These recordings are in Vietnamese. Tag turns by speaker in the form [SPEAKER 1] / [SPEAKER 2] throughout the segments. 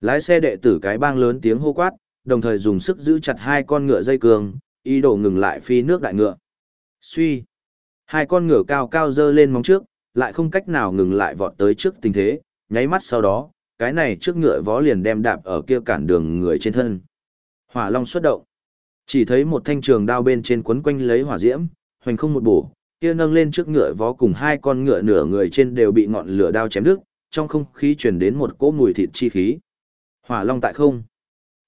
[SPEAKER 1] Lái xe đệ tử cái bang lớn tiếng hô quát, đồng thời dùng sức giữ chặt hai con ngựa dây cường, ý đồ ngừng lại phi nước đại ngựa. Suy. Hai con ngựa cao cao dơ lên móng trước, lại không cách nào ngừng lại vọt tới trước tình thế, nháy mắt sau đó, cái này trước ngựa vó liền đem đạp ở kia cản đường người trên thân. Hỏa long xuất động. Chỉ thấy một thanh trường đao bên trên quấn quanh lấy hỏa diễm, hoành không một bổ, kia nâng lên trước ngựa vó cùng hai con ngựa nửa người trên đều bị ngọn lửa đao chém đứt, trong không khí truyền đến một cỗ mùi thịt chi khí. Hỏa long tại không.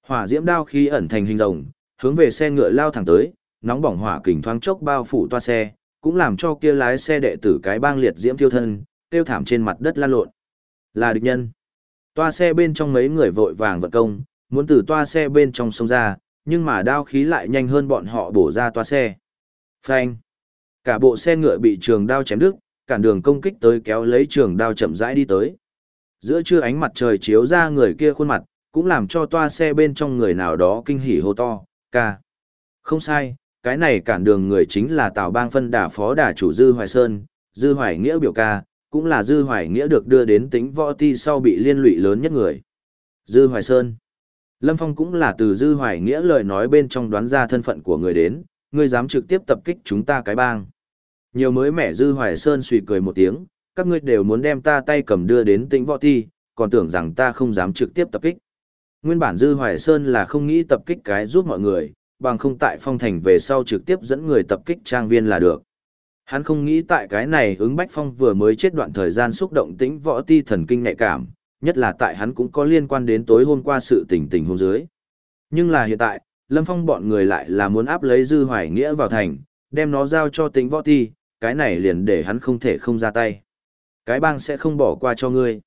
[SPEAKER 1] Hỏa diễm đao khí ẩn thành hình rồng, hướng về xe ngựa lao thẳng tới, nóng bỏng hỏa kình thoáng chốc bao phủ toa xe, cũng làm cho kia lái xe đệ tử cái bang liệt diễm thiêu thân, tiêu thảm trên mặt đất lan lộn. Là địch nhân. Toa xe bên trong mấy người vội vàng vận công, muốn từ toa xe bên trong sông ra, nhưng mà đao khí lại nhanh hơn bọn họ bổ ra toa xe. Phanh. Cả bộ xe ngựa bị trường đao chém đứt, cản đường công kích tới kéo lấy trường đao chậm rãi đi tới. Giữa trưa ánh mặt trời chiếu ra người kia khuôn mặt, cũng làm cho toa xe bên trong người nào đó kinh hỉ hô to, ca. Không sai, cái này cản đường người chính là Tào Bang phân đà phó đà chủ Dư Hoài Sơn, Dư Hoài Nghĩa biểu ca, cũng là Dư Hoài Nghĩa được đưa đến tính võ ti sau bị liên lụy lớn nhất người. Dư Hoài Sơn. Lâm Phong cũng là từ Dư Hoài Nghĩa lời nói bên trong đoán ra thân phận của người đến, ngươi dám trực tiếp tập kích chúng ta cái bang. Nhiều mới mẻ Dư Hoài Sơn suy cười một tiếng, các ngươi đều muốn đem ta tay cầm đưa đến tĩnh võ thi, còn tưởng rằng ta không dám trực tiếp tập kích. Nguyên bản Dư Hoài Sơn là không nghĩ tập kích cái giúp mọi người, bằng không tại phong thành về sau trực tiếp dẫn người tập kích trang viên là được. Hắn không nghĩ tại cái này ứng bách phong vừa mới chết đoạn thời gian xúc động tĩnh võ ti thần kinh nhạy cảm, nhất là tại hắn cũng có liên quan đến tối hôm qua sự tình tình hôn dưới. Nhưng là hiện tại, Lâm Phong bọn người lại là muốn áp lấy Dư Hoài Nghĩa vào thành, đem nó giao cho tĩnh võ ti, cái này liền để hắn không thể không ra tay. Cái bang sẽ không bỏ qua cho ngươi.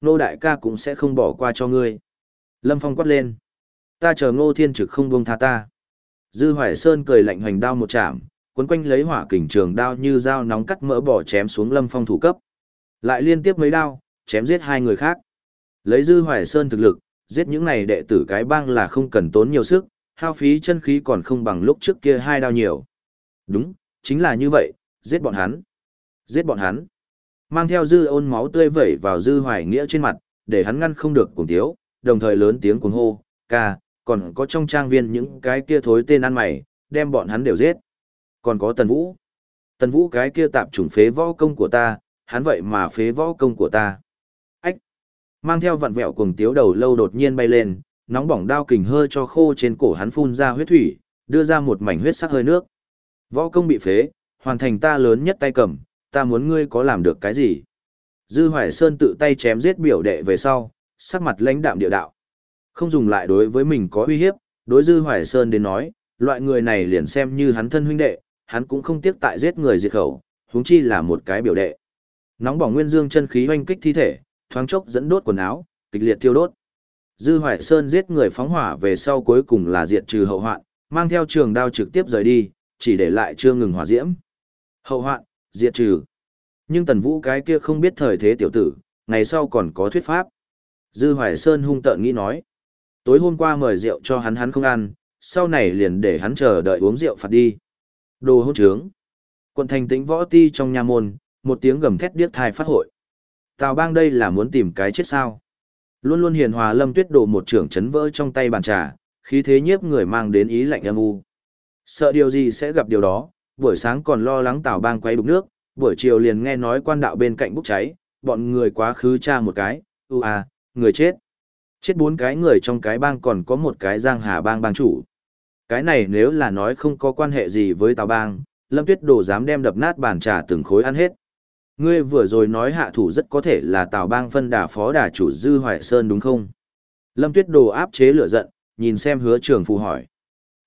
[SPEAKER 1] Nô đại ca cũng sẽ không bỏ qua cho ngươi. Lâm Phong quát lên. Ta chờ ngô thiên trực không buông tha ta. Dư Hoài Sơn cười lạnh hoành đao một chạm, quấn quanh lấy hỏa kình trường đao như dao nóng cắt mỡ bỏ chém xuống Lâm Phong thủ cấp. Lại liên tiếp mấy đao, chém giết hai người khác. Lấy Dư Hoài Sơn thực lực, giết những này đệ tử cái bang là không cần tốn nhiều sức, hao phí chân khí còn không bằng lúc trước kia hai đao nhiều. Đúng, chính là như vậy, giết bọn hắn. Giết bọn hắn. Mang theo dư ôn máu tươi vẩy vào dư hoài nghĩa trên mặt, để hắn ngăn không được cuồng tiếu, đồng thời lớn tiếng cuồng hô, ca, còn có trong trang viên những cái kia thối tên ăn mày, đem bọn hắn đều giết. Còn có tần vũ. Tần vũ cái kia tạp chủng phế võ công của ta, hắn vậy mà phế võ công của ta. Ách! Mang theo vặn vẹo cuồng tiếu đầu lâu đột nhiên bay lên, nóng bỏng đao kình hơi cho khô trên cổ hắn phun ra huyết thủy, đưa ra một mảnh huyết sắc hơi nước. Võ công bị phế, hoàn thành ta lớn nhất tay cầm, ta muốn ngươi có làm được cái gì? Dư Hoài Sơn tự tay chém giết biểu đệ về sau, sắc mặt lãnh đạm địa đạo. Không dùng lại đối với mình có uy hiếp, đối Dư Hoài Sơn đến nói, loại người này liền xem như hắn thân huynh đệ, hắn cũng không tiếc tại giết người diệt khẩu, huống chi là một cái biểu đệ. Nóng bỏng nguyên dương chân khí hoanh kích thi thể, thoáng chốc dẫn đốt quần áo, kịch liệt thiêu đốt. Dư Hoài Sơn giết người phóng hỏa về sau cuối cùng là diệt trừ hậu hoạn, mang theo trường đao trực tiếp rời đi, chỉ để lại chưa ngừng hỏa diễm. Hậu hoạn, diệt trừ. Nhưng Tần Vũ cái kia không biết thời thế tiểu tử, ngày sau còn có thuyết pháp. Dư Hoài Sơn hung tợn nghĩ nói. Tối hôm qua mời rượu cho hắn hắn không ăn, sau này liền để hắn chờ đợi uống rượu phạt đi. Đồ hôn trướng. Quận thành tĩnh võ ti trong nhà môn, một tiếng gầm thét điếc thai phát hội. Tào bang đây là muốn tìm cái chết sao. Luôn luôn hiền hòa lâm tuyết đồ một trưởng chấn vỡ trong tay bàn trà, khí thế nhiếp người mang đến ý lạnh âm u. Sợ điều gì sẽ gặp điều đó, buổi sáng còn lo lắng tào bang quay đục nước, buổi chiều liền nghe nói quan đạo bên cạnh bốc cháy, bọn người quá khứ tra một cái, u à, người chết. Chết bốn cái người trong cái bang còn có một cái giang hà bang bang chủ. Cái này nếu là nói không có quan hệ gì với tào bang, lâm tuyết đồ dám đem đập nát bàn trà từng khối ăn hết. Ngươi vừa rồi nói hạ thủ rất có thể là tào bang phân đà phó đà chủ Dư Hoài Sơn đúng không? Lâm tuyết đồ áp chế lửa giận, nhìn xem hứa trường phù hỏi.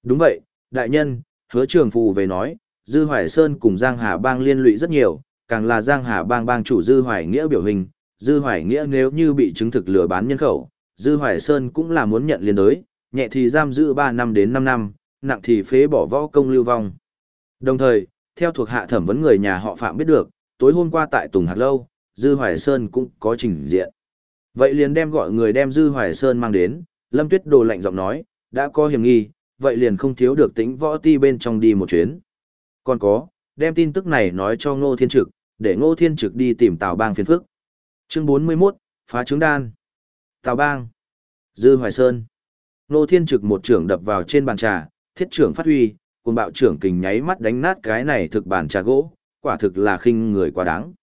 [SPEAKER 1] Đúng vậy, đại nhân, hứa trường phù về nói, Dư Hoài Sơn cùng Giang Hà Bang liên lụy rất nhiều, càng là Giang Hà Bang bang chủ Dư Hoài Nghĩa biểu hình, Dư Hoài Nghĩa nếu như bị chứng thực lừa bán nhân khẩu, Dư Hoài Sơn cũng là muốn nhận liên đối, nhẹ thì giam giữ 3 năm đến 5 năm, nặng thì phế bỏ võ công lưu vong. Đồng thời, theo thuộc hạ thẩm vấn người nhà họ Phạm biết được, tối hôm qua tại Tùng Hạt Lâu, Dư Hoài Sơn cũng có trình diện. Vậy liền đem gọi người đem Dư Hoài Sơn mang đến, Lâm Tuyết Đồ lạnh giọng nói, đã có hiểm nghi, vậy liền không thiếu được tính võ ti bên trong đi một chuyến. Còn có, đem tin tức này nói cho Ngô Thiên Trực, để Ngô Thiên Trực đi tìm Tào Bang phiền phức. Chương 41, phá trứng đan. Tào Bang. Dư Hoài Sơn. Ngô Thiên Trực một trưởng đập vào trên bàn trà, thiết trưởng phát huy, cùng bạo trưởng kình nháy mắt đánh nát cái này thực bàn trà gỗ, quả thực là khinh người quá đáng.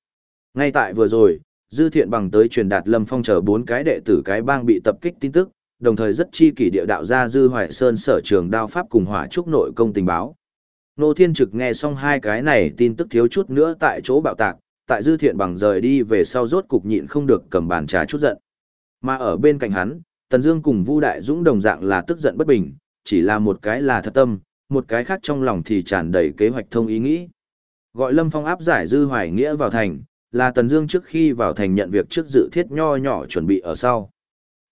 [SPEAKER 1] Ngay tại vừa rồi, Dư Thiện bằng tới truyền đạt Lâm Phong chờ bốn cái đệ tử cái bang bị tập kích tin tức, đồng thời rất chi kỷ địa đạo ra Dư Hoài Sơn sở trường đao pháp cùng hỏa trúc nội công tình báo. Nô Thiên Trực nghe xong hai cái này tin tức thiếu chút nữa tại chỗ bạo tạc, tại Dư Thiện bằng rời đi về sau rốt cục nhịn không được cầm bàn trà chút giận. Mà ở bên cạnh hắn, Tần Dương cùng Vu Đại Dũng đồng dạng là tức giận bất bình, chỉ là một cái là thật tâm, một cái khác trong lòng thì tràn đầy kế hoạch thông ý nghĩ. Gọi Lâm Phong áp giải Dư Hoài Nghĩa vào thành, là Tần Dương trước khi vào thành nhận việc trước dự thiết nho nhỏ chuẩn bị ở sau.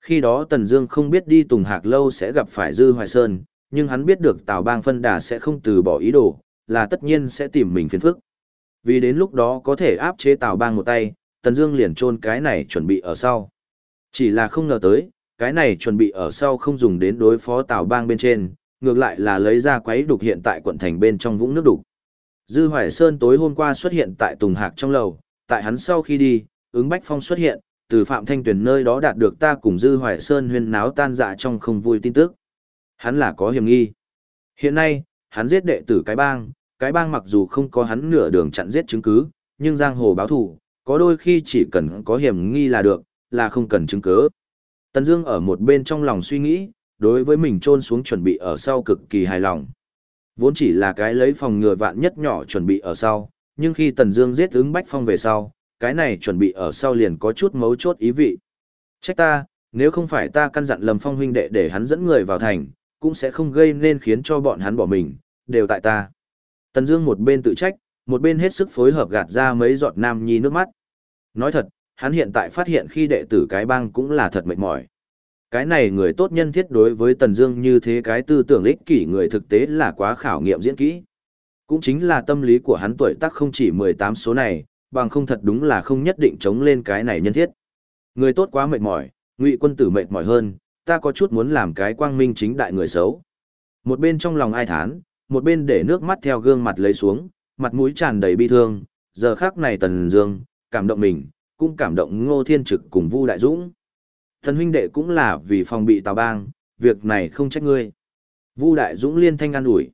[SPEAKER 1] Khi đó Tần Dương không biết đi Tùng Hạc lâu sẽ gặp phải Dư Hoài Sơn, nhưng hắn biết được Tào Bang phân đà sẽ không từ bỏ ý đồ, là tất nhiên sẽ tìm mình phiền phức. Vì đến lúc đó có thể áp chế Tào Bang một tay, Tần Dương liền chôn cái này chuẩn bị ở sau. Chỉ là không ngờ tới, cái này chuẩn bị ở sau không dùng đến đối phó Tào Bang bên trên, ngược lại là lấy ra quấy đục hiện tại quận thành bên trong vũng nước đục. Dư Hoài Sơn tối hôm qua xuất hiện tại Tùng Hạc trong lầu, tại hắn sau khi đi, ứng Bách Phong xuất hiện, từ Phạm Thanh Tuyền nơi đó đạt được ta cùng Dư Hoài Sơn huyên náo tan dạ trong không vui tin tức. Hắn là có hiểm nghi. Hiện nay, hắn giết đệ tử cái bang, cái bang mặc dù không có hắn nửa đường chặn giết chứng cứ, nhưng giang hồ báo thủ, có đôi khi chỉ cần có hiểm nghi là được, là không cần chứng cứ. Tần Dương ở một bên trong lòng suy nghĩ, đối với mình trôn xuống chuẩn bị ở sau cực kỳ hài lòng. Vốn chỉ là cái lấy phòng ngừa vạn nhất nhỏ chuẩn bị ở sau, nhưng khi Tần Dương giết ứng Bách Phong về sau, cái này chuẩn bị ở sau liền có chút mấu chốt ý vị. Trách ta, nếu không phải ta căn dặn Lâm Phong huynh đệ để hắn dẫn người vào thành, cũng sẽ không gây nên khiến cho bọn hắn bỏ mình, đều tại ta. Tần Dương một bên tự trách, một bên hết sức phối hợp gạt ra mấy giọt nam nhi nước mắt. Nói thật, hắn hiện tại phát hiện khi đệ tử cái bang cũng là thật mệt mỏi. Cái này người tốt nhân thiết đối với Tần Dương như thế cái tư tưởng ích kỷ người thực tế là quá khảo nghiệm diễn kỹ. Cũng chính là tâm lý của hắn tuổi tác không chỉ 18 số này, bằng không thật đúng là không nhất định chống lên cái này nhân thiết. Người tốt quá mệt mỏi, Ngụy quân tử mệt mỏi hơn, ta có chút muốn làm cái quang minh chính đại người xấu. Một bên trong lòng ai thán, một bên để nước mắt theo gương mặt lấy xuống, mặt mũi tràn đầy bi thương, giờ khắc này Tần Dương cảm động mình, cũng cảm động Ngô Thiên Trực cùng Vu Đại Dũng. Thần huynh đệ cũng là vì phòng bị Tào Bang, việc này không trách ngươi. Vu Đại Dũng liên thanh an ủi.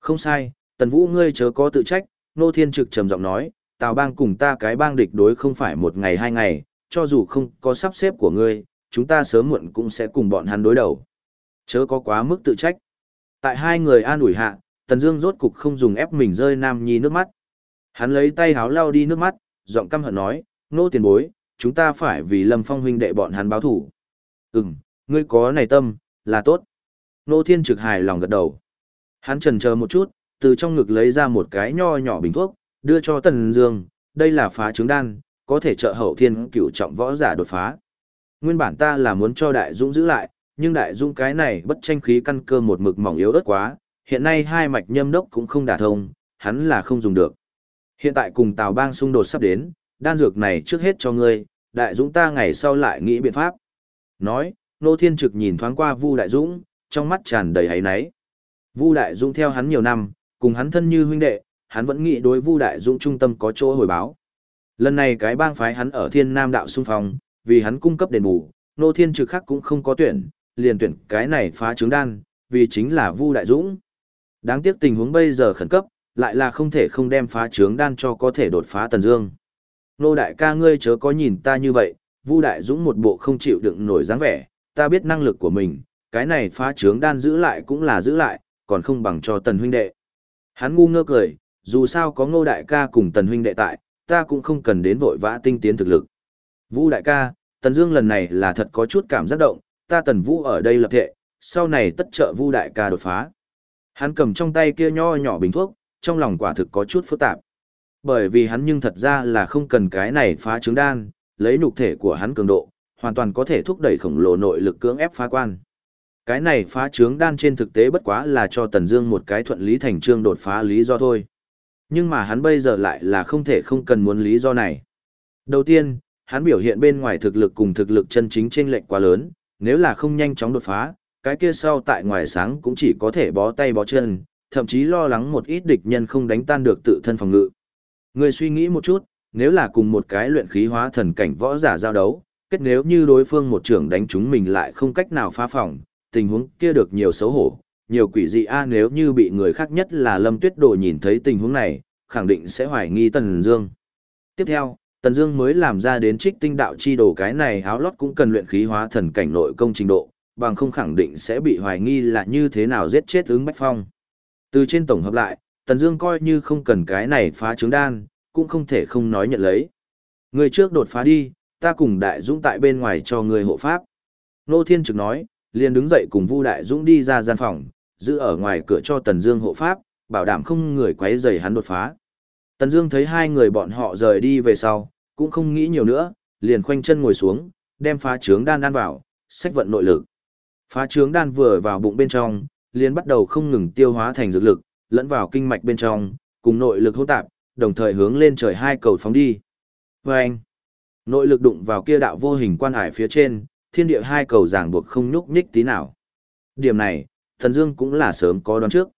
[SPEAKER 1] Không sai, Tần Vũ ngươi chớ có tự trách, Ngô Thiên Trực trầm giọng nói, Tào Bang cùng ta cái bang địch đối không phải một ngày hai ngày, cho dù không có sắp xếp của ngươi, chúng ta sớm muộn cũng sẽ cùng bọn hắn đối đầu. Chớ có quá mức tự trách. Tại hai người an ủi hạ, Tần Dương rốt cục không dùng ép mình rơi nam nhi nước mắt. Hắn lấy tay háo lau đi nước mắt, giọng căm hận nói, nô tiền bối, chúng ta phải vì Lâm Phong huynh đệ bọn hắn báo thù. Ừm, ngươi có này tâm, là tốt. Nô Thiên Trực hài lòng gật đầu. Hắn chần chờ một chút, từ trong ngực lấy ra một cái nho nhỏ bình thuốc, đưa cho Tần Dương, đây là phá trứng đan, có thể trợ hậu thiên cửu trọng võ giả đột phá. Nguyên bản ta là muốn cho Đại Dũng giữ lại, nhưng Đại Dũng cái này bất tranh khí căn cơ một mực mỏng yếu ớt quá, hiện nay hai mạch nhâm đốc cũng không đả thông, hắn là không dùng được. Hiện tại cùng Tào Bang xung đột sắp đến, đan dược này trước hết cho ngươi, Đại Dũng ta ngày sau lại nghĩ biện pháp. Nói, Nô Thiên Trực nhìn thoáng qua Vu Đại Dũng, trong mắt tràn đầy hấy náy. Vu Đại Dũng theo hắn nhiều năm, cùng hắn thân như huynh đệ, hắn vẫn nghĩ đối Vu Đại Dũng trung tâm có chỗ hồi báo. Lần này cái bang phái hắn ở Thiên Nam đạo xung phong, vì hắn cung cấp đền bù, Nô Thiên Trực khác cũng không có tuyển, liền tuyển cái này phá trứng đan, vì chính là Vu Đại Dũng. Đáng tiếc tình huống bây giờ khẩn cấp, lại là không thể không đem phá trướng đan cho có thể đột phá Tần Dương. Nô đại ca ngươi chớ có nhìn ta như vậy, Vu Đại Dũng một bộ không chịu đựng nổi dáng vẻ, ta biết năng lực của mình, cái này phá trướng đan giữ lại cũng là giữ lại, còn không bằng cho Tần huynh đệ. Hắn ngu ngơ cười, dù sao có Ngô đại ca cùng Tần huynh đệ tại, ta cũng không cần đến vội vã tinh tiến thực lực. Vu đại ca, Tần Dương lần này là thật có chút cảm giác động, ta Tần Vũ ở đây lập thệ, sau này tất trợ Vu đại ca đột phá. Hắn cầm trong tay kia nho nhỏ bình thuốc, trong lòng quả thực có chút phức tạp. Bởi vì hắn nhưng thật ra là không cần cái này phá trứng đan, lấy nhục thể của hắn cường độ, hoàn toàn có thể thúc đẩy khổng lồ nội lực cưỡng ép phá quan. Cái này phá trướng đan trên thực tế bất quá là cho Tần Dương một cái thuận lý thành trương đột phá lý do thôi. Nhưng mà hắn bây giờ lại là không thể không cần muốn lý do này. Đầu tiên, hắn biểu hiện bên ngoài thực lực cùng thực lực chân chính trên lệnh quá lớn, nếu là không nhanh chóng đột phá, cái kia sau tại ngoài sáng cũng chỉ có thể bó tay bó chân, thậm chí lo lắng một ít địch nhân không đánh tan được tự thân phòng ngự. Người suy nghĩ một chút, nếu là cùng một cái luyện khí hóa thần cảnh võ giả giao đấu, Kết nếu như đối phương một trưởng đánh chúng mình lại không cách nào phá phòng, tình huống kia được nhiều xấu hổ, nhiều quỷ dị a nếu như bị người khác nhất là Lâm Tuyết Đồ nhìn thấy tình huống này, khẳng định sẽ hoài nghi Tần Dương. Tiếp theo, Tần Dương mới làm ra đến trích tinh đạo chi đồ cái này áo lót cũng cần luyện khí hóa thần cảnh nội công trình độ, bằng không khẳng định sẽ bị hoài nghi là như thế nào giết chết ứng Bách Phong. Từ trên tổng hợp lại, Tần Dương coi như không cần cái này phá trứng đan, cũng không thể không nói nhận lấy. Người trước đột phá đi, ta cùng Đại Dũng tại bên ngoài cho người hộ pháp. Nô Thiên Trực nói, liền đứng dậy cùng Vu Đại Dũng đi ra gian phòng, giữ ở ngoài cửa cho Tần Dương hộ pháp, bảo đảm không người quấy rầy hắn đột phá. Tần Dương thấy hai người bọn họ rời đi về sau, cũng không nghĩ nhiều nữa, liền khoanh chân ngồi xuống, đem phá trướng đan ăn vào, sách vận nội lực. Phá trướng đan vừa vào bụng bên trong, liền bắt đầu không ngừng tiêu hóa thành dược lực, lẫn vào kinh mạch bên trong, cùng nội lực hỗn tạp, đồng thời hướng lên trời hai cầu phóng đi. Vâng! Nội lực đụng vào kia đạo vô hình quan hải phía trên, thiên địa hai cầu giảng buộc không nhúc nhích tí nào. Điểm này, Thần Dương cũng là sớm có đoán trước.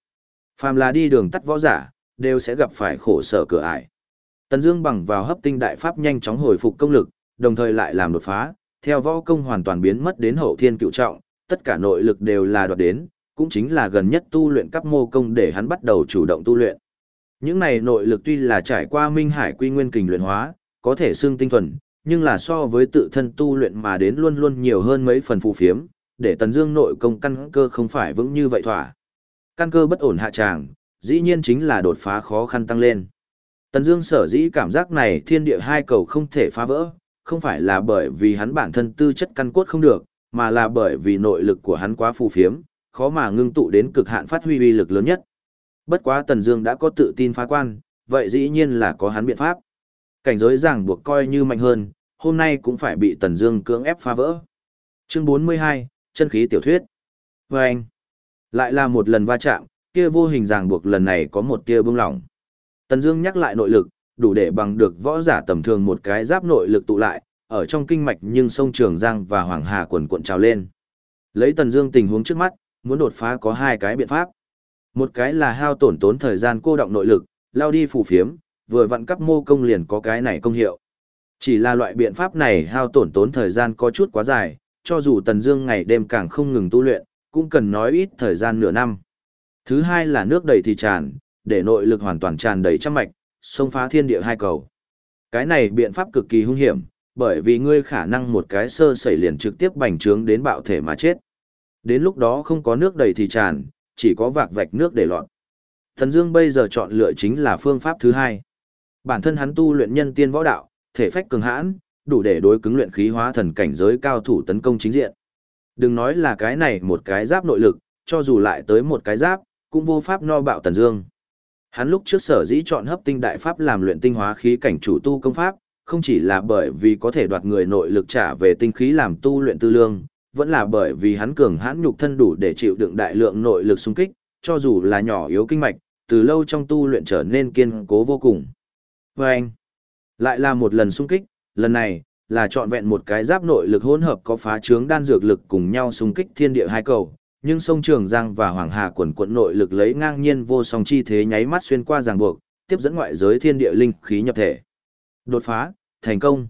[SPEAKER 1] Phàm là đi đường tắt võ giả, đều sẽ gặp phải khổ sở cửa ải. Tần Dương bằng vào hấp tinh đại pháp nhanh chóng hồi phục công lực, đồng thời lại làm đột phá, theo võ công hoàn toàn biến mất đến hậu thiên cựu trọng, tất cả nội lực đều là đoạt đến, cũng chính là gần nhất tu luyện cấp mô công để hắn bắt đầu chủ động tu luyện. Những này nội lực tuy là trải qua minh hải quy nguyên kình luyện hóa, có thể xương tinh thuần, nhưng là so với tự thân tu luyện mà đến luôn luôn nhiều hơn mấy phần phù phiếm, để Tần Dương nội công căn cơ không phải vững như vậy thỏa. Căn cơ bất ổn hạ tràng, dĩ nhiên chính là đột phá khó khăn tăng lên. Tần Dương sở dĩ cảm giác này thiên địa hai cầu không thể phá vỡ, không phải là bởi vì hắn bản thân tư chất căn cốt không được, mà là bởi vì nội lực của hắn quá phù phiếm, khó mà ngưng tụ đến cực hạn phát huy uy lực lớn nhất. Bất quá Tần Dương đã có tự tin phá quan, vậy dĩ nhiên là có hắn biện pháp. Cảnh giới ràng buộc coi như mạnh hơn, hôm nay cũng phải bị Tần Dương cưỡng ép phá vỡ. Chương 42, chân khí tiểu thuyết. Và anh, lại là một lần va chạm, kia vô hình ràng buộc lần này có một tia bừng lỏng. Tần Dương nhắc lại nội lực, đủ để bằng được võ giả tầm thường một cái giáp nội lực tụ lại, ở trong kinh mạch nhưng sông Trường Giang và Hoàng Hà quần cuộn trào lên. Lấy Tần Dương tình huống trước mắt, muốn đột phá có hai cái biện pháp. Một cái là hao tổn tốn thời gian cô động nội lực, lao đi phù phiếm, vừa vặn cấp mô công liền có cái này công hiệu. Chỉ là loại biện pháp này hao tổn tốn thời gian có chút quá dài, cho dù Tần Dương ngày đêm càng không ngừng tu luyện, cũng cần nói ít thời gian nửa năm. Thứ hai là nước đầy thì tràn, để nội lực hoàn toàn tràn đầy trăm mạch, xông phá thiên địa hai cầu. Cái này biện pháp cực kỳ hung hiểm, bởi vì ngươi khả năng một cái sơ sẩy liền trực tiếp bành trướng đến bạo thể mà chết. Đến lúc đó không có nước đầy thì tràn, chỉ có vạc vạch nước để lọt. Thần Dương bây giờ chọn lựa chính là phương pháp thứ hai. Bản thân hắn tu luyện nhân tiên võ đạo, thể phách cường hãn, đủ để đối cứng luyện khí hóa thần cảnh giới cao thủ tấn công chính diện. Đừng nói là cái này một cái giáp nội lực, cho dù lại tới một cái giáp, cũng vô pháp no bạo Tần Dương. Hắn lúc trước sở dĩ chọn hấp tinh đại pháp làm luyện tinh hóa khí cảnh chủ tu công pháp, không chỉ là bởi vì có thể đoạt người nội lực trả về tinh khí làm tu luyện tư lương, vẫn là bởi vì hắn cường hãn nhục thân đủ để chịu đựng đại lượng nội lực xung kích, cho dù là nhỏ yếu kinh mạch, từ lâu trong tu luyện trở nên kiên cố vô cùng. Và anh, lại là một lần xung kích, lần này, là chọn vẹn một cái giáp nội lực hỗn hợp có phá trướng đan dược lực cùng nhau xung kích thiên địa hai cầu, nhưng sông Trường Giang và Hoàng Hà quần quận nội lực lấy ngang nhiên vô song chi thế nháy mắt xuyên qua ràng buộc, tiếp dẫn ngoại giới thiên địa linh khí nhập thể. Đột phá, thành công.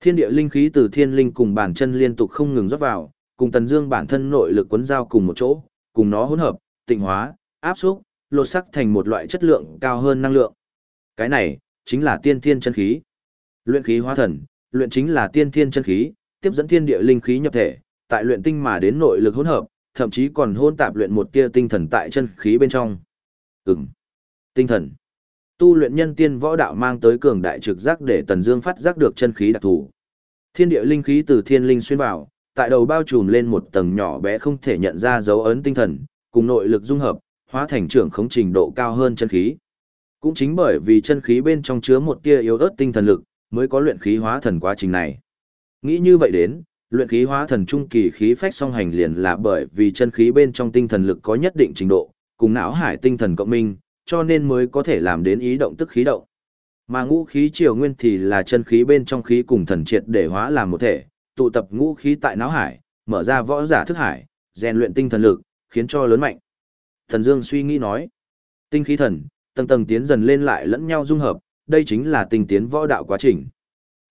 [SPEAKER 1] Thiên địa linh khí từ thiên linh cùng bản chân liên tục không ngừng rót vào, cùng Tần Dương bản thân nội lực quấn giao cùng một chỗ, cùng nó hỗn hợp, tịnh hóa, áp xúc, lột sắc thành một loại chất lượng cao hơn năng lượng. Cái này chính là tiên thiên chân khí. Luyện khí hóa thần, luyện chính là tiên thiên chân khí, tiếp dẫn thiên địa linh khí nhập thể, tại luyện tinh mà đến nội lực hỗn hợp, thậm chí còn hôn tạp luyện một tia tinh thần tại chân khí bên trong. Ừm. Tinh thần. Tu luyện nhân tiên võ đạo mang tới cường đại trực giác để Tần Dương phát giác được chân khí đặc thù. Thiên địa linh khí từ thiên linh xuyên vào, tại đầu bao trùm lên một tầng nhỏ bé không thể nhận ra dấu ấn tinh thần, cùng nội lực dung hợp, hóa thành trưởng khống trình độ cao hơn chân khí. Cũng chính bởi vì chân khí bên trong chứa một tia yếu ớt tinh thần lực, mới có luyện khí hóa thần quá trình này. Nghĩ như vậy đến, luyện khí hóa thần trung kỳ khí phách song hành liền là bởi vì chân khí bên trong tinh thần lực có nhất định trình độ, cùng não hải tinh thần cộng minh, cho nên mới có thể làm đến ý động tức khí động. Mà ngũ khí triều nguyên thì là chân khí bên trong khí cùng thần triệt để hóa làm một thể, tụ tập ngũ khí tại não hải, mở ra võ giả thức hải, rèn luyện tinh thần lực, khiến cho lớn mạnh. Thần Dương suy nghĩ nói, tinh khí thần, tầng tầng tiến dần lên lại lẫn nhau dung hợp, đây chính là tinh tiến võ đạo quá trình.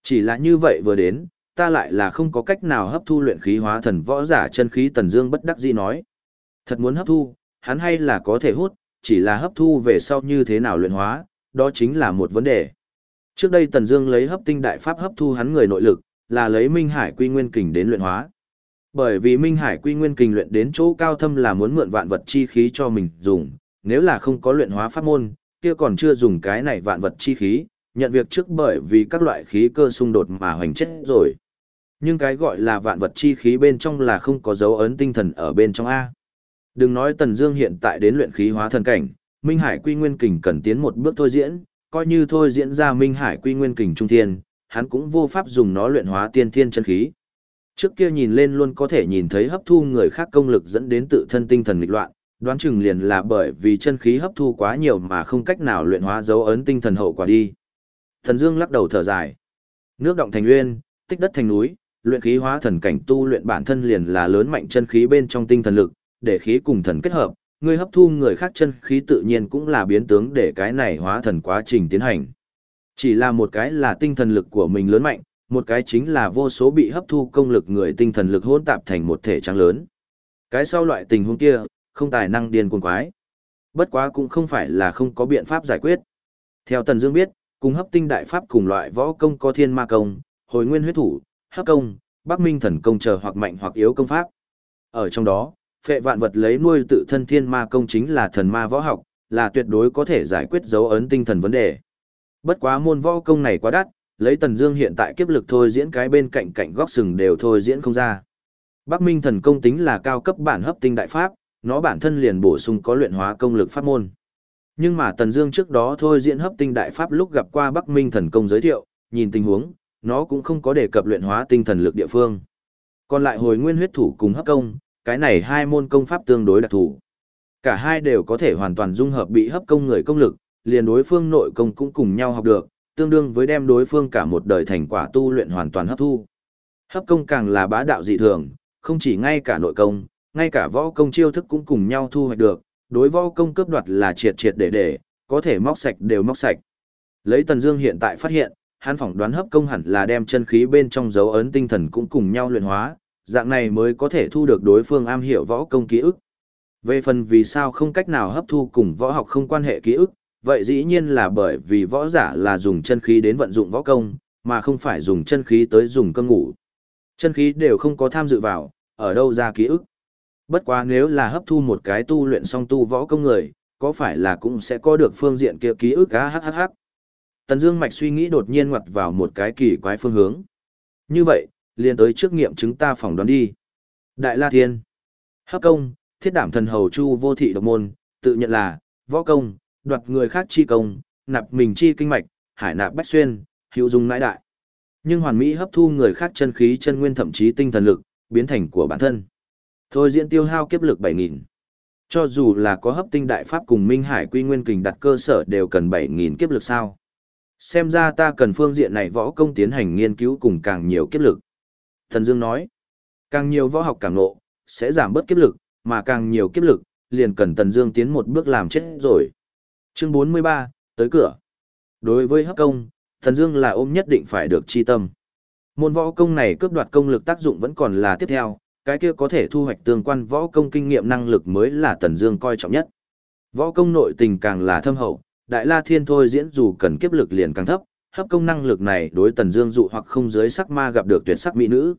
[SPEAKER 1] Chỉ là như vậy vừa đến, ta lại là không có cách nào hấp thu luyện khí hóa thần võ giả chân khí Tần Dương bất đắc dĩ nói. Thật muốn hấp thu, hắn hay là có thể hút, chỉ là hấp thu về sau như thế nào luyện hóa, đó chính là một vấn đề. Trước đây Tần Dương lấy hấp tinh đại pháp hấp thu hắn người nội lực, là lấy Minh Hải Quy Nguyên Kình đến luyện hóa. Bởi vì Minh Hải Quy Nguyên Kình luyện đến chỗ cao thâm là muốn mượn vạn vật chi khí cho mình dùng, nếu là không có luyện hóa pháp môn, kia còn chưa dùng cái này vạn vật chi khí, nhận việc trước bởi vì các loại khí cơ xung đột mà hoành chết rồi. Nhưng cái gọi là vạn vật chi khí bên trong là không có dấu ấn tinh thần ở bên trong A. Đừng nói Tần Dương hiện tại đến luyện khí hóa thần cảnh, Minh Hải Quy Nguyên Kình cần tiến một bước thôi diễn, coi như thôi diễn ra Minh Hải Quy Nguyên Kình trung thiên, hắn cũng vô pháp dùng nó luyện hóa tiên thiên chân khí. Trước kia nhìn lên luôn có thể nhìn thấy hấp thu người khác công lực dẫn đến tự thân tinh thần nghịch loạn, đoán chừng liền là bởi vì chân khí hấp thu quá nhiều mà không cách nào luyện hóa dấu ấn tinh thần hậu quả đi. Thần Dương lắc đầu thở dài. Nước động thành nguyên, tích đất thành núi, luyện khí hóa thần cảnh tu luyện bản thân liền là lớn mạnh chân khí bên trong tinh thần lực, để khí cùng thần kết hợp, người hấp thu người khác chân khí tự nhiên cũng là biến tướng để cái này hóa thần quá trình tiến hành. Chỉ là một cái là tinh thần lực của mình lớn mạnh, một cái chính là vô số bị hấp thu công lực người tinh thần lực hỗn tạp thành một thể trắng lớn. Cái sau loại tình huống kia, không tài năng điên cuồng quái. Bất quá cũng không phải là không có biện pháp giải quyết. Theo Tần Dương biết, cùng hấp tinh đại pháp cùng loại võ công có thiên ma công, hồi nguyên huyết thủ, hấp công, bắc minh thần công chờ hoặc mạnh hoặc yếu công pháp. Ở trong đó, phệ vạn vật lấy nuôi tự thân thiên ma công chính là thần ma võ học, là tuyệt đối có thể giải quyết dấu ấn tinh thần vấn đề. Bất quá môn võ công này quá đắt, lấy Tần Dương hiện tại kiếp lực thôi diễn cái bên cạnh cạnh góc sừng đều thôi diễn không ra. Bắc Minh thần công tính là cao cấp bản hấp tinh đại pháp, nó bản thân liền bổ sung có luyện hóa công lực pháp môn. Nhưng mà Tần Dương trước đó thôi diễn hấp tinh đại pháp lúc gặp qua Bắc Minh thần công giới thiệu, nhìn tình huống, nó cũng không có đề cập luyện hóa tinh thần lực địa phương. Còn lại hồi nguyên huyết thủ cùng hấp công, cái này hai môn công pháp tương đối đặc thù. Cả hai đều có thể hoàn toàn dung hợp bị hấp công người công lực, liền đối phương nội công cũng cùng nhau học được, tương đương với đem đối phương cả một đời thành quả tu luyện hoàn toàn hấp thu. Hấp công càng là bá đạo dị thường, không chỉ ngay cả nội công, ngay cả võ công chiêu thức cũng cùng nhau thu hoạch được, đối võ công cướp đoạt là triệt triệt để để, có thể móc sạch đều móc sạch. Lấy Tần Dương hiện tại phát hiện, hắn phỏng đoán hấp công hẳn là đem chân khí bên trong dấu ấn tinh thần cũng cùng nhau luyện hóa, dạng này mới có thể thu được đối phương am hiểu võ công ký ức. Về phần vì sao không cách nào hấp thu cùng võ học không quan hệ ký ức, vậy dĩ nhiên là bởi vì võ giả là dùng chân khí đến vận dụng võ công, mà không phải dùng chân khí tới dùng cơm ngủ. Chân khí đều không có tham dự vào, ở đâu ra ký ức. Bất quá nếu là hấp thu một cái tu luyện song tu võ công người, có phải là cũng sẽ có được phương diện kia ký ức á hắc hắc hắc. Tần Dương mạch suy nghĩ đột nhiên ngoặt vào một cái kỳ quái phương hướng. Như vậy, liền tới trước nghiệm chứng ta phỏng đoán đi. Đại La Thiên, Hấp công, Thiết Đảm Thần Hầu Chu Vô Thị độc môn, tự nhận là võ công, đoạt người khác chi công, nạp mình chi kinh mạch, hải nạp bách xuyên, hữu dung nãi đại. Nhưng hoàn mỹ hấp thu người khác chân khí chân nguyên thậm chí tinh thần lực, biến thành của bản thân. Thôi diễn tiêu hao kiếp lực 7000. Cho dù là có hấp tinh đại pháp cùng Minh Hải Quy Nguyên Kình đặt cơ sở đều cần 7000 kiếp lực sao? Xem ra ta cần phương diện này võ công tiến hành nghiên cứu cùng càng nhiều kiếp lực. Thần Dương nói, càng nhiều võ học càng nộ, sẽ giảm bớt kiếp lực, mà càng nhiều kiếp lực, liền cần Tần Dương tiến một bước làm chết rồi. Chương 43, tới cửa. Đối với hấp công, Thần Dương là ôm nhất định phải được chi tâm. Môn võ công này cướp đoạt công lực tác dụng vẫn còn là tiếp theo, cái kia có thể thu hoạch tương quan võ công kinh nghiệm năng lực mới là Tần Dương coi trọng nhất. Võ công nội tình càng là thâm hậu, Đại La Thiên thôi diễn dù cần kiếp lực liền càng thấp, hấp công năng lực này đối Tần Dương dụ hoặc không dưới sắc ma gặp được tuyệt sắc mỹ nữ.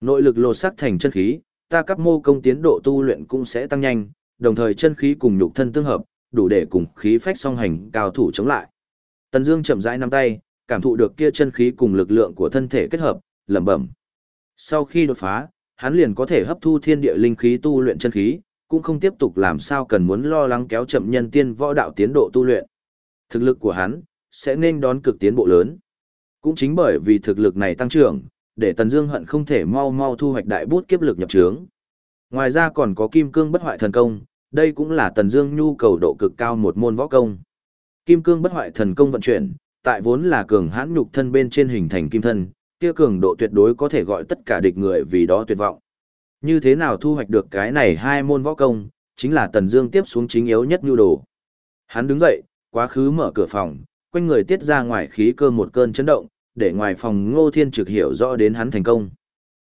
[SPEAKER 1] Nội lực lột sắc thành chân khí, ta cấp mô công tiến độ tu luyện cũng sẽ tăng nhanh, đồng thời chân khí cùng nhục thân tương hợp, đủ để cùng khí phách song hành cao thủ chống lại. Tần Dương chậm rãi nắm tay, cảm thụ được kia chân khí cùng lực lượng của thân thể kết hợp, lẩm bẩm. Sau khi đột phá, hắn liền có thể hấp thu thiên địa linh khí tu luyện chân khí, cũng không tiếp tục làm sao cần muốn lo lắng kéo chậm nhân tiên võ đạo tiến độ tu luyện. Thực lực của hắn sẽ nên đón cực tiến bộ lớn. Cũng chính bởi vì thực lực này tăng trưởng, để Tần Dương hận không thể mau mau thu hoạch đại bút kiếp lực nhập trướng. Ngoài ra còn có Kim Cương Bất Hoại Thần Công, đây cũng là Tần Dương nhu cầu độ cực cao một môn võ công. Kim Cương Bất Hoại Thần Công vận chuyển, tại vốn là cường hãn nhục thân bên trên hình thành kim thân, kia cường độ tuyệt đối có thể gọi tất cả địch người vì đó tuyệt vọng. Như thế nào thu hoạch được cái này hai môn võ công, chính là Tần Dương tiếp xuống chính yếu nhất nhu đồ. Hắn đứng dậy, quá khứ mở cửa phòng, quanh người tiết ra ngoài khí cơ một cơn chấn động, để ngoài phòng Ngô Thiên Trực hiểu rõ đến hắn thành công.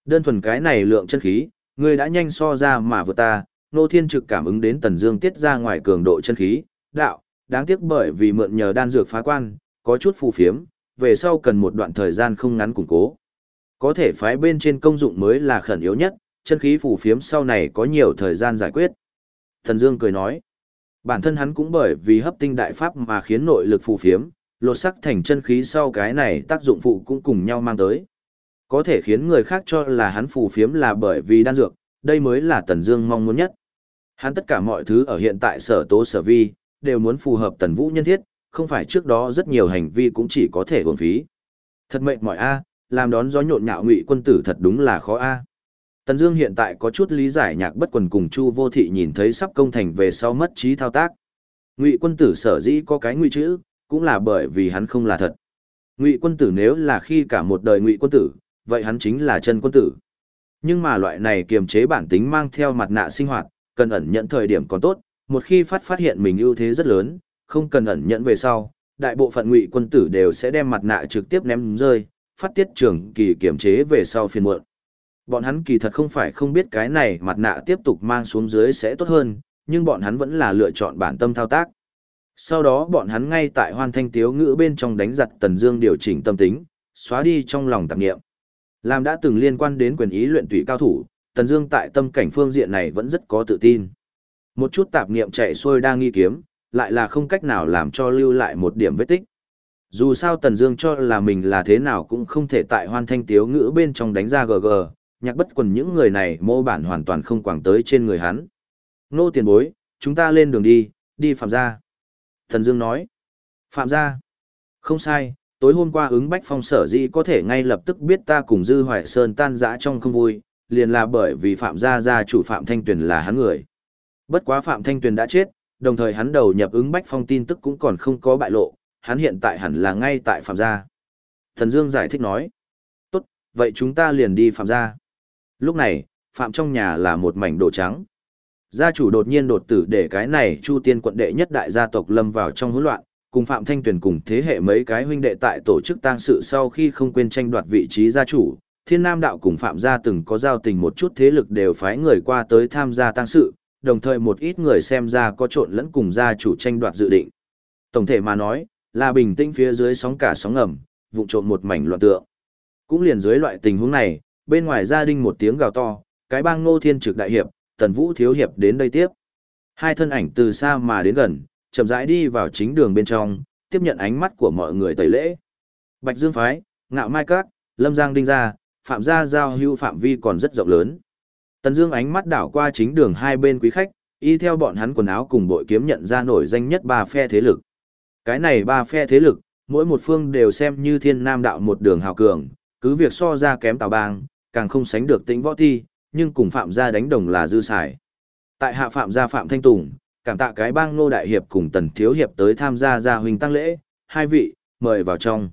[SPEAKER 1] Đơn thuần cái này lượng chân khí, ngươi đã nhanh so ra mà vượt ta, Ngô Thiên Trực cảm ứng đến Tần Dương tiết ra ngoài cường độ chân khí, đạo, đáng tiếc bởi vì mượn nhờ đan dược phá quan, có chút phù phiếm, về sau cần một đoạn thời gian không ngắn củng cố. Có thể phái bên trên công dụng mới là khẩn yếu nhất, chân khí phù phiếm sau này có nhiều thời gian giải quyết. Thần Dương cười nói, bản thân hắn cũng bởi vì hấp tinh đại pháp mà khiến nội lực phù phiếm, lột sắc thành chân khí sau cái này tác dụng phụ cũng cùng nhau mang tới. Có thể khiến người khác cho là hắn phù phiếm là bởi vì đan dược, đây mới là Tần Dương mong muốn nhất. Hắn tất cả mọi thứ ở hiện tại sở tố sở vi, đều muốn phù hợp Tần Vũ nhân thiết, không phải trước đó rất nhiều hành vi cũng chỉ có thể uổng phí. Thật mệt mỏi a, làm đón gió nhộn nhạo ngụy quân tử thật đúng là khó a. Tần Dương hiện tại có chút lý giải nhạc bất quần cùng Chu Vô Thị nhìn thấy sắp công thành về sau mất trí thao tác. Ngụy quân tử sở dĩ có cái ngụy chữ, cũng là bởi vì hắn không là thật. Ngụy quân tử nếu là khi cả một đời ngụy quân tử, vậy hắn chính là chân quân tử. Nhưng mà loại này kiềm chế bản tính mang theo mặt nạ sinh hoạt, cần ẩn nhận thời điểm còn tốt, một khi phát phát hiện mình ưu thế rất lớn, không cần ẩn nhận về sau, đại bộ phận ngụy quân tử đều sẽ đem mặt nạ trực tiếp ném rơi, phát tiết trưởng kỳ kiềm chế về sau phiền muộn. Bọn hắn kỳ thật không phải không biết cái này mặt nạ tiếp tục mang xuống dưới sẽ tốt hơn, nhưng bọn hắn vẫn là lựa chọn bản tâm thao tác. Sau đó bọn hắn ngay tại hoàn thanh tiếu ngữ bên trong đánh giặt Tần Dương điều chỉnh tâm tính, xóa đi trong lòng tạp niệm. Làm đã từng liên quan đến quyền ý luyện tụy cao thủ, Tần Dương tại tâm cảnh phương diện này vẫn rất có tự tin. Một chút tạp niệm chạy xuôi đang nghi kiếm, lại là không cách nào làm cho lưu lại một điểm vết tích. Dù sao Tần Dương cho là mình là thế nào cũng không thể tại Hoan Thanh Tiếu ngữ bên trong đánh ra GG, nhạc bất quần những người này mô bản hoàn toàn không quảng tới trên người hắn. Nô tiền bối, chúng ta lên đường đi, đi phạm gia. Thần Dương nói, phạm gia. Không sai, tối hôm qua ứng bách phong sở dĩ có thể ngay lập tức biết ta cùng Dư Hoài Sơn tan rã trong không vui, liền là bởi vì phạm gia gia chủ phạm Thanh Tuyền là hắn người. Bất quá phạm Thanh Tuyền đã chết, đồng thời hắn đầu nhập ứng bách phong tin tức cũng còn không có bại lộ, hắn hiện tại hẳn là ngay tại phạm gia. Thần Dương giải thích nói, tốt, vậy chúng ta liền đi phạm gia. Lúc này, phạm trong nhà là một mảnh đồ trắng. Gia chủ đột nhiên đột tử để cái này Chu Tiên quận đệ nhất đại gia tộc lâm vào trong hỗn loạn, cùng Phạm Thanh Tuyền cùng thế hệ mấy cái huynh đệ tại tổ chức tang sự sau khi không quên tranh đoạt vị trí gia chủ, Thiên Nam đạo cùng Phạm gia từng có giao tình một chút thế lực đều phái người qua tới tham gia tang sự, đồng thời một ít người xem ra có trộn lẫn cùng gia chủ tranh đoạt dự định. Tổng thể mà nói, là bình tĩnh phía dưới sóng cả sóng ngầm, vụ trộn một mảnh loạn tượng. Cũng liền dưới loại tình huống này, bên ngoài gia đình một tiếng gào to, cái bang ngô thiên trực đại hiệp, tần vũ thiếu hiệp đến đây tiếp. Hai thân ảnh từ xa mà đến gần, chậm rãi đi vào chính đường bên trong, tiếp nhận ánh mắt của mọi người tẩy lễ. Bạch Dương Phái, Ngạo Mai Các, Lâm Giang Đinh Gia, Phạm Gia Giao hưu phạm vi còn rất rộng lớn. Tần Dương ánh mắt đảo qua chính đường hai bên quý khách, y theo bọn hắn quần áo cùng bội kiếm nhận ra nổi danh nhất ba phe thế lực. Cái này ba phe thế lực, mỗi một phương đều xem như thiên nam đạo một đường hào cường, cứ việc so ra kém Tào Bang, càng không sánh được Tĩnh Võ thi, nhưng cùng Phạm gia đánh đồng là dư xài. Tại hạ Phạm gia Phạm Thanh Tùng, cảm tạ cái bang nô đại hiệp cùng Tần thiếu hiệp tới tham gia gia huynh tăng lễ, hai vị, mời vào trong.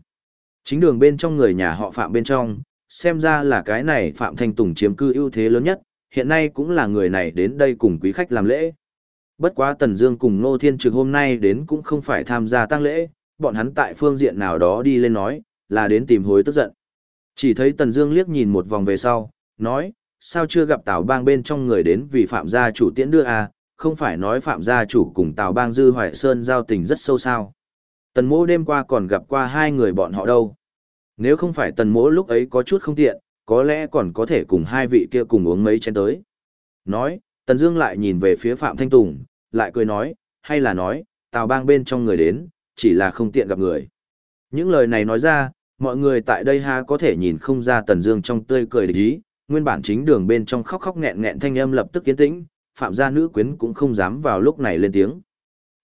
[SPEAKER 1] Chính đường bên trong người nhà họ Phạm bên trong, xem ra là cái này Phạm Thanh Tùng chiếm cư ưu thế lớn nhất, hiện nay cũng là người này đến đây cùng quý khách làm lễ. Bất quá Tần Dương cùng Nô Thiên Trực hôm nay đến cũng không phải tham gia tang lễ, bọn hắn tại phương diện nào đó đi lên nói, là đến tìm hối tức giận. Chỉ thấy Tần Dương liếc nhìn một vòng về sau, nói, sao chưa gặp Tào Bang bên trong người đến vì Phạm gia chủ tiễn đưa à, không phải nói Phạm gia chủ cùng Tào Bang Dư Hoài Sơn giao tình rất sâu sao. Tần mỗ đêm qua còn gặp qua hai người bọn họ đâu. Nếu không phải tần mỗ lúc ấy có chút không tiện, có lẽ còn có thể cùng hai vị kia cùng uống mấy chén tới. Nói, Tần Dương lại nhìn về phía Phạm Thanh Tùng, lại cười nói, hay là nói, Tào Bang bên trong người đến, chỉ là không tiện gặp người. Những lời này nói ra, mọi người tại đây ha có thể nhìn không ra Tần Dương trong tươi cười địch ý, nguyên bản chính đường bên trong khóc khóc nghẹn nghẹn thanh âm lập tức yên tĩnh, Phạm gia nữ quyến cũng không dám vào lúc này lên tiếng.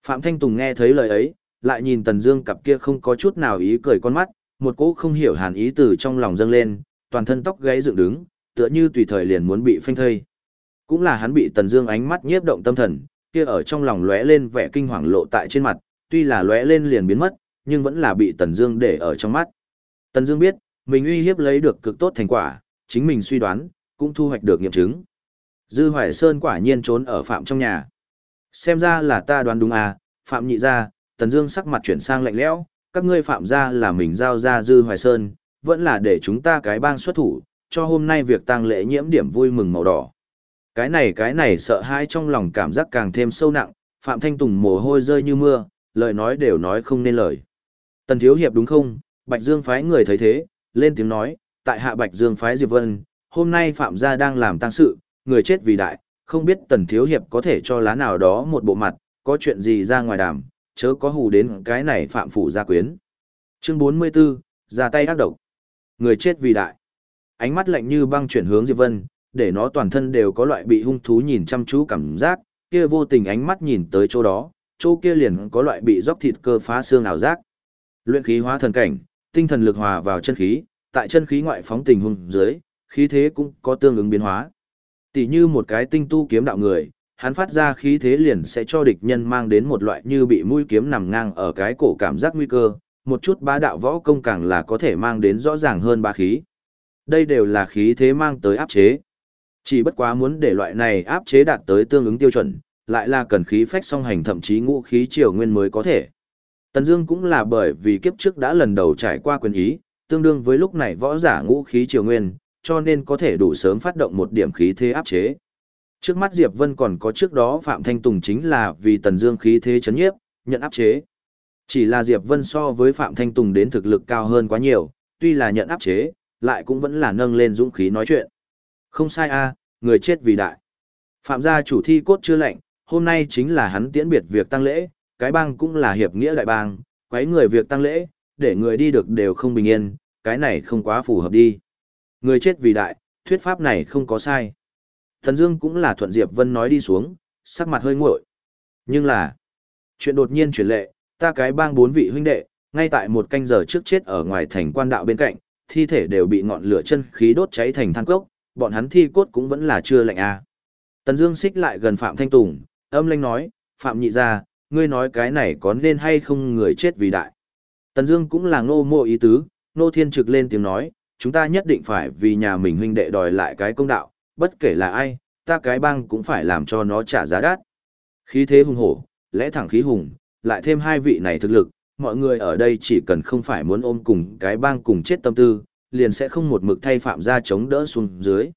[SPEAKER 1] Phạm Thanh Tùng nghe thấy lời ấy, lại nhìn Tần Dương cặp kia không có chút nào ý cười con mắt, một cỗ không hiểu hàn ý từ trong lòng dâng lên, toàn thân tóc gáy dựng đứng, tựa như tùy thời liền muốn bị phanh thây. Cũng là hắn bị Tần Dương ánh mắt nhiếp động tâm thần, kia ở trong lòng lóe lên vẻ kinh hoàng lộ tại trên mặt, tuy là lóe lên liền biến mất, nhưng vẫn là bị Tần Dương để ở trong mắt. Tần Dương biết, mình uy hiếp lấy được cực tốt thành quả, chính mình suy đoán, cũng thu hoạch được nghiệm chứng. Dư Hoài Sơn quả nhiên trốn ở Phạm trong nhà. Xem ra là ta đoán đúng à, Phạm nhị gia, Tần Dương sắc mặt chuyển sang lạnh lẽo, các ngươi phạm gia là mình giao ra Dư Hoài Sơn, vẫn là để chúng ta cái bang xuất thủ, cho hôm nay việc tang lễ nhiễm điểm vui mừng màu đỏ. Cái này cái này sợ hãi trong lòng cảm giác càng thêm sâu nặng, Phạm Thanh Tùng mồ hôi rơi như mưa, lời nói đều nói không nên lời. Tần Thiếu Hiệp đúng không? Bạch Dương phái người thấy thế, lên tiếng nói, tại hạ Bạch Dương phái Diệp Vân, hôm nay Phạm gia đang làm tang sự, người chết vì đại, không biết Tần Thiếu Hiệp có thể cho lá nào đó một bộ mặt, có chuyện gì ra ngoài đàm, chớ có hù đến cái này Phạm Phủ gia quyến. Chương 44, ra tay ác độc. Người chết vì đại. Ánh mắt lạnh như băng chuyển hướng Diệp Vân, để nó toàn thân đều có loại bị hung thú nhìn chăm chú cảm giác, kia vô tình ánh mắt nhìn tới chỗ đó, chỗ kia liền có loại bị dốc thịt cơ phá xương ảo giác. Luyện khí hóa thần cảnh, tinh thần lực hòa vào chân khí, tại chân khí ngoại phóng tình huống dưới, khí thế cũng có tương ứng biến hóa. Tỷ như một cái tinh tu kiếm đạo người, hắn phát ra khí thế liền sẽ cho địch nhân mang đến một loại như bị mũi kiếm nằm ngang ở cái cổ cảm giác nguy cơ, một chút bá đạo võ công càng là có thể mang đến rõ ràng hơn ba khí. Đây đều là khí thế mang tới áp chế. Chỉ bất quá muốn để loại này áp chế đạt tới tương ứng tiêu chuẩn, lại là cần khí phách song hành thậm chí ngũ khí triều nguyên mới có thể. Tần Dương cũng là bởi vì kiếp trước đã lần đầu trải qua quyền ý, tương đương với lúc này võ giả ngũ khí triều nguyên, cho nên có thể đủ sớm phát động một điểm khí thế áp chế. Trước mắt Diệp Vân còn có trước đó Phạm Thanh Tùng chính là vì Tần Dương khí thế chấn nhiếp, nhận áp chế. Chỉ là Diệp Vân so với Phạm Thanh Tùng đến thực lực cao hơn quá nhiều, tuy là nhận áp chế, lại cũng vẫn là nâng lên dũng khí nói chuyện. Không sai a, người chết vì đại. Phạm gia chủ thi cốt chưa lạnh, hôm nay chính là hắn tiễn biệt việc tăng lễ, cái bang cũng là hiệp nghĩa đại bang, quấy người việc tăng lễ, để người đi được đều không bình yên, cái này không quá phù hợp đi. Người chết vì đại, thuyết pháp này không có sai. Thần Dương cũng là thuận Diệp Vân nói đi xuống, sắc mặt hơi nguội. Nhưng là, chuyện đột nhiên chuyển lệ, ta cái bang bốn vị huynh đệ, ngay tại một canh giờ trước chết ở ngoài thành quan đạo bên cạnh, thi thể đều bị ngọn lửa chân khí đốt cháy thành than cốc, bọn hắn thi cốt cũng vẫn là chưa lạnh à. Tần Dương xích lại gần Phạm Thanh Tùng, âm lãnh nói, Phạm nhị gia, ngươi nói cái này có nên hay không người chết vì đại. Tần Dương cũng là ngô mộ ý tứ, nô thiên trực lên tiếng nói, chúng ta nhất định phải vì nhà mình huynh đệ đòi lại cái công đạo, bất kể là ai, ta cái bang cũng phải làm cho nó trả giá đắt. Khí thế hùng hổ, lẽ thẳng khí hùng, lại thêm hai vị này thực lực, mọi người ở đây chỉ cần không phải muốn ôm cùng cái bang cùng chết tâm tư, liền sẽ không một mực thay phạm gia chống đỡ xuống dưới.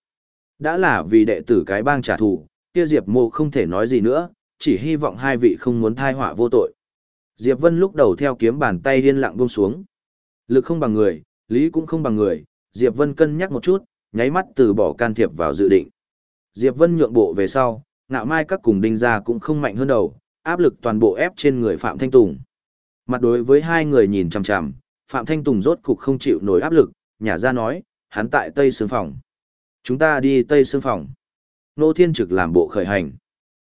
[SPEAKER 1] Đã là vì đệ tử cái bang trả thù, kia Diệp Mộ không thể nói gì nữa, chỉ hy vọng hai vị không muốn thai họa vô tội. Diệp Vân lúc đầu theo kiếm bàn tay điên lặng buông xuống. Lực không bằng người, lý cũng không bằng người, Diệp Vân cân nhắc một chút, nháy mắt từ bỏ can thiệp vào dự định. Diệp Vân nhượng bộ về sau, ngạo mai các cùng đinh gia cũng không mạnh hơn đầu, áp lực toàn bộ ép trên người Phạm Thanh Tùng. Mặt đối với hai người nhìn chằm chằm, Phạm Thanh Tùng rốt cục không chịu nổi áp lực, nhà ra nói, hắn tại Tây Sương Phòng. Chúng ta đi Tây Sương Phòng. Nô Thiên Trực làm bộ khởi hành.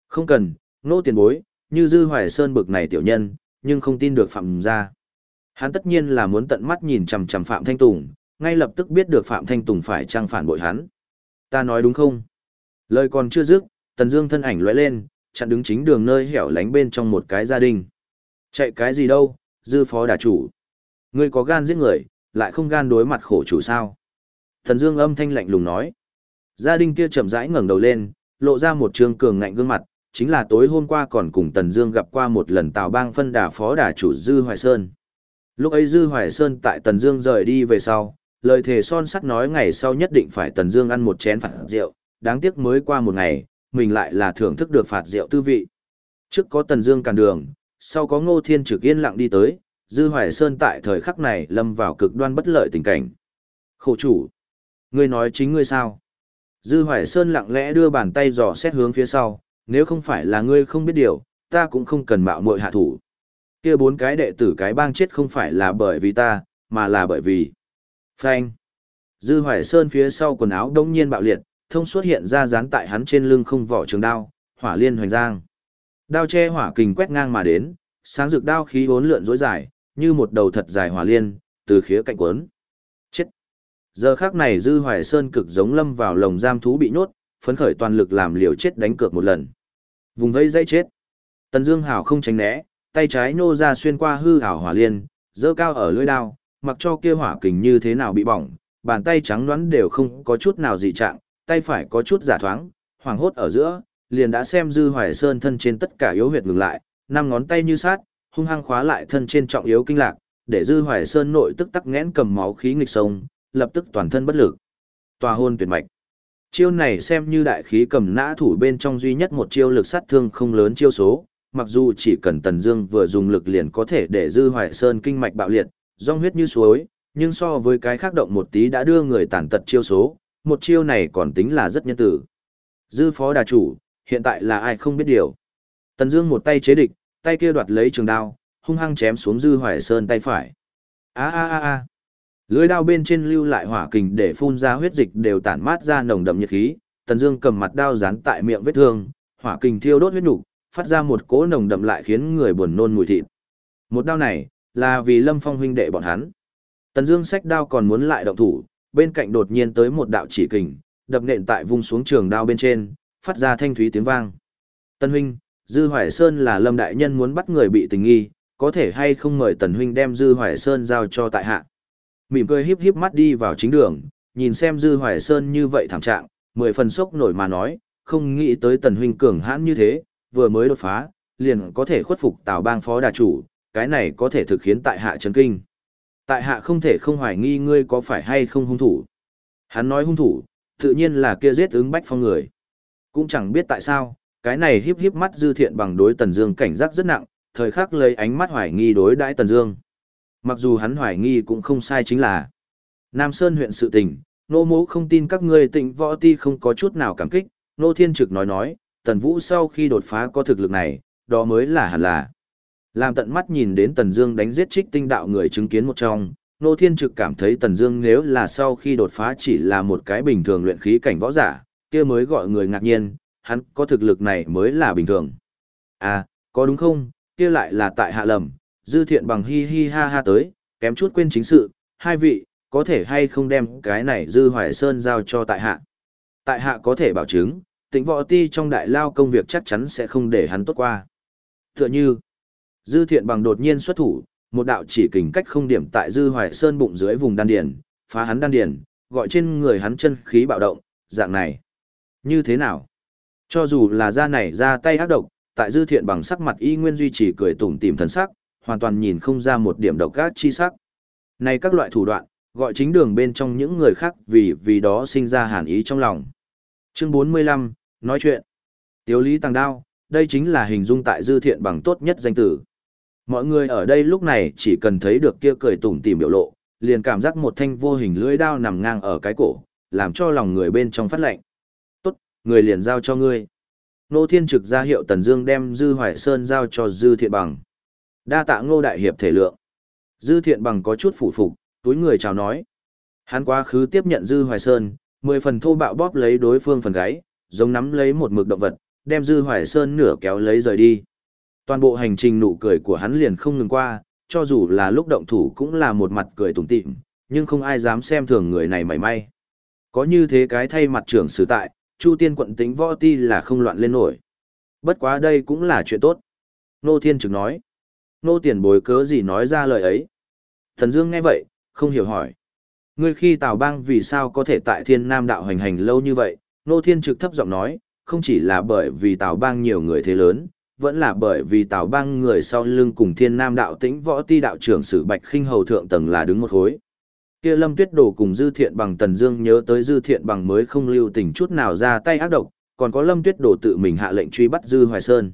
[SPEAKER 1] Không cần, nô tiền bối, như Dư Hoài Sơn bực này tiểu nhân, nhưng không tin được Phạm gia. Hắn tất nhiên là muốn tận mắt nhìn chằm chằm Phạm Thanh Tùng, ngay lập tức biết được Phạm Thanh Tùng phải trang phản bội hắn. Ta nói đúng không? Lời còn chưa dứt, Tần Dương thân ảnh lóe lên, chặn đứng chính đường nơi hẻo lánh bên trong một cái gia đình. Chạy cái gì đâu, dư phó đà chủ. Ngươi có gan giết người, lại không gan đối mặt khổ chủ sao? Tần Dương âm thanh lạnh lùng nói. Gia đình kia chậm rãi ngẩng đầu lên, lộ ra một trương cường ngạnh gương mặt, chính là tối hôm qua còn cùng Tần Dương gặp qua một lần Tào Bang phân đà phó đà chủ Dư Hoài Sơn. Lúc ấy Dư Hoài Sơn tại Tần Dương rời đi về sau, lời thề son sắt nói ngày sau nhất định phải Tần Dương ăn một chén phạt rượu, đáng tiếc mới qua một ngày, mình lại là thưởng thức được phạt rượu tư vị. Trước có Tần Dương cản đường, sau có Ngô Thiên Trực yên lặng đi tới, Dư Hoài Sơn tại thời khắc này lâm vào cực đoan bất lợi tình cảnh. Khổ chủ, ngươi nói chính ngươi sao? Dư Hoài Sơn lặng lẽ đưa bàn tay dò xét hướng phía sau, nếu không phải là ngươi không biết điều, ta cũng không cần mạo muội hạ thủ. Kia bốn cái đệ tử cái bang chết không phải là bởi vì ta, mà là bởi vì Phanh. Dư Hoài Sơn phía sau quần áo đông nhiên bạo liệt, thông suốt hiện ra dán tại hắn trên lưng không vỏ trường đao, hỏa liên hoành giang. Đao che hỏa kình quét ngang mà đến, sáng rực đao khí bốn lượn rối dài, như một đầu thật dài hỏa liên, từ khía cạnh cuốn. Chết. Giờ khắc này Dư Hoài Sơn cực giống lâm vào lồng giam thú bị nhốt, phấn khởi toàn lực làm liều chết đánh cược một lần. Vùng vây dây chết. Tần Dương Hảo không tránh né, tay trái nô ra xuyên qua hư ảo hỏa liên, dơ cao ở lưỡi đao, mặc cho kia hỏa kình như thế nào bị bỏng, bàn tay trắng nõn đều không có chút nào dị trạng, tay phải có chút giả thoáng, hoàng hốt ở giữa, liền đã xem dư hoài sơn thân trên tất cả yếu huyệt ngừng lại, năm ngón tay như sát, hung hăng khóa lại thân trên trọng yếu kinh lạc, để Dư Hoài Sơn nội tức tắc nghẽn cầm máu khí nghịch sông, lập tức toàn thân bất lực. Tòa hôn tuyệt mạch. Chiêu này xem như đại khí cầm nã thủ bên trong duy nhất một chiêu lực sát thương không lớn chiêu số, mặc dù chỉ cần Tần Dương vừa dùng lực liền có thể để Dư Hoài Sơn kinh mạch bạo liệt, dòng huyết như suối, nhưng so với cái khác động một tí đã đưa người tàn tật chiêu số, một chiêu này còn tính là rất nhân tử. Dư phó đà chủ, hiện tại là ai không biết điều. Tần Dương một tay chế địch, tay kia đoạt lấy trường đao, hung hăng chém xuống Dư Hoài Sơn tay phải. A a a a. Lưỡi đao bên trên lưu lại hỏa kình để phun ra huyết dịch đều tản mát ra nồng đậm nhiệt khí, Tần Dương cầm mặt đao dán tại miệng vết thương, hỏa kình thiêu đốt huyết nục, phát ra một cỗ nồng đậm lại khiến người buồn nôn mùi thịt. Một đao này, là vì Lâm Phong huynh đệ bọn hắn. Tần Dương xách đao còn muốn lại động thủ, bên cạnh đột nhiên tới một đạo chỉ kình, đập nện tại vung xuống trường đao bên trên, phát ra thanh thúy tiếng vang. Tần huynh, Dư Hoài Sơn là Lâm đại nhân muốn bắt người bị tình nghi, có thể hay không mời Tần huynh đem Dư Hoài Sơn giao cho tại hạ. Mỉm cười híp híp mắt đi vào chính đường, nhìn xem Dư Hoài Sơn như vậy thảm trạng, mười phần sốc nổi mà nói, không nghĩ tới Tần huynh cường hãn như thế, vừa mới đột phá, liền có thể khuất phục Tào Bang phó đà chủ, cái này có thể thực khiến tại hạ chấn kinh. Tại hạ không thể không hoài nghi ngươi có phải hay không hung thủ. Hắn nói hung thủ, tự nhiên là kia giết ứng bách phong người. Cũng chẳng biết tại sao, cái này híp híp mắt dư thiện bằng đối Tần Dương cảnh giác rất nặng, thời khắc lấy ánh mắt hoài nghi đối đãi Tần Dương. Mặc dù hắn hoài nghi cũng không sai chính là Nam Sơn huyện sự tình, nô mố không tin các ngươi tịnh võ ti không có chút nào cảm kích, nô thiên trực nói nói, Tần Vũ sau khi đột phá có thực lực này, đó mới là hẳn là. Làm tận mắt nhìn đến Tần Dương đánh giết trích tinh đạo người chứng kiến một trong, Nô Thiên Trực cảm thấy Tần Dương nếu là sau khi đột phá chỉ là một cái bình thường luyện khí cảnh võ giả, kia mới gọi người ngạc nhiên, hắn có thực lực này mới là bình thường. À, có đúng không, kia lại là tại hạ lầm, dư thiện bằng hi hi ha ha tới, kém chút quên chính sự, hai vị, có thể hay không đem cái này dư hoài sơn giao cho tại hạ. Tại hạ có thể bảo chứng, Tịnh võ ti trong đại lao công việc chắc chắn sẽ không để hắn tốt qua. Tựa như, dư thiện bằng đột nhiên xuất thủ, một đạo chỉ kình cách không điểm tại dư hoài sơn bụng dưới vùng đan điền, phá hắn đan điền, gọi trên người hắn chân khí bạo động, dạng này. Như thế nào? Cho dù là ra này ra tay ác độc, tại dư thiện bằng sắc mặt y nguyên duy trì cười tủm tỉm thần sắc, hoàn toàn nhìn không ra một điểm độc ác chi sắc. Này các loại thủ đoạn, gọi chính đường bên trong những người khác vì vì đó sinh ra hàn ý trong lòng. Chương 45, nói chuyện. Tiếu lý tăng đao, đây chính là hình dung tại dư thiện bằng tốt nhất danh tử. Mọi người ở đây lúc này chỉ cần thấy được kia cười tủm tỉm biểu lộ, liền cảm giác một thanh vô hình lưỡi đao nằm ngang ở cái cổ, làm cho lòng người bên trong phát lạnh. Tốt, người liền giao cho ngươi. Nô Thiên Trực ra hiệu Tần Dương đem Dư Hoài Sơn giao cho Dư Thiện Bằng. Đa tạ Ngô đại hiệp thể lượng. Dư Thiện Bằng có chút phụ phục, túi người chào nói. Hắn quá khứ tiếp nhận Dư Hoài Sơn, mười phần thô bạo bóp lấy đối phương phần gáy, giống nắm lấy một mực động vật, đem Dư Hoài Sơn nửa kéo lấy rời đi. Toàn bộ hành trình nụ cười của hắn liền không ngừng qua, cho dù là lúc động thủ cũng là một mặt cười tủm tỉm, nhưng không ai dám xem thường người này mảy may. Có như thế cái thay mặt trưởng sử tại, Chu Tiên quận tính võ ti là không loạn lên nổi. Bất quá đây cũng là chuyện tốt. Nô Thiên Trực nói. Nô tiền bối cớ gì nói ra lời ấy. Thần Dương nghe vậy, không hiểu hỏi. Ngươi khi Tào Bang vì sao có thể tại Thiên Nam đạo hành hành lâu như vậy? Nô Thiên Trực thấp giọng nói, không chỉ là bởi vì Tào Bang nhiều người thế lớn, vẫn là bởi vì Tào Bang người sau lưng cùng Thiên Nam đạo tĩnh võ ti đạo trưởng Sử Bạch Khinh hầu thượng tầng là đứng một khối. Kia Lâm Tuyết Đồ cùng Dư Thiện bằng Tần Dương nhớ tới Dư Thiện bằng mới không lưu tình chút nào ra tay ác độc, còn có Lâm Tuyết Đồ tự mình hạ lệnh truy bắt Dư Hoài Sơn.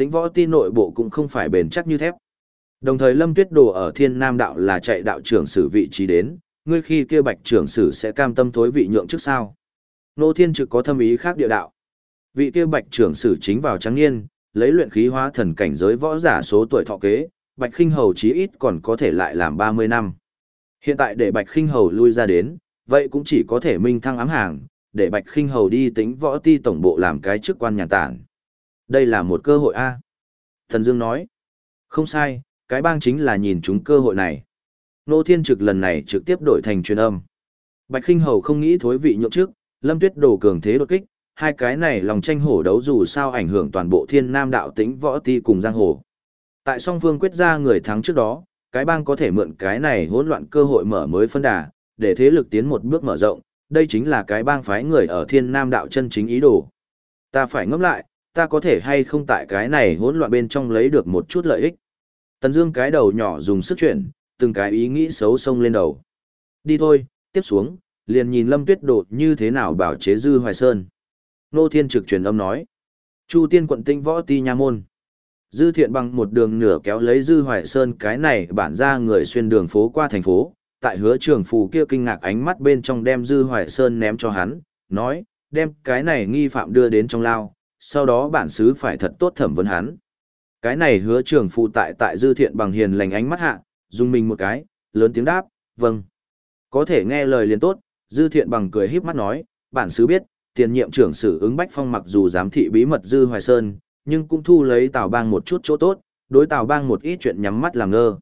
[SPEAKER 1] Tĩnh võ ti nội bộ cũng không phải bền chắc như thép. Đồng thời Lâm Tuyết Đồ ở Thiên Nam đạo là chạy đạo trưởng sử vị trí đến, ngươi khi kia Bạch trưởng sử sẽ cam tâm thối vị nhượng trước sao? Nô Thiên Trực có thâm ý khác địa đạo. Vị kia Bạch trưởng sử chính vào trắng niên, lấy luyện khí hóa thần cảnh giới võ giả số tuổi thọ kế, Bạch Khinh Hầu chí ít còn có thể lại làm 30 năm. Hiện tại để Bạch Khinh Hầu lui ra đến, vậy cũng chỉ có thể minh thăng ám hàng, để Bạch Khinh Hầu đi tính võ ti tổng bộ làm cái chức quan nhà tản. Đây là một cơ hội a. Thần Dương nói. Không sai, cái bang chính là nhìn chúng cơ hội này. Nô Thiên Trực lần này trực tiếp đổi thành truyền âm. Bạch kinh Hầu không nghĩ thối vị nhượng trước, Lâm Tuyết đổ cường thế đột kích, hai cái này lòng tranh hổ đấu dù sao ảnh hưởng toàn bộ thiên nam đạo tĩnh võ ti cùng giang hồ. Tại song phương quyết ra người thắng trước đó, cái bang có thể mượn cái này hỗn loạn cơ hội mở mới phân đà, để thế lực tiến một bước mở rộng, đây chính là cái bang phái người ở thiên nam đạo chân chính ý đồ. Ta phải ngẫm lại, ta có thể hay không tại cái này hỗn loạn bên trong lấy được một chút lợi ích. Tần Dương cái đầu nhỏ dùng sức chuyển, từng cái ý nghĩ xấu xông lên đầu. Đi thôi, tiếp xuống, liền nhìn Lâm Tuyết Đột như thế nào bảo chế Dư Hoài Sơn. Nô Thiên Trực truyền âm nói. Chu Tiên quận tinh võ ti nha môn. Dư thiện bằng một đường nửa kéo lấy Dư Hoài Sơn cái này bản ra người xuyên đường phố qua thành phố, tại hứa trường phù kia kinh ngạc ánh mắt bên trong đem Dư Hoài Sơn ném cho hắn, nói, đem cái này nghi phạm đưa đến trong lao, sau đó bản xứ phải thật tốt thẩm vấn hắn. Cái này hứa trường phụ tại tại Dư thiện bằng hiền lành ánh mắt hạ, dùng mình một cái, lớn tiếng đáp, vâng. Có thể nghe lời liền tốt, Dư thiện bằng cười híp mắt nói, bản xứ biết, tiền nhiệm trưởng sử ứng Bách Phong mặc dù giám thị bí mật Dư Hoài Sơn, nhưng cũng thu lấy Tào Bang một chút chỗ tốt, đối Tào Bang một ít chuyện nhắm mắt làm ngơ.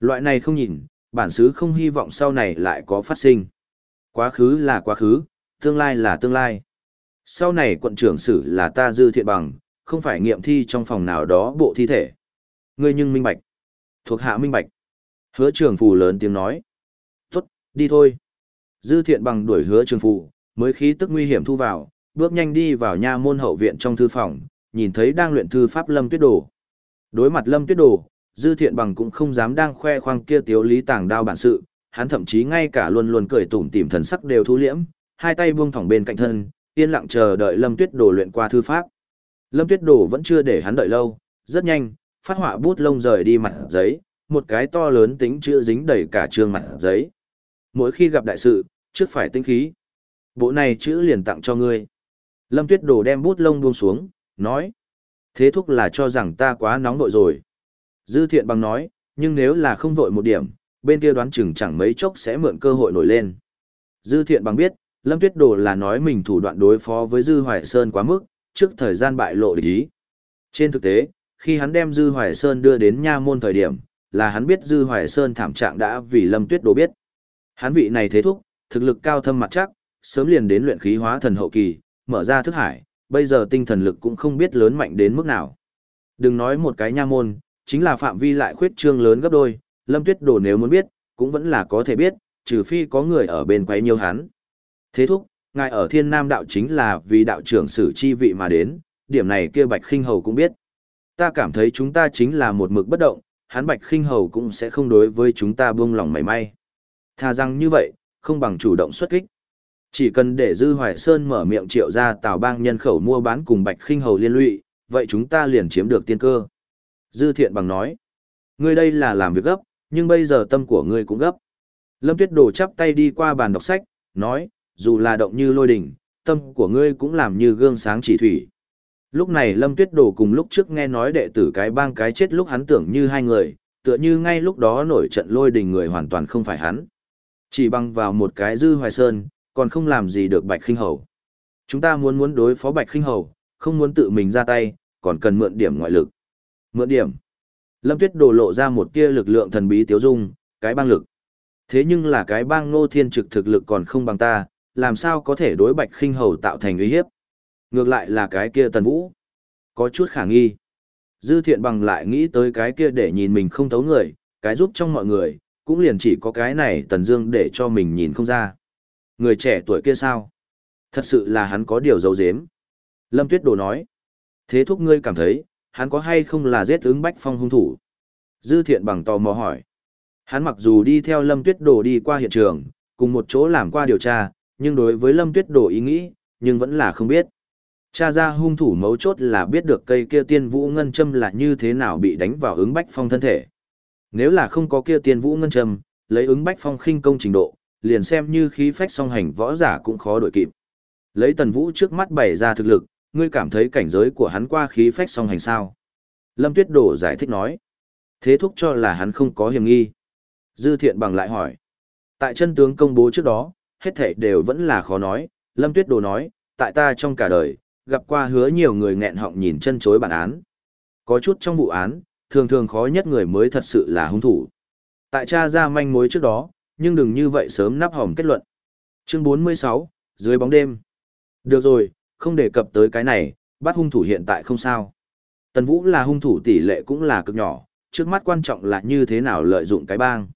[SPEAKER 1] Loại này không nhìn, bản xứ không hy vọng sau này lại có phát sinh. Quá khứ là quá khứ, tương lai là tương lai. Sau này quận trưởng xử là ta dư thiện bằng, không phải nghiệm thi trong phòng nào đó bộ thi thể. Ngươi nhưng minh bạch. Thuộc hạ minh bạch. Hứa trường phù lớn tiếng nói. Tốt, đi thôi. Dư thiện bằng đuổi hứa trường phù, mới khí tức nguy hiểm thu vào, bước nhanh đi vào nha môn hậu viện trong thư phòng, nhìn thấy đang luyện thư pháp Lâm Tuyết Đồ. Đối mặt Lâm Tuyết Đồ, Dư Thiện Bằng cũng không dám đang khoe khoang kia tiếu lý tàng đao bản sự, hắn thậm chí ngay cả luôn luôn cười tủm tỉm thần sắc đều thu liễm, hai tay buông thõng bên cạnh thân, yên lặng chờ đợi Lâm Tuyết Đồ luyện qua thư pháp. Lâm Tuyết Đồ vẫn chưa để hắn đợi lâu, rất nhanh, phát họa bút lông rời đi mặt giấy, một cái to lớn tính chữ dính đầy cả trương mặt giấy. Mỗi khi gặp đại sự, trước phải tinh khí. Bộ này chữ liền tặng cho ngươi. Lâm Tuyết Đồ đem bút lông buông xuống, nói. Thế thúc là cho rằng ta quá nóng vội rồi. Dư thiện bằng nói, nhưng nếu là không vội một điểm, bên kia đoán chừng chẳng mấy chốc sẽ mượn cơ hội nổi lên. Dư thiện bằng biết, Lâm Tuyết Đồ là nói mình thủ đoạn đối phó với Dư Hoài Sơn quá mức, trước thời gian bại lộ địch ý. Trên thực tế, khi hắn đem Dư Hoài Sơn đưa đến nha môn thời điểm, là hắn biết Dư Hoài Sơn thảm trạng đã vì Lâm Tuyết Đồ biết. Hắn vị này thế thúc, thực lực cao thâm mặt chắc, sớm liền đến luyện khí hóa thần hậu kỳ, mở ra thức hải, bây giờ tinh thần lực cũng không biết lớn mạnh đến mức nào. Đừng nói một cái nha môn, chính là phạm vi lại khuyết trương lớn gấp đôi, Lâm Tuyết Đồ nếu muốn biết, cũng vẫn là có thể biết, trừ phi có người ở bên quấy nhiều hắn. Thế thúc, ngài ở Thiên Nam đạo chính là vì đạo trưởng sử chi vị mà đến, điểm này kia Bạch Khinh Hầu cũng biết. Ta cảm thấy chúng ta chính là một mực bất động, hắn Bạch Khinh Hầu cũng sẽ không đối với chúng ta buông lòng mảy may. Thà rằng như vậy, không bằng chủ động xuất kích. Chỉ cần để Dư Hoài Sơn mở miệng triệu ra tào bang nhân khẩu mua bán cùng Bạch Khinh Hầu liên lụy, vậy chúng ta liền chiếm được tiên cơ. Dư Thiện bằng nói, ngươi đây là làm việc gấp, nhưng bây giờ tâm của ngươi cũng gấp. Lâm Tuyết Đồ chắp tay đi qua bàn đọc sách, nói, dù là động như lôi đỉnh, tâm của ngươi cũng làm như gương sáng chỉ thủy. Lúc này Lâm Tuyết Đồ cùng lúc trước nghe nói đệ tử cái bang cái chết lúc hắn tưởng như hai người, tựa như ngay lúc đó nổi trận lôi đình người hoàn toàn không phải hắn. Chỉ bằng vào một cái dư hoài sơn, còn không làm gì được Bạch kinh Hầu. Chúng ta muốn muốn đối phó Bạch kinh Hầu, không muốn tự mình ra tay, còn cần mượn điểm ngoại lực. Mượn điểm. Lâm Tuyết Đồ lộ ra một tia lực lượng thần bí tiếu dung, cái bang lực. Thế nhưng là cái bang Ngô Thiên Trực thực lực còn không bằng ta, làm sao có thể đối Bạch Khinh Hầu tạo thành uy hiếp? Ngược lại là cái kia Tần Vũ. Có chút khả nghi. Dư Thiện bằng lại nghĩ tới cái kia để nhìn mình không thấu người, cái giúp trong mọi người, cũng liền chỉ có cái này Tần Dương để cho mình nhìn không ra. Người trẻ tuổi kia sao? Thật sự là hắn có điều giấu giếm. Lâm Tuyết Đồ nói. Thế thúc ngươi cảm thấy, hắn có hay không là giết ứng bách phong hung thủ? Dư thiện bằng tò mò hỏi. Hắn mặc dù đi theo Lâm Tuyết Đồ đi qua hiện trường, cùng một chỗ làm qua điều tra, nhưng đối với Lâm Tuyết Đồ ý nghĩ, nhưng vẫn là không biết. Cha ra hung thủ mấu chốt là biết được cây kia tiên vũ ngân châm là như thế nào bị đánh vào ứng bách phong thân thể. Nếu là không có kia tiên vũ ngân châm, lấy ứng bách phong khinh công trình độ, liền xem như khí phách song hành võ giả cũng khó đổi kịp. Lấy tần vũ trước mắt bày ra thực lực, ngươi cảm thấy cảnh giới của hắn qua khí phách song hành sao? Lâm Tuyết Đổ giải thích nói. Thế thúc cho là hắn không có hiểm nghi. Dư thiện bằng lại hỏi. Tại chân tướng công bố trước đó, hết thảy đều vẫn là khó nói. Lâm Tuyết Đồ nói, tại ta trong cả đời, gặp qua hứa nhiều người nghẹn họng nhìn chân chối bản án. Có chút trong vụ án, thường thường khó nhất người mới thật sự là hung thủ. Tại cha ra manh mối trước đó, nhưng đừng như vậy sớm nắp hòm kết luận. Chương 46, dưới bóng đêm. Được rồi, không đề cập tới cái này, bắt hung thủ hiện tại không sao. Tần Vũ là hung thủ tỷ lệ cũng là cực nhỏ, trước mắt quan trọng là như thế nào lợi dụng cái bang.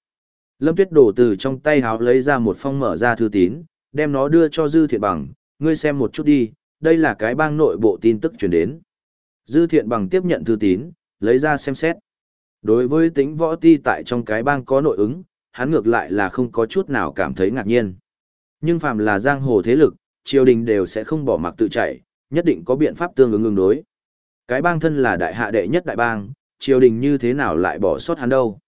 [SPEAKER 1] Lâm Tuyết đổ từ trong tay háo lấy ra một phong mở ra thư tín, đem nó đưa cho Dư Thiện Bằng, ngươi xem một chút đi, đây là cái bang nội bộ tin tức truyền đến. Dư Thiện Bằng tiếp nhận thư tín, lấy ra xem xét. Đối với tính võ ti tại trong cái bang có nội ứng, hắn ngược lại là không có chút nào cảm thấy ngạc nhiên. Nhưng phàm là giang hồ thế lực, triều đình đều sẽ không bỏ mặc tự chạy, nhất định có biện pháp tương ứng ứng đối. Cái bang thân là đại hạ đệ nhất đại bang, triều đình như thế nào lại bỏ sót hắn đâu.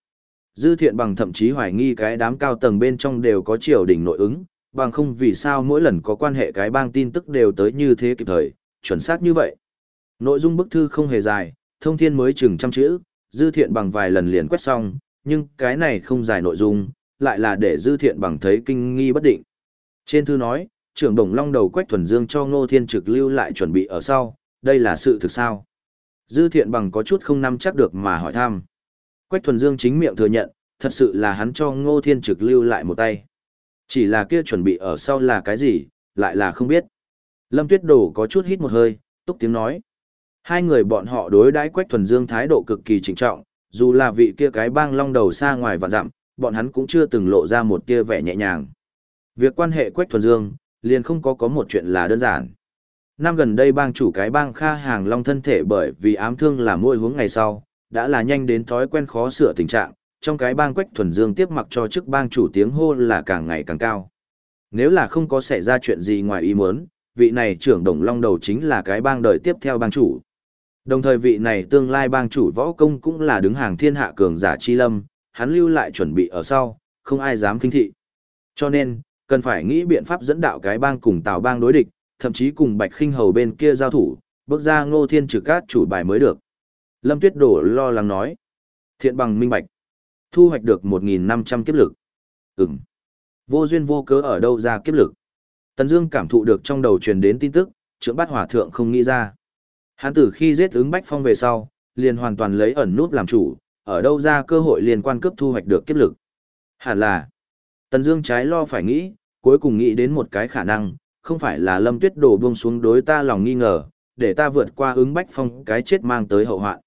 [SPEAKER 1] Dư thiện bằng thậm chí hoài nghi cái đám cao tầng bên trong đều có triều đình nội ứng, bằng không vì sao mỗi lần có quan hệ cái bang tin tức đều tới như thế kịp thời, chuẩn xác như vậy. Nội dung bức thư không hề dài, thông thiên mới chừng trăm chữ, dư thiện bằng vài lần liền quét xong, nhưng cái này không dài nội dung, lại là để dư thiện bằng thấy kinh nghi bất định. Trên thư nói, trưởng đồng long đầu quách thuần dương cho ngô thiên trực lưu lại chuẩn bị ở sau, đây là sự thực sao? Dư thiện bằng có chút không nắm chắc được mà hỏi thăm. Quách thuần dương chính miệng thừa nhận, thật sự là hắn cho ngô thiên trực lưu lại một tay. Chỉ là kia chuẩn bị ở sau là cái gì, lại là không biết. Lâm Tuyết Đổ có chút hít một hơi, túc tiếng nói. Hai người bọn họ đối đãi Quách Thuần Dương thái độ cực kỳ trịnh trọng, dù là vị kia cái bang long đầu xa ngoài và dặm, bọn hắn cũng chưa từng lộ ra một tia vẻ nhẹ nhàng. Việc quan hệ Quách Thuần Dương, liền không có có một chuyện là đơn giản. Năm gần đây bang chủ cái bang Kha Hàng Long thân thể bởi vì ám thương là mỗi hướng ngày sau, đã là nhanh đến thói quen khó sửa tình trạng, trong cái bang Quách Thuần Dương tiếp mặc cho chức bang chủ tiếng hô là càng ngày càng cao. Nếu là không có xảy ra chuyện gì ngoài ý muốn, vị này trưởng đồng long đầu chính là cái bang đời tiếp theo bang chủ. Đồng thời vị này tương lai bang chủ võ công cũng là đứng hàng thiên hạ cường giả chi lâm, hắn lưu lại chuẩn bị ở sau, không ai dám kinh thị. Cho nên, cần phải nghĩ biện pháp dẫn đạo cái bang cùng Tào bang đối địch, thậm chí cùng Bạch Khinh Hầu bên kia giao thủ, bước ra Ngô Thiên trừ cát chủ bài mới được. Lâm Tuyết Đổ lo lắng nói. Thiện bằng minh bạch. Thu hoạch được 1.500 kiếp lực. Ừm. Vô duyên vô cớ ở đâu ra kiếp lực. Tần Dương cảm thụ được trong đầu truyền đến tin tức, trưởng bát hỏa thượng không nghĩ ra. Hắn từ khi giết ứng Bách Phong về sau, liền hoàn toàn lấy ẩn nút làm chủ, ở đâu ra cơ hội liên quan cướp thu hoạch được kiếp lực. Hẳn là, Tần Dương trái lo phải nghĩ, cuối cùng nghĩ đến một cái khả năng, không phải là Lâm Tuyết đổ buông xuống đối ta lòng nghi ngờ, để ta vượt qua ứng Bách Phong cái chết mang tới hậu hoạn.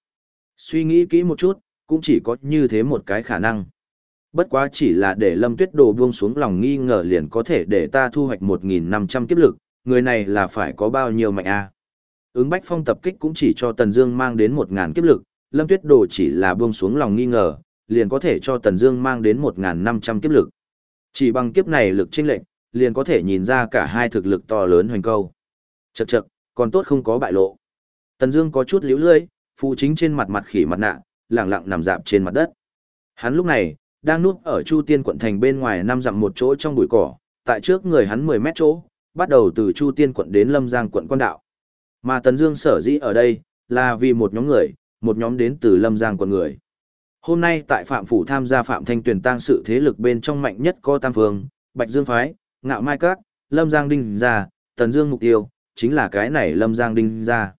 [SPEAKER 1] Suy nghĩ kỹ một chút, cũng chỉ có như thế một cái khả năng. Bất quá chỉ là để Lâm Tuyết Đồ buông xuống lòng nghi ngờ liền có thể để ta thu hoạch 1.500 kiếp lực, người này là phải có bao nhiêu mạnh a Ứng Bách Phong tập kích cũng chỉ cho Tần Dương mang đến 1000 kiếp lực, Lâm Tuyết Đồ chỉ là buông xuống lòng nghi ngờ, liền có thể cho Tần Dương mang đến 1500 kiếp lực. Chỉ bằng kiếp này lực chênh lệch, liền có thể nhìn ra cả hai thực lực to lớn hoành câu. Chậc chậc, còn tốt không có bại lộ. Tần Dương có chút liễu lưỡi, phụ chính trên mặt mặt khỉ mặt nạ, lẳng lặng nằm dạp trên mặt đất. Hắn lúc này đang núp ở Chu Tiên quận thành bên ngoài năm dặm một chỗ trong bụi cỏ, tại trước người hắn 10 mét chỗ, bắt đầu từ Chu Tiên quận đến Lâm Giang quận quan đạo. Mà Tần Dương sở dĩ ở đây, là vì một nhóm người, một nhóm đến từ Lâm Giang quận người. Hôm nay tại Phạm phủ tham gia Phạm Thanh Tuyền tang sự thế lực bên trong mạnh nhất có Tam Phương, Bạch Dương phái, Ngạo Mai Các, Lâm Giang Đinh gia, Tần Dương mục tiêu chính là cái này Lâm Giang Đinh gia.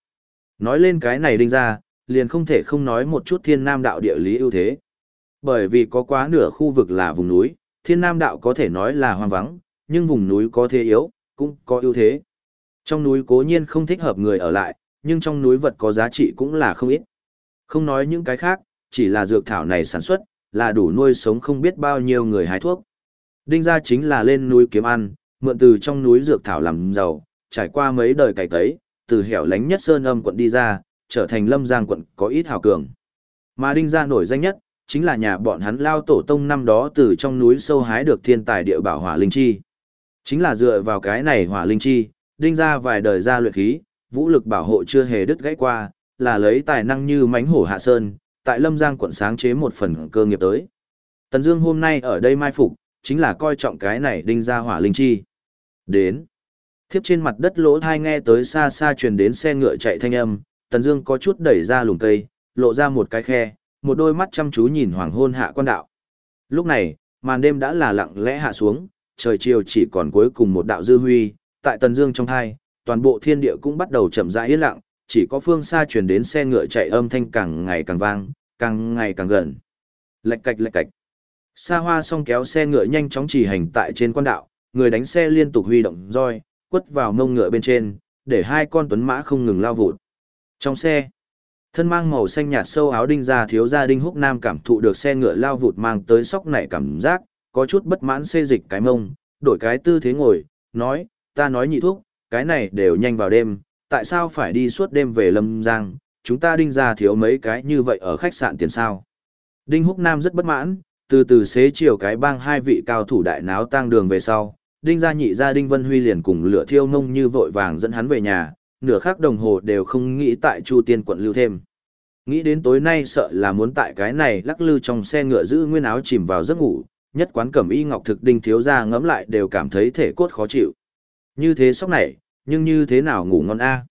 [SPEAKER 1] Nói lên cái này Đinh gia, liền không thể không nói một chút Thiên Nam đạo địa lý ưu thế. Bởi vì có quá nửa khu vực là vùng núi, Thiên Nam đạo có thể nói là hoang vắng, nhưng vùng núi có thế yếu, cũng có ưu thế. Trong núi cố nhiên không thích hợp người ở lại, nhưng trong núi vật có giá trị cũng là không ít. Không nói những cái khác, chỉ là dược thảo này sản xuất, là đủ nuôi sống không biết bao nhiêu người hái thuốc. Đinh gia chính là lên núi kiếm ăn, mượn từ trong núi dược thảo làm giàu, trải qua mấy đời cày tấy, từ hẻo lánh nhất sơn âm quận đi ra, trở thành lâm giang quận có ít hào cường. Mà đinh gia nổi danh nhất, chính là nhà bọn hắn lao tổ tông năm đó từ trong núi sâu hái được thiên tài địa bảo hỏa linh chi. Chính là dựa vào cái này hỏa linh chi, đinh Gia vài đời ra luyện khí, vũ lực bảo hộ chưa hề đứt gãy qua, là lấy tài năng như mánh hổ hạ sơn, tại Lâm Giang quận sáng chế một phần cơ nghiệp tới. Tần Dương hôm nay ở đây mai phục, chính là coi trọng cái này đinh Gia hỏa linh chi. Đến. Thiếp trên mặt đất lỗ thai nghe tới xa xa truyền đến xe ngựa chạy thanh âm, Tần Dương có chút đẩy ra lùm cây, lộ ra một cái khe, một đôi mắt chăm chú nhìn hoàng hôn hạ quan đạo. Lúc này, màn đêm đã là lặng lẽ hạ xuống, trời chiều chỉ còn cuối cùng một đạo dư huy, tại Tần Dương trong hai, toàn bộ thiên địa cũng bắt đầu chậm rãi yên lặng, chỉ có phương xa truyền đến xe ngựa chạy âm thanh càng ngày càng vang, càng ngày càng gần. Lạch cạch lạch cạch. Sa Hoa song kéo xe ngựa nhanh chóng chỉ hành tại trên quan đạo, người đánh xe liên tục huy động roi, quất vào mông ngựa bên trên, để hai con tuấn mã không ngừng lao vụt. Trong xe, thân mang màu xanh nhạt sâu áo đinh ra thiếu gia đinh húc nam cảm thụ được xe ngựa lao vụt mang tới sóc nảy cảm giác, có chút bất mãn xê dịch cái mông, đổi cái tư thế ngồi, nói, ta nói nhị thuốc, cái này đều nhanh vào đêm, tại sao phải đi suốt đêm về Lâm Giang, chúng ta đinh ra thiếu mấy cái như vậy ở khách sạn tiền sao. Đinh Húc Nam rất bất mãn, từ từ xế chiều cái bang hai vị cao thủ đại náo tang đường về sau, Đinh gia nhị gia Đinh Vân Huy liền cùng lửa thiêu mông như vội vàng dẫn hắn về nhà, nửa khắc đồng hồ đều không nghĩ tại Chu Tiên quận lưu thêm. Nghĩ đến tối nay sợ là muốn tại cái này lắc lư trong xe ngựa giữ nguyên áo chìm vào giấc ngủ, nhất quán cẩm y ngọc thực đinh thiếu gia ngẫm lại đều cảm thấy thể cốt khó chịu. Như thế sốc này, nhưng như thế nào ngủ ngon a?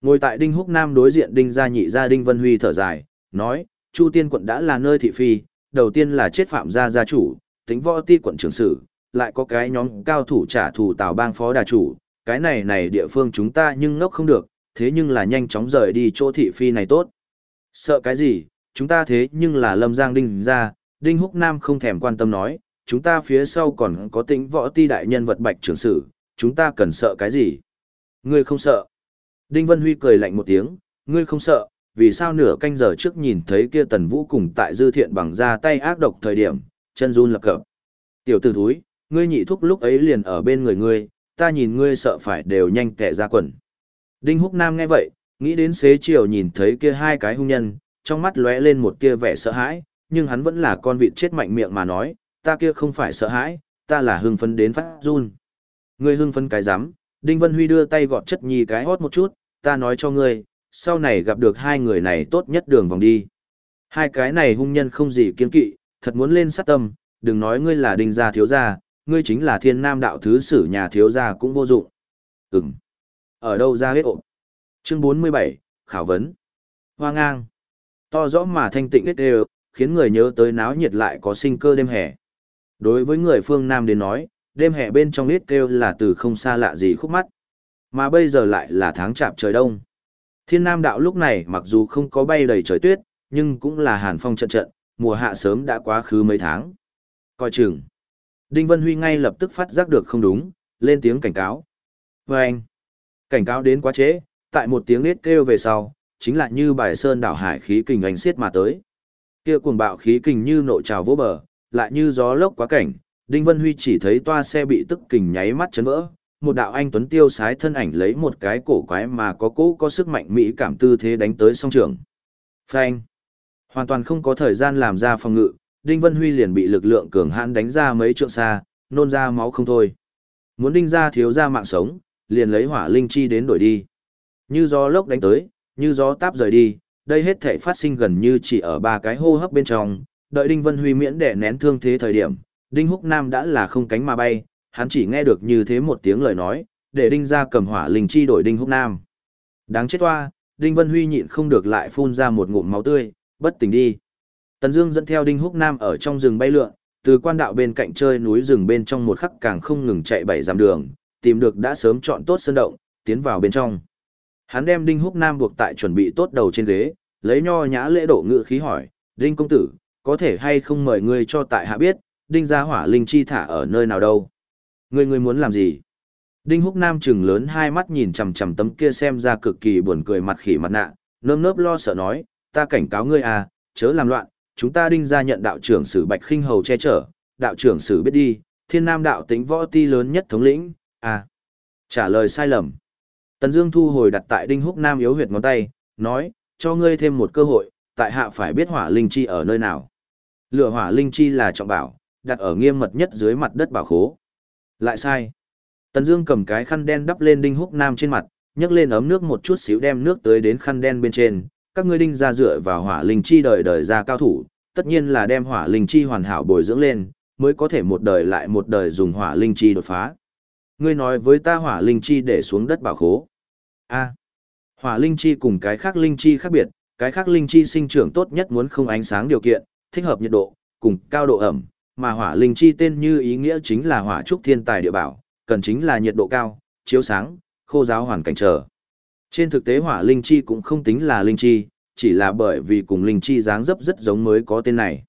[SPEAKER 1] Ngồi tại Đinh Húc Nam đối diện Đinh gia nhị gia Đinh Vân Huy thở dài, nói, Chu Tiên quận đã là nơi thị phi, đầu tiên là chết phạm gia gia chủ, tính võ ti quận trưởng sử, lại có cái nhóm cao thủ trả thù Tào Bang phó đà chủ, cái này này địa phương chúng ta nhưng ngốc không được, thế nhưng là nhanh chóng rời đi chỗ thị phi này tốt. Sợ cái gì, chúng ta thế nhưng là Lâm Giang Đinh gia, Đinh Húc Nam không thèm quan tâm nói, chúng ta phía sau còn có tính võ ti đại nhân vật bạch trưởng sử, chúng ta cần sợ cái gì? Ngươi không sợ. Đinh Vân Huy cười lạnh một tiếng, ngươi không sợ, vì sao nửa canh giờ trước nhìn thấy kia tần vũ cùng tại dư thiện bằng ra tay ác độc thời điểm, chân run lập cập. Tiểu tử thúi, ngươi nhị thúc lúc ấy liền ở bên người ngươi, ta nhìn ngươi sợ phải đều nhanh kẻ ra quần. Đinh Húc Nam nghe vậy, nghĩ đến xế chiều nhìn thấy kia hai cái hung nhân, trong mắt lóe lên một tia vẻ sợ hãi, nhưng hắn vẫn là con vịt chết mạnh miệng mà nói, ta kia không phải sợ hãi, ta là hưng phấn đến phát run. Ngươi hưng phấn cái rắm Đinh Vân Huy đưa tay gọt chất nhì cái hót một chút, ta nói cho ngươi, sau này gặp được hai người này tốt nhất đường vòng đi. Hai cái này hung nhân không gì kiên kỵ, thật muốn lên sát tâm, đừng nói ngươi là đinh gia thiếu gia, ngươi chính là thiên nam đạo thứ sử nhà thiếu gia cũng vô dụng. Ừm. Ở đâu ra hết ộp? Chương 47, Khảo vấn. Hoa ngang. To rõ mà thanh tịnh hết đều, khiến người nhớ tới náo nhiệt lại có sinh cơ đêm hè. Đối với người phương Nam đến nói, đêm hè bên trong ít kêu là từ không xa lạ gì khúc mắt. Mà bây giờ lại là tháng chạp trời đông. Thiên Nam đạo lúc này mặc dù không có bay đầy trời tuyết, nhưng cũng là hàn phong trận trận, mùa hạ sớm đã quá khứ mấy tháng. Coi chừng. Đinh Vân Huy ngay lập tức phát giác được không đúng, lên tiếng cảnh cáo. Và anh, cảnh cáo đến quá trễ, tại một tiếng nết kêu về sau, chính là như bài sơn đảo hải khí kình anh xiết mà tới. Kia cuồng bạo khí kình như nộ trào vỗ bờ, lại như gió lốc quá cảnh, Đinh Vân Huy chỉ thấy toa xe bị tức kình nháy mắt chấn vỡ, một đạo anh tuấn tiêu sái thân ảnh lấy một cái cổ quái mà có cố có sức mạnh mỹ cảm tư thế đánh tới song trường. Phanh. Hoàn toàn không có thời gian làm ra phòng ngự, Đinh Vân Huy liền bị lực lượng cường hãn đánh ra mấy trượng xa, nôn ra máu không thôi. Muốn đinh ra thiếu ra mạng sống, liền lấy hỏa linh chi đến đổi đi. Như gió lốc đánh tới, như gió táp rời đi, đây hết thể phát sinh gần như chỉ ở ba cái hô hấp bên trong, đợi Đinh Vân Huy miễn để nén thương thế thời điểm, Đinh Húc Nam đã là không cánh mà bay, hắn chỉ nghe được như thế một tiếng lời nói, để Đinh ra cầm hỏa linh chi đổi Đinh Húc Nam. Đáng chết toa, Đinh Vân Huy nhịn không được lại phun ra một ngụm máu tươi, bất tỉnh đi. Tần Dương dẫn theo Đinh Húc Nam ở trong rừng bay lượn, từ quan đạo bên cạnh chơi núi rừng bên trong một khắc càng không ngừng chạy bảy dặm đường, tìm được đã sớm chọn tốt sơn động, tiến vào bên trong. Hắn đem Đinh Húc Nam buộc tại chuẩn bị tốt đầu trên ghế, lấy nho nhã lễ độ ngự khí hỏi, "Đinh công tử, có thể hay không mời ngươi cho tại hạ biết, Đinh gia hỏa linh chi thả ở nơi nào đâu?" Ngươi ngươi muốn làm gì? Đinh Húc Nam trừng lớn hai mắt nhìn chằm chằm tấm kia xem ra cực kỳ buồn cười mặt khỉ mặt nạ, nơm nớp lo sợ nói, ta cảnh cáo ngươi à, chớ làm loạn, chúng ta đinh ra nhận đạo trưởng sử Bạch Khinh Hầu che chở, đạo trưởng sử biết đi, thiên nam đạo tính võ ti lớn nhất thống lĩnh, à. Trả lời sai lầm. Tần Dương thu hồi đặt tại Đinh Húc Nam yếu huyệt ngón tay, nói, cho ngươi thêm một cơ hội, tại hạ phải biết hỏa linh chi ở nơi nào. Lửa hỏa linh chi là trọng bảo, đặt ở nghiêm mật nhất dưới mặt đất bảo khố. Lại sai. Tần Dương cầm cái khăn đen đắp lên Đinh Húc Nam trên mặt, nhấc lên ấm nước một chút xíu đem nước tới đến khăn đen bên trên. Các ngươi đinh ra dựa vào hỏa linh chi đời đời ra cao thủ, tất nhiên là đem hỏa linh chi hoàn hảo bồi dưỡng lên, mới có thể một đời lại một đời dùng hỏa linh chi đột phá. Ngươi nói với ta hỏa linh chi để xuống đất bảo khố. A. hỏa linh chi cùng cái khác linh chi khác biệt, cái khác linh chi sinh trưởng tốt nhất muốn không ánh sáng điều kiện, thích hợp nhiệt độ, cùng cao độ ẩm, mà hỏa linh chi tên như ý nghĩa chính là hỏa trúc thiên tài địa bảo, cần chính là nhiệt độ cao, chiếu sáng, khô giáo hoàn cảnh trở. Trên thực tế hỏa linh chi cũng không tính là linh chi, chỉ là bởi vì cùng linh chi dáng dấp rất giống mới có tên này.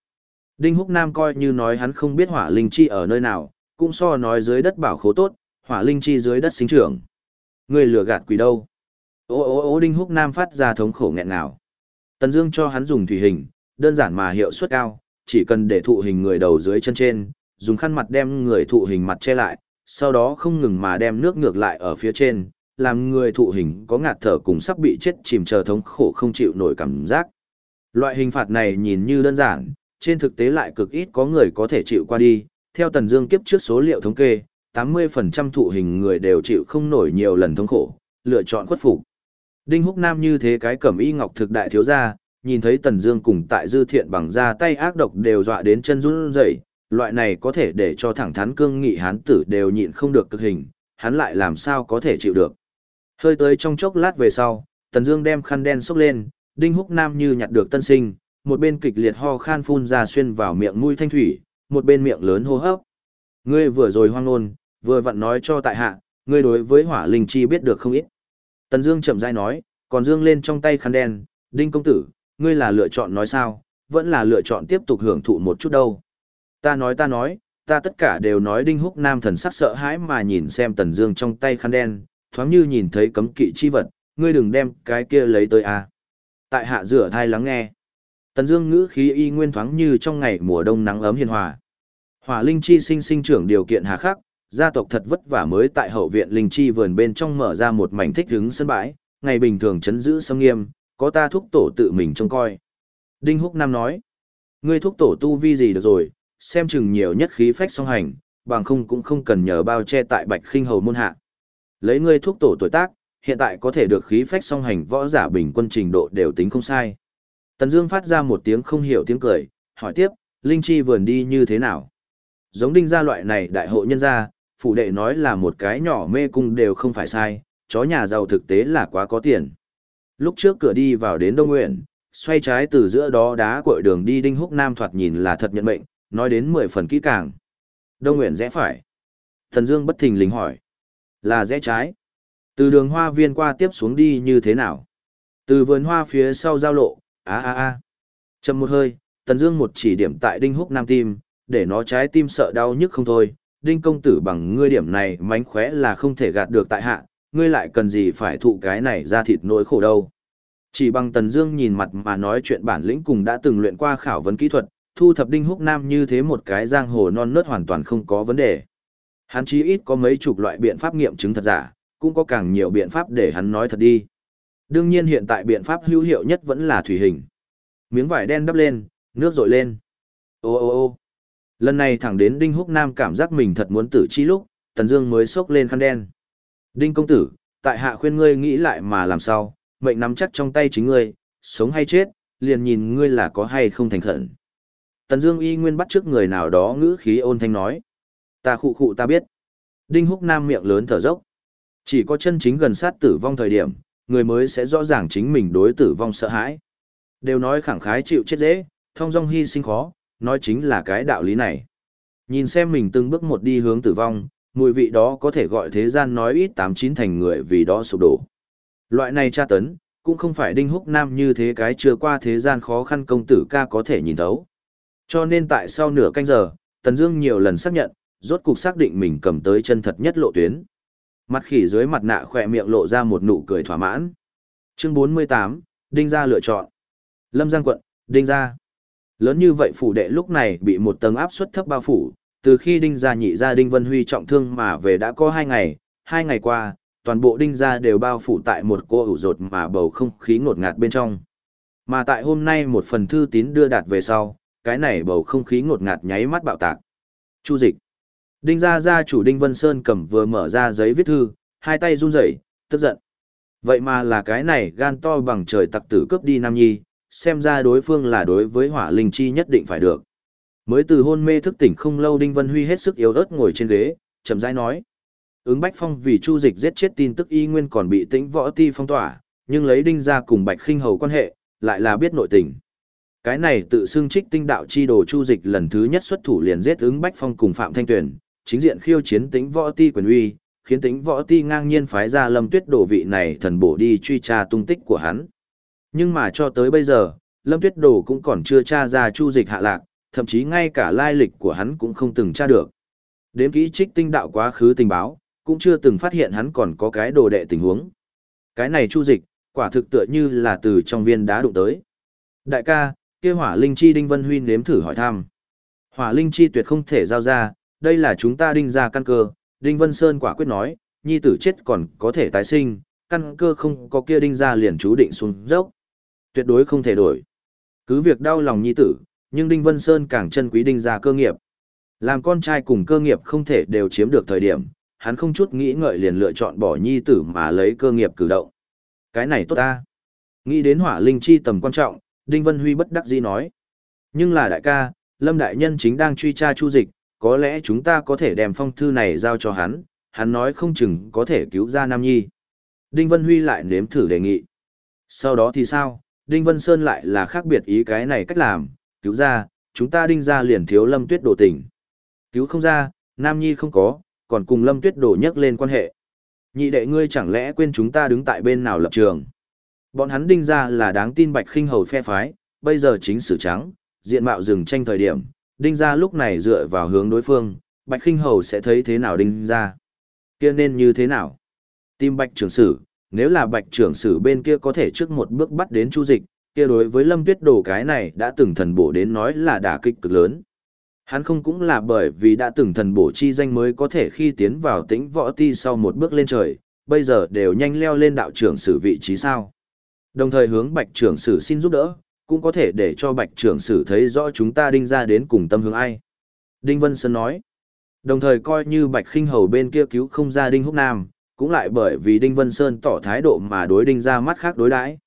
[SPEAKER 1] Đinh Húc Nam coi như nói hắn không biết hỏa linh chi ở nơi nào, cũng so nói dưới đất bảo khố tốt, hỏa linh chi dưới đất sinh trưởng. Người lừa gạt quỷ đâu? Ô ô ô Đinh Húc Nam phát ra thống khổ nghẹn nào. Tần Dương cho hắn dùng thủy hình, đơn giản mà hiệu suất cao, chỉ cần để thụ hình người đầu dưới chân trên, dùng khăn mặt đem người thụ hình mặt che lại, sau đó không ngừng mà đem nước ngược lại ở phía trên, làm người thụ hình có ngạt thở cùng sắp bị chết chìm chờ thống khổ không chịu nổi cảm giác. Loại hình phạt này nhìn như đơn giản, trên thực tế lại cực ít có người có thể chịu qua đi. Theo Tần Dương kiếp trước số liệu thống kê, 80% thụ hình người đều chịu không nổi nhiều lần thống khổ, lựa chọn khuất phục. Đinh Húc Nam như thế cái cẩm y ngọc thực đại thiếu gia, nhìn thấy Tần Dương cùng tại dư thiện bằng ra tay ác độc đều dọa đến chân run rẩy, loại này có thể để cho thẳng thắn cương nghị hán tử đều nhịn không được cực hình, hắn lại làm sao có thể chịu được. Hơi tới trong chốc lát về sau, Tần Dương đem khăn đen xốc lên, Đinh Húc Nam như nhặt được tân sinh, một bên kịch liệt ho khan phun ra xuyên vào miệng mũi thanh thủy, một bên miệng lớn hô hấp. Ngươi vừa rồi hoang ngôn, vừa vặn nói cho tại hạ, ngươi đối với Hỏa Linh Chi biết được không ít. Tần Dương chậm rãi nói, còn dương lên trong tay khăn đen, "Đinh công tử, ngươi là lựa chọn nói sao, vẫn là lựa chọn tiếp tục hưởng thụ một chút đâu?" Ta nói ta nói, ta tất cả đều nói Đinh Húc Nam thần sắc sợ hãi mà nhìn xem Tần Dương trong tay khăn đen, thoáng như nhìn thấy cấm kỵ chi vật, ngươi đừng đem cái kia lấy tới a. À. Tại hạ rửa thai lắng nghe. Tần Dương ngữ khí y nguyên thoáng như trong ngày mùa đông nắng ấm hiền hòa. Hỏa linh chi sinh sinh trưởng điều kiện hà khắc, gia tộc thật vất vả mới tại hậu viện linh chi vườn bên trong mở ra một mảnh thích hứng sân bãi, ngày bình thường chấn giữ sâm nghiêm, có ta thúc tổ tự mình trông coi. Đinh Húc Nam nói, ngươi thúc tổ tu vi gì được rồi, xem chừng nhiều nhất khí phách song hành, bằng không cũng không cần nhờ bao che tại bạch khinh hầu môn hạ. Lấy ngươi thuốc tổ tuổi tác, hiện tại có thể được khí phách song hành võ giả bình quân trình độ đều tính không sai. Tần Dương phát ra một tiếng không hiểu tiếng cười, hỏi tiếp, Linh Chi vườn đi như thế nào? Giống đinh gia loại này đại hộ nhân gia, phủ đệ nói là một cái nhỏ mê cung đều không phải sai, chó nhà giàu thực tế là quá có tiền. Lúc trước cửa đi vào đến Đông Nguyện, xoay trái từ giữa đó đá cội đường đi đinh húc nam thoạt nhìn là thật nhận mệnh, nói đến mười phần kỹ càng. Đông Nguyện rẽ phải. Thần Dương bất thình lình hỏi. Là rẽ trái. Từ đường hoa viên qua tiếp xuống đi như thế nào? Từ vườn hoa phía sau giao lộ, á á á. Chầm một hơi, Tần Dương một chỉ điểm tại đinh húc nam tim, để nó trái tim sợ đau nhức không thôi. Đinh công tử bằng ngươi điểm này mánh khóe là không thể gạt được tại hạ, ngươi lại cần gì phải thụ cái này ra thịt nỗi khổ đâu. Chỉ bằng Tần Dương nhìn mặt mà nói chuyện bản lĩnh cùng đã từng luyện qua khảo vấn kỹ thuật, thu thập đinh húc nam như thế một cái giang hồ non nớt hoàn toàn không có vấn đề. Hắn chí ít có mấy chục loại biện pháp nghiệm chứng thật giả, cũng có càng nhiều biện pháp để hắn nói thật đi. Đương nhiên hiện tại biện pháp hữu hiệu nhất vẫn là thủy hình. Miếng vải đen đắp lên, nước rội lên. Ô ô ô lần này thẳng đến Đinh Húc Nam cảm giác mình thật muốn tử chi lúc, Tần Dương mới xốc lên khăn đen. Đinh công tử, tại hạ khuyên ngươi nghĩ lại mà làm sao, mệnh nắm chắc trong tay chính ngươi, sống hay chết, liền nhìn ngươi là có hay không thành khẩn. Tần Dương y nguyên bắt trước người nào đó ngữ khí ôn thanh nói. Ta khụ khụ ta biết. Đinh Húc Nam miệng lớn thở dốc. Chỉ có chân chính gần sát tử vong thời điểm, người mới sẽ rõ ràng chính mình đối tử vong sợ hãi. Đều nói khẳng khái chịu chết dễ, thông dong hy sinh khó, nói chính là cái đạo lý này. Nhìn xem mình từng bước một đi hướng tử vong, mùi vị đó có thể gọi thế gian nói ít tám chín thành người vì đó sụp đổ. Loại này tra tấn, cũng không phải đinh húc nam như thế cái chưa qua thế gian khó khăn công tử ca có thể nhìn thấu. Cho nên tại sau nửa canh giờ, Tần Dương nhiều lần xác nhận, rốt cục xác định mình cầm tới chân thật nhất lộ tuyến. Mặt khỉ dưới mặt nạ khỏe miệng lộ ra một nụ cười thỏa mãn. Chương 48, Đinh gia lựa chọn. Lâm Giang quận, Đinh gia. Lớn như vậy phủ đệ lúc này bị một tầng áp suất thấp bao phủ, từ khi Đinh gia nhị gia Đinh Vân Huy trọng thương mà về đã có hai ngày, hai ngày qua, toàn bộ Đinh gia đều bao phủ tại một cô ủ rột mà bầu không khí ngột ngạt bên trong. Mà tại hôm nay một phần thư tín đưa đạt về sau, cái này bầu không khí ngột ngạt nháy mắt bạo tạc. Chu dịch. Đinh gia gia chủ Đinh Vân Sơn cầm vừa mở ra giấy viết thư, hai tay run rẩy, tức giận. Vậy mà là cái này gan to bằng trời tặc tử cướp đi Nam Nhi, xem ra đối phương là đối với hỏa linh chi nhất định phải được. Mới từ hôn mê thức tỉnh không lâu Đinh Vân Huy hết sức yếu ớt ngồi trên ghế, chậm rãi nói. Ứng Bách Phong vì Chu Dịch giết chết tin tức y nguyên còn bị tĩnh võ ti phong tỏa, nhưng lấy Đinh gia cùng Bạch Khinh Hầu quan hệ, lại là biết nội tình. Cái này tự xưng trích tinh đạo chi đồ Chu Dịch lần thứ nhất xuất thủ liền giết ứng Bách Phong cùng Phạm Thanh Tuyền, chính diện khiêu chiến tính võ ti quyền uy, khiến tính võ ti ngang nhiên phái ra lâm tuyết đổ vị này thần bổ đi truy tra tung tích của hắn. Nhưng mà cho tới bây giờ, lâm tuyết đổ cũng còn chưa tra ra chu dịch hạ lạc, thậm chí ngay cả lai lịch của hắn cũng không từng tra được. Đếm kỹ trích tinh đạo quá khứ tình báo, cũng chưa từng phát hiện hắn còn có cái đồ đệ tình huống. Cái này chu dịch, quả thực tựa như là từ trong viên đá đụng tới. Đại ca, kia hỏa linh chi đinh vân huy nếm thử hỏi thăm. Hỏa linh chi tuyệt không thể giao ra, đây là chúng ta đinh ra căn cơ, Đinh Vân Sơn quả quyết nói, nhi tử chết còn có thể tái sinh, căn cơ không có kia đinh ra liền chú định xuống dốc. Tuyệt đối không thể đổi. Cứ việc đau lòng nhi tử, Nhưng Đinh Vân Sơn càng chân quý đinh gia cơ nghiệp. Làm con trai cùng cơ nghiệp không thể đều chiếm được thời điểm, hắn không chút nghĩ ngợi liền lựa chọn bỏ nhi tử mà lấy cơ nghiệp cử động. Cái này tốt ta. Nghĩ đến hỏa linh chi tầm quan trọng, Đinh Vân Huy bất đắc dĩ nói. Nhưng là đại ca, Lâm Đại Nhân chính đang truy tra chu dịch, có lẽ chúng ta có thể đem phong thư này giao cho hắn, hắn nói không chừng có thể cứu ra Nam Nhi. Đinh Vân Huy lại nếm thử đề nghị. Sau đó thì sao, Đinh Vân Sơn lại là khác biệt ý cái này cách làm, cứu ra, chúng ta đinh ra liền thiếu lâm tuyết đổ tình. Cứu không ra, Nam Nhi không có, còn cùng lâm tuyết đổ nhắc lên quan hệ. Nhị đệ ngươi chẳng lẽ quên chúng ta đứng tại bên nào lập trường. Bọn hắn đinh ra là đáng tin bạch khinh hầu phe phái, bây giờ chính sử trắng, diện mạo rừng tranh thời điểm, đinh ra lúc này dựa vào hướng đối phương, bạch khinh hầu sẽ thấy thế nào đinh ra. kia nên như thế nào? Tim bạch trưởng sử, nếu là bạch trưởng sử bên kia có thể trước một bước bắt đến chu dịch, kia đối với lâm tuyết đồ cái này đã từng thần bổ đến nói là đả kích cực lớn. Hắn không cũng là bởi vì đã từng thần bổ chi danh mới có thể khi tiến vào tĩnh võ ti sau một bước lên trời, bây giờ đều nhanh leo lên đạo trưởng sử vị trí sao. Đồng thời hướng bạch trưởng sử xin giúp đỡ, cũng có thể để cho bạch trưởng sử thấy rõ chúng ta đinh ra đến cùng tâm hướng ai. Đinh Vân Sơn nói, đồng thời coi như bạch khinh hầu bên kia cứu không ra đinh húc nam, cũng lại bởi vì đinh Vân Sơn tỏ thái độ mà đối đinh ra mắt khác đối đãi.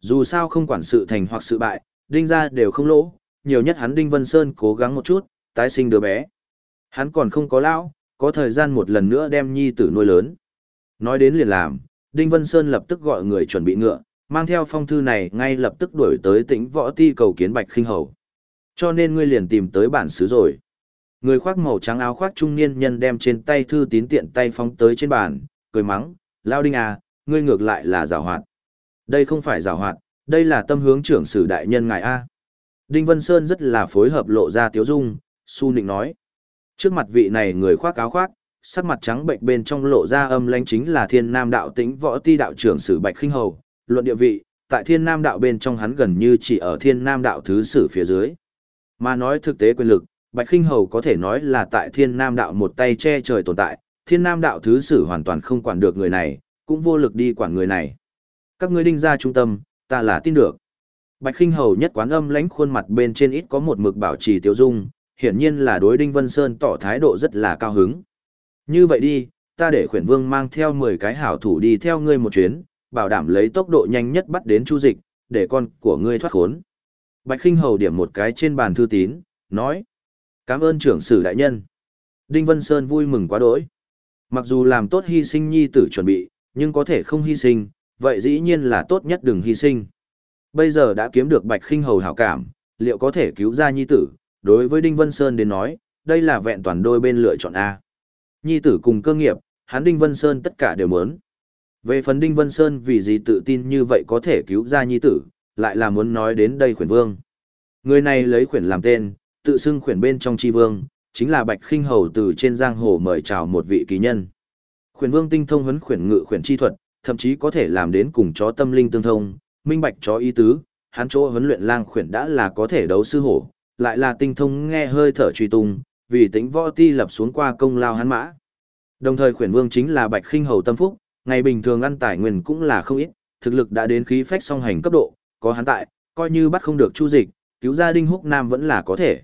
[SPEAKER 1] Dù sao không quản sự thành hoặc sự bại, đinh ra đều không lỗ, nhiều nhất hắn đinh Vân Sơn cố gắng một chút, tái sinh đứa bé. Hắn còn không có lão, có thời gian một lần nữa đem nhi tử nuôi lớn. Nói đến liền làm, Đinh Vân Sơn lập tức gọi người chuẩn bị ngựa, mang theo phong thư này ngay lập tức đuổi tới tỉnh võ ti cầu kiến bạch khinh hầu. Cho nên ngươi liền tìm tới bản xứ rồi. Người khoác màu trắng áo khoác trung niên nhân đem trên tay thư tín tiện tay phóng tới trên bàn, cười mắng, lao đinh à ngươi ngược lại là giảo hoạt. Đây không phải giảo hoạt, đây là tâm hướng trưởng sử đại nhân ngài a. Đinh vân sơn rất là phối hợp lộ ra tiếu dung, su nịnh nói, trước mặt vị này người khoác áo khoác, sắc mặt trắng bệnh bên trong lộ ra âm lãnh chính là thiên nam đạo tĩnh võ ti đạo trưởng sử bạch khinh hầu luận địa vị, tại thiên nam đạo bên trong hắn gần như chỉ ở thiên nam đạo thứ sử phía dưới. Mà nói thực tế quyền lực, Bạch Kinh Hầu có thể nói là tại thiên nam đạo một tay che trời tồn tại, thiên nam đạo thứ sử hoàn toàn không quản được người này, cũng vô lực đi quản người này. Các ngươi đinh ra trung tâm, ta là tin được. Bạch Kinh Hầu nhất quán âm lãnh khuôn mặt bên trên ít có một mực bảo trì tiêu dung, hiển nhiên là đối Đinh Vân Sơn tỏ thái độ rất là cao hứng. Như vậy đi, ta để khuyển vương mang theo 10 cái hảo thủ đi theo ngươi một chuyến, bảo đảm lấy tốc độ nhanh nhất bắt đến chu dịch, để con của ngươi thoát khốn. Bạch Kinh Hầu điểm một cái trên bàn thư tín, nói. Cảm ơn trưởng sử đại nhân. Đinh Vân Sơn vui mừng quá đỗi. Mặc dù làm tốt hy sinh nhi tử chuẩn bị, nhưng có thể không hy sinh, vậy dĩ nhiên là tốt nhất đừng hy sinh. Bây giờ đã kiếm được Bạch Kinh Hầu hảo cảm, liệu có thể cứu ra nhi tử, đối với Đinh Vân Sơn đến nói, đây là vẹn toàn đôi bên lựa chọn A. Nhi tử cùng cơ nghiệp, hắn Đinh Vân Sơn tất cả đều muốn. Về phần Đinh Vân Sơn vì gì tự tin như vậy có thể cứu ra nhi tử, lại là muốn nói đến đây khuyển vương. Người này lấy khuyển làm tên, tự xưng khuyển bên trong chi vương, chính là Bạch Khinh Hầu từ trên giang hồ mời chào một vị kỳ nhân. Khuyển vương tinh thông huấn khuyển ngự khuyển chi thuật, thậm chí có thể làm đến cùng chó tâm linh tương thông, minh bạch chó ý tứ, hắn chỗ huấn luyện lang khuyển đã là có thể đấu sư hổ, lại là tinh thông nghe hơi thở truy tung, vì tính võ ti lập xuống qua công lao hắn mã. Đồng thời khuyển vương chính là Bạch Khinh Hầu tâm phúc, Ngày bình thường ăn tài nguyên cũng là không ít, thực lực đã đến khí phách song hành cấp độ, có hắn tại, coi như bắt không được chu dịch, cứu gia đinh húc nam vẫn là có thể.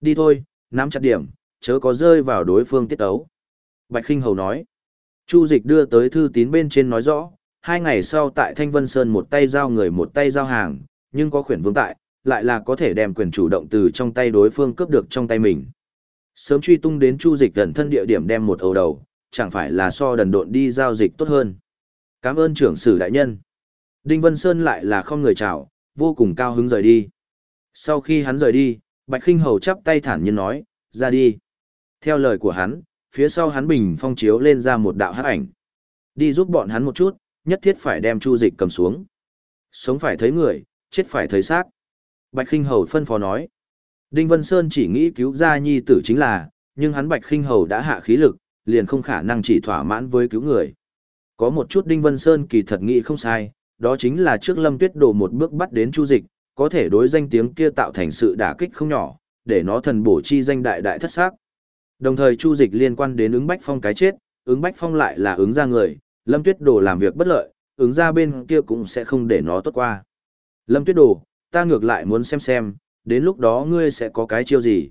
[SPEAKER 1] Đi thôi, nắm chặt điểm, chớ có rơi vào đối phương tiết ấu. Bạch Kinh Hầu nói. Chu dịch đưa tới thư tín bên trên nói rõ, hai ngày sau tại Thanh Vân Sơn một tay giao người một tay giao hàng, nhưng có khuyển vương tại, lại là có thể đem quyền chủ động từ trong tay đối phương cướp được trong tay mình. Sớm truy tung đến chu dịch gần thân địa điểm đem một ấu đầu, chẳng phải là so đần độn đi giao dịch tốt hơn. Cảm ơn trưởng sử đại nhân. Đinh Vân Sơn lại là không người chào, vô cùng cao hứng rời đi. Sau khi hắn rời đi, Bạch Kinh Hầu chắp tay thản nhiên nói, ra đi. Theo lời của hắn, phía sau hắn bình phong chiếu lên ra một đạo hắc ảnh. Đi giúp bọn hắn một chút, nhất thiết phải đem chu dịch cầm xuống. Sống phải thấy người, chết phải thấy xác. Bạch Kinh Hầu phân phó nói. Đinh Vân Sơn chỉ nghĩ cứu ra nhi tử chính là, nhưng hắn Bạch Kinh Hầu đã hạ khí lực, liền không khả năng chỉ thỏa mãn với cứu người. Có một chút Đinh Vân Sơn kỳ thật nghĩ không sai, đó chính là trước Lâm Tuyết đổ một bước bắt đến Chu Dịch, có thể đối danh tiếng kia tạo thành sự đả kích không nhỏ, để nó thần bổ chi danh đại đại thất xác. Đồng thời Chu Dịch liên quan đến ứng Bách Phong cái chết, ứng Bách Phong lại là ứng ra người, Lâm Tuyết đổ làm việc bất lợi, ứng ra bên kia cũng sẽ không để nó tốt qua. Lâm Tuyết đổ, ta ngược lại muốn xem xem, đến lúc đó ngươi sẽ có cái chiêu gì.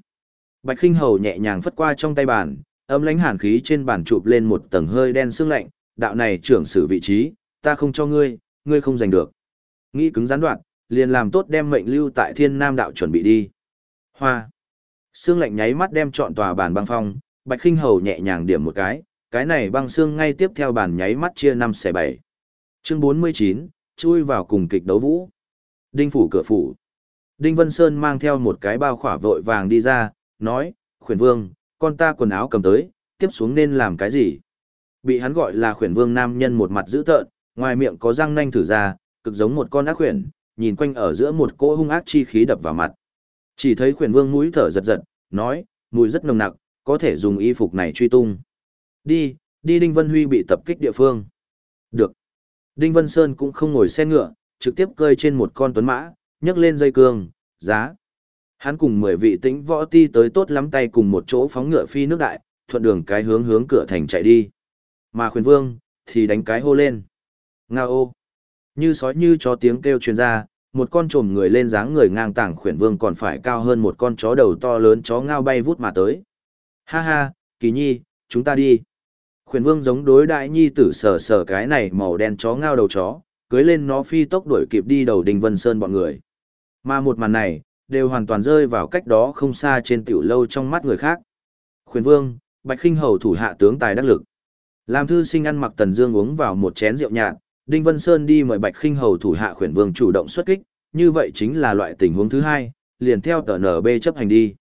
[SPEAKER 1] Bạch Kinh Hầu nhẹ nhàng phất qua trong tay bàn, âm lãnh hàn khí trên bàn chụp lên một tầng hơi đen sương lạnh, đạo này trưởng sử vị trí, ta không cho ngươi, ngươi không giành được. Nghĩ cứng gián đoạn, liền làm tốt đem mệnh lưu tại thiên nam đạo chuẩn bị đi. Hoa. Sương lạnh nháy mắt đem trọn tòa bàn băng phong, Bạch Kinh Hầu nhẹ nhàng điểm một cái, cái này băng xương ngay tiếp theo bàn nháy mắt chia năm xẻ bảy. Chương 49, chui vào cùng kịch đấu vũ. Đinh phủ cửa phủ. Đinh Vân Sơn mang theo một cái bao khỏa vội vàng đi ra, nói, khuyển vương, con ta quần áo cầm tới, tiếp xuống nên làm cái gì? Bị hắn gọi là khuyển vương nam nhân một mặt dữ tợn, ngoài miệng có răng nanh thử ra, cực giống một con ác khuyển, nhìn quanh ở giữa một cỗ hung ác chi khí đập vào mặt. Chỉ thấy khuyển vương mũi thở giật giật, nói, mùi rất nồng nặc, có thể dùng y phục này truy tung. Đi, đi Đinh Vân Huy bị tập kích địa phương. Được. Đinh Vân Sơn cũng không ngồi xe ngựa, trực tiếp cơi trên một con tuấn mã, nhấc lên dây cương, giá. Hắn cùng 10 vị tĩnh võ ti tới tốt lắm tay cùng một chỗ phóng ngựa phi nước đại, thuận đường cái hướng hướng cửa thành chạy đi. Mà khuyên vương, thì đánh cái hô lên. Nga ô. Như sói như chó tiếng kêu truyền ra, một con trồm người lên dáng người ngang tảng khuyển vương còn phải cao hơn một con chó đầu to lớn chó ngao bay vút mà tới. Ha ha, kỳ nhi, chúng ta đi. Khuyển vương giống đối đại nhi tử sờ sờ cái này màu đen chó ngao đầu chó, cưới lên nó phi tốc đuổi kịp đi đầu đình vân sơn bọn người. Mà một màn này, đều hoàn toàn rơi vào cách đó không xa trên tiểu lâu trong mắt người khác. Khuyển vương, bạch khinh hầu thủ hạ tướng tài đắc lực. Làm thư sinh ăn mặc tần dương uống vào một chén rượu nhạt, Đinh Vân Sơn đi mời bạch khinh hầu thủ hạ khuyển vương chủ động xuất kích, như vậy chính là loại tình huống thứ hai, liền theo tờ NB chấp hành đi.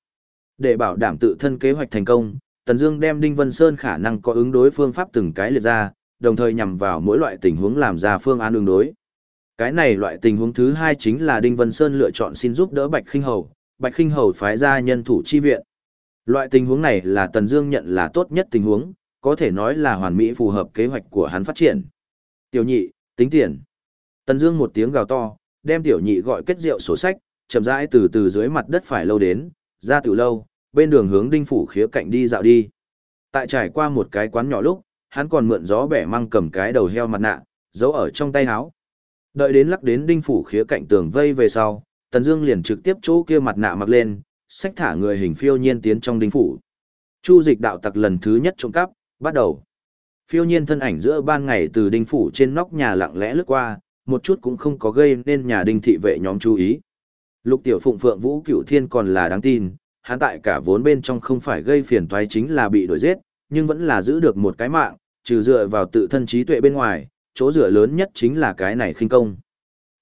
[SPEAKER 1] Để bảo đảm tự thân kế hoạch thành công, Tần Dương đem Đinh Vân Sơn khả năng có ứng đối phương pháp từng cái liệt ra, đồng thời nhằm vào mỗi loại tình huống làm ra phương án ứng đối. Cái này loại tình huống thứ hai chính là Đinh Vân Sơn lựa chọn xin giúp đỡ Bạch Khinh Hầu, Bạch Khinh Hầu phái ra nhân thủ chi viện. Loại tình huống này là Tần Dương nhận là tốt nhất tình huống, có thể nói là hoàn mỹ phù hợp kế hoạch của hắn phát triển. Tiểu nhị, tính tiền. Tần Dương một tiếng gào to, đem tiểu nhị gọi kết rượu sổ sách, chậm rãi từ từ dưới mặt đất phải lâu đến, ra tiểu lâu, bên đường hướng đinh phủ khía cạnh đi dạo đi. Tại trải qua một cái quán nhỏ lúc, hắn còn mượn gió bẻ măng cầm cái đầu heo mặt nạ, giấu ở trong tay áo. Đợi đến lắc đến đinh phủ khía cạnh tường vây về sau, Tần Dương liền trực tiếp chỗ kia mặt nạ mặc lên, xách thả người hình phiêu nhiên tiến trong đinh phủ. Chu dịch đạo tặc lần thứ nhất trộm cắp, bắt đầu. Phiêu nhiên thân ảnh giữa ban ngày từ đinh phủ trên nóc nhà lặng lẽ lướt qua, một chút cũng không có gây nên nhà đinh thị vệ nhóm chú ý. Lục tiểu phụng phượng vũ cửu thiên còn là đáng tin, hắn tại cả vốn bên trong không phải gây phiền toái chính là bị đuổi giết, nhưng vẫn là giữ được một cái mạng, trừ dựa vào tự thân trí tuệ bên ngoài, chỗ dựa lớn nhất chính là cái này khinh công.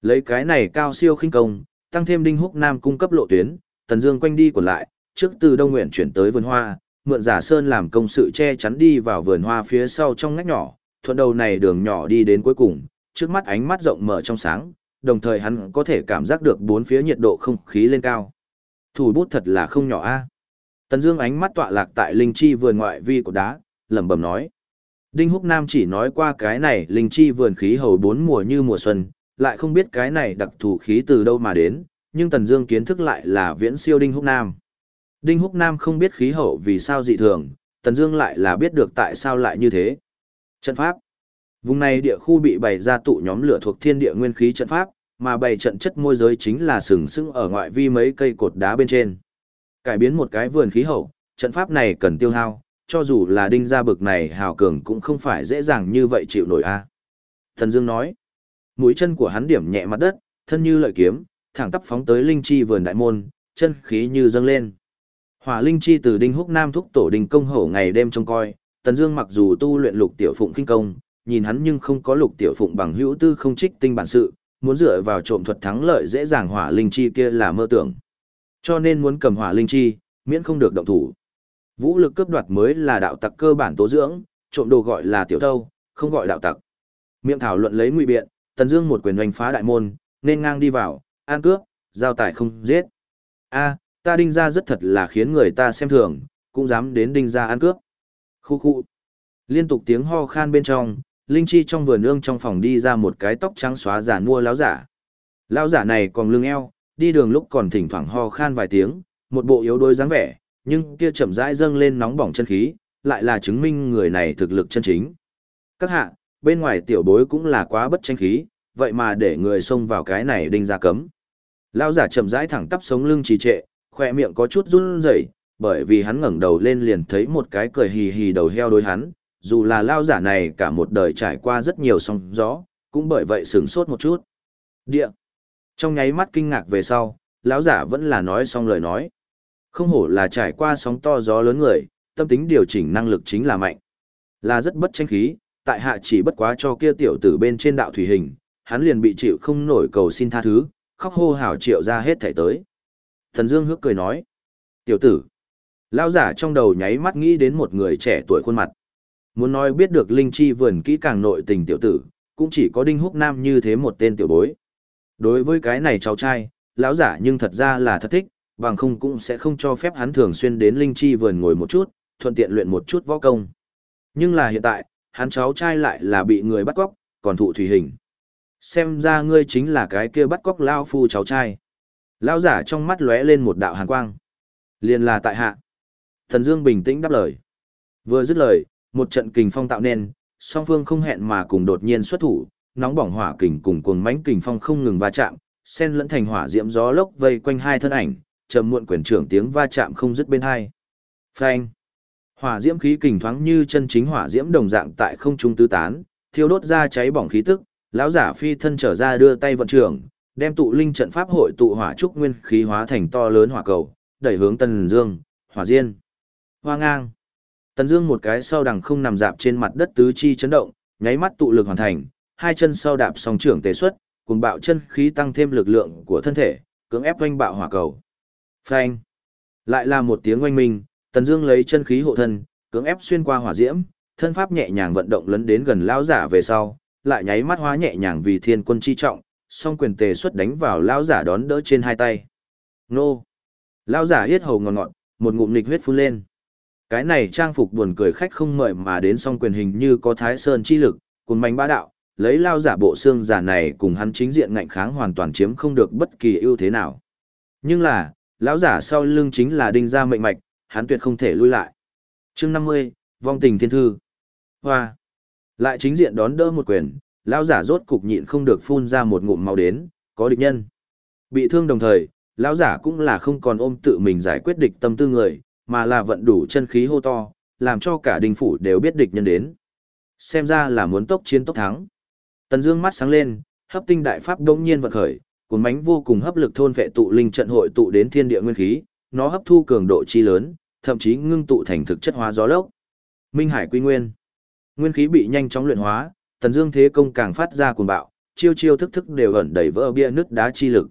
[SPEAKER 1] Lấy cái này cao siêu khinh công, tăng thêm đinh húc nam cung cấp lộ tuyến, tần dương quanh đi quẩn lại, trước từ đông nguyện chuyển tới vườn hoa, mượn giả sơn làm công sự che chắn đi vào vườn hoa phía sau trong ngách nhỏ, thuận đầu này đường nhỏ đi đến cuối cùng, trước mắt ánh mắt rộng mở trong sáng, đồng thời hắn có thể cảm giác được bốn phía nhiệt độ không khí lên cao. Thủ bút thật là không nhỏ a. Tần Dương ánh mắt tọa lạc tại linh chi vườn ngoại vi của đá, lẩm bẩm nói. Đinh Húc Nam chỉ nói qua cái này linh chi vườn khí hầu bốn mùa như mùa xuân, lại không biết cái này đặc thù khí từ đâu mà đến, nhưng Tần Dương kiến thức lại là viễn siêu Đinh Húc Nam. Đinh Húc Nam không biết khí hậu vì sao dị thường, Tần Dương lại là biết được tại sao lại như thế. Trận pháp. Vùng này địa khu bị bày ra tụ nhóm lửa thuộc thiên địa nguyên khí trận pháp, mà bày trận chất môi giới chính là sừng sững ở ngoại vi mấy cây cột đá bên trên. Cải biến một cái vườn khí hậu, trận pháp này cần tiêu hao, cho dù là đinh gia bực này hào cường cũng không phải dễ dàng như vậy chịu nổi a. Thần Dương nói, mũi chân của hắn điểm nhẹ mặt đất, thân như lợi kiếm, thẳng tắp phóng tới linh chi vườn đại môn, chân khí như dâng lên. Hỏa linh chi từ đinh húc nam thúc tổ đình công hổ ngày đêm trông coi, Tần Dương mặc dù tu luyện lục tiểu phụng kinh công, nhìn hắn nhưng không có lục tiểu phụng bằng hữu tư không trích tinh bản sự, muốn dựa vào trộm thuật thắng lợi dễ dàng hỏa linh chi kia là mơ tưởng. Cho nên muốn cầm hỏa linh chi, miễn không được động thủ. Vũ lực cướp đoạt mới là đạo tặc cơ bản tố dưỡng, trộm đồ gọi là tiểu thâu, không gọi đạo tặc. Miệng thảo luận lấy ngụy biện, Tần Dương một quyền hoành phá đại môn, nên ngang đi vào, an cướp, giao tài không giết. A, ta đinh gia rất thật là khiến người ta xem thường, cũng dám đến đinh gia ăn cướp. Khu khu. Liên tục tiếng ho khan bên trong, Linh Chi trong vườn ương trong phòng đi ra một cái tóc trắng xóa giả mua láo giả. Lão giả này còn lưng eo, đi đường lúc còn thỉnh thoảng ho khan vài tiếng, một bộ yếu đuối dáng vẻ, nhưng kia chậm rãi dâng lên nóng bỏng chân khí, lại là chứng minh người này thực lực chân chính. Các hạ, bên ngoài tiểu bối cũng là quá bất tranh khí, vậy mà để người xông vào cái này đinh ra cấm. Lão giả chậm rãi thẳng tắp sống lưng trì trệ, khoe miệng có chút run rẩy, bởi vì hắn ngẩng đầu lên liền thấy một cái cười hì hì đầu heo đối hắn, dù là lão giả này cả một đời trải qua rất nhiều sóng gió, cũng bởi vậy sửng sốt một chút. Địa. Trong nháy mắt kinh ngạc về sau, lão giả vẫn là nói xong lời nói. Không hổ là trải qua sóng to gió lớn người, tâm tính điều chỉnh năng lực chính là mạnh. Là rất bất tranh khí, tại hạ chỉ bất quá cho kia tiểu tử bên trên đạo thủy hình, hắn liền bị chịu không nổi cầu xin tha thứ, khóc hô hào triệu ra hết thảy tới. Thần Dương hước cười nói, tiểu tử. Lão giả trong đầu nháy mắt nghĩ đến một người trẻ tuổi khuôn mặt. Muốn nói biết được linh chi vườn kỹ càng nội tình tiểu tử, cũng chỉ có đinh húc nam như thế một tên tiểu bối. Đối với cái này cháu trai, lão giả nhưng thật ra là thật thích, bằng không cũng sẽ không cho phép hắn thường xuyên đến linh chi vườn ngồi một chút, thuận tiện luyện một chút võ công. Nhưng là hiện tại, hắn cháu trai lại là bị người bắt cóc, còn thụ thủy hình. Xem ra ngươi chính là cái kia bắt cóc lao phu cháu trai. Lão giả trong mắt lóe lên một đạo hàn quang. Liền là tại hạ. Thần Dương bình tĩnh đáp lời. Vừa dứt lời, một trận kình phong tạo nên, song phương không hẹn mà cùng đột nhiên xuất thủ, nóng bỏng hỏa kình cùng cuồng mãnh kình phong không ngừng va chạm, xen lẫn thành hỏa diễm gió lốc vây quanh hai thân ảnh, trầm muộn quyền trưởng tiếng va chạm không dứt bên hai. Phanh! Hỏa diễm khí kình thoáng như chân chính hỏa diễm đồng dạng tại không trung tứ tán, thiêu đốt ra cháy bỏng khí tức, lão giả phi thân trở ra đưa tay vận trưởng, đem tụ linh trận pháp hội tụ hỏa trúc nguyên khí hóa thành to lớn hỏa cầu, đẩy hướng Tần Dương, hỏa diên. Hoa ngang. Tần Dương một cái sau đằng không nằm dạp trên mặt đất tứ chi chấn động, nháy mắt tụ lực hoàn thành, hai chân sau đạp song trưởng tế xuất, cùng bạo chân khí tăng thêm lực lượng của thân thể, cưỡng ép vênh bạo hỏa cầu. Phanh! Lại là một tiếng oanh minh, Tần Dương lấy chân khí hộ thân, cưỡng ép xuyên qua hỏa diễm, thân pháp nhẹ nhàng vận động lấn đến gần lão giả về sau, lại nháy mắt hóa nhẹ nhàng vì thiên quân chi trọng, song quyền tề xuất đánh vào lão giả đón đỡ trên hai tay. Nô! Lão giả hít hầu ngọt ngọt, một ngụm nghịch huyết phun lên. Cái này trang phục buồn cười khách không mời mà đến song quyền hình như có thái sơn chi lực, cuồn manh bá đạo, lấy lao giả bộ xương giả này cùng hắn chính diện ngạnh kháng hoàn toàn chiếm không được bất kỳ ưu thế nào. Nhưng là, lão giả sau lưng chính là đinh gia mệnh mạch, hắn tuyệt không thể lui lại. Chương 50, vong tình thiên thư. Hoa. Lại chính diện đón đỡ một quyền, lão giả rốt cục nhịn không được phun ra một ngụm máu đến, có địch nhân. Bị thương đồng thời, lão giả cũng là không còn ôm tự mình giải quyết địch tâm tư người, mà là vận đủ chân khí hô to, làm cho cả đình phủ đều biết địch nhân đến. Xem ra là muốn tốc chiến tốc thắng. Tần Dương mắt sáng lên, hấp tinh đại pháp đống nhiên vận khởi, cuốn mánh vô cùng hấp lực thôn vệ tụ linh trận hội tụ đến thiên địa nguyên khí, nó hấp thu cường độ chi lớn, thậm chí ngưng tụ thành thực chất hóa gió lốc. Minh Hải Quy Nguyên. Nguyên khí bị nhanh chóng luyện hóa, Tần Dương thế công càng phát ra cuồng bạo, chiêu chiêu thức thức đều ẩn đầy vỡ bia nứt đá chi lực.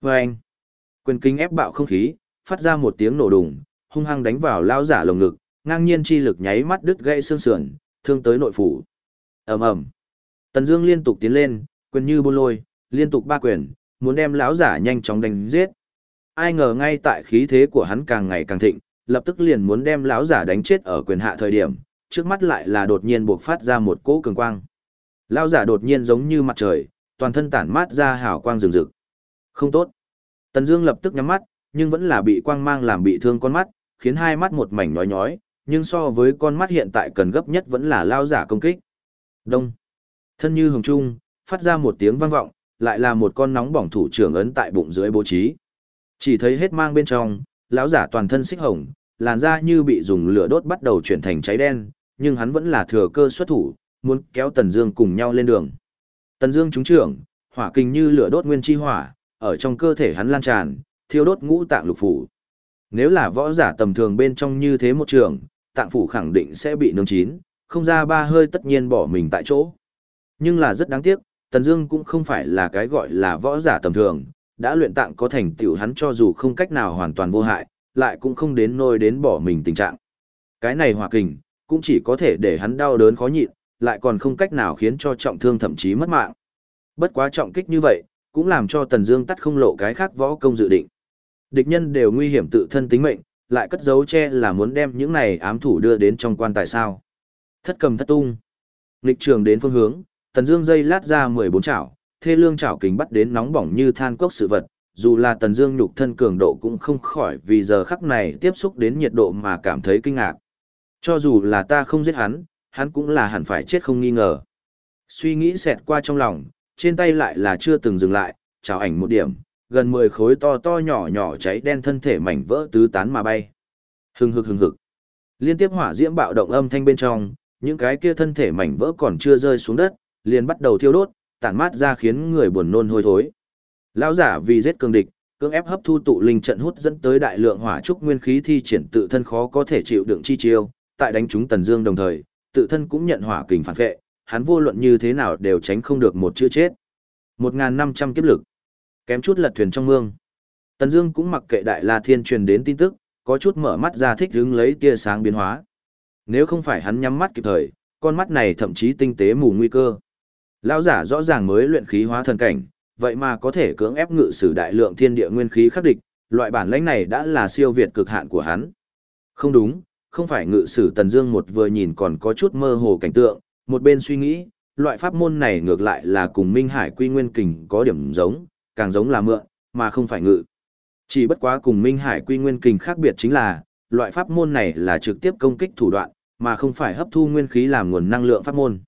[SPEAKER 1] Oeng. Quyền kinh ép bạo không khí, phát ra một tiếng nổ đùng, hung hăng đánh vào lão giả lồng ngực, ngang nhiên chi lực nháy mắt đứt gãy xương sườn, thương tới nội phủ. Ầm ầm. Tần Dương liên tục tiến lên, quyền như bồ lôi, liên tục ba quyền, muốn đem lão giả nhanh chóng đánh giết. Ai ngờ ngay tại khí thế của hắn càng ngày càng thịnh, lập tức liền muốn đem lão giả đánh chết ở quyền hạ thời điểm, trước mắt lại là đột nhiên bộc phát ra một cỗ cường quang. Lão giả đột nhiên giống như mặt trời, toàn thân tản mát ra hào quang rừng rực. Không tốt. Tần Dương lập tức nhắm mắt, nhưng vẫn là bị quang mang làm bị thương con mắt, khiến hai mắt một mảnh nhói nhói, nhưng so với con mắt hiện tại cần gấp nhất vẫn là lão giả công kích. Đông. Thân như hồng trung, phát ra một tiếng vang vọng, lại là một con nóng bỏng thủ trưởng ấn tại bụng dưới bố trí. Chỉ thấy hết mang bên trong, lão giả toàn thân xích hồng, làn da như bị dùng lửa đốt bắt đầu chuyển thành cháy đen, nhưng hắn vẫn là thừa cơ xuất thủ, muốn kéo Tần Dương cùng nhau lên đường. Tần Dương trúng trưởng, hỏa kinh như lửa đốt nguyên chi hỏa, ở trong cơ thể hắn lan tràn, thiêu đốt ngũ tạng lục phủ. Nếu là võ giả tầm thường bên trong như thế một trường, tạng phủ khẳng định sẽ bị nướng chín, không ra ba hơi tất nhiên bỏ mình tại chỗ. Nhưng là rất đáng tiếc, Tần Dương cũng không phải là cái gọi là võ giả tầm thường, đã luyện tạng có thành tựu hắn cho dù không cách nào hoàn toàn vô hại, lại cũng không đến nôi đến bỏ mình tình trạng. Cái này hỏa kình, cũng chỉ có thể để hắn đau đớn khó nhịn, lại còn không cách nào khiến cho trọng thương thậm chí mất mạng. Bất quá trọng kích như vậy, cũng làm cho Tần Dương tắt không lộ cái khác võ công dự định. Địch nhân đều nguy hiểm tự thân tính mệnh, lại cất giấu che là muốn đem những này ám thủ đưa đến trong quan tài sao? Thất cầm thất tung. Lịch trường đến phương hướng, Tần Dương dây lát ra 14 chảo, thê lương chảo kình bắt đến nóng bỏng như than cốc sự vật, dù là Tần Dương nhục thân cường độ cũng không khỏi vì giờ khắc này tiếp xúc đến nhiệt độ mà cảm thấy kinh ngạc. Cho dù là ta không giết hắn, hắn cũng là hẳn phải chết không nghi ngờ. Suy nghĩ xẹt qua trong lòng, trên tay lại là chưa từng dừng lại, chảo ảnh một điểm, gần 10 khối to to nhỏ nhỏ cháy đen thân thể mảnh vỡ tứ tán mà bay. Hừng hực hừng hực. Liên tiếp hỏa diễm bạo động âm thanh bên trong, những cái kia thân thể mảnh vỡ còn chưa rơi xuống đất, liền bắt đầu thiêu đốt, tản mát ra khiến người buồn nôn hôi thối. Lão giả vì giết cường địch, cưỡng ép hấp thu tụ linh trận hút dẫn tới đại lượng hỏa trúc nguyên khí thi triển tự thân khó có thể chịu đựng chi chiêu, tại đánh trúng Tần Dương đồng thời, tự thân cũng nhận hỏa kình phản vệ, hắn vô luận như thế nào đều tránh không được một chữ chết. 1500 kiếp lực, kém chút lật thuyền trong mương. Tần Dương cũng mặc kệ Đại La Thiên truyền đến tin tức, có chút mở mắt ra thích hứng lấy tia sáng biến hóa. Nếu không phải hắn nhắm mắt kịp thời, con mắt này thậm chí tinh tế mù nguy cơ. Lão giả rõ ràng mới luyện khí hóa thần cảnh, vậy mà có thể cưỡng ép ngự sử đại lượng thiên địa nguyên khí khắc địch, loại bản lĩnh này đã là siêu việt cực hạn của hắn. Không đúng, không phải ngự sử Tần Dương một vừa nhìn còn có chút mơ hồ cảnh tượng, một bên suy nghĩ, loại pháp môn này ngược lại là cùng Minh Hải Quy Nguyên Kình có điểm giống, càng giống là mượn, mà không phải ngự. Chỉ bất quá cùng Minh Hải Quy Nguyên Kình khác biệt chính là, loại pháp môn này là trực tiếp công kích thủ đoạn, mà không phải hấp thu nguyên khí làm nguồn năng lượng pháp môn.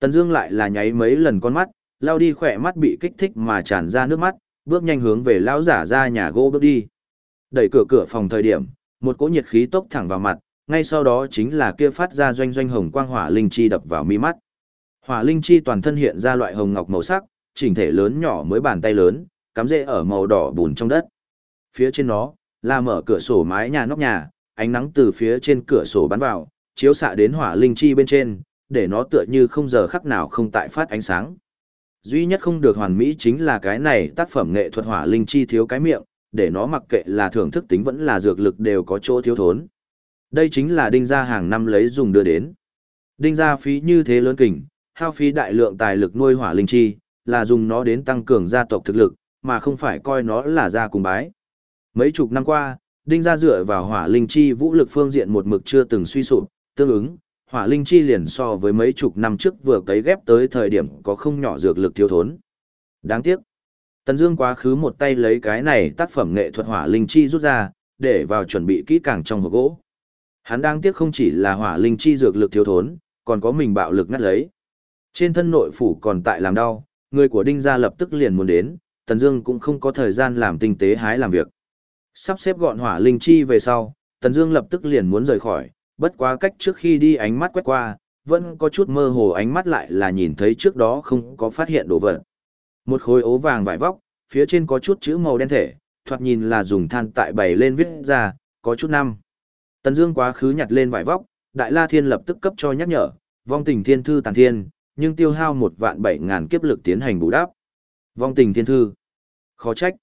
[SPEAKER 1] Tần Dương lại là nháy mấy lần con mắt, lao đi khỏe mắt bị kích thích mà tràn ra nước mắt, bước nhanh hướng về lão giả ra nhà gỗ bước đi. Đẩy cửa cửa phòng thời điểm, một cỗ nhiệt khí tốc thẳng vào mặt, ngay sau đó chính là kia phát ra doanh doanh hồng quang hỏa linh chi đập vào mi mắt. Hỏa linh chi toàn thân hiện ra loại hồng ngọc màu sắc, chỉnh thể lớn nhỏ mới bàn tay lớn, cắm rễ ở màu đỏ bùn trong đất. Phía trên nó là mở cửa sổ mái nhà nóc nhà, ánh nắng từ phía trên cửa sổ bắn vào, chiếu xạ đến hỏa linh chi bên trên, để nó tựa như không giờ khắc nào không tại phát ánh sáng. Duy nhất không được hoàn mỹ chính là cái này tác phẩm nghệ thuật hỏa linh chi thiếu cái miệng, để nó mặc kệ là thưởng thức tính vẫn là dược lực đều có chỗ thiếu thốn. Đây chính là đinh gia hàng năm lấy dùng đưa đến. Đinh gia phí như thế lớn kình, hao phí đại lượng tài lực nuôi hỏa linh chi, là dùng nó đến tăng cường gia tộc thực lực, mà không phải coi nó là gia cùng bái. Mấy chục năm qua, đinh gia dựa vào hỏa linh chi vũ lực phương diện một mực chưa từng suy sụp, tương ứng, hỏa linh chi liền so với mấy chục năm trước vừa cấy ghép tới thời điểm có không nhỏ dược lực thiếu thốn. Đáng tiếc. Tần Dương quá khứ một tay lấy cái này tác phẩm nghệ thuật hỏa linh chi rút ra, để vào chuẩn bị kỹ càng trong hộp gỗ. Hắn đang tiếc không chỉ là hỏa linh chi dược lực thiếu thốn, còn có mình bạo lực ngắt lấy. Trên thân nội phủ còn tại làm đau, người của đinh gia lập tức liền muốn đến, Tần Dương cũng không có thời gian làm tinh tế hái làm việc. Sắp xếp gọn hỏa linh chi về sau, Tần Dương lập tức liền muốn rời khỏi, bất quá cách trước khi đi ánh mắt quét qua, vẫn có chút mơ hồ ánh mắt lại là nhìn thấy trước đó không có phát hiện đồ vật. Một khối ố vàng vải vóc, phía trên có chút chữ màu đen thể, thoạt nhìn là dùng than tại bày lên viết ra, có chút năm. Tần Dương quá khứ nhặt lên vải vóc, Đại La Thiên lập tức cấp cho nhắc nhở, vong tình thiên thư tàn thiên, nhưng tiêu hao một vạn bảy ngàn kiếp lực tiến hành bù đắp. Vong tình thiên thư. Khó trách.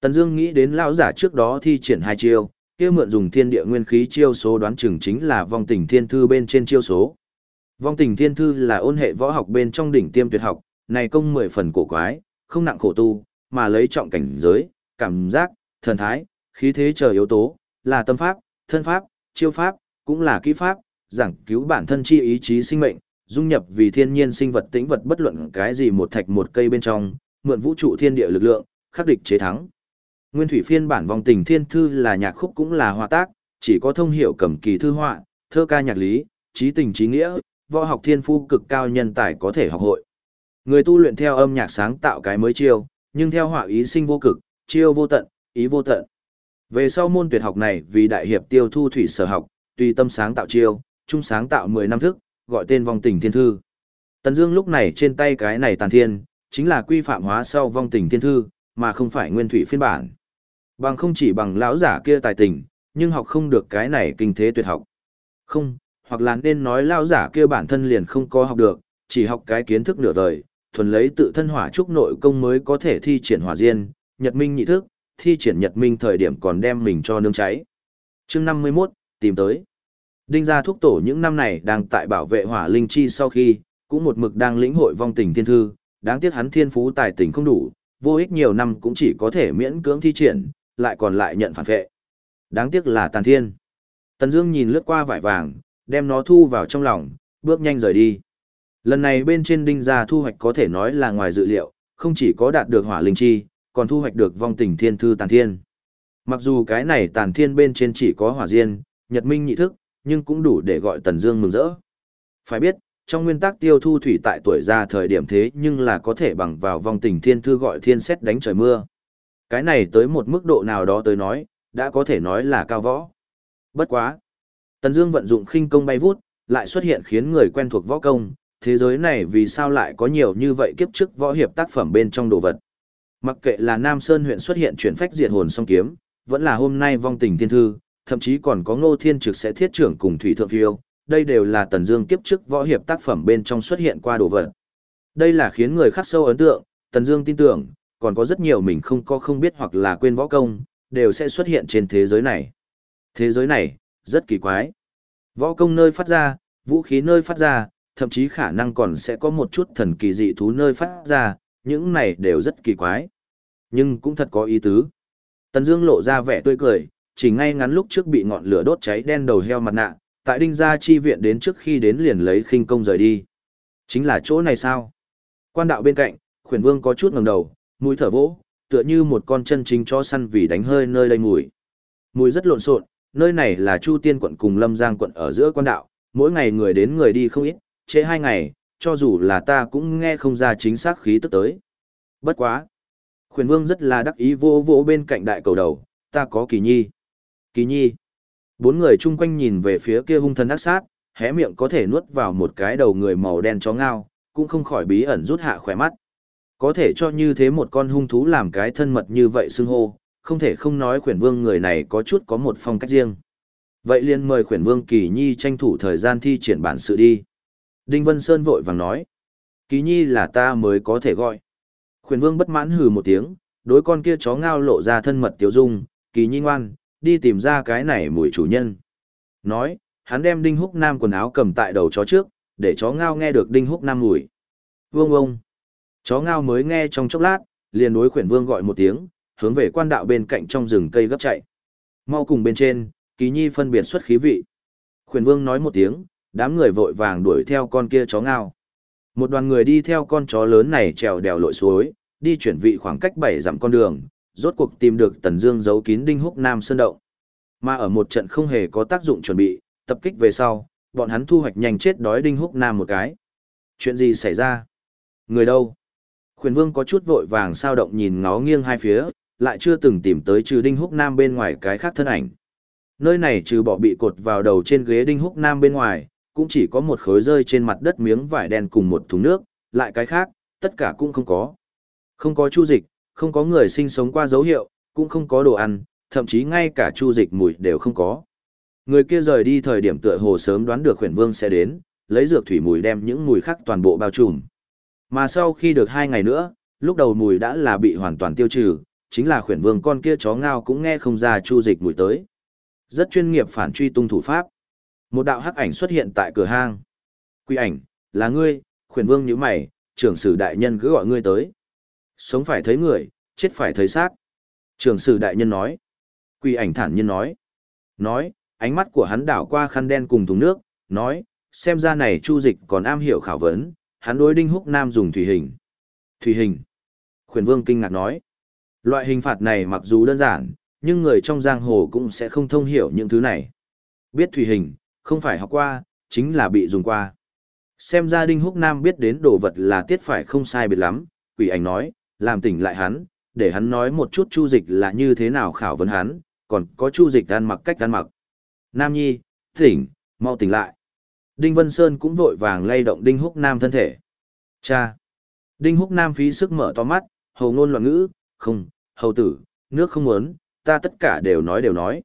[SPEAKER 1] Tần Dương nghĩ đến lão giả trước đó thi triển hai chiêu, kia mượn dùng thiên địa nguyên khí chiêu số đoán chừng chính là vong tình thiên thư bên trên chiêu số. Vong tình thiên thư là ôn hệ võ học bên trong đỉnh tiêm tuyệt học, này công mười phần cổ quái, không nặng khổ tu, mà lấy trọng cảnh giới, cảm giác, thần thái, khí thế chờ yếu tố, là tâm pháp, thân pháp, chiêu pháp, cũng là kỹ pháp, giảng cứu bản thân chi ý chí sinh mệnh, dung nhập vì thiên nhiên sinh vật tĩnh vật bất luận cái gì một thạch một cây bên trong, mượn vũ trụ thiên địa lực lượng, khắc địch chế thắng. Nguyên thủy phiên bản vòng tình thiên thư là nhạc khúc cũng là hòa tác, chỉ có thông hiểu cầm kỳ thư họa, thơ ca nhạc lý, trí tình trí nghĩa, võ học thiên phu cực cao nhân tài có thể học hội. Người tu luyện theo âm nhạc sáng tạo cái mới chiêu, nhưng theo họa ý sinh vô cực, chiêu vô tận, ý vô tận. Về sau môn tuyệt học này vì đại hiệp tiêu thu thủy sở học, tùy tâm sáng tạo chiêu, trung sáng tạo 10 năm thức, gọi tên vong tình thiên thư. Tần Dương lúc này trên tay cái này tàn thiên, chính là quy phạm hóa sau vong tình thiên thư, mà không phải nguyên thủy phiên bản. Bằng không chỉ bằng lão giả kia tài tình, nhưng học không được cái này kinh thế tuyệt học. Không, hoặc là nên nói lão giả kia bản thân liền không có học được, chỉ học cái kiến thức nửa đời, thuần lấy tự thân hỏa trúc nội công mới có thể thi triển hỏa diên, nhật minh nhị thức, thi triển nhật minh thời điểm còn đem mình cho nương cháy. chương 51, tìm tới. Đinh gia thúc tổ những năm này đang tại bảo vệ hỏa linh chi sau khi, cũng một mực đang lĩnh hội vong tình thiên thư, đáng tiếc hắn thiên phú tài tình không đủ, vô ích nhiều năm cũng chỉ có thể miễn cưỡng thi triển, lại còn lại nhận phản vệ. Đáng tiếc là tàn thiên. Tần Dương nhìn lướt qua vải vàng, đem nó thu vào trong lòng, bước nhanh rời đi. Lần này bên trên đinh gia thu hoạch có thể nói là ngoài dự liệu, không chỉ có đạt được hỏa linh chi, còn thu hoạch được vong tình thiên thư tàn thiên. Mặc dù cái này tàn thiên bên trên chỉ có hỏa diên, nhật minh nhị thức, nhưng cũng đủ để gọi Tần Dương mừng rỡ. Phải biết, trong nguyên tắc tiêu thu thủy tại tuổi già thời điểm thế nhưng là có thể bằng vào vong tình thiên thư gọi thiên xét đánh trời mưa. Cái này tới một mức độ nào đó tới nói, đã có thể nói là cao võ. Bất quá. Tần Dương vận dụng khinh công bay vút, lại xuất hiện khiến người quen thuộc võ công, thế giới này vì sao lại có nhiều như vậy kiếp trước võ hiệp tác phẩm bên trong đồ vật. Mặc kệ là Nam Sơn huyện xuất hiện chuyển phách diệt hồn song kiếm, vẫn là hôm nay vong tình thiên thư, thậm chí còn có Ngô Thiên Trực sẽ thiết trưởng cùng Thủy Thượng Phiêu, đây đều là Tần Dương kiếp trước võ hiệp tác phẩm bên trong xuất hiện qua đồ vật. Đây là khiến người khắc sâu ấn tượng, Tần Dương tin tưởng, còn có rất nhiều mình không có không biết hoặc là quên võ công, đều sẽ xuất hiện trên thế giới này. Thế giới này, rất kỳ quái. Võ công nơi phát ra, vũ khí nơi phát ra, thậm chí khả năng còn sẽ có một chút thần kỳ dị thú nơi phát ra, những này đều rất kỳ quái. Nhưng cũng thật có ý tứ. Tần Dương lộ ra vẻ tươi cười, chỉ ngay ngắn lúc trước bị ngọn lửa đốt cháy đen đầu heo mặt nạ, tại đinh gia chi viện đến trước khi đến liền lấy khinh công rời đi. Chính là chỗ này sao? Quan đạo bên cạnh, khuyển vương có chút ngẩng đầu, mũi thở vỗ, tựa như một con chân chính cho săn vì đánh hơi nơi đây mùi. Mùi rất lộn xộn, nơi này là Chu Tiên quận cùng Lâm Giang quận ở giữa quan đạo, mỗi ngày người đến người đi không ít, trễ hai ngày, cho dù là ta cũng nghe không ra chính xác khí tức tới. Bất quá. Khuyển vương rất là đắc ý vô vô bên cạnh đại cầu đầu, ta có kỳ nhi. Kỳ nhi. Bốn người chung quanh nhìn về phía kia hung thần ác sát, hé miệng có thể nuốt vào một cái đầu người màu đen chó ngao, cũng không khỏi bí ẩn rút hạ khỏe mắt. Có thể cho như thế một con hung thú làm cái thân mật như vậy xưng hô, không thể không nói khuyển vương người này có chút có một phong cách riêng. Vậy liền mời khuyển vương Kỳ Nhi tranh thủ thời gian thi triển bản sự đi. Đinh Vân Sơn vội vàng nói. Kỳ Nhi là ta mới có thể gọi. Khuyển vương bất mãn hừ một tiếng, đối con kia chó ngao lộ ra thân mật tiểu dung, Kỳ Nhi ngoan, đi tìm ra cái này mùi chủ nhân. Nói, hắn đem Đinh Húc Nam quần áo cầm tại đầu chó trước, để chó ngao nghe được Đinh Húc Nam mùi. Vương ông. Chó ngao mới nghe trong chốc lát, liền đối khuyển vương gọi một tiếng, hướng về quan đạo bên cạnh trong rừng cây gấp chạy. Mau cùng bên trên, Kỳ Nhi phân biệt xuất khí vị. Khuyển vương nói một tiếng, đám người vội vàng đuổi theo con kia chó ngao. Một đoàn người đi theo con chó lớn này trèo đèo lội suối, đi chuyển vị khoảng cách bảy dặm con đường, rốt cuộc tìm được Tần Dương giấu kín Đinh Húc Nam sơn động. Mà ở một trận không hề có tác dụng chuẩn bị, tập kích về sau, bọn hắn thu hoạch nhanh chết đói Đinh Húc Nam một cái. Chuyện gì xảy ra? Người đâu? Khuyển Vương có chút vội vàng sao động nhìn ngó nghiêng hai phía, lại chưa từng tìm tới trừ Đinh Húc Nam bên ngoài cái khác thân ảnh. Nơi này trừ bỏ bị cột vào đầu trên ghế Đinh Húc Nam bên ngoài, cũng chỉ có một khối rơi trên mặt đất miếng vải đen cùng một thùng nước, lại cái khác, tất cả cũng không có. Không có chu dịch, không có người sinh sống qua dấu hiệu, cũng không có đồ ăn, thậm chí ngay cả chu dịch mùi đều không có. Người kia rời đi thời điểm tựa hồ sớm đoán được huyền vương sẽ đến, lấy dược thủy mùi đem những mùi khác toàn bộ bao trùm. Mà sau khi được hai ngày nữa, lúc đầu mùi đã là bị hoàn toàn tiêu trừ, chính là khuyển vương con kia chó ngao cũng nghe không ra chu dịch mùi tới. Rất chuyên nghiệp phản truy tung thủ pháp. Một đạo hắc ảnh xuất hiện tại cửa hang. Quỷ ảnh, là ngươi, khuyển vương nhíu mày, trưởng sử đại nhân cứ gọi ngươi tới. Sống phải thấy người, chết phải thấy xác. Trưởng sử đại nhân nói. Quỷ ảnh thản nhiên nói. Nói, ánh mắt của hắn đảo qua khăn đen cùng thùng nước, nói, xem ra này chu dịch còn am hiểu khảo vấn, hắn đối đinh húc nam dùng thủy hình. Thủy hình. Khuyển vương kinh ngạc nói. Loại hình phạt này mặc dù đơn giản, nhưng người trong giang hồ cũng sẽ không thông hiểu những thứ này. Biết thủy hình, không phải học qua, chính là bị dùng qua. Xem ra Đinh Húc Nam biết đến đồ vật là tiết phải không sai biệt lắm, quỷ ảnh nói, làm tỉnh lại hắn, để hắn nói một chút chu dịch là như thế nào khảo vấn hắn, còn có chu dịch ăn mặc cách ăn mặc. Nam Nhi, tỉnh, mau tỉnh lại. Đinh Vân Sơn cũng vội vàng lay động Đinh Húc Nam thân thể. Cha! Đinh Húc Nam phí sức mở to mắt, hầu ngôn loạn ngữ, không, hầu tử, nước không muốn, ta tất cả đều nói đều nói.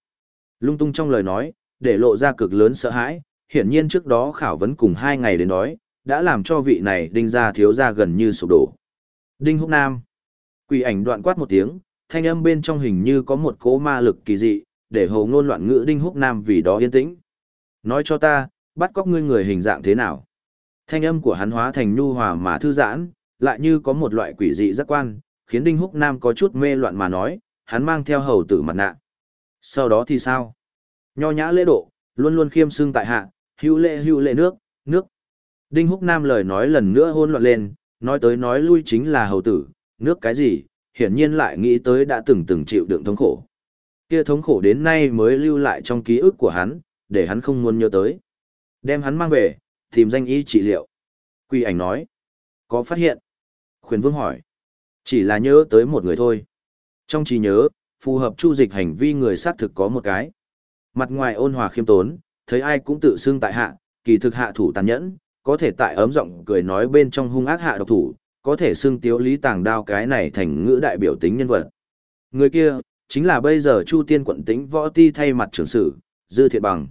[SPEAKER 1] Lung tung trong lời nói, để lộ ra cực lớn sợ hãi, hiển nhiên trước đó khảo vấn cùng hai ngày đến nói, đã làm cho vị này đinh ra thiếu ra gần như sụp đổ. Đinh Húc Nam. Quỷ ảnh đoạn quát một tiếng, thanh âm bên trong hình như có một cỗ ma lực kỳ dị, để hồ ngôn loạn ngữ Đinh Húc Nam vì đó yên tĩnh. Nói cho ta, bắt cóc ngươi người hình dạng thế nào? Thanh âm của hắn hóa thành nhu hòa mà thư giãn, lại như có một loại quỷ dị giác quan, khiến Đinh Húc Nam có chút mê loạn mà nói, hắn mang theo hầu tử mặt nạ. Sau đó thì sao? Nho nhã lễ độ, luôn luôn khiêm xưng tại hạ, hữu lệ hữu lệ nước, nước. Đinh Húc Nam lời nói lần nữa hôn loạn lên, nói tới nói lui chính là hầu tử, nước cái gì, hiển nhiên lại nghĩ tới đã từng từng chịu đựng thống khổ. Kia thống khổ đến nay mới lưu lại trong ký ức của hắn, để hắn không muốn nhớ tới. Đem hắn mang về, tìm danh y trị liệu. Quy ảnh nói, có phát hiện. Khuyển vương hỏi, chỉ là nhớ tới một người thôi. Trong trí nhớ, phù hợp chu dịch hành vi người xác thực có một cái. Mặt ngoài ôn hòa khiêm tốn, thấy ai cũng tự xưng tại hạ, kỳ thực hạ thủ tàn nhẫn, có thể tại ấm giọng cười nói bên trong hung ác hạ độc thủ, có thể xưng tiếu lý tàng đao cái này thành ngữ đại biểu tính nhân vật. Người kia, chính là bây giờ Chu Tiên quận tính võ ti thay mặt trưởng sử, Dư Thiện Bằng.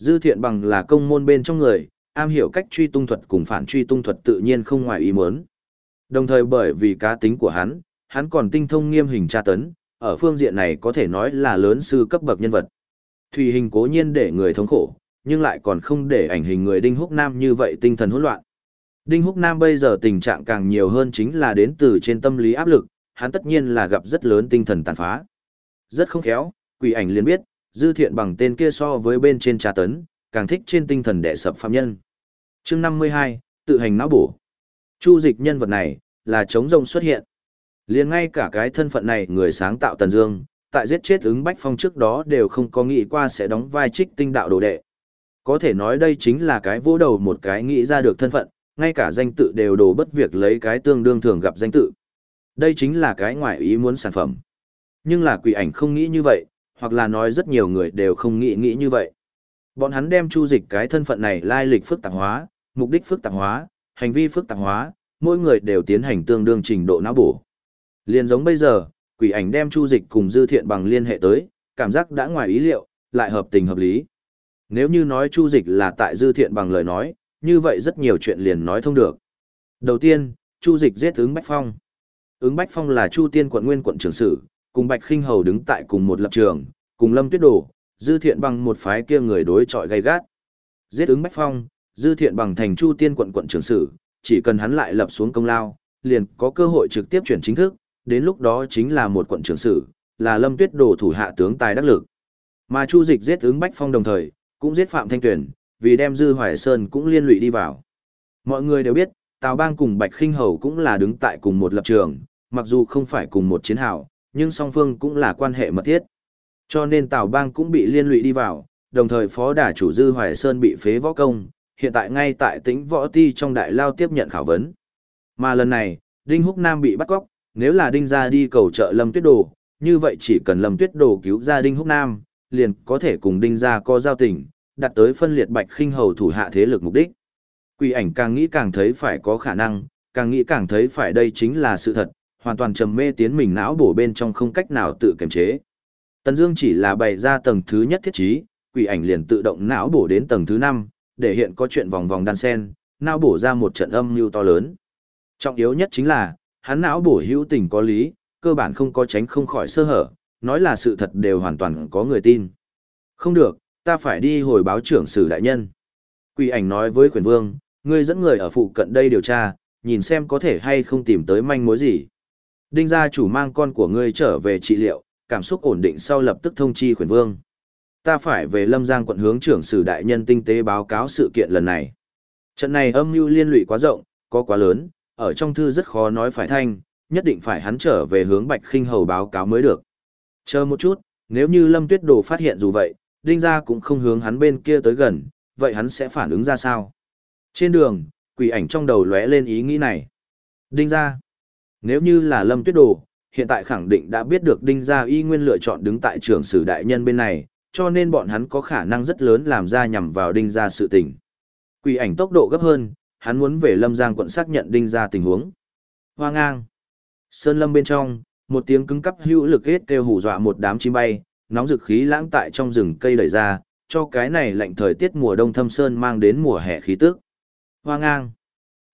[SPEAKER 1] Dư Thiện Bằng là công môn bên trong người, am hiểu cách truy tung thuật cùng phản truy tung thuật tự nhiên không ngoài ý muốn. Đồng thời bởi vì cá tính của hắn, hắn còn tinh thông nghiêm hình tra tấn, ở phương diện này có thể nói là lớn sư cấp bậc nhân vật. Thủy hình cố nhiên để người thống khổ, nhưng lại còn không để ảnh hình người Đinh Húc Nam như vậy tinh thần hỗn loạn. Đinh Húc Nam bây giờ tình trạng càng nhiều hơn chính là đến từ trên tâm lý áp lực, hắn tất nhiên là gặp rất lớn tinh thần tàn phá. Rất không khéo, quỷ ảnh liền biết, dư thiện bằng tên kia so với bên trên trà tấn, càng thích trên tinh thần đệ sập phạm nhân. chương 52, tự hành não bổ. Chu dịch nhân vật này, là chống rông xuất hiện. liền ngay cả cái thân phận này người sáng tạo Tần Dương, tại giết chết ứng Bách Phong trước đó đều không có nghĩ qua sẽ đóng vai trích tinh đạo đồ đệ. Có thể nói đây chính là cái vỗ đầu một cái nghĩ ra được thân phận, ngay cả danh tự đều đồ bất việc lấy cái tương đương thường gặp danh tự. Đây chính là cái ngoại ý muốn sản phẩm. Nhưng là quỷ ảnh không nghĩ như vậy, hoặc là nói rất nhiều người đều không nghĩ nghĩ như vậy. Bọn hắn đem chu dịch cái thân phận này lai lịch phức tạp hóa, mục đích phức tạp hóa, hành vi phức tạp hóa, mỗi người đều tiến hành tương đương trình độ não bổ. Liên giống bây giờ, quỷ ảnh đem chu dịch cùng dư thiện bằng liên hệ tới, cảm giác đã ngoài ý liệu, lại hợp tình hợp lý. Nếu như nói chu dịch là tại dư thiện bằng lời nói, như vậy rất nhiều chuyện liền nói thông được. Đầu tiên, chu dịch giết ứng Bách Phong. Ứng Bách Phong là chu tiên quận nguyên quận trưởng sử, cùng Bạch Khinh Hầu đứng tại cùng một lập trường, cùng Lâm Tuyết Đồ, Dư Thiện bằng một phái kia người đối chọi gay gắt. Giết ứng Bách Phong, Dư Thiện bằng thành Chu Tiên quận quận trưởng sử, chỉ cần hắn lại lập xuống công lao, liền có cơ hội trực tiếp chuyển chính thức, đến lúc đó chính là một quận trưởng sử, là Lâm Tuyết Đồ thủ hạ tướng tài đắc lực. Mà Chu Dịch giết ứng Bách Phong đồng thời, cũng giết Phạm Thanh Tuyển, vì đem Dư Hoài Sơn cũng liên lụy đi vào. Mọi người đều biết, Tào Bang cùng Bạch Khinh Hầu cũng là đứng tại cùng một lập trường, mặc dù không phải cùng một chiến hào, nhưng song phương cũng là quan hệ mật thiết. Cho nên Tào Bang cũng bị liên lụy đi vào, đồng thời phó đà chủ Dư Hoài Sơn bị phế võ công, hiện tại ngay tại tĩnh võ ti trong đại lao tiếp nhận khảo vấn. Mà lần này, Đinh Húc Nam bị bắt cóc, nếu là Đinh ra đi cầu trợ Lâm Tuyết Đồ, như vậy chỉ cần Lâm Tuyết Đồ cứu ra Đinh Húc Nam, liền có thể cùng Đinh ra có giao tình, đặt tới phân liệt bạch khinh hầu thủ hạ thế lực mục đích. Quỷ ảnh càng nghĩ càng thấy phải có khả năng, càng nghĩ càng thấy phải đây chính là sự thật, hoàn toàn trầm mê tiến mình não bổ bên trong không cách nào tự kiềm chế. Tần Dương chỉ là bày ra tầng thứ nhất thiết trí, quỷ ảnh liền tự động não bổ đến tầng thứ năm, để hiện có chuyện vòng vòng đan sen, não bổ ra một trận âm mưu to lớn. Trọng yếu nhất chính là, hắn não bổ hữu tình có lý, cơ bản không có tránh không khỏi sơ hở, nói là sự thật đều hoàn toàn có người tin. Không được, ta phải đi hồi báo trưởng sử đại nhân. Quỷ ảnh nói với quyền vương, ngươi dẫn người ở phụ cận đây điều tra, nhìn xem có thể hay không tìm tới manh mối gì. Đinh gia chủ mang con của ngươi trở về trị liệu, cảm xúc ổn định sau lập tức thông chi khuyến vương. Ta phải về Lâm Giang quận hướng trưởng sử đại nhân tinh tế báo cáo sự kiện lần này. Trận này âm mưu liên lụy quá rộng, có quá lớn, ở trong thư rất khó nói phải thanh, nhất định phải hắn trở về hướng Bạch Khinh Hầu báo cáo mới được. Chờ một chút, nếu như Lâm Tuyết Đồ phát hiện dù vậy, Đinh gia cũng không hướng hắn bên kia tới gần, vậy hắn sẽ phản ứng ra sao? Trên đường, quỷ ảnh trong đầu lóe lên ý nghĩ này. Đinh gia. Nếu như là Lâm Tuyết Đồ, hiện tại khẳng định đã biết được Đinh gia y nguyên lựa chọn đứng tại trưởng sử đại nhân bên này, cho nên bọn hắn có khả năng rất lớn làm ra nhằm vào Đinh gia sự tình. Quỷ ảnh tốc độ gấp hơn, hắn muốn về Lâm Giang quận xác nhận Đinh gia tình huống. Hoa ngang. Sơn lâm bên trong, một tiếng cứng cắp hữu lực hết kêu hù dọa một đám chim bay, nóng dực khí lãng tại trong rừng cây đẩy ra, cho cái này lạnh thời tiết mùa đông thâm sơn mang đến mùa hè khí tức. Hoa ngang.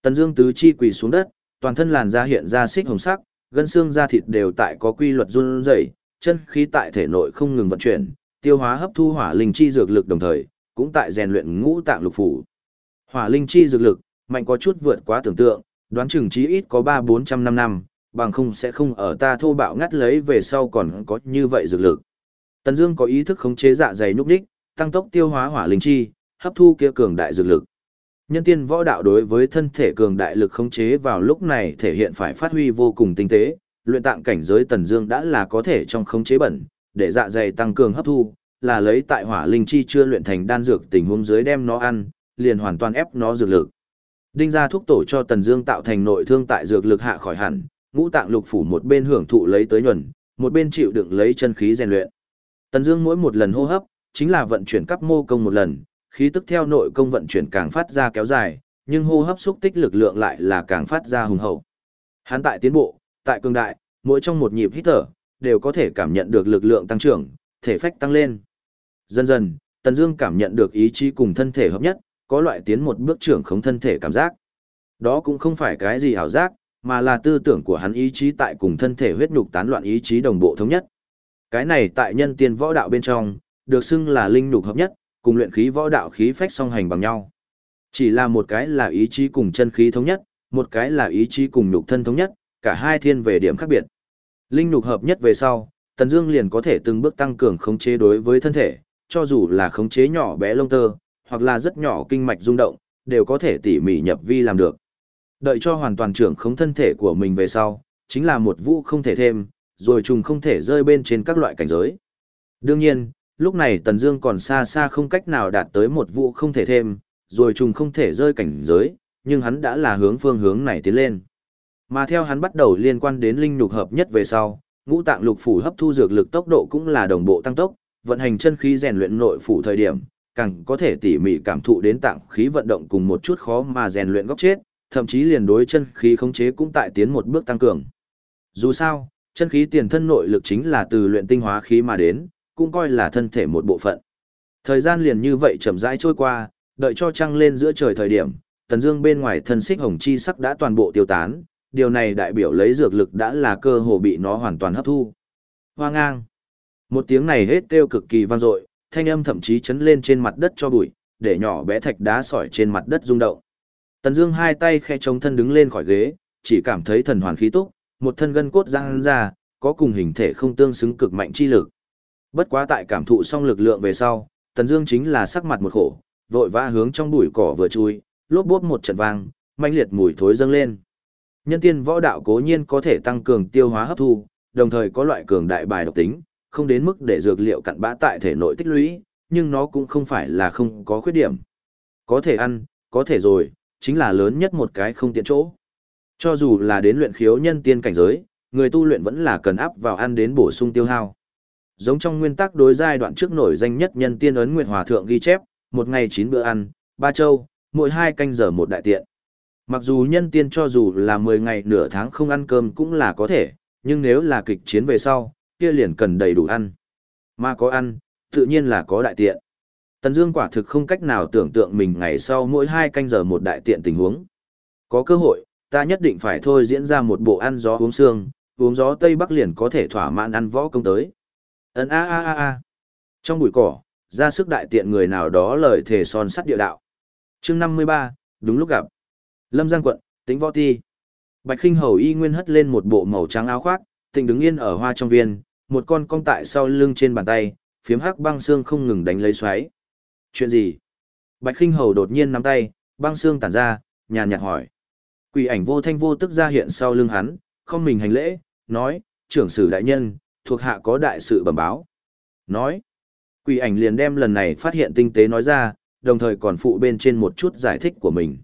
[SPEAKER 1] Tần Dương tứ chi quỳ xuống đất, toàn thân làn da hiện ra xích hồng sắc, gân xương da thịt đều tại có quy luật run rẩy, chân khí tại thể nội không ngừng vận chuyển, tiêu hóa hấp thu hỏa linh chi dược lực đồng thời, cũng tại rèn luyện ngũ tạng lục phủ. Hỏa linh chi dược lực, mạnh có chút vượt quá tưởng tượng, đoán chừng chí ít có 3-400 năm năm, bằng không sẽ không ở ta thô bạo ngắt lấy về sau còn có như vậy dược lực. Tần Dương có ý thức khống chế dạ dày nhúc nhích, tăng tốc tiêu hóa hỏa linh chi, hấp thu kia cường đại dược lực. Nhân tiên võ đạo đối với thân thể cường đại lực khống chế vào lúc này thể hiện phải phát huy vô cùng tinh tế, luyện tạng cảnh giới Tần Dương đã là có thể trong khống chế bẩn, để dạ dày tăng cường hấp thu, là lấy tại hỏa linh chi chưa luyện thành đan dược tình huống dưới đem nó ăn, liền hoàn toàn ép nó dược lực. Đinh gia thúc tổ cho Tần Dương tạo thành nội thương tại dược lực hạ khỏi hẳn, ngũ tạng lục phủ một bên hưởng thụ lấy tới nhuần, một bên chịu đựng lấy chân khí rèn luyện. Tần Dương mỗi một lần hô hấp, chính là vận chuyển cấp mô công một lần, khí tức theo nội công vận chuyển càng phát ra kéo dài, nhưng hô hấp xúc tích lực lượng lại là càng phát ra hùng hậu. Hắn tại tiến bộ, tại cường đại, mỗi trong một nhịp hít thở, đều có thể cảm nhận được lực lượng tăng trưởng, thể phách tăng lên. Dần dần, Tần Dương cảm nhận được ý chí cùng thân thể hợp nhất, có loại tiến một bước trưởng khống thân thể cảm giác. Đó cũng không phải cái gì ảo giác, mà là tư tưởng của hắn ý chí tại cùng thân thể huyết nhục tán loạn ý chí đồng bộ thống nhất. Cái này tại nhân tiên võ đạo bên trong, được xưng là linh nhục hợp nhất, cùng luyện khí võ đạo khí phách song hành bằng nhau. Chỉ là một cái là ý chí cùng chân khí thống nhất, một cái là ý chí cùng nhục thân thống nhất, cả hai thiên về điểm khác biệt. Linh nhục hợp nhất về sau, Tần Dương liền có thể từng bước tăng cường khống chế đối với thân thể, cho dù là khống chế nhỏ bé lông tơ, hoặc là rất nhỏ kinh mạch rung động, đều có thể tỉ mỉ nhập vi làm được. Đợi cho hoàn toàn trưởng khống thân thể của mình về sau, chính là một vũ không thể thêm, rồi trùng không thể rơi bên trên các loại cảnh giới. Đương nhiên, lúc này Tần Dương còn xa xa không cách nào đạt tới một vụ không thể thêm, rồi trùng không thể rơi cảnh giới, nhưng hắn đã là hướng phương hướng này tiến lên. Mà theo hắn bắt đầu liên quan đến linh nhục hợp nhất về sau, ngũ tạng lục phủ hấp thu dược lực tốc độ cũng là đồng bộ tăng tốc, vận hành chân khí rèn luyện nội phủ thời điểm, càng có thể tỉ mỉ cảm thụ đến tạng khí vận động cùng một chút khó mà rèn luyện góc chết, thậm chí liền đối chân khí khống chế cũng tại tiến một bước tăng cường. Dù sao, chân khí tiền thân nội lực chính là từ luyện tinh hóa khí mà đến, cũng coi là thân thể một bộ phận. Thời gian liền như vậy chậm rãi trôi qua, đợi cho trăng lên giữa trời thời điểm, tần dương bên ngoài thân xích hồng chi sắc đã toàn bộ tiêu tán, điều này đại biểu lấy dược lực đã là cơ hồ bị nó hoàn toàn hấp thu. Hoa ngang. Một tiếng này hết kêu cực kỳ vang dội, thanh âm thậm chí chấn lên trên mặt đất cho bụi, để nhỏ bé thạch đá sỏi trên mặt đất rung động. Tần Dương hai tay khẽ chống thân đứng lên khỏi ghế, chỉ cảm thấy thần hoàn khí túc, một thân gân cốt giãn ra, có cùng hình thể không tương xứng cực mạnh chi lực. Bất quá tại cảm thụ xong lực lượng về sau, Tần Dương chính là sắc mặt một khổ, vội vã hướng trong bụi cỏ vừa chui, lốp bốp một trận vang, mãnh liệt mùi thối dâng lên. Nhân tiên võ đạo cố nhiên có thể tăng cường tiêu hóa hấp thu, đồng thời có loại cường đại bài độc tính, không đến mức để dược liệu cặn bã tại thể nội tích lũy, nhưng nó cũng không phải là không có khuyết điểm. Có thể ăn, có thể rồi, chính là lớn nhất một cái không tiện chỗ. Cho dù là đến luyện khiếu nhân tiên cảnh giới, người tu luyện vẫn là cần áp vào ăn đến bổ sung tiêu hao. Giống trong nguyên tắc đối giai đoạn trước nổi danh nhất nhân tiên ấn Nguyệt Hòa Thượng ghi chép, một ngày chín bữa ăn, ba châu, mỗi hai canh giờ một đại tiện. Mặc dù nhân tiên cho dù là 10 ngày nửa tháng không ăn cơm cũng là có thể, nhưng nếu là kịch chiến về sau, kia liền cần đầy đủ ăn. Mà có ăn, tự nhiên là có đại tiện. Tần Dương quả thực không cách nào tưởng tượng mình ngày sau mỗi hai canh giờ một đại tiện tình huống. Có cơ hội, ta nhất định phải thôi diễn ra một bộ ăn gió uống xương, uống gió Tây Bắc liền có thể thỏa mãn ăn võ công tới. Ấn a a a a. Trong bụi cỏ, ra sức đại tiện người nào đó lời thề son sắt địa đạo. Chương 53, đúng lúc gặp. Lâm Giang quận, tính Võ Ti. Bạch Khinh Hầu y nguyên hất lên một bộ màu trắng áo khoác, tình đứng yên ở hoa trong viên, một con cong tại sau lưng trên bàn tay, phiếm hắc băng xương không ngừng đánh lấy xoáy. Chuyện gì? Bạch Khinh Hầu đột nhiên nắm tay, băng xương tản ra, nhàn nhạt hỏi. Quỷ ảnh vô thanh vô tức ra hiện sau lưng hắn, không mình hành lễ, nói, trưởng sử đại nhân, thuộc hạ có đại sự bẩm báo. Nói, quỷ ảnh liền đem lần này phát hiện tinh tế nói ra, đồng thời còn phụ bên trên một chút giải thích của mình.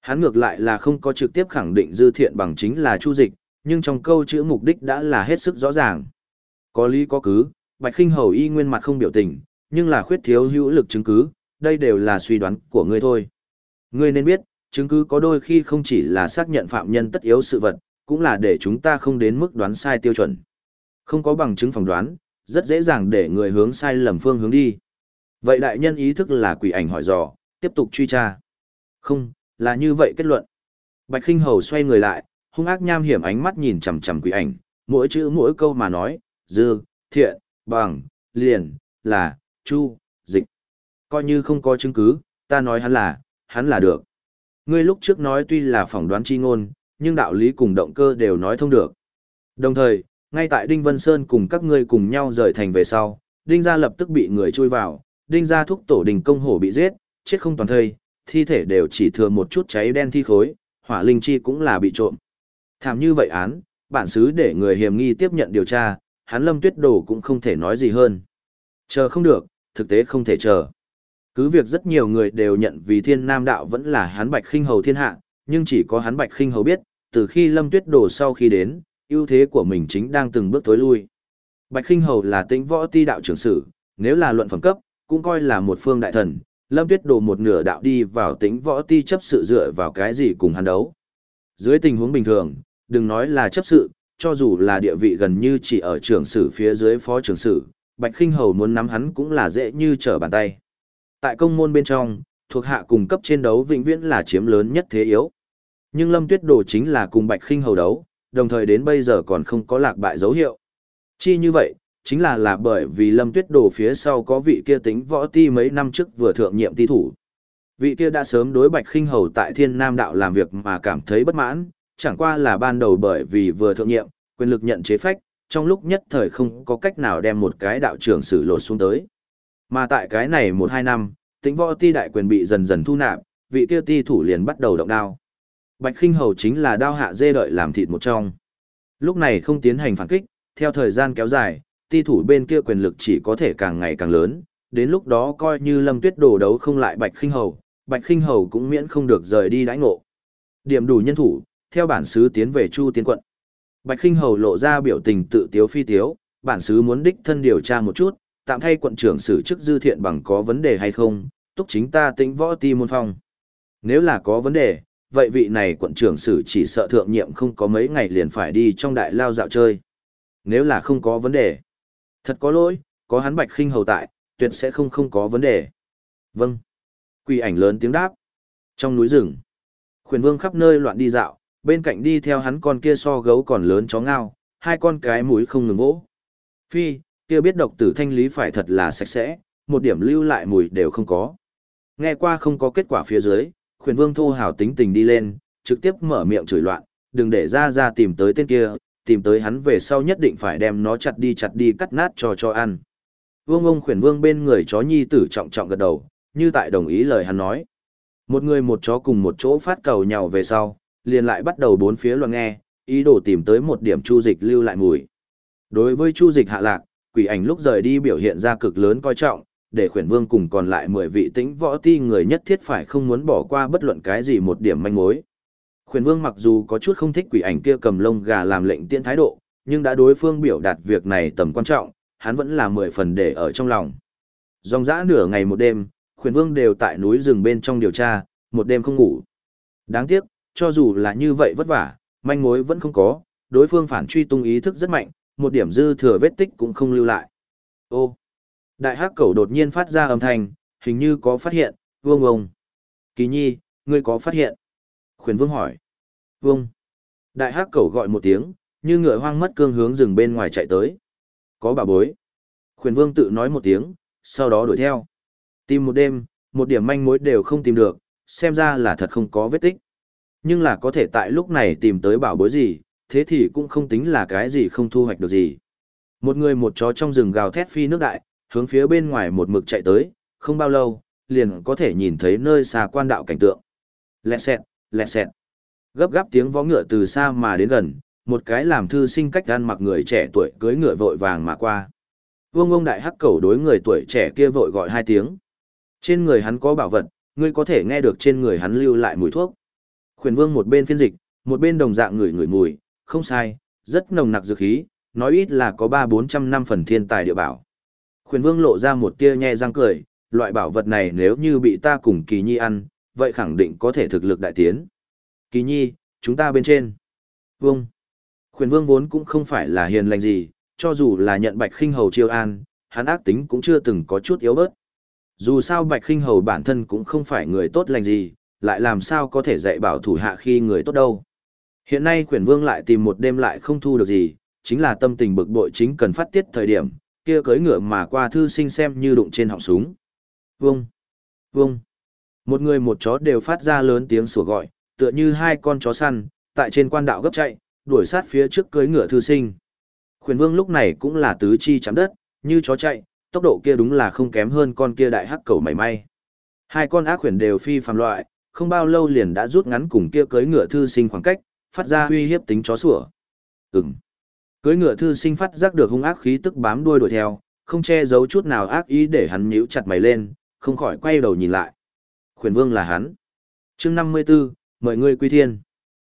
[SPEAKER 1] Hắn ngược lại là không có trực tiếp khẳng định dư thiện bằng chính là chu dịch, nhưng trong câu chữ mục đích đã là hết sức rõ ràng. Có lý có cứ, Bạch Khinh Hầu y nguyên mặt không biểu tình, nhưng là khuyết thiếu hữu lực chứng cứ, đây đều là suy đoán của ngươi thôi. Ngươi nên biết, chứng cứ có đôi khi không chỉ là xác nhận phạm nhân tất yếu sự vật, cũng là để chúng ta không đến mức đoán sai tiêu chuẩn. Không có bằng chứng phỏng đoán, rất dễ dàng để người hướng sai lầm phương hướng đi. Vậy đại nhân ý thức là quỷ ảnh hỏi dò, tiếp tục truy tra. Không, là như vậy kết luận. Bạch Kinh Hầu xoay người lại, hung ác nham hiểm ánh mắt nhìn chằm chằm quỷ ảnh, mỗi chữ mỗi câu mà nói, dư, thiện, bằng, liền, là, chu, dịch. Coi như không có chứng cứ, ta nói hắn là, hắn là được. Ngươi lúc trước nói tuy là phỏng đoán chi ngôn, nhưng đạo lý cùng động cơ đều nói thông được. Đồng thời, ngay tại Đinh Vân Sơn cùng các ngươi cùng nhau rời thành về sau, Đinh gia lập tức bị người chui vào, Đinh gia thúc tổ đình công hổ bị giết, chết không toàn thây, thi thể đều chỉ thừa một chút cháy đen thi khối, hỏa linh chi cũng là bị trộm. Thảm như vậy án, bản xứ để người hiểm nghi tiếp nhận điều tra, hắn lâm tuyết đồ cũng không thể nói gì hơn. Chờ không được, thực tế không thể chờ. Cứ việc rất nhiều người đều nhận vì thiên nam đạo vẫn là hắn bạch khinh hầu thiên hạ, nhưng chỉ có hắn bạch khinh hầu biết, từ khi lâm tuyết đồ sau khi đến, ưu thế của mình chính đang từng bước tối lui. Bạch Kinh Hầu là tĩnh võ ti đạo trưởng sử, nếu là luận phẩm cấp, cũng coi là một phương đại thần, Lâm Tuyết Đồ một nửa đạo đi vào tĩnh võ ti chấp sự dựa vào cái gì cùng hắn đấu. Dưới tình huống bình thường, đừng nói là chấp sự, cho dù là địa vị gần như chỉ ở trưởng sử phía dưới phó trưởng sử, Bạch Kinh Hầu muốn nắm hắn cũng là dễ như trở bàn tay. Tại công môn bên trong, thuộc hạ cùng cấp trên đấu vĩnh viễn là chiếm lớn nhất thế yếu. Nhưng Lâm Tuyết Đồ chính là cùng Bạch Kinh Hầu đấu, đồng thời đến bây giờ còn không có lạc bại dấu hiệu. Chi như vậy, chính là là bởi vì Lâm Tuyết Đồ phía sau có vị kia tính võ ti mấy năm trước vừa thượng nhiệm ti thủ. Vị kia đã sớm đối Bạch Khinh Hầu tại Thiên Nam đạo làm việc mà cảm thấy bất mãn, chẳng qua là ban đầu bởi vì vừa thượng nhiệm, quyền lực nhận chế phách, trong lúc nhất thời không có cách nào đem một cái đạo trưởng xử lột xuống tới. Mà tại cái này một hai năm, tính võ ti đại quyền bị dần dần thu nạp, vị kia ti thủ liền bắt đầu động đao. Bạch Kinh Hầu chính là đao hạ dê đợi làm thịt một trong. Lúc này không tiến hành phản kích, theo thời gian kéo dài, ti thủ bên kia quyền lực chỉ có thể càng ngày càng lớn, đến lúc đó coi như Lâm Tuyết đổ đấu không lại Bạch Kinh Hầu, Bạch Kinh Hầu cũng miễn không được rời đi đãi ngộ. Điểm đủ nhân thủ, theo bản xứ tiến về Chu Tiến quận. Bạch Kinh Hầu lộ ra biểu tình tự tiếu phi tiếu, bản xứ muốn đích thân điều tra một chút, tạm thay quận trưởng xử chức dư thiện bằng có vấn đề hay không, túc chính ta tính võ ti môn phong. Nếu là có vấn đề, vậy vị này quận trưởng xử chỉ sợ thượng nhiệm không có mấy ngày liền phải đi trong đại lao dạo chơi. Nếu là không có vấn đề, thật có lỗi, có hắn bạch khinh hầu tại, tuyệt sẽ không không có vấn đề. Vâng. Quỷ ảnh lớn tiếng đáp. Trong núi rừng, khuyển vương khắp nơi loạn đi dạo, bên cạnh đi theo hắn con kia so gấu còn lớn chó ngao, hai con cái mũi không ngừng vỗ. Phi, kia biết độc tử thanh lý phải thật là sạch sẽ, một điểm lưu lại mùi đều không có. Nghe qua không có kết quả phía dưới, khuyển vương thô hào tính tình đi lên, trực tiếp mở miệng chửi loạn, đừng để ra ra tìm tới tên kia, tìm tới hắn về sau nhất định phải đem nó chặt đi chặt đi cắt nát cho cho ăn. Vương ông khuyển vương bên người chó nhi tử trọng trọng gật đầu, như tại đồng ý lời hắn nói. Một người một chó cùng một chỗ phát cầu nhau về sau, liền lại bắt đầu bốn phía loạn nghe, ý đồ tìm tới một điểm chu dịch lưu lại mùi. Đối với chu dịch hạ lạc, quỷ ảnh lúc rời đi biểu hiện ra cực lớn coi trọng, để khuyển vương cùng còn lại 10 vị tĩnh võ ti người nhất thiết phải không muốn bỏ qua bất luận cái gì một điểm manh mối. Khuyển vương mặc dù có chút không thích quỷ ảnh kia cầm lông gà làm lệnh tiễn thái độ, nhưng đã đối phương biểu đạt việc này tầm quan trọng, hắn vẫn là mười phần để ở trong lòng. Dòng dã nửa ngày một đêm, khuyển vương đều tại núi rừng bên trong điều tra, một đêm không ngủ. Đáng tiếc, cho dù là như vậy vất vả, manh mối vẫn không có, đối phương phản truy tung ý thức rất mạnh, một điểm dư thừa vết tích cũng không lưu lại. Ô! Đại hắc cẩu đột nhiên phát ra âm thanh, hình như có phát hiện, vương ông. Kỳ nhi, ngươi có phát hiện? Khuyển vương hỏi. Vương. Đại hắc cẩu gọi một tiếng, như ngựa hoang mất cương hướng rừng bên ngoài chạy tới. Có bà bối. Khuyển vương tự nói một tiếng, sau đó đuổi theo. Tìm một đêm, một điểm manh mối đều không tìm được, xem ra là thật không có vết tích. Nhưng là có thể tại lúc này tìm tới bảo bối gì, thế thì cũng không tính là cái gì không thu hoạch được gì. Một người một chó trong rừng gào thét phi nước đại, hướng phía bên ngoài một mực chạy tới, không bao lâu, liền có thể nhìn thấy nơi xa quan đạo cảnh tượng. lẹ xẹt, lẹ xẹt. Gấp gáp tiếng vó ngựa từ xa mà đến gần, một cái làm thư sinh cách gan mặc người trẻ tuổi cưới ngựa vội vàng mà qua. Vương ông đại hắc cầu đối người tuổi trẻ kia vội gọi hai tiếng. Trên người hắn có bảo vật, ngươi có thể nghe được trên người hắn lưu lại mùi thuốc. Khuyển vương một bên phiên dịch, một bên đồng dạng người người mùi, không sai, rất nồng nặc dược khí, nói ít là có ba bốn trăm năm phần thiên tài địa bảo. Quyền vương lộ ra một tia nhe răng cười, loại bảo vật này nếu như bị ta cùng kỳ nhi ăn, vậy khẳng định có thể thực lực đại tiến. Kỳ nhi, chúng ta bên trên. Vương. Quyền vương vốn cũng không phải là hiền lành gì, cho dù là nhận bạch khinh hầu chiêu an, hắn ác tính cũng chưa từng có chút yếu bớt. Dù sao bạch khinh hầu bản thân cũng không phải người tốt lành gì, lại làm sao có thể dạy bảo thủ hạ khi người tốt đâu. Hiện nay khuyển vương lại tìm một đêm lại không thu được gì, chính là tâm tình bực bội chính cần phát tiết thời điểm, kia cưỡi ngựa mà qua thư sinh xem như đụng trên họng súng. Vông! Vông! Một người một chó đều phát ra lớn tiếng sủa gọi, tựa như hai con chó săn, tại trên quan đạo gấp chạy, đuổi sát phía trước cưỡi ngựa thư sinh. Khuyển vương lúc này cũng là tứ chi chạm đất, như chó chạy, tốc độ kia đúng là không kém hơn con kia đại hắc cầu mảy may. Hai con ác khuyển đều phi phàm loại, không bao lâu liền đã rút ngắn cùng kia cưỡi ngựa thư sinh khoảng cách, phát ra uy hiếp tính chó sủa. Ừm. Cưới ngựa thư sinh phát giác được hung ác khí tức bám đuôi đuổi theo, không che giấu chút nào ác ý để hắn nhíu chặt mày lên, không khỏi quay đầu nhìn lại. Khuyển vương là hắn. chương 54, mời ngươi quy thiên.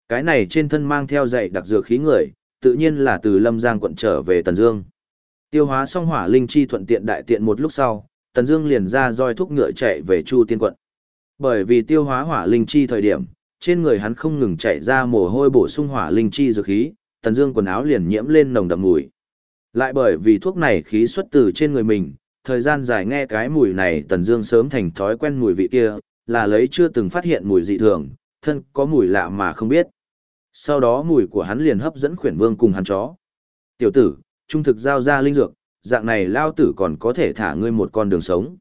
[SPEAKER 1] Cái này trên thân mang theo dạy đặc dược khí người, tự nhiên là từ Lâm Giang quận trở về Tần Dương. Tiêu hóa xong hỏa linh chi thuận tiện đại tiện một lúc sau, Tần Dương liền ra roi thúc ngựa chạy về Chu Tiên quận. Bởi vì tiêu hóa hỏa linh chi thời điểm, trên người hắn không ngừng chạy ra mồ hôi bổ sung hỏa linh chi dược khí, Tần Dương quần áo liền nhiễm lên nồng đậm mùi. Lại bởi vì thuốc này khí xuất từ trên người mình, thời gian dài nghe cái mùi này Tần Dương sớm thành thói quen mùi vị kia, là lấy chưa từng phát hiện mùi dị thường, thân có mùi lạ mà không biết. Sau đó mùi của hắn liền hấp dẫn khuyển vương cùng hắn chó. Tiểu tử, trung thực giao ra linh dược, dạng này lao tử còn có thể thả ngươi một con đường sống.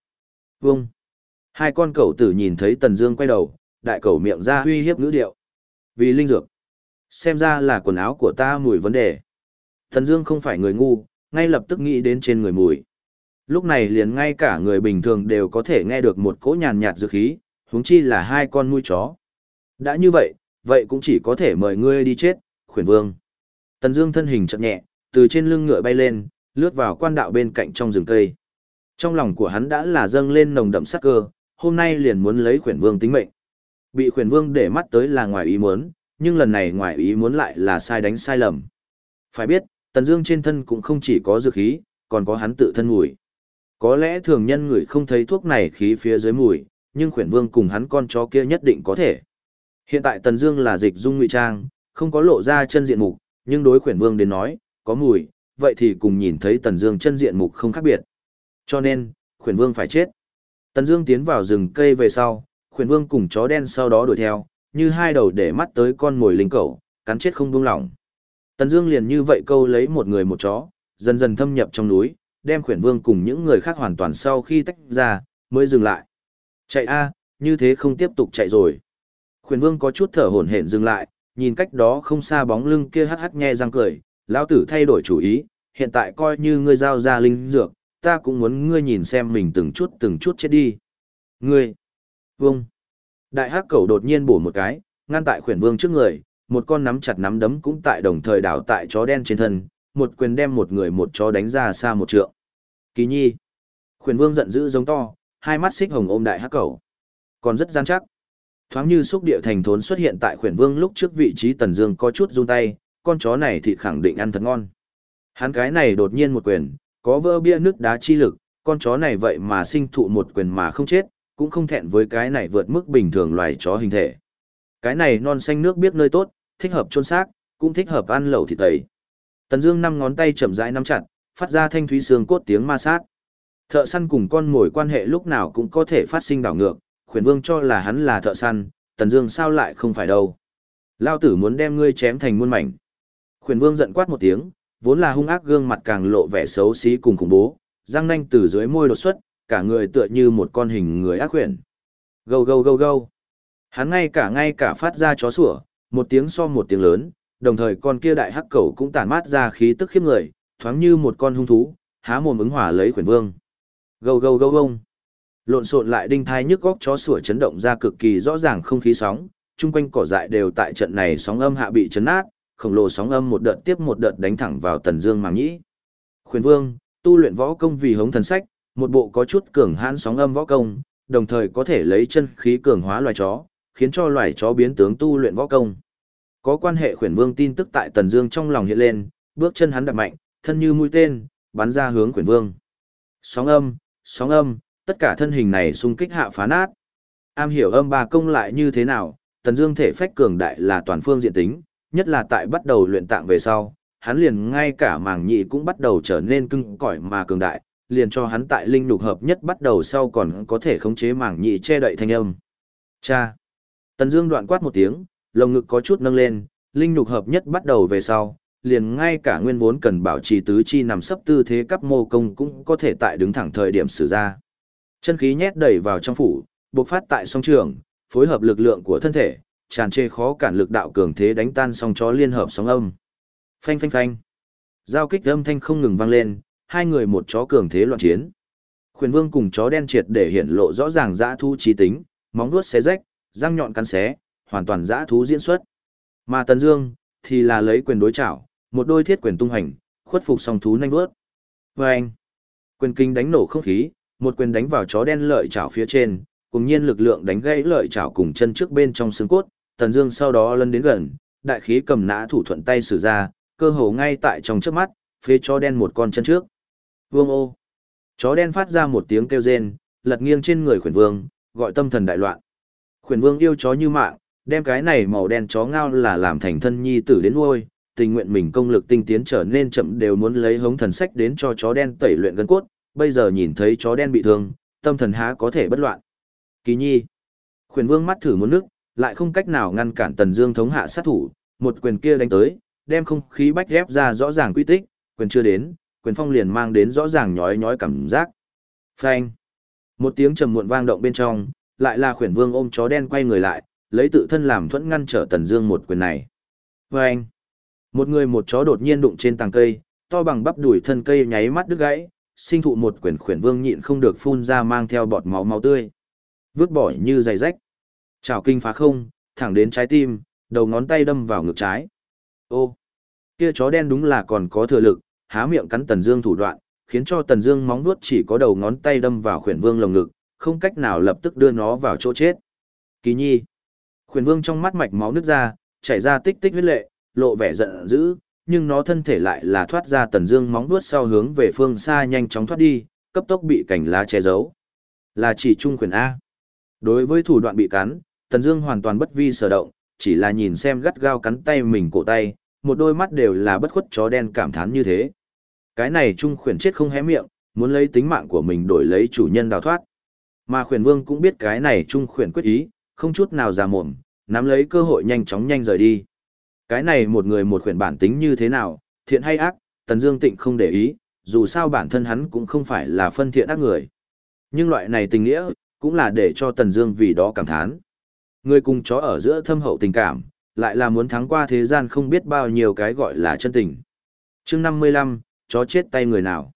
[SPEAKER 1] Vâng. Hai con cẩu tử nhìn thấy Tần Dương quay đầu, đại cẩu miệng ra uy hiếp ngữ điệu. Vì linh dược. Xem ra là quần áo của ta mùi vấn đề. thần Dương không phải người ngu, ngay lập tức nghĩ đến trên người mùi. Lúc này liền ngay cả người bình thường đều có thể nghe được một cỗ nhàn nhạt dược khí, huống chi là hai con nuôi chó. Đã như vậy, vậy cũng chỉ có thể mời ngươi đi chết, khuyển vương. Tần Dương thân hình chậm nhẹ, từ trên lưng ngựa bay lên, lướt vào quan đạo bên cạnh trong rừng cây. Trong lòng của hắn đã là dâng lên nồng đậm sát cơ, hôm nay liền muốn lấy khuyển vương tính mệnh. Bị khuyển vương để mắt tới là ngoài ý muốn, nhưng lần này ngoài ý muốn lại là sai đánh sai lầm. Phải biết, Tần Dương trên thân cũng không chỉ có dược khí, còn có hắn tự thân mùi. Có lẽ thường nhân người không thấy thuốc này khí phía dưới mùi, nhưng khuyển vương cùng hắn con chó kia nhất định có thể. Hiện tại Tần Dương là dịch dung ngụy trang, không có lộ ra chân diện mục, nhưng đối khuyển vương đến nói, có mùi, vậy thì cùng nhìn thấy Tần Dương chân diện mục không khác biệt. Cho nên, khuyển vương phải chết. Tần Dương tiến vào rừng cây về sau, khuyển vương cùng chó đen sau đó đuổi theo, như hai đầu để mắt tới con mồi linh cẩu, cắn chết không buông lỏng. Tần Dương liền như vậy câu lấy một người một chó, dần dần thâm nhập trong núi, đem khuyển vương cùng những người khác hoàn toàn sau khi tách ra, mới dừng lại. Chạy a, như thế không tiếp tục chạy rồi. Khuyển vương có chút thở hổn hển dừng lại, nhìn cách đó không xa bóng lưng kia hắc hắc nhe răng cười, lão tử thay đổi chủ ý, hiện tại coi như ngươi giao ra linh dược, ta cũng muốn ngươi nhìn xem mình từng chút từng chút chết đi. Ngươi! Vương! Đại hắc cẩu đột nhiên bổ một cái, ngăn tại khuyển vương trước người, một con nắm chặt nắm đấm cũng tại đồng thời đảo tại chó đen trên thân, một quyền đem một người một chó đánh ra xa một trượng. Kỳ nhi! Khuyển vương giận dữ giống to, hai mắt xích hồng ôm đại hắc cẩu. Còn rất gian chắc. Thoáng như xúc địa thành thốn xuất hiện tại khuyển vương lúc trước vị trí tần dương có chút run tay, con chó này thì khẳng định ăn thật ngon. Hắn cái này đột nhiên một quyền, có vỡ bia nước đá chi lực, con chó này vậy mà sinh thụ một quyền mà không chết, cũng không thẹn với cái này vượt mức bình thường loài chó hình thể. Cái này non xanh nước biết nơi tốt, thích hợp chôn xác, cũng thích hợp ăn lẩu thịt tẩy. Tần Dương năm ngón tay chậm rãi nắm chặt, phát ra thanh thúy xương cốt tiếng ma sát. Thợ săn cùng con mồi quan hệ lúc nào cũng có thể phát sinh đảo ngược, khuyển vương cho là hắn là thợ săn, Tần Dương sao lại không phải đâu. Lão tử muốn đem ngươi chém thành muôn mảnh. Khuyển vương giận quát một tiếng, vốn là hung ác gương mặt càng lộ vẻ xấu xí cùng khủng bố, răng nanh từ dưới môi đột xuất, cả người tựa như một con hình người ác khuyển. Gâu gâu gâu gâu. Hắn ngay cả ngay cả phát ra chó sủa, một tiếng so một tiếng lớn, đồng thời con kia đại hắc cẩu cũng tản mát ra khí tức khiếp người, thoáng như một con hung thú, há mồm ứng hỏa lấy khuyển vương. Gâu gâu gâu gông. Lộn xộn lại đinh thai nhức góc chó sủa chấn động ra cực kỳ rõ ràng không khí sóng, chung quanh cỏ dại đều tại trận này sóng âm hạ bị chấn nát, khổng lồ sóng âm một đợt tiếp một đợt đánh thẳng vào Tần Dương màng nhĩ. Khuyển Vương, tu luyện võ công vì hống thần sách, một bộ có chút cường hãn sóng âm võ công, đồng thời có thể lấy chân khí cường hóa loài chó, khiến cho loài chó biến tướng tu luyện võ công. Có quan hệ Khuyển Vương tin tức tại Tần Dương trong lòng hiện lên, bước chân hắn đạp mạnh, thân như mũi tên, bắn ra hướng Khuyển Vương. Sóng âm, sóng âm, tất cả thân hình này xung kích hạ phá nát. Am hiểu âm ba công lại như thế nào, Tần Dương thể phách cường đại là toàn phương diện tính, nhất là tại bắt đầu luyện tạng về sau, hắn liền ngay cả màng nhị cũng bắt đầu trở nên cứng cỏi mà cường đại, liền cho hắn tại linh nhục hợp nhất bắt đầu sau còn có thể khống chế mảng nhị che đậy thanh âm. Cha. Tần Dương đoạn quát một tiếng, lồng ngực có chút nâng lên, linh nhục hợp nhất bắt đầu về sau, liền ngay cả nguyên vốn cần bảo trì tứ chi nằm sấp tư thế cấp mô công cũng có thể tại đứng thẳng thời điểm sử ra. Chân khí nhét đẩy vào trong phủ, bộc phát tại song trường, phối hợp lực lượng của thân thể, tràn trề khó cản lực đạo cường thế đánh tan song chó liên hợp sóng âm. Phanh phanh phanh. Giao kích âm thanh không ngừng vang lên, hai người một chó cường thế loạn chiến. Khuyển Vương cùng chó đen triệt để hiển lộ rõ ràng dã thu trí tính, móng vuốt xé rách, răng nhọn cắn xé, hoàn toàn dã thú diễn xuất. Mà Tần Dương thì là lấy quyền đối chảo, một đôi thiết quyền tung hành, khuất phục song thú nhanh vuốt. Oeng! Quyền kinh đánh nổ không khí, một quyền đánh vào chó đen lợi chảo phía trên, cùng nhiên lực lượng đánh gãy lợi chảo cùng chân trước bên trong xương cốt, Tần Dương sau đó lân đến gần, đại khí cầm nã thủ thuận tay sử ra, cơ hồ ngay tại trong chớp mắt, phế chó đen một con chân trước. Vương ô. Chó đen phát ra một tiếng kêu rên, lật nghiêng trên người khuyển vương, gọi tâm thần đại loạn. Khuyển vương yêu chó như mạng, đem cái này màu đen chó ngao là làm thành thân nhi tử đến nuôi, tình nguyện mình công lực tinh tiến trở nên chậm đều muốn lấy hống thần sách đến cho chó đen tẩy luyện gân cốt, bây giờ nhìn thấy chó đen bị thương, tâm thần há có thể bất loạn. Kỳ nhi. Khuyển vương mắt thử muốn nước, lại không cách nào ngăn cản tần dương thống hạ sát thủ, một quyền kia đánh tới, đem không khí bách ghép ra rõ ràng quy tích, quyền chưa đến, quyền phong liền mang đến rõ ràng nhói nhói cảm giác. Phanh. Một tiếng trầm muộn vang động bên trong, lại là khuyển vương ôm chó đen quay người lại, lấy tự thân làm thuẫn ngăn trở tần dương một quyền này. Phanh. Một người một chó đột nhiên đụng trên tàng cây, to bằng bắp đùi thân cây nháy mắt đứt gãy, sinh thụ một quyền khuyển vương nhịn không được phun ra mang theo bọt máu máu tươi. Vứt bỏ như giày rách. Chào kinh phá không, thẳng đến trái tim, đầu ngón tay đâm vào ngực trái. Ô, kia chó đen đúng là còn có thừa lực, há miệng cắn Tần Dương thủ đoạn, khiến cho Tần Dương móng vuốt chỉ có đầu ngón tay đâm vào khuyển vương lồng ngực, không cách nào lập tức đưa nó vào chỗ chết. Kỳ Nhi, khuyển vương trong mắt mạch máu nứt ra, chảy ra tích tích huyết lệ, lộ vẻ giận dữ, nhưng nó thân thể lại là thoát ra tần dương móng vuốt sau hướng về phương xa nhanh chóng thoát đi, cấp tốc bị cảnh lá che giấu. Là chỉ trung quyền A. Đối với thủ đoạn bị cắn, tần dương hoàn toàn bất vi sở động, chỉ là nhìn xem gắt gao cắn tay mình cổ tay, một đôi mắt đều là bất khuất chó đen cảm thán như thế. Cái này trung khuyển chết không hé miệng, muốn lấy tính mạng của mình đổi lấy chủ nhân đào thoát. Mà khuyển vương cũng biết cái này trung khuyển quyết ý, không chút nào già mồm, nắm lấy cơ hội nhanh chóng nhanh rời đi. Cái này một người một khuyển bản tính như thế nào, thiện hay ác, Tần Dương Tịnh không để ý, dù sao bản thân hắn cũng không phải là phân thiện ác người. Nhưng loại này tình nghĩa, cũng là để cho Tần Dương vì đó cảm thán. Người cùng chó ở giữa thâm hậu tình cảm, lại là muốn thắng qua thế gian không biết bao nhiêu cái gọi là chân tình. Chương năm mươi lăm, chó chết tay người nào.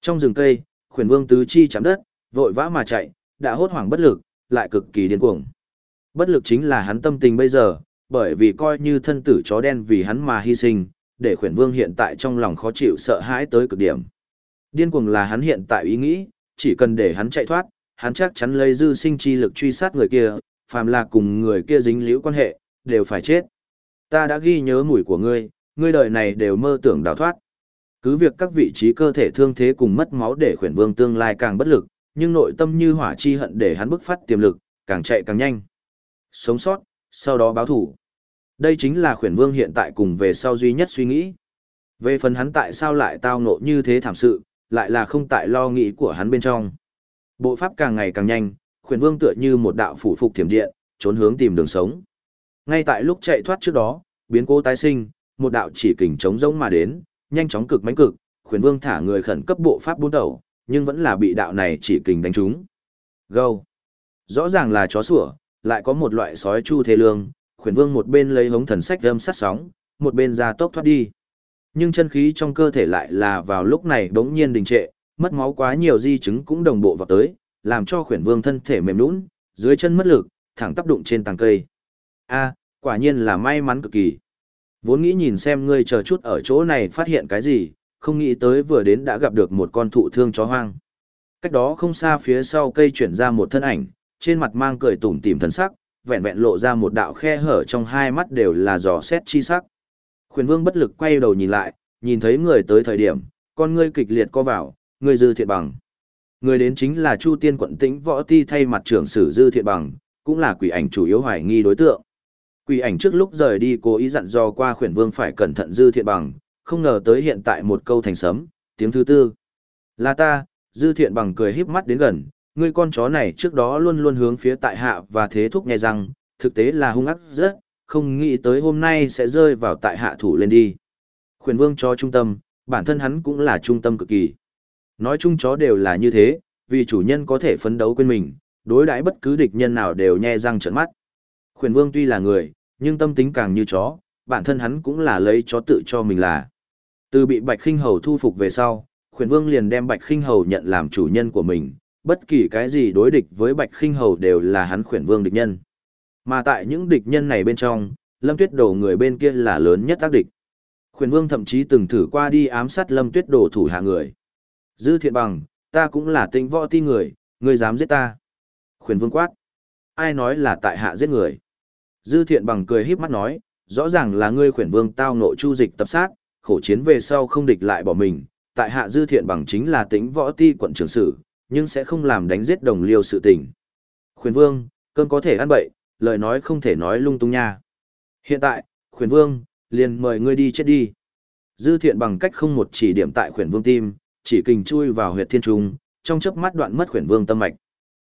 [SPEAKER 1] Trong rừng cây, khuyển vương tứ chi chạm đất, vội vã mà chạy, đã hốt hoảng bất lực, lại cực kỳ điên cuồng. Bất lực chính là hắn tâm tình bây giờ, bởi vì coi như thân tử chó đen vì hắn mà hy sinh, để khuyển vương hiện tại trong lòng khó chịu sợ hãi tới cực điểm. Điên cuồng là hắn hiện tại ý nghĩ, chỉ cần để hắn chạy thoát, hắn chắc chắn lấy dư sinh chi lực truy sát người kia, phàm là cùng người kia dính liễu quan hệ, đều phải chết. Ta đã ghi nhớ mùi của ngươi, ngươi đời này đều mơ tưởng đào thoát. Cứ việc các vị trí cơ thể thương thế cùng mất máu để khuyển vương tương lai càng bất lực, nhưng nội tâm như hỏa chi hận để hắn bức phát tiềm lực, càng chạy càng nhanh. Sống sót, sau đó báo thủ. Đây chính là khuyển vương hiện tại cùng về sau duy nhất suy nghĩ. Về phần hắn tại sao lại tao ngộ như thế thảm sự, lại là không tại lo nghĩ của hắn bên trong. Bộ pháp càng ngày càng nhanh, khuyển vương tựa như một đạo phủ phục thiểm điện, trốn hướng tìm đường sống. Ngay tại lúc chạy thoát trước đó, biến cố tái sinh, một đạo chỉ kình trống rỗng mà đến, nhanh chóng cực mãnh cực, khuyển vương thả người khẩn cấp bộ pháp bốn đầu, nhưng vẫn là bị đạo này chỉ kình đánh trúng. Gâu. Rõ ràng là chó sủa, lại có một loại sói chu thế lương, khuyển vương một bên lấy hống thần sách âm sát sóng, một bên ra tốc thoát đi. Nhưng chân khí trong cơ thể lại là vào lúc này bỗng nhiên đình trệ, mất máu quá nhiều di chứng cũng đồng bộ vào tới, làm cho khuyển vương thân thể mềm lún, dưới chân mất lực, thẳng tắp đụng trên tàng cây. A, quả nhiên là may mắn cực kỳ. Vốn nghĩ nhìn xem ngươi chờ chút ở chỗ này phát hiện cái gì, không nghĩ tới vừa đến đã gặp được một con thụ thương chó hoang. Cách đó không xa phía sau cây chuyển ra một thân ảnh, trên mặt mang cười tủm tỉm thần sắc, vẹn vẹn lộ ra một đạo khe hở trong hai mắt đều là giò xét chi sắc. Khuyển vương bất lực quay đầu nhìn lại, nhìn thấy người tới thời điểm, con ngươi kịch liệt co vào, người dư thiện bằng. Người đến chính là Chu Tiên quận tĩnh võ ti thay mặt trưởng sử dư thiện bằng, cũng là quỷ ảnh chủ yếu hoài nghi đối tượng. Quỷ ảnh trước lúc rời đi cố ý dặn dò qua khuyển vương phải cẩn thận dư thiện bằng, không ngờ tới hiện tại một câu thành sấm, tiếng thứ tư. Là ta, dư thiện bằng cười híp mắt đến gần, Ngươi con chó này trước đó luôn luôn hướng phía tại hạ và thế thúc nghe răng, thực tế là hung ác rất, không nghĩ tới hôm nay sẽ rơi vào tại hạ thủ lên đi. Khuyển vương cho trung tâm, bản thân hắn cũng là trung tâm cực kỳ. Nói chung chó đều là như thế, vì chủ nhân có thể phấn đấu quên mình, đối đãi bất cứ địch nhân nào đều nhe răng trợn mắt. Khuyển vương tuy là người, nhưng tâm tính càng như chó, bản thân hắn cũng là lấy chó tự cho mình là. Từ bị Bạch Khinh Hầu thu phục về sau, Khuyển Vương liền đem Bạch Khinh Hầu nhận làm chủ nhân của mình, bất kỳ cái gì đối địch với Bạch Khinh Hầu đều là hắn khuyển vương địch nhân. Mà tại những địch nhân này bên trong, Lâm Tuyết Đồ người bên kia là lớn nhất tác địch. Khuyển vương thậm chí từng thử qua đi ám sát Lâm Tuyết Đồ thủ hạ người. Dư thiện bằng, ta cũng là tinh võ ti người, ngươi dám giết ta. Khuyển vương quát. Ai nói là tại hạ giết người? Dư thiện bằng cười híp mắt nói, rõ ràng là ngươi khuyển vương tao nội chu dịch tập sát, khổ chiến về sau không địch lại bỏ mình, tại hạ dư thiện bằng chính là tính võ ti quận trưởng sử, nhưng sẽ không làm đánh giết đồng liêu sự tình. Khuyển vương, cơn có thể ăn bậy, lời nói không thể nói lung tung nha. Hiện tại, khuyển vương, liền mời ngươi đi chết đi. Dư thiện bằng cách không một chỉ điểm tại khuyển vương tim, chỉ kình chui vào huyệt thiên trung, trong chớp mắt đoạn mất khuyển vương tâm mạch.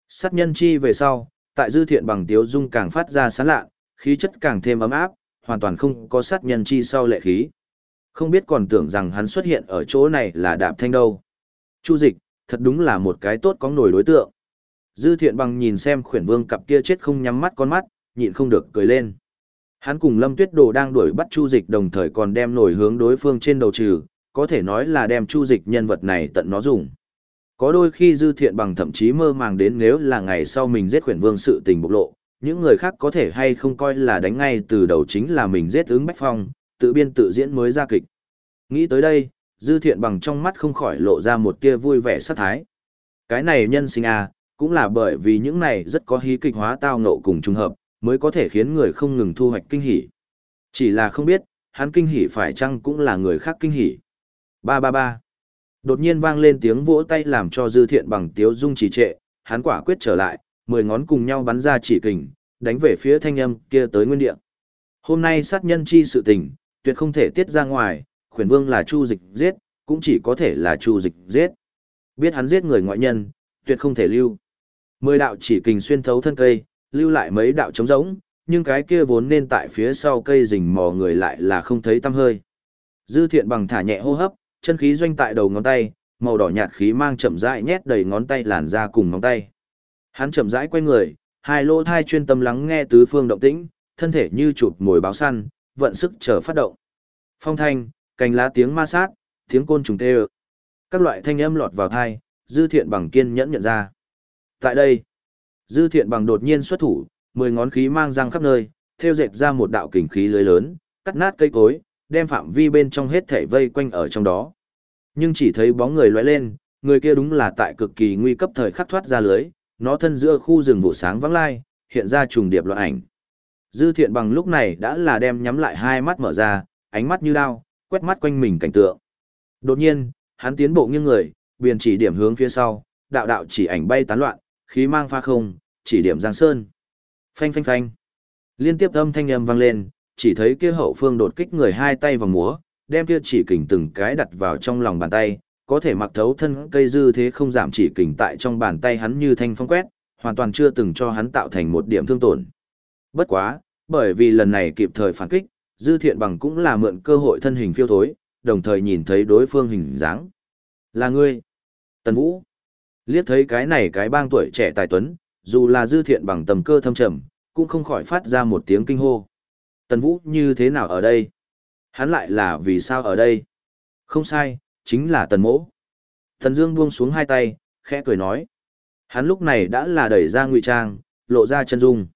[SPEAKER 1] Sát nhân chi về sau, tại dư thiện bằng tiếu dung càng phát ra sán lạ, khí chất càng thêm ấm áp, hoàn toàn không có sát nhân chi sau lệ khí. Không biết còn tưởng rằng hắn xuất hiện ở chỗ này là đạp thanh đâu. Chu dịch, thật đúng là một cái tốt có nổi đối tượng. Dư thiện bằng nhìn xem khuyển vương cặp kia chết không nhắm mắt con mắt, nhịn không được cười lên. Hắn cùng Lâm Tuyết Đồ đang đuổi bắt Chu Dịch đồng thời còn đem nổi hướng đối phương trên đầu trừ, có thể nói là đem Chu Dịch nhân vật này tận nó dùng. Có đôi khi Dư Thiện bằng thậm chí mơ màng đến nếu là ngày sau mình giết khuyển vương sự tình bộc lộ, những người khác có thể hay không coi là đánh ngay từ đầu chính là mình giết ứng Bách Phong, tự biên tự diễn mới ra kịch. Nghĩ tới đây, Dư Thiện bằng trong mắt không khỏi lộ ra một tia vui vẻ sát thái. Cái này nhân sinh à, cũng là bởi vì những này rất có hí kịch hóa tao ngộ cùng trùng hợp, mới có thể khiến người không ngừng thu hoạch kinh hỉ. Chỉ là không biết, hắn kinh hỉ phải chăng cũng là người khác kinh hỉ. Ba ba ba. Đột nhiên vang lên tiếng vỗ tay làm cho dư thiện bằng tiếu dung trì trệ, hắn quả quyết trở lại, mười ngón cùng nhau bắn ra chỉ kình, đánh về phía thanh âm kia tới nguyên địa. Hôm nay sát nhân chi sự tình, tuyệt không thể tiết ra ngoài, khuyển vương là chu dịch giết, cũng chỉ có thể là chu dịch giết. Biết hắn giết người ngoại nhân, tuyệt không thể lưu. Mười đạo chỉ kình xuyên thấu thân cây, lưu lại mấy đạo trống rỗng, nhưng cái kia vốn nên tại phía sau cây rình mò người lại là không thấy tăm hơi. Dư thiện bằng thả nhẹ hô hấp, chân khí doanh tại đầu ngón tay, màu đỏ nhạt khí mang chậm rãi nhét đầy ngón tay làn ra cùng ngón tay. Hắn chậm rãi quay người, hai lỗ thai chuyên tâm lắng nghe tứ phương động tĩnh, thân thể như chụp mồi báo săn, vận sức chờ phát động. Phong thanh, cành lá tiếng ma sát, tiếng côn trùng tê Các loại thanh âm lọt vào thai, dư thiện bằng kiên nhẫn nhận ra. Tại đây, Dư thiện bằng đột nhiên xuất thủ, mười ngón khí mang răng khắp nơi, theo dệt ra một đạo kình khí lưới lớn, cắt nát cây cối, đem phạm vi bên trong hết thể vây quanh ở trong đó. Nhưng chỉ thấy bóng người lóe lên, người kia đúng là tại cực kỳ nguy cấp thời khắc thoát ra lưới, nó thân giữa khu rừng vụ sáng vắng lai, hiện ra trùng điệp loạn ảnh. Dư thiện bằng lúc này đã là đem nhắm lại hai mắt mở ra, ánh mắt như đao, quét mắt quanh mình cảnh tượng. Đột nhiên, hắn tiến bộ nghiêng người, biển chỉ điểm hướng phía sau, đạo đạo chỉ ảnh bay tán loạn, khí mang pha không, chỉ điểm Giang Sơn. Phanh phanh phanh. Liên tiếp âm thanh âm vang lên, chỉ thấy kia hậu phương đột kích người hai tay vào múa, đem kia chỉ kình từng cái đặt vào trong lòng bàn tay, có thể mặc thấu thân cây dư thế không giảm chỉ kình tại trong bàn tay hắn như thanh phong quét, hoàn toàn chưa từng cho hắn tạo thành một điểm thương tổn. Bất quá, bởi vì lần này kịp thời phản kích, dư thiện bằng cũng là mượn cơ hội thân hình phiêu thối, đồng thời nhìn thấy đối phương hình dáng. Là ngươi. Tần Vũ. Liếc thấy cái này cái bang tuổi trẻ tài tuấn, dù là dư thiện bằng tầm cơ thâm trầm, cũng không khỏi phát ra một tiếng kinh hô. Tần Vũ như thế nào ở đây? Hắn lại là vì sao ở đây? Không sai, chính là Tần Mỗ. Tần Dương buông xuống hai tay, khẽ cười nói. Hắn lúc này đã là đẩy ra ngụy trang, lộ ra chân dung.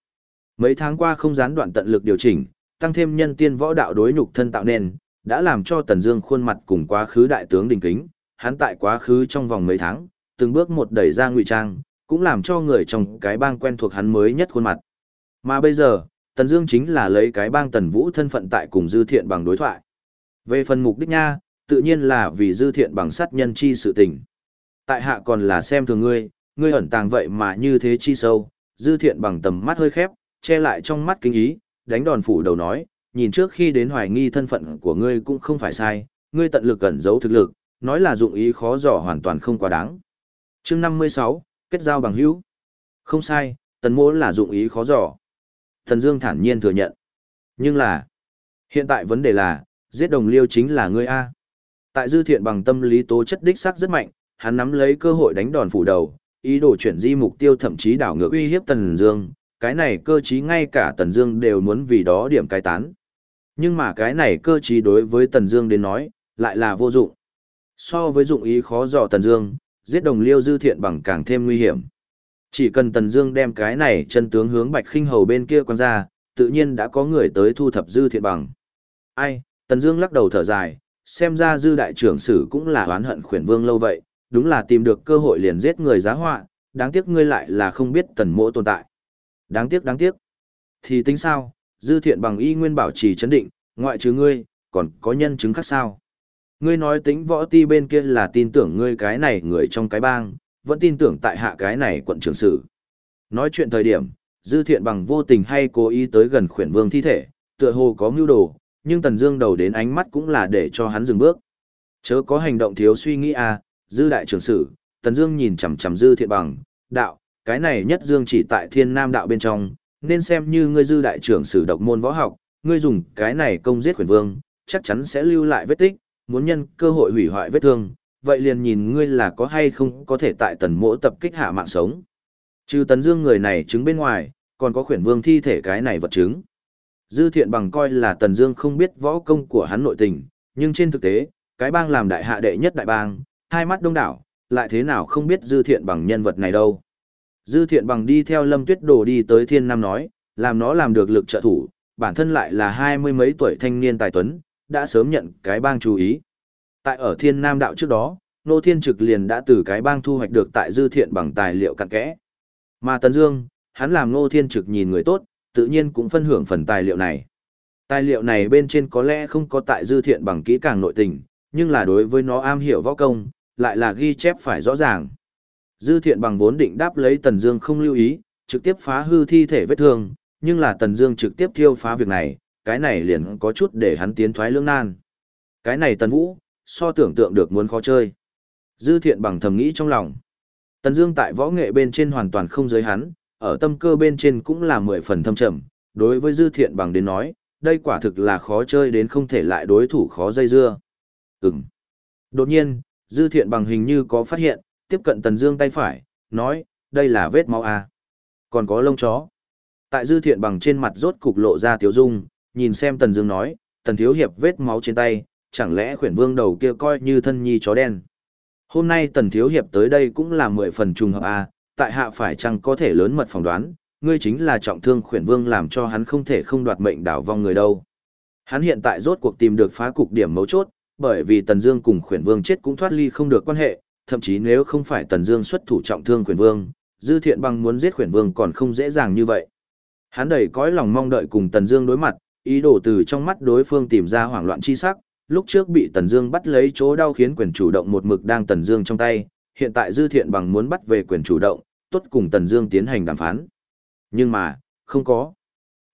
[SPEAKER 1] Mấy tháng qua không gián đoạn tận lực điều chỉnh, tăng thêm nhân tiên võ đạo đối nhục thân tạo nên, đã làm cho Tần Dương khuôn mặt cùng quá khứ đại tướng đình kính, hắn tại quá khứ trong vòng mấy tháng, từng bước một đẩy ra ngụy trang, cũng làm cho người trong cái bang quen thuộc hắn mới nhất khuôn mặt. Mà bây giờ, Tần Dương chính là lấy cái bang Tần Vũ thân phận tại cùng Dư Thiện bằng đối thoại. Về phần mục đích nha, tự nhiên là vì Dư Thiện bằng sát nhân chi sự tình. Tại hạ còn là xem thường ngươi, ngươi ẩn tàng vậy mà như thế chi sâu, Dư Thiện bằng tầm mắt hơi khép, che lại trong mắt kinh ý, đánh đòn phủ đầu nói, nhìn trước khi đến hoài nghi thân phận của ngươi cũng không phải sai, ngươi tận lực ẩn giấu thực lực, nói là dụng ý khó dò hoàn toàn không quá đáng. Chương 56, kết giao bằng hữu. Không sai, tần mỗ là dụng ý khó dò. Thần Dương thản nhiên thừa nhận. Nhưng là, hiện tại vấn đề là, giết đồng liêu chính là ngươi A. Tại dư thiện bằng tâm lý tố chất đích sắc rất mạnh, hắn nắm lấy cơ hội đánh đòn phủ đầu, ý đồ chuyển di mục tiêu thậm chí đảo ngược uy hiếp Tần Dương, cái này cơ chí ngay cả Tần Dương đều muốn vì đó điểm cai tán. Nhưng mà cái này cơ chí đối với Tần Dương đến nói, lại là vô dụng. So với dụng ý khó dò Tần Dương, giết đồng liêu dư thiện bằng càng thêm nguy hiểm. Chỉ cần Tần Dương đem cái này chân tướng hướng Bạch Khinh Hầu bên kia quan ra, tự nhiên đã có người tới thu thập dư thiện bằng. Ai, Tần Dương lắc đầu thở dài, xem ra dư đại trưởng sử cũng là oán hận khuyển vương lâu vậy, đúng là tìm được cơ hội liền giết người giá họa, đáng tiếc ngươi lại là không biết Tần Mộ tồn tại. Đáng tiếc đáng tiếc. Thì tính sao, dư thiện bằng y nguyên bảo trì chấn định, ngoại trừ ngươi, còn có nhân chứng khác sao? Ngươi nói tính võ ti bên kia là tin tưởng ngươi cái này người trong cái bang, vẫn tin tưởng tại hạ cái này quận trưởng sử. Nói chuyện thời điểm, dư thiện bằng vô tình hay cố ý tới gần khuyển vương thi thể, tựa hồ có mưu đồ, nhưng Tần Dương đầu đến ánh mắt cũng là để cho hắn dừng bước. Chớ có hành động thiếu suy nghĩ a, à, dư đại trưởng sử, Tần Dương nhìn chằm chằm dư thiện bằng, đạo, cái này nhất dương chỉ tại thiên nam đạo bên trong, nên xem như ngươi dư đại trưởng sử độc môn võ học, ngươi dùng cái này công giết Quyền vương, chắc chắn sẽ lưu lại vết tích, muốn nhân cơ hội hủy hoại vết thương, vậy liền nhìn ngươi là có hay không có thể tại tần mỗ tập kích hạ mạng sống. Trừ tần dương người này chứng bên ngoài, còn có Quyền vương thi thể cái này vật chứng. Dư thiện bằng coi là tần dương không biết võ công của hắn nội tình, nhưng trên thực tế, cái bang làm đại hạ đệ nhất đại bang, hai mắt đông đảo, lại thế nào không biết dư thiện bằng nhân vật này đâu. Dư thiện bằng đi theo lâm tuyết đồ đi tới thiên nam nói, làm nó làm được lực trợ thủ, bản thân lại là hai mươi mấy tuổi thanh niên tài tuấn, đã sớm nhận cái bang chú ý. Tại ở thiên nam đạo trước đó, nô thiên trực liền đã từ cái bang thu hoạch được tại dư thiện bằng tài liệu cặn kẽ. Mà Tần Dương, hắn làm nô thiên trực nhìn người tốt, tự nhiên cũng phân hưởng phần tài liệu này. Tài liệu này bên trên có lẽ không có tại dư thiện bằng kỹ càng nội tình, nhưng là đối với nó am hiểu võ công, lại là ghi chép phải rõ ràng. Dư thiện bằng vốn định đáp lấy Tần Dương không lưu ý, trực tiếp phá hư thi thể vết thương, nhưng là Tần Dương trực tiếp thiêu phá việc này, cái này liền có chút để hắn tiến thoái lưỡng nan. Cái này Tần Vũ, so tưởng tượng được muốn khó chơi. Dư thiện bằng thầm nghĩ trong lòng. Tần Dương tại võ nghệ bên trên hoàn toàn không giới hắn, ở tâm cơ bên trên cũng là mười phần thâm trầm. Đối với dư thiện bằng đến nói, đây quả thực là khó chơi đến không thể lại đối thủ khó dây dưa. Ừm. Đột nhiên, dư thiện bằng hình như có phát hiện, tiếp cận Tần Dương tay phải, nói, đây là vết máu à. Còn có lông chó. Tại dư thiện bằng trên mặt rốt cục lộ ra tiểu dung, nhìn xem Tần Dương nói, Tần thiếu hiệp vết máu trên tay, chẳng lẽ khuyển vương đầu kia coi như thân nhi chó đen. Hôm nay Tần thiếu hiệp tới đây cũng là mười phần trùng hợp à, tại hạ phải chăng có thể lớn mật phỏng đoán, ngươi chính là trọng thương khuyển vương làm cho hắn không thể không đoạt mệnh đảo vong người đâu. Hắn hiện tại rốt cuộc tìm được phá cục điểm mấu chốt, bởi vì Tần Dương cùng khuyển vương chết cũng thoát ly không được quan hệ, thậm chí nếu không phải Tần Dương xuất thủ trọng thương khuyển vương, Dư Thiện Băng muốn giết khuyển vương còn không dễ dàng như vậy. Hắn đầy cõi lòng mong đợi cùng Tần Dương đối mặt, ý đồ từ trong mắt đối phương tìm ra hoảng loạn chi sắc, lúc trước bị Tần Dương bắt lấy chỗ đau khiến quyền chủ động một mực đang Tần Dương trong tay, hiện tại Dư Thiện Bằng muốn bắt về quyền chủ động, tốt cùng Tần Dương tiến hành đàm phán. Nhưng mà, không có.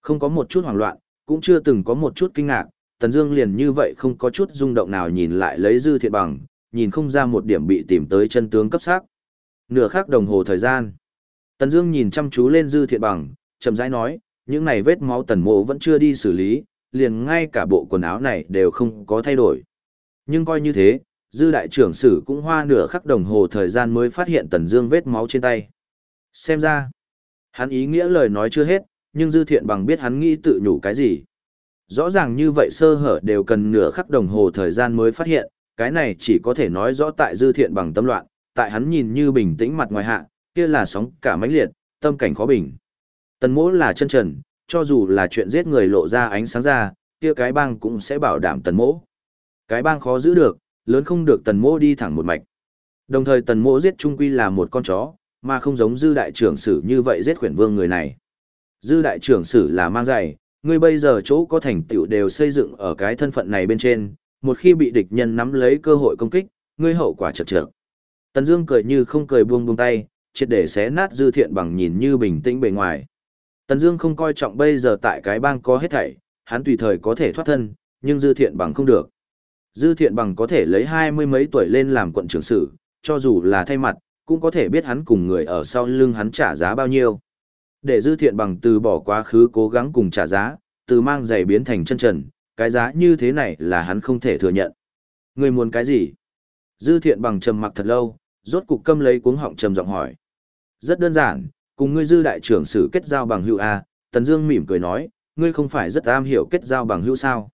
[SPEAKER 1] Không có một chút hoảng loạn, cũng chưa từng có một chút kinh ngạc, Tần Dương liền như vậy không có chút rung động nào nhìn lại lấy Dư Thiện Bằng, nhìn không ra một điểm bị tìm tới chân tướng cấp sắc. Nửa khắc đồng hồ thời gian. Tần Dương nhìn chăm chú lên Dư Thiện Bằng, chậm rãi nói, những này vết máu Tần Mộ vẫn chưa đi xử lý, liền ngay cả bộ quần áo này đều không có thay đổi. Nhưng coi như thế, Dư đại trưởng sử cũng hoa nửa khắc đồng hồ thời gian mới phát hiện Tần Dương vết máu trên tay. Xem ra, hắn ý nghĩa lời nói chưa hết, nhưng Dư Thiện Bằng biết hắn nghĩ tự nhủ cái gì. Rõ ràng như vậy sơ hở đều cần nửa khắc đồng hồ thời gian mới phát hiện, cái này chỉ có thể nói rõ tại Dư Thiện Bằng tâm loạn, tại hắn nhìn như bình tĩnh mặt ngoài hạ, kia là sóng cả mãnh liệt, tâm cảnh khó bình. Tần Mỗ là chân trần, cho dù là chuyện giết người lộ ra ánh sáng ra, kia cái bang cũng sẽ bảo đảm Tần Mỗ. Cái bang khó giữ được, lớn không được Tần Mỗ đi thẳng một mạch. Đồng thời Tần Mỗ giết trung quy là một con chó, mà không giống Dư đại trưởng sử như vậy giết khuyển vương người này. Dư đại trưởng sử là mang giày, ngươi bây giờ chỗ có thành tựu đều xây dựng ở cái thân phận này bên trên, một khi bị địch nhân nắm lấy cơ hội công kích, ngươi hậu quả chật trược. Tần Dương cười như không cười buông buông tay, triệt để xé nát dư thiện bằng nhìn như bình tĩnh bề ngoài. Tần Dương không coi trọng bây giờ tại cái bang có hết thảy, hắn tùy thời có thể thoát thân, nhưng dư thiện bằng không được. Dư thiện bằng có thể lấy hai mươi mấy tuổi lên làm quận trưởng sử, cho dù là thay mặt, cũng có thể biết hắn cùng người ở sau lưng hắn trả giá bao nhiêu. Để dư thiện bằng từ bỏ quá khứ cố gắng cùng trả giá, từ mang giày biến thành chân trần, cái giá như thế này là hắn không thể thừa nhận. Người muốn cái gì? Dư thiện bằng trầm mặc thật lâu, rốt cục câm lấy cuống họng trầm giọng hỏi. Rất đơn giản, cùng ngươi dư đại trưởng sử kết giao bằng hữu A, Tần Dương mỉm cười nói, ngươi không phải rất am hiểu kết giao bằng hữu sao?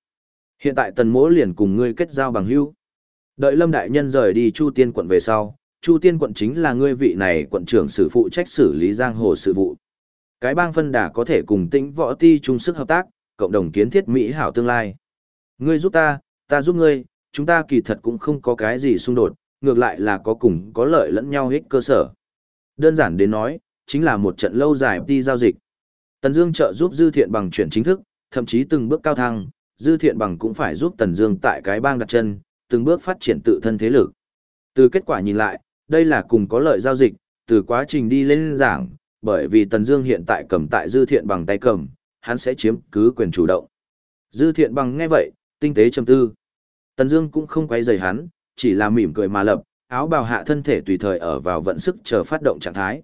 [SPEAKER 1] Hiện tại Tần Mỗ liền cùng ngươi kết giao bằng hữu. Đợi Lâm đại nhân rời đi Chu Tiên quận về sau, Chu Tiên quận chính là ngươi vị này quận trưởng sử phụ trách xử lý giang hồ sự vụ. Cái bang phân đà có thể cùng Tĩnh Võ Ti chung sức hợp tác, cộng đồng kiến thiết mỹ hảo tương lai. Ngươi giúp ta, ta giúp ngươi, chúng ta kỳ thật cũng không có cái gì xung đột, ngược lại là có cùng có lợi lẫn nhau hết cơ sở. Đơn giản đến nói, chính là một trận lâu dài đi giao dịch. Tần Dương trợ giúp Dư Thiện bằng chuyển chính thức, thậm chí từng bước cao thăng, Dư Thiện bằng cũng phải giúp Tần Dương tại cái bang đặt chân, từng bước phát triển tự thân thế lực. Từ kết quả nhìn lại, đây là cùng có lợi giao dịch, từ quá trình đi lên giảng, bởi vì Tần Dương hiện tại cầm tại Dư Thiện bằng tay cầm, hắn sẽ chiếm cứ quyền chủ động. Dư Thiện bằng nghe vậy, tinh tế trầm tư. Tần Dương cũng không quấy rầy hắn, chỉ là mỉm cười mà lập, áo bào hạ thân thể tùy thời ở vào vận sức chờ phát động trạng thái.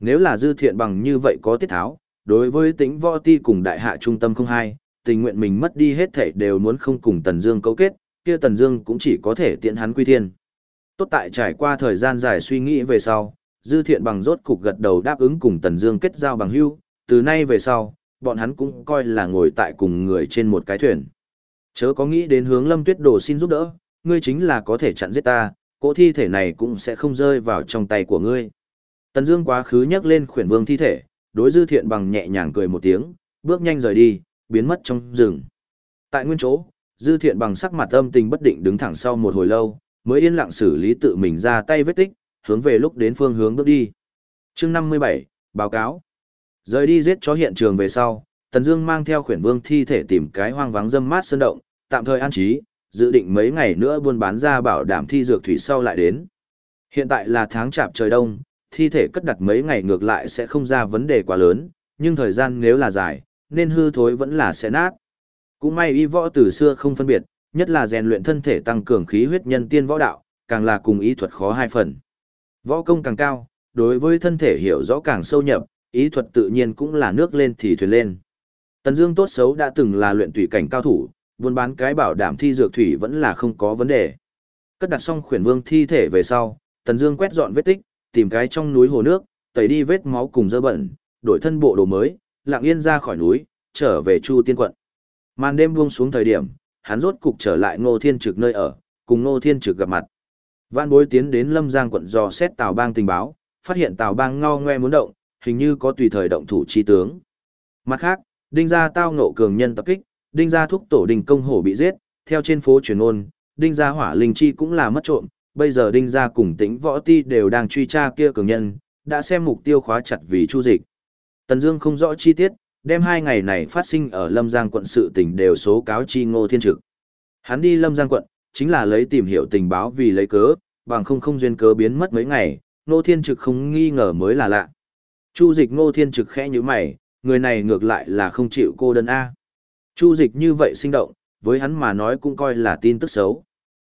[SPEAKER 1] Nếu là Dư Thiện bằng như vậy có tiết tháo, đối với tính võ ti cùng đại hạ trung tâm không hai, tình nguyện mình mất đi hết thảy đều muốn không cùng Tần Dương cấu kết, kia Tần Dương cũng chỉ có thể tiện hắn quy thiên. Tốt tại trải qua thời gian dài suy nghĩ về sau, Dư Thiện bằng rốt cục gật đầu đáp ứng cùng Tần Dương kết giao bằng hữu, từ nay về sau, bọn hắn cũng coi là ngồi tại cùng người trên một cái thuyền. Chớ có nghĩ đến hướng Lâm Tuyết Đồ xin giúp đỡ, ngươi chính là có thể chặn giết ta, cỗ thi thể này cũng sẽ không rơi vào trong tay của ngươi. Tần Dương quá khứ nhấc lên khuyển vương thi thể, đối Dư Thiện bằng nhẹ nhàng cười một tiếng, bước nhanh rời đi, biến mất trong rừng. Tại nguyên chỗ, Dư Thiện bằng sắc mặt âm tình bất định đứng thẳng sau một hồi lâu, mới yên lặng xử lý tự mình ra tay vết tích, hướng về lúc đến phương hướng bước đi. Chương 57, báo cáo. Rời đi giết chó hiện trường về sau, Tần Dương mang theo khuyển vương thi thể tìm cái hoang vắng dâm mát sơn động, tạm thời an trí, dự định mấy ngày nữa buôn bán ra bảo đảm thi dược thủy sau lại đến. Hiện tại là tháng chạp trời đông, thi thể cất đặt mấy ngày ngược lại sẽ không ra vấn đề quá lớn, nhưng thời gian nếu là dài, nên hư thối vẫn là sẽ nát. Cũng may y võ từ xưa không phân biệt, nhất là rèn luyện thân thể tăng cường khí huyết nhân tiên võ đạo, càng là cùng ý thuật khó hai phần. Võ công càng cao, đối với thân thể hiểu rõ càng sâu nhập, ý thuật tự nhiên cũng là nước lên thì thuyền lên. Tần Dương tốt xấu đã từng là luyện tùy cảnh cao thủ, buôn bán cái bảo đảm thi dược thủy vẫn là không có vấn đề. Cất đặt xong khuyển vương thi thể về sau, Tần Dương quét dọn vết tích, tìm cái trong núi hồ nước, tẩy đi vết máu cùng dơ bẩn, đổi thân bộ đồ mới, lặng yên ra khỏi núi, trở về Chu Tiên quận. Màn đêm buông xuống thời điểm, hắn rốt cục trở lại Ngô Thiên Trực nơi ở, cùng Ngô Thiên Trực gặp mặt. Vạn Bối tiến đến Lâm Giang quận dò xét Tào Bang tình báo, phát hiện Tào Bang ngao ngoe muốn động, hình như có tùy thời động thủ chi tướng. Mặt khác, Đinh gia tao ngộ cường nhân tập kích, Đinh gia thúc tổ Đinh công hổ bị giết, theo trên phố truyền ngôn, Đinh gia hỏa linh chi cũng là mất trộm, bây giờ Đinh gia cùng Tĩnh Võ Ti đều đang truy tra kia cường nhân, đã xem mục tiêu khóa chặt vì Chu Dịch. Tần Dương không rõ chi tiết, đem hai ngày này phát sinh ở Lâm Giang quận sự tình đều số cáo chi Ngô Thiên Trực. Hắn đi Lâm Giang quận, chính là lấy tìm hiểu tình báo vì lấy cớ, bằng không không duyên cớ biến mất mấy ngày, Ngô Thiên Trực không nghi ngờ mới là lạ. Chu Dịch Ngô Thiên Trực khẽ nhíu mày, người này ngược lại là không chịu cô đơn a. Chu Dịch như vậy sinh động, với hắn mà nói cũng coi là tin tức xấu.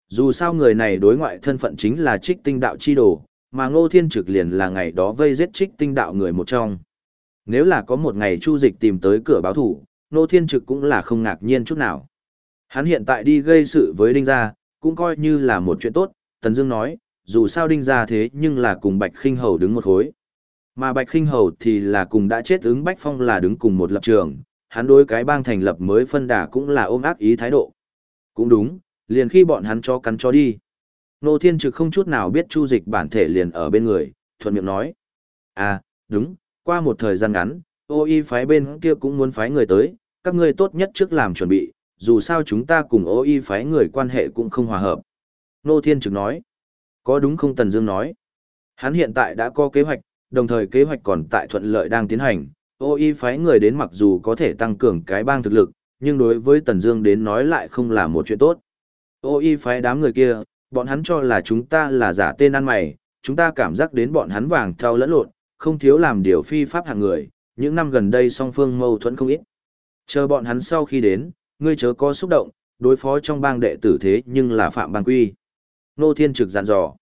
[SPEAKER 1] Dù sao người này đối ngoại thân phận chính là Trích Tinh đạo chi đồ, mà Ngô Thiên Trực liền là ngày đó vây giết Trích Tinh đạo người một trong. Nếu là có một ngày Chu Dịch tìm tới cửa báo thủ, nô Thiên Trực cũng là không ngạc nhiên chút nào. Hắn hiện tại đi gây sự với Đinh Gia, cũng coi như là một chuyện tốt, Tần Dương nói, dù sao Đinh Gia thế nhưng là cùng Bạch Khinh Hầu đứng một khối. Mà Bạch Khinh Hầu thì là cùng đã chết ứng Bách Phong là đứng cùng một lập trường, hắn đối cái bang thành lập mới phân đà cũng là ôm ác ý thái độ. Cũng đúng, liền khi bọn hắn cho cắn cho đi. Nô Thiên Trực không chút nào biết Chu Dịch bản thể liền ở bên người, thuận miệng nói. À, đúng, qua một thời gian ngắn, ô y phái bên kia cũng muốn phái người tới, các ngươi tốt nhất trước làm chuẩn bị, dù sao chúng ta cùng ô y phái người quan hệ cũng không hòa hợp. Nô Thiên Trực nói. Có đúng không Tần Dương nói. Hắn hiện tại đã có kế hoạch, đồng thời kế hoạch còn tại thuận lợi đang tiến hành, ô y phái người đến mặc dù có thể tăng cường cái bang thực lực, nhưng đối với Tần Dương đến nói lại không là một chuyện tốt. Ô y phái đám người kia, bọn hắn cho là chúng ta là giả tên ăn mày, chúng ta cảm giác đến bọn hắn vàng thao lẫn lộn, không thiếu làm điều phi pháp hạng người, những năm gần đây song phương mâu thuẫn không ít. Chờ bọn hắn sau khi đến, ngươi chớ có xúc động, đối phó trong bang đệ tử thế nhưng là phạm bang quy. Nô Thiên Trực dặn dò.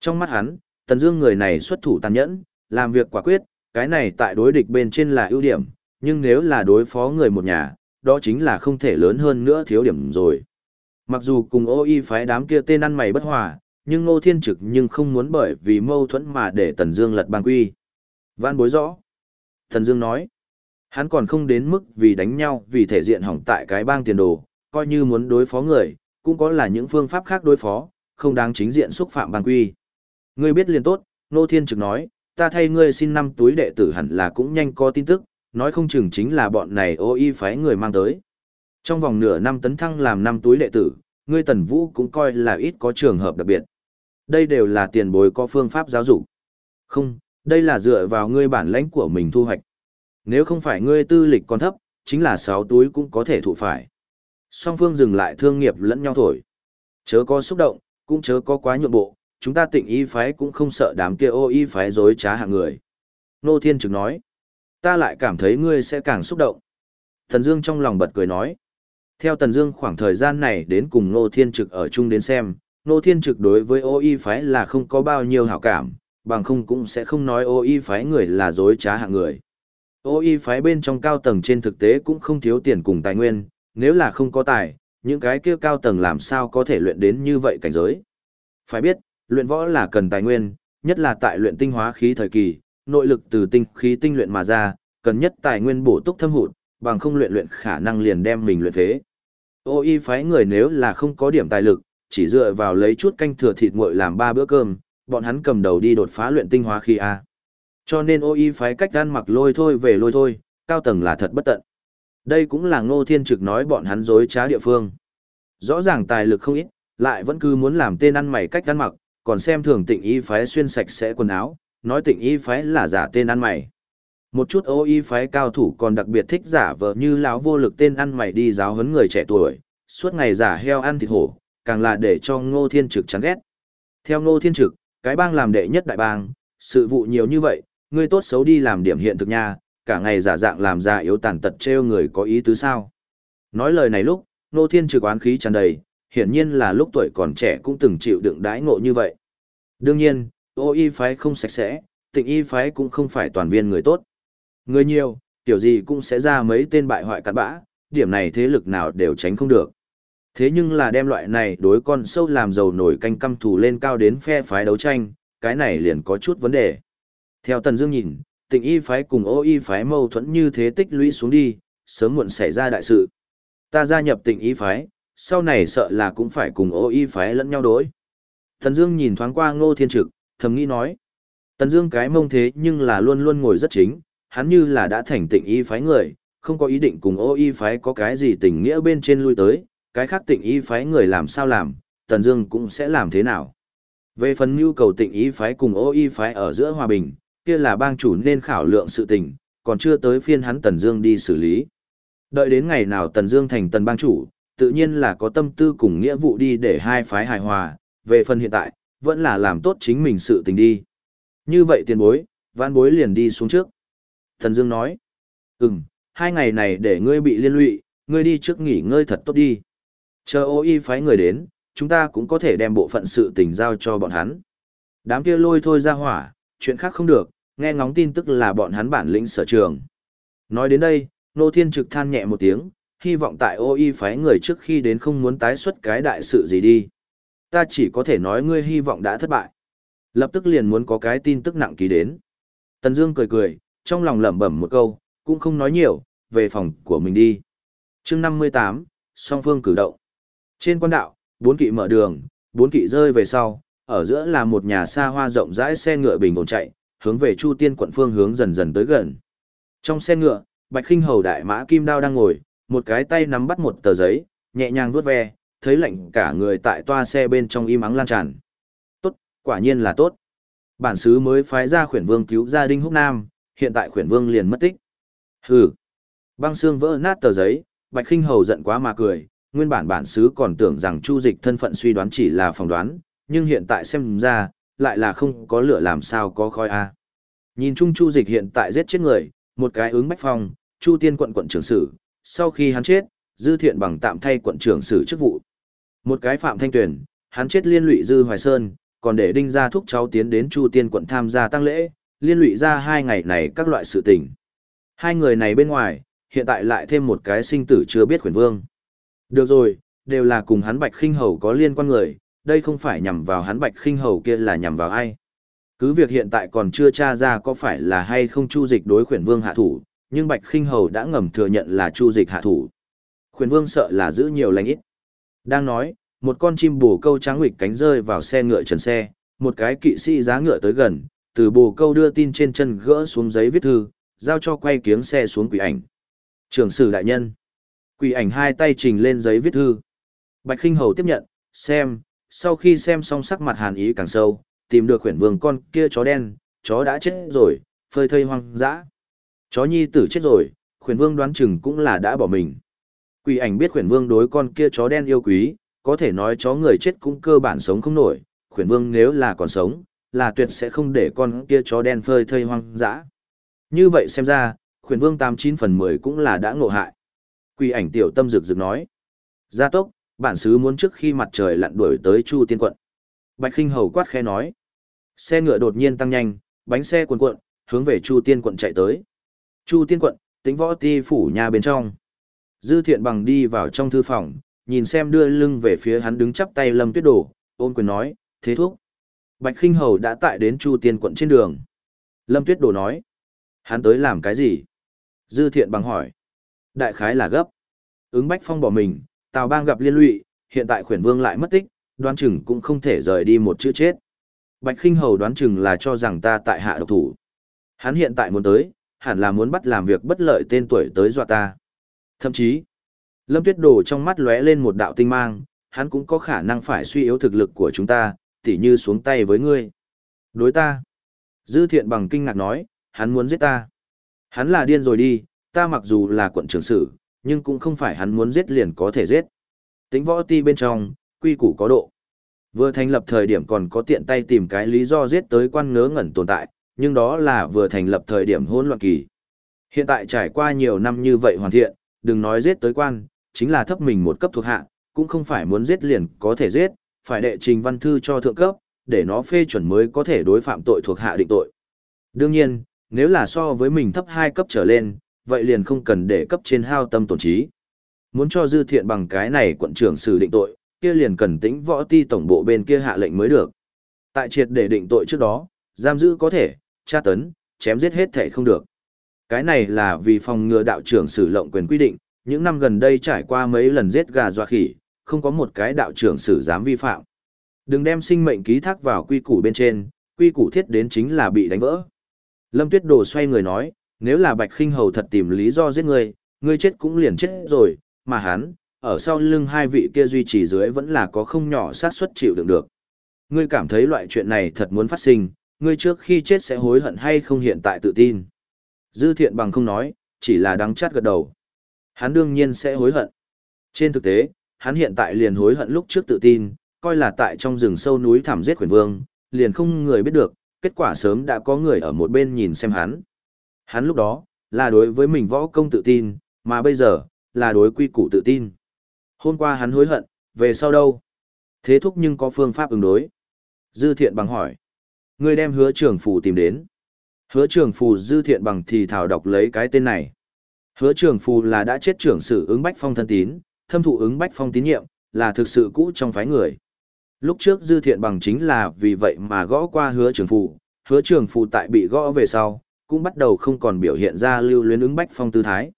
[SPEAKER 1] Trong mắt hắn, Tần Dương người này xuất thủ tàn nhẫn, làm việc quả quyết, cái này tại đối địch bên trên là ưu điểm, nhưng nếu là đối phó người một nhà, đó chính là không thể lớn hơn nữa thiếu điểm rồi. Mặc dù cùng ô y phái đám kia tên ăn mày bất hòa, nhưng Ngô Thiên Trực nhưng không muốn bởi vì mâu thuẫn mà để Tần Dương lật bang quy. Văn bối rõ. thần Dương nói, hắn còn không đến mức vì đánh nhau vì thể diện hỏng tại cái bang tiền đồ, coi như muốn đối phó người, cũng có là những phương pháp khác đối phó, không đáng chính diện xúc phạm bang quy. Ngươi biết liền tốt, nô Thiên Trực nói, ta thay ngươi xin năm túi đệ tử hẳn là cũng nhanh có tin tức, nói không chừng chính là bọn này ô y phái người mang tới. Trong vòng nửa năm tấn thăng làm năm túi đệ tử, ngươi tần vũ cũng coi là ít có trường hợp đặc biệt. Đây đều là tiền bối có phương pháp giáo dục. Không, đây là dựa vào ngươi bản lãnh của mình thu hoạch. Nếu không phải ngươi tư lịch còn thấp, chính là sáu túi cũng có thể thụ phải. Song phương dừng lại thương nghiệp lẫn nhau thổi. Chớ có xúc động, cũng chớ có quá nhượng bộ, chúng ta tịnh y phái cũng không sợ đám kia ô y phái dối trá hạng người. Nô Thiên Trực nói, ta lại cảm thấy ngươi sẽ càng xúc động. Thần Dương trong lòng bật cười nói, theo Tần Dương khoảng thời gian này đến cùng Nô Thiên Trực ở chung đến xem, Nô Thiên Trực đối với ô y phái là không có bao nhiêu hảo cảm, bằng không cũng sẽ không nói ô y phái người là dối trá hạng người. Ô y phái bên trong cao tầng trên thực tế cũng không thiếu tiền cùng tài nguyên, nếu là không có tài, những cái kia cao tầng làm sao có thể luyện đến như vậy cảnh giới. Phải biết, luyện võ là cần tài nguyên, nhất là tại luyện tinh hóa khí thời kỳ, nội lực từ tinh khí tinh luyện mà ra, cần nhất tài nguyên bổ túc thâm hụt, bằng không luyện luyện khả năng liền đem mình luyện phế. Ô y phái người nếu là không có điểm tài lực, chỉ dựa vào lấy chút canh thừa thịt nguội làm ba bữa cơm, bọn hắn cầm đầu đi đột phá luyện tinh hóa khí a. Cho nên ô y phái cách ăn mặc lôi thôi về lôi thôi, cao tầng là thật bất tận. Đây cũng là ngô thiên trực nói bọn hắn dối trá địa phương. Rõ ràng tài lực không ít, lại vẫn cứ muốn làm tên ăn mày cách ăn mặc, còn xem thường tịnh y phái xuyên sạch sẽ quần áo, nói tịnh y phái là giả tên ăn mày. Một chút ô y phái cao thủ còn đặc biệt thích giả vờ như lão vô lực tên ăn mày đi giáo huấn người trẻ tuổi, suốt ngày giả heo ăn thịt hổ, càng là để cho ngô thiên trực chán ghét. Theo ngô thiên trực, cái bang làm đệ nhất đại bang, sự vụ nhiều như vậy, ngươi tốt xấu đi làm điểm hiện thực nha, cả ngày giả dạng làm ra yếu tàn tật trêu người có ý tứ sao. Nói lời này lúc, nô thiên trực oán khí tràn đầy, hiển nhiên là lúc tuổi còn trẻ cũng từng chịu đựng đãi ngộ như vậy. Đương nhiên, ô y phái không sạch sẽ, tịnh y phái cũng không phải toàn viên người tốt. Người nhiều, tiểu gì cũng sẽ ra mấy tên bại hoại cặn bã, điểm này thế lực nào đều tránh không được. Thế nhưng là đem loại này đối con sâu làm dầu nổi canh căm thù lên cao đến phe phái đấu tranh, cái này liền có chút vấn đề. Theo Tần Dương nhìn, tịnh y phái cùng ô y phái mâu thuẫn như thế tích lũy xuống đi, sớm muộn xảy ra đại sự. Ta gia nhập tịnh y phái, sau này sợ là cũng phải cùng ô y phái lẫn nhau đối. Tần Dương nhìn thoáng qua Ngô Thiên Trực, thầm nghĩ nói. Tần Dương cái mông thế nhưng là luôn luôn ngồi rất chính, hắn như là đã thành tịnh y phái người, không có ý định cùng ô y phái có cái gì tình nghĩa bên trên lui tới, cái khác tịnh y phái người làm sao làm, Tần Dương cũng sẽ làm thế nào. Về phần nhu cầu tịnh y phái cùng ô y phái ở giữa hòa bình, kia là bang chủ nên khảo lượng sự tình, còn chưa tới phiên hắn Tần Dương đi xử lý. Đợi đến ngày nào Tần Dương thành tần bang chủ, tự nhiên là có tâm tư cùng nghĩa vụ đi để hai phái hài hòa, về phần hiện tại, vẫn là làm tốt chính mình sự tình đi. Như vậy tiền bối, vãn bối liền đi xuống trước. Tần Dương nói, ừm, hai ngày này để ngươi bị liên lụy, ngươi đi trước nghỉ ngơi thật tốt đi. Chờ ô y phái người đến, chúng ta cũng có thể đem bộ phận sự tình giao cho bọn hắn. Đám kia lôi thôi ra hỏa, chuyện khác không được, nghe ngóng tin tức là bọn hắn bản lĩnh sở trường. Nói đến đây, Nô Thiên Trực than nhẹ một tiếng, hy vọng tại ô y phái người trước khi đến không muốn tái xuất cái đại sự gì đi. Ta chỉ có thể nói ngươi hy vọng đã thất bại. Lập tức liền muốn có cái tin tức nặng ký đến. Tần Dương cười cười, trong lòng lẩm bẩm một câu, cũng không nói nhiều, về phòng của mình đi. Chương 58, song phương cử động. Trên quan đạo, bốn kỵ mở đường, bốn kỵ rơi về sau, ở giữa là một nhà xa hoa rộng rãi xe ngựa bình ổn chạy, hướng về Chu Tiên quận phương hướng dần dần tới gần. Trong xe ngựa, Bạch Khinh Hầu đại mã Kim Đao đang ngồi, một cái tay nắm bắt một tờ giấy, nhẹ nhàng vuốt ve, thấy lạnh cả người tại toa xe bên trong im ắng lan tràn. Tốt, quả nhiên là tốt. Bản sứ mới phái ra khuyển vương cứu gia đình Húc Nam, hiện tại khuyển vương liền mất tích. Hừ. Băng xương vỡ nát tờ giấy, Bạch Khinh Hầu giận quá mà cười, nguyên bản bản xứ còn tưởng rằng Chu Dịch thân phận suy đoán chỉ là phỏng đoán, nhưng hiện tại xem ra, lại là không có lửa làm sao có khói a. Nhìn chung Chu Dịch hiện tại giết chết người, một cái ứng bách phong, Chu Tiên quận quận trưởng sử, sau khi hắn chết, Dư Thiện bằng tạm thay quận trưởng sử chức vụ. Một cái Phạm Thanh Tuyển, hắn chết liên lụy Dư Hoài Sơn, còn để đinh gia thúc cháu tiến đến Chu Tiên quận tham gia tăng lễ, liên lụy ra hai ngày này các loại sự tình. Hai người này bên ngoài, hiện tại lại thêm một cái sinh tử chưa biết quyền vương. Được rồi, đều là cùng hắn Bạch Khinh Hầu có liên quan người, đây không phải nhằm vào hắn Bạch Khinh Hầu kia là nhằm vào ai. Cứ việc hiện tại còn chưa tra ra có phải là hay không Chu Dịch đối khuyển vương hạ thủ, nhưng Bạch Khinh Hầu đã ngầm thừa nhận là Chu Dịch hạ thủ. Khuyển vương sợ là giữ nhiều lành ít. Đang nói, một con chim bồ câu trắng huỵch cánh rơi vào xe ngựa trần xe, một cái kỵ sĩ giá ngựa tới gần, từ bồ câu đưa tin trên chân gỡ xuống giấy viết thư, giao cho quay kiếng xe xuống quỷ ảnh. Trưởng sử đại nhân. Quỷ ảnh hai tay trình lên giấy viết thư. Bạch Kinh Hầu tiếp nhận, xem, sau khi xem xong sắc mặt hàn ý càng sâu, tìm được khuyển vương con kia chó đen, chó đã chết rồi, phơi thây hoang dã. Chó nhi tử chết rồi, khuyển vương đoán chừng cũng là đã bỏ mình. Quỷ ảnh biết khuyển vương đối con kia chó đen yêu quý, có thể nói chó người chết cũng cơ bản sống không nổi, khuyển vương nếu là còn sống, là tuyệt sẽ không để con kia chó đen phơi thây hoang dã. Như vậy xem ra, khuyển vương 89 phần 10 cũng là đã ngộ hại. Quỷ ảnh tiểu tâm rực rực nói. Gia tốc, bản sứ muốn trước khi mặt trời lặn đuổi tới Chu Tiên quận. Bạch Kinh Hầu quát khẽ nói. Xe ngựa đột nhiên tăng nhanh, bánh xe cuồn cuộn, hướng về Chu Tiên quận chạy tới. Chu Tiên quận, tính võ ti phủ nhà bên trong. Dư thiện bằng đi vào trong thư phòng, nhìn xem đưa lưng về phía hắn đứng chắp tay lâm tuyết đổ, ôn quyền nói, thế thuốc. Bạch Kinh Hầu đã tại đến Chu Tiên quận trên đường. Lâm tuyết đồ nói, hắn tới làm cái gì? Dư thiện bằng hỏi. Đại khái là gấp. Ứng Bách Phong bỏ mình, Tào Bang gặp liên lụy, hiện tại khuyển vương lại mất tích, đoán chừng cũng không thể rời đi một chữ chết. Bạch Kinh Hầu đoán chừng là cho rằng ta tại hạ độc thủ. Hắn hiện tại muốn tới, hẳn là muốn bắt làm việc bất lợi tên tuổi tới dọa ta. Thậm chí, Lâm Tuyết Đồ trong mắt lóe lên một đạo tinh mang, hắn cũng có khả năng phải suy yếu thực lực của chúng ta, tỉ như xuống tay với ngươi. Đối ta. Dư thiện bằng kinh ngạc nói, hắn muốn giết ta. Hắn là điên rồi đi, ta mặc dù là quận trưởng sử, nhưng cũng không phải hắn muốn giết liền có thể giết. Tính võ ti bên trong, quy củ có độ. Vừa thành lập thời điểm còn có tiện tay tìm cái lý do giết tới quan ngớ ngẩn tồn tại, nhưng đó là vừa thành lập thời điểm hỗn loạn kỳ. Hiện tại trải qua nhiều năm như vậy hoàn thiện, đừng nói giết tới quan, chính là thấp mình một cấp thuộc hạ, cũng không phải muốn giết liền có thể giết, phải đệ trình văn thư cho thượng cấp, để nó phê chuẩn mới có thể đối phạm tội thuộc hạ định tội. Đương nhiên, nếu là so với mình thấp hai cấp trở lên, vậy liền không cần để cấp trên hao tâm tổn trí. Muốn cho dư thiện bằng cái này quận trưởng xử định tội, kia liền cần tính võ ti tổng bộ bên kia hạ lệnh mới được. Tại triệt để định tội trước đó, giam giữ có thể, tra tấn, chém giết hết thể không được. Cái này là vì phòng ngừa đạo trưởng xử lộng quyền quy định, những năm gần đây trải qua mấy lần giết gà dọa khỉ, không có một cái đạo trưởng xử dám vi phạm. Đừng đem sinh mệnh ký thác vào quy củ bên trên, quy củ thiết đến chính là bị đánh vỡ. Lâm Tuyết Đồ xoay người nói, nếu là Bạch Khinh Hầu thật tìm lý do giết ngươi, ngươi chết cũng liền chết rồi, mà hắn, ở sau lưng hai vị kia duy trì dưới vẫn là có không nhỏ sát suất chịu đựng được. Ngươi cảm thấy loại chuyện này thật muốn phát sinh, ngươi trước khi chết sẽ hối hận hay không hiện tại tự tin. Dư thiện bằng không nói, chỉ là đắng chát gật đầu. Hắn đương nhiên sẽ hối hận. Trên thực tế, hắn hiện tại liền hối hận lúc trước tự tin, coi là tại trong rừng sâu núi thảm giết quyền vương, liền không người biết được, kết quả sớm đã có người ở một bên nhìn xem hắn. Hắn lúc đó, là đối với mình võ công tự tin, mà bây giờ, là đối quy củ tự tin. Hôm qua hắn hối hận, về sau đâu? Thế thúc nhưng có phương pháp ứng đối. Dư thiện bằng hỏi. người đem hứa trưởng phù tìm đến. Hứa trưởng phù dư thiện bằng thì thảo đọc lấy cái tên này. Hứa trưởng phù là đã chết trưởng sử ứng bách phong thân tín, thâm thụ ứng bách phong tín nhiệm, là thực sự cũ trong phái người. Lúc trước dư thiện bằng chính là vì vậy mà gõ qua hứa trưởng phù, hứa trưởng phù tại bị gõ về sau, cũng bắt đầu không còn biểu hiện ra lưu luyến ứng bách phong tư thái.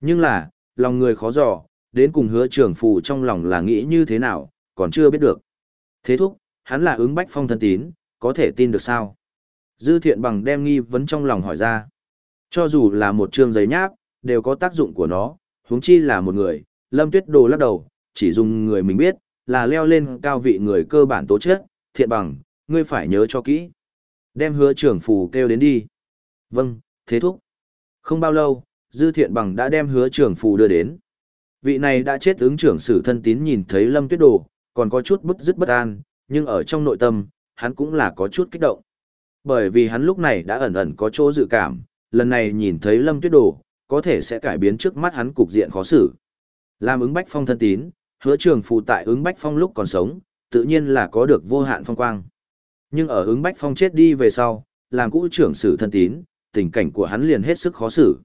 [SPEAKER 1] Nhưng là, lòng người khó dò, đến cùng hứa trưởng phù trong lòng là nghĩ như thế nào, còn chưa biết được. Thế thúc, hắn là ứng bách phong thân tín, có thể tin được sao? Dư thiện bằng đem nghi vấn trong lòng hỏi ra. Cho dù là một chương giấy nháp, đều có tác dụng của nó, huống chi là một người, lâm tuyết đồ lắc đầu, chỉ dùng người mình biết, là leo lên cao vị người cơ bản tố chất, thiện bằng, ngươi phải nhớ cho kỹ. Đem hứa trưởng phù kêu đến đi. Vâng, thế thúc. Không bao lâu, dư thiện bằng đã đem hứa trưởng phù đưa đến. Vị này đã chết ứng trưởng sử thân tín nhìn thấy lâm tuyết đồ, còn có chút bức dứt bất an, nhưng ở trong nội tâm, hắn cũng là có chút kích động. Bởi vì hắn lúc này đã ẩn ẩn có chỗ dự cảm, lần này nhìn thấy lâm tuyết đồ, có thể sẽ cải biến trước mắt hắn cục diện khó xử. Làm ứng bách phong thân tín, hứa trường phù tại ứng bách phong lúc còn sống, tự nhiên là có được vô hạn phong quang. Nhưng ở ứng bách phong chết đi về sau, làm cũ trưởng sử thân tín, tình cảnh của hắn liền hết sức khó xử.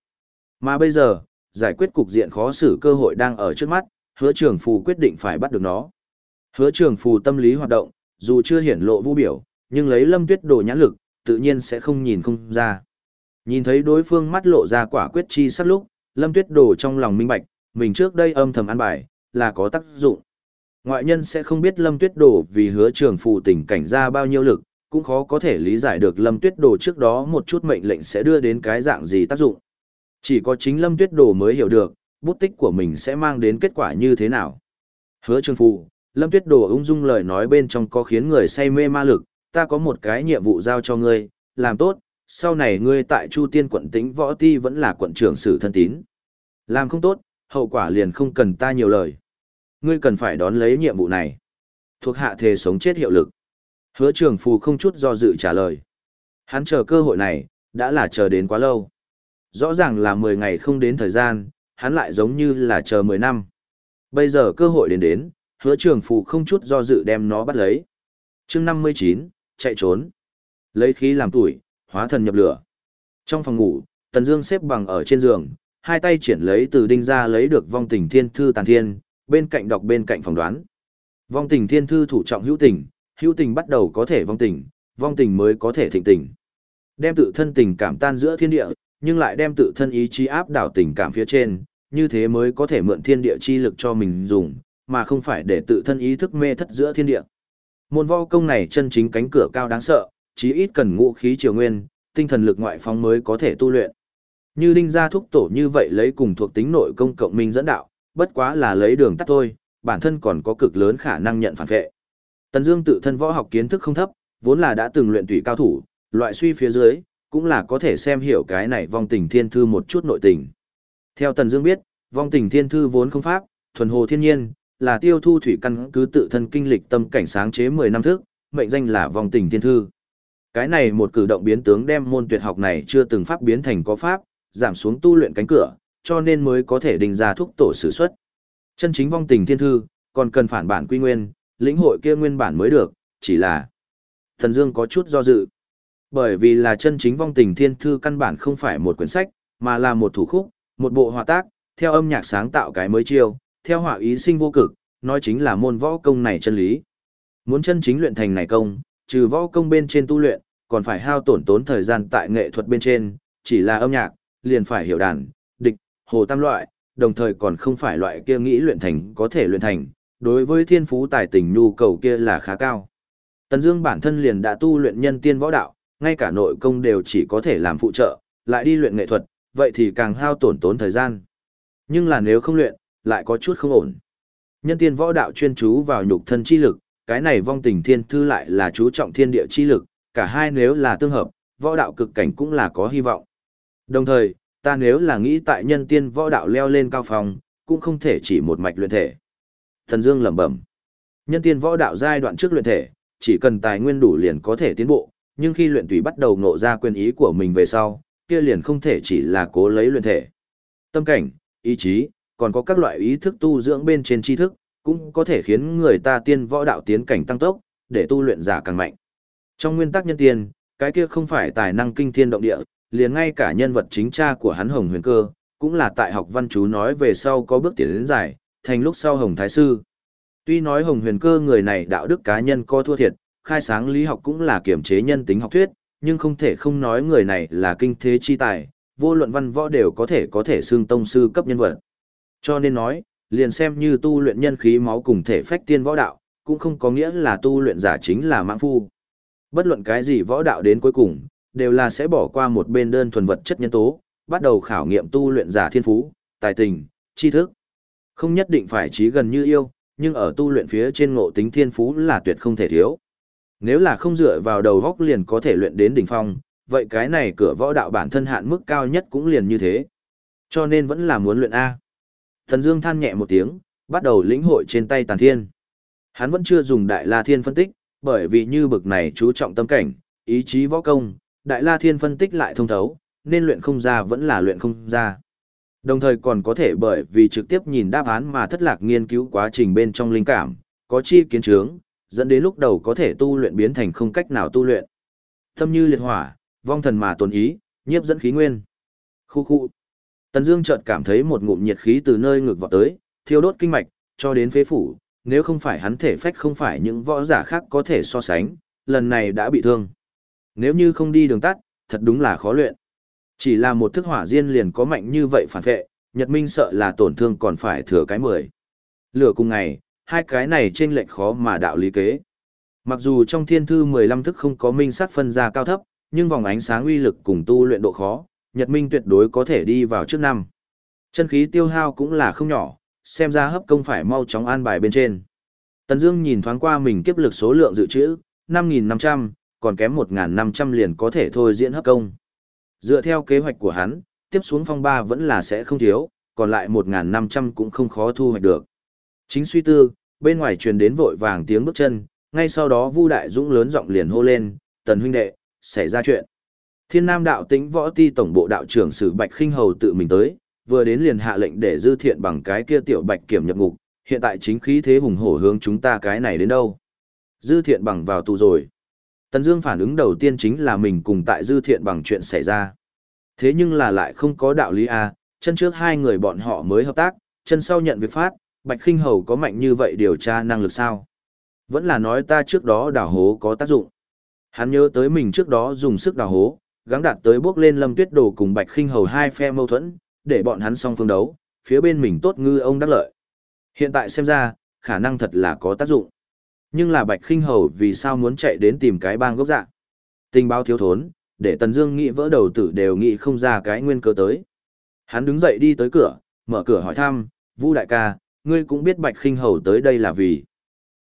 [SPEAKER 1] Mà bây giờ, giải quyết cục diện khó xử cơ hội đang ở trước mắt, hứa trường phù quyết định phải bắt được nó. Hứa trường phù tâm lý hoạt động, dù chưa hiển lộ vũ biểu, nhưng lấy lâm tuyết đồ nhãn lực, tự nhiên sẽ không nhìn không ra. Nhìn thấy đối phương mắt lộ ra quả quyết chi sắc lúc, lâm tuyết đồ trong lòng minh bạch, mình trước đây âm thầm ăn bài, là có tác dụng. Ngoại nhân sẽ không biết lâm tuyết đồ vì hứa trường phù tình cảnh ra bao nhiêu lực, cũng khó có thể lý giải được lâm tuyết đồ trước đó một chút mệnh lệnh sẽ đưa đến cái dạng gì tác dụng. Chỉ có chính lâm tuyết đồ mới hiểu được, bút tích của mình sẽ mang đến kết quả như thế nào. Hứa trương phu lâm tuyết đồ ung dung lời nói bên trong có khiến người say mê ma lực, ta có một cái nhiệm vụ giao cho ngươi, làm tốt, sau này ngươi tại Chu Tiên quận tĩnh võ ti vẫn là quận trưởng sử thân tín. Làm không tốt, hậu quả liền không cần ta nhiều lời. ngươi cần phải đón lấy nhiệm vụ này. Thuộc hạ thề sống chết hiệu lực. Hứa trường phù không chút do dự trả lời. Hắn chờ cơ hội này, đã là chờ đến quá lâu. Rõ ràng là 10 ngày không đến thời gian, hắn lại giống như là chờ 10 năm. Bây giờ cơ hội đến đến, hứa trường phù không chút do dự đem nó bắt lấy. chương 59, chạy trốn. Lấy khí làm tuổi, hóa thần nhập lửa. Trong phòng ngủ, Tần Dương xếp bằng ở trên giường, hai tay triển lấy từ đinh ra lấy được vong tình thiên thư tàn thiên, bên cạnh đọc bên cạnh phỏng đoán. Vong tình thiên thư thủ trọng hữu tình, hữu tình bắt đầu có thể vong tình, vong tình mới có thể thịnh tình. Đem tự thân tình cảm tan giữa thiên địa, nhưng lại đem tự thân ý chí áp đảo tình cảm phía trên, như thế mới có thể mượn thiên địa chi lực cho mình dùng, mà không phải để tự thân ý thức mê thất giữa thiên địa. Môn võ công này chân chính cánh cửa cao đáng sợ, chí ít cần ngũ khí triều nguyên, tinh thần lực ngoại phóng mới có thể tu luyện. Như đinh gia thúc tổ như vậy lấy cùng thuộc tính nội công cộng minh dẫn đạo, bất quá là lấy đường tắt thôi, bản thân còn có cực lớn khả năng nhận phản vệ. Tần Dương tự thân võ học kiến thức không thấp, vốn là đã từng luyện tùy cao thủ, loại suy phía dưới, cũng là có thể xem hiểu cái này vong tình thiên thư một chút nội tình. Theo Tần Dương biết, vong tình thiên thư vốn không pháp, thuần hồ thiên nhiên, là tiêu thu thủy căn cứ tự thân kinh lịch tâm cảnh sáng chế 10 năm thức, mệnh danh là vong tình thiên thư. Cái này một cử động biến tướng đem môn tuyệt học này chưa từng pháp biến thành có pháp, giảm xuống tu luyện cánh cửa, cho nên mới có thể định ra thúc tổ sử xuất. Chân chính vong tình thiên thư, còn cần phản bản quy nguyên, lĩnh hội kia nguyên bản mới được, chỉ là Thần Dương có chút do dự. Bởi vì là chân chính vong tình thiên thư căn bản không phải một quyển sách, mà là một thủ khúc, một bộ họa tác, theo âm nhạc sáng tạo cái mới chiêu, theo họa ý sinh vô cực, nói chính là môn võ công này chân lý. Muốn chân chính luyện thành này công, trừ võ công bên trên tu luyện, còn phải hao tổn tốn thời gian tại nghệ thuật bên trên, chỉ là âm nhạc, liền phải hiểu đàn, địch, hồ tam loại, đồng thời còn không phải loại kia nghĩ luyện thành có thể luyện thành, đối với thiên phú tài tình nhu cầu kia là khá cao. Tần Dương bản thân liền đã tu luyện nhân tiên võ đạo, ngay cả nội công đều chỉ có thể làm phụ trợ, lại đi luyện nghệ thuật, vậy thì càng hao tổn tốn thời gian. Nhưng là nếu không luyện, lại có chút không ổn. Nhân tiên võ đạo chuyên chú vào nhục thân chi lực, cái này vong tình thiên thư lại là chú trọng thiên địa chi lực, cả hai nếu là tương hợp, võ đạo cực cảnh cũng là có hy vọng. Đồng thời, ta nếu là nghĩ tại nhân tiên võ đạo leo lên cao phòng, cũng không thể chỉ một mạch luyện thể. Thần Dương lẩm bẩm. Nhân tiên võ đạo giai đoạn trước luyện thể, chỉ cần tài nguyên đủ liền có thể tiến bộ, nhưng khi luyện tùy bắt đầu ngộ ra quyền ý của mình về sau, kia liền không thể chỉ là cố lấy luyện thể. Tâm cảnh, ý chí, còn có các loại ý thức tu dưỡng bên trên tri thức, cũng có thể khiến người ta tiên võ đạo tiến cảnh tăng tốc, để tu luyện giả càng mạnh. Trong nguyên tắc nhân tiên, cái kia không phải tài năng kinh thiên động địa, liền ngay cả nhân vật chính cha của hắn Hồng Huyền Cơ, cũng là tại học văn chú nói về sau có bước tiến đến dài thành lúc sau Hồng Thái Sư. Tuy nói Hồng Huyền Cơ người này đạo đức cá nhân có thua thiệt, khai sáng lý học cũng là kiểm chế nhân tính học thuyết, nhưng không thể không nói người này là kinh thế chi tài, vô luận văn võ đều có thể có thể xương tông sư cấp nhân vật. Cho nên nói, liền xem như tu luyện nhân khí máu cùng thể phách tiên võ đạo, cũng không có nghĩa là tu luyện giả chính là mãng phu. Bất luận cái gì võ đạo đến cuối cùng, đều là sẽ bỏ qua một bên đơn thuần vật chất nhân tố, bắt đầu khảo nghiệm tu luyện giả thiên phú, tài tình, tri thức. Không nhất định phải trí gần như yêu, nhưng ở tu luyện phía trên ngộ tính thiên phú là tuyệt không thể thiếu. Nếu là không dựa vào đầu góc liền có thể luyện đến đỉnh phong, vậy cái này cửa võ đạo bản thân hạn mức cao nhất cũng liền như thế. Cho nên vẫn là muốn luyện A. Thần Dương than nhẹ một tiếng, bắt đầu lĩnh hội trên tay tàn thiên. Hắn vẫn chưa dùng đại la thiên phân tích, bởi vì như bực này chú trọng tâm cảnh, ý chí võ công, đại la thiên phân tích lại thông thấu, nên luyện không ra vẫn là luyện không ra. Đồng thời còn có thể bởi vì trực tiếp nhìn đáp án mà thất lạc nghiên cứu quá trình bên trong linh cảm, có chi kiến trướng, dẫn đến lúc đầu có thể tu luyện biến thành không cách nào tu luyện. Tâm như liệt hỏa, vong thần mà tồn ý, nhiếp dẫn khí nguyên. Khu khu. Tần Dương chợt cảm thấy một ngụm nhiệt khí từ nơi ngực vọt tới, thiêu đốt kinh mạch, cho đến phế phủ, nếu không phải hắn thể phách không phải những võ giả khác có thể so sánh, lần này đã bị thương. Nếu như không đi đường tắt, thật đúng là khó luyện. Chỉ là một thức hỏa diên liền có mạnh như vậy phản vệ, Nhật Minh sợ là tổn thương còn phải thừa cái mười. Lửa cùng ngày, hai cái này trên lệnh khó mà đạo lý kế. Mặc dù trong thiên thư 15 thức không có minh sắc phân ra cao thấp, nhưng vòng ánh sáng uy lực cùng tu luyện độ khó, Nhật Minh tuyệt đối có thể đi vào trước năm. Chân khí tiêu hao cũng là không nhỏ, xem ra hấp công phải mau chóng an bài bên trên. Tần Dương nhìn thoáng qua mình kiếp lực số lượng dự trữ, 5500, còn kém 1500 liền có thể thôi diễn hấp công. Dựa theo kế hoạch của hắn, tiếp xuống phong ba vẫn là sẽ không thiếu, còn lại 1.500 cũng không khó thu hoạch được. Chính suy tư, bên ngoài truyền đến vội vàng tiếng bước chân, ngay sau đó Vu Đại Dũng lớn giọng liền hô lên, "Tần huynh đệ, xảy ra chuyện." Thiên Nam đạo tĩnh võ ti tổng bộ đạo trưởng Sử Bạch Khinh Hầu tự mình tới, vừa đến liền hạ lệnh để dư thiện bằng cái kia tiểu bạch kiểm nhập ngục, hiện tại chính khí thế hùng hổ hướng chúng ta cái này đến đâu. Dư thiện bằng vào tù rồi. Tần Dương phản ứng đầu tiên chính là mình cùng tại dư thiện bằng chuyện xảy ra. Thế nhưng là lại không có đạo lý à, chân trước hai người bọn họ mới hợp tác, chân sau nhận việc phát, Bạch Khinh Hầu có mạnh như vậy điều tra năng lực sao? Vẫn là nói ta trước đó đào hố có tác dụng. Hắn nhớ tới mình trước đó dùng sức đào hố, gắng đạt tới bước lên Lâm Tuyết Đồ cùng Bạch Khinh Hầu hai phe mâu thuẫn, để bọn hắn song phương đấu, phía bên mình tốt ngư ông đắc lợi. Hiện tại xem ra, khả năng thật là có tác dụng. Nhưng là Bạch Khinh Hầu vì sao muốn chạy đến tìm cái bang gốc dạng? Tình báo thiếu thốn, để Tần Dương nghĩ vỡ đầu tử đều nghĩ không ra cái nguyên cơ tới. Hắn đứng dậy đi tới cửa, mở cửa hỏi thăm, "Vu đại ca, ngươi cũng biết Bạch Khinh Hầu tới đây là vì?"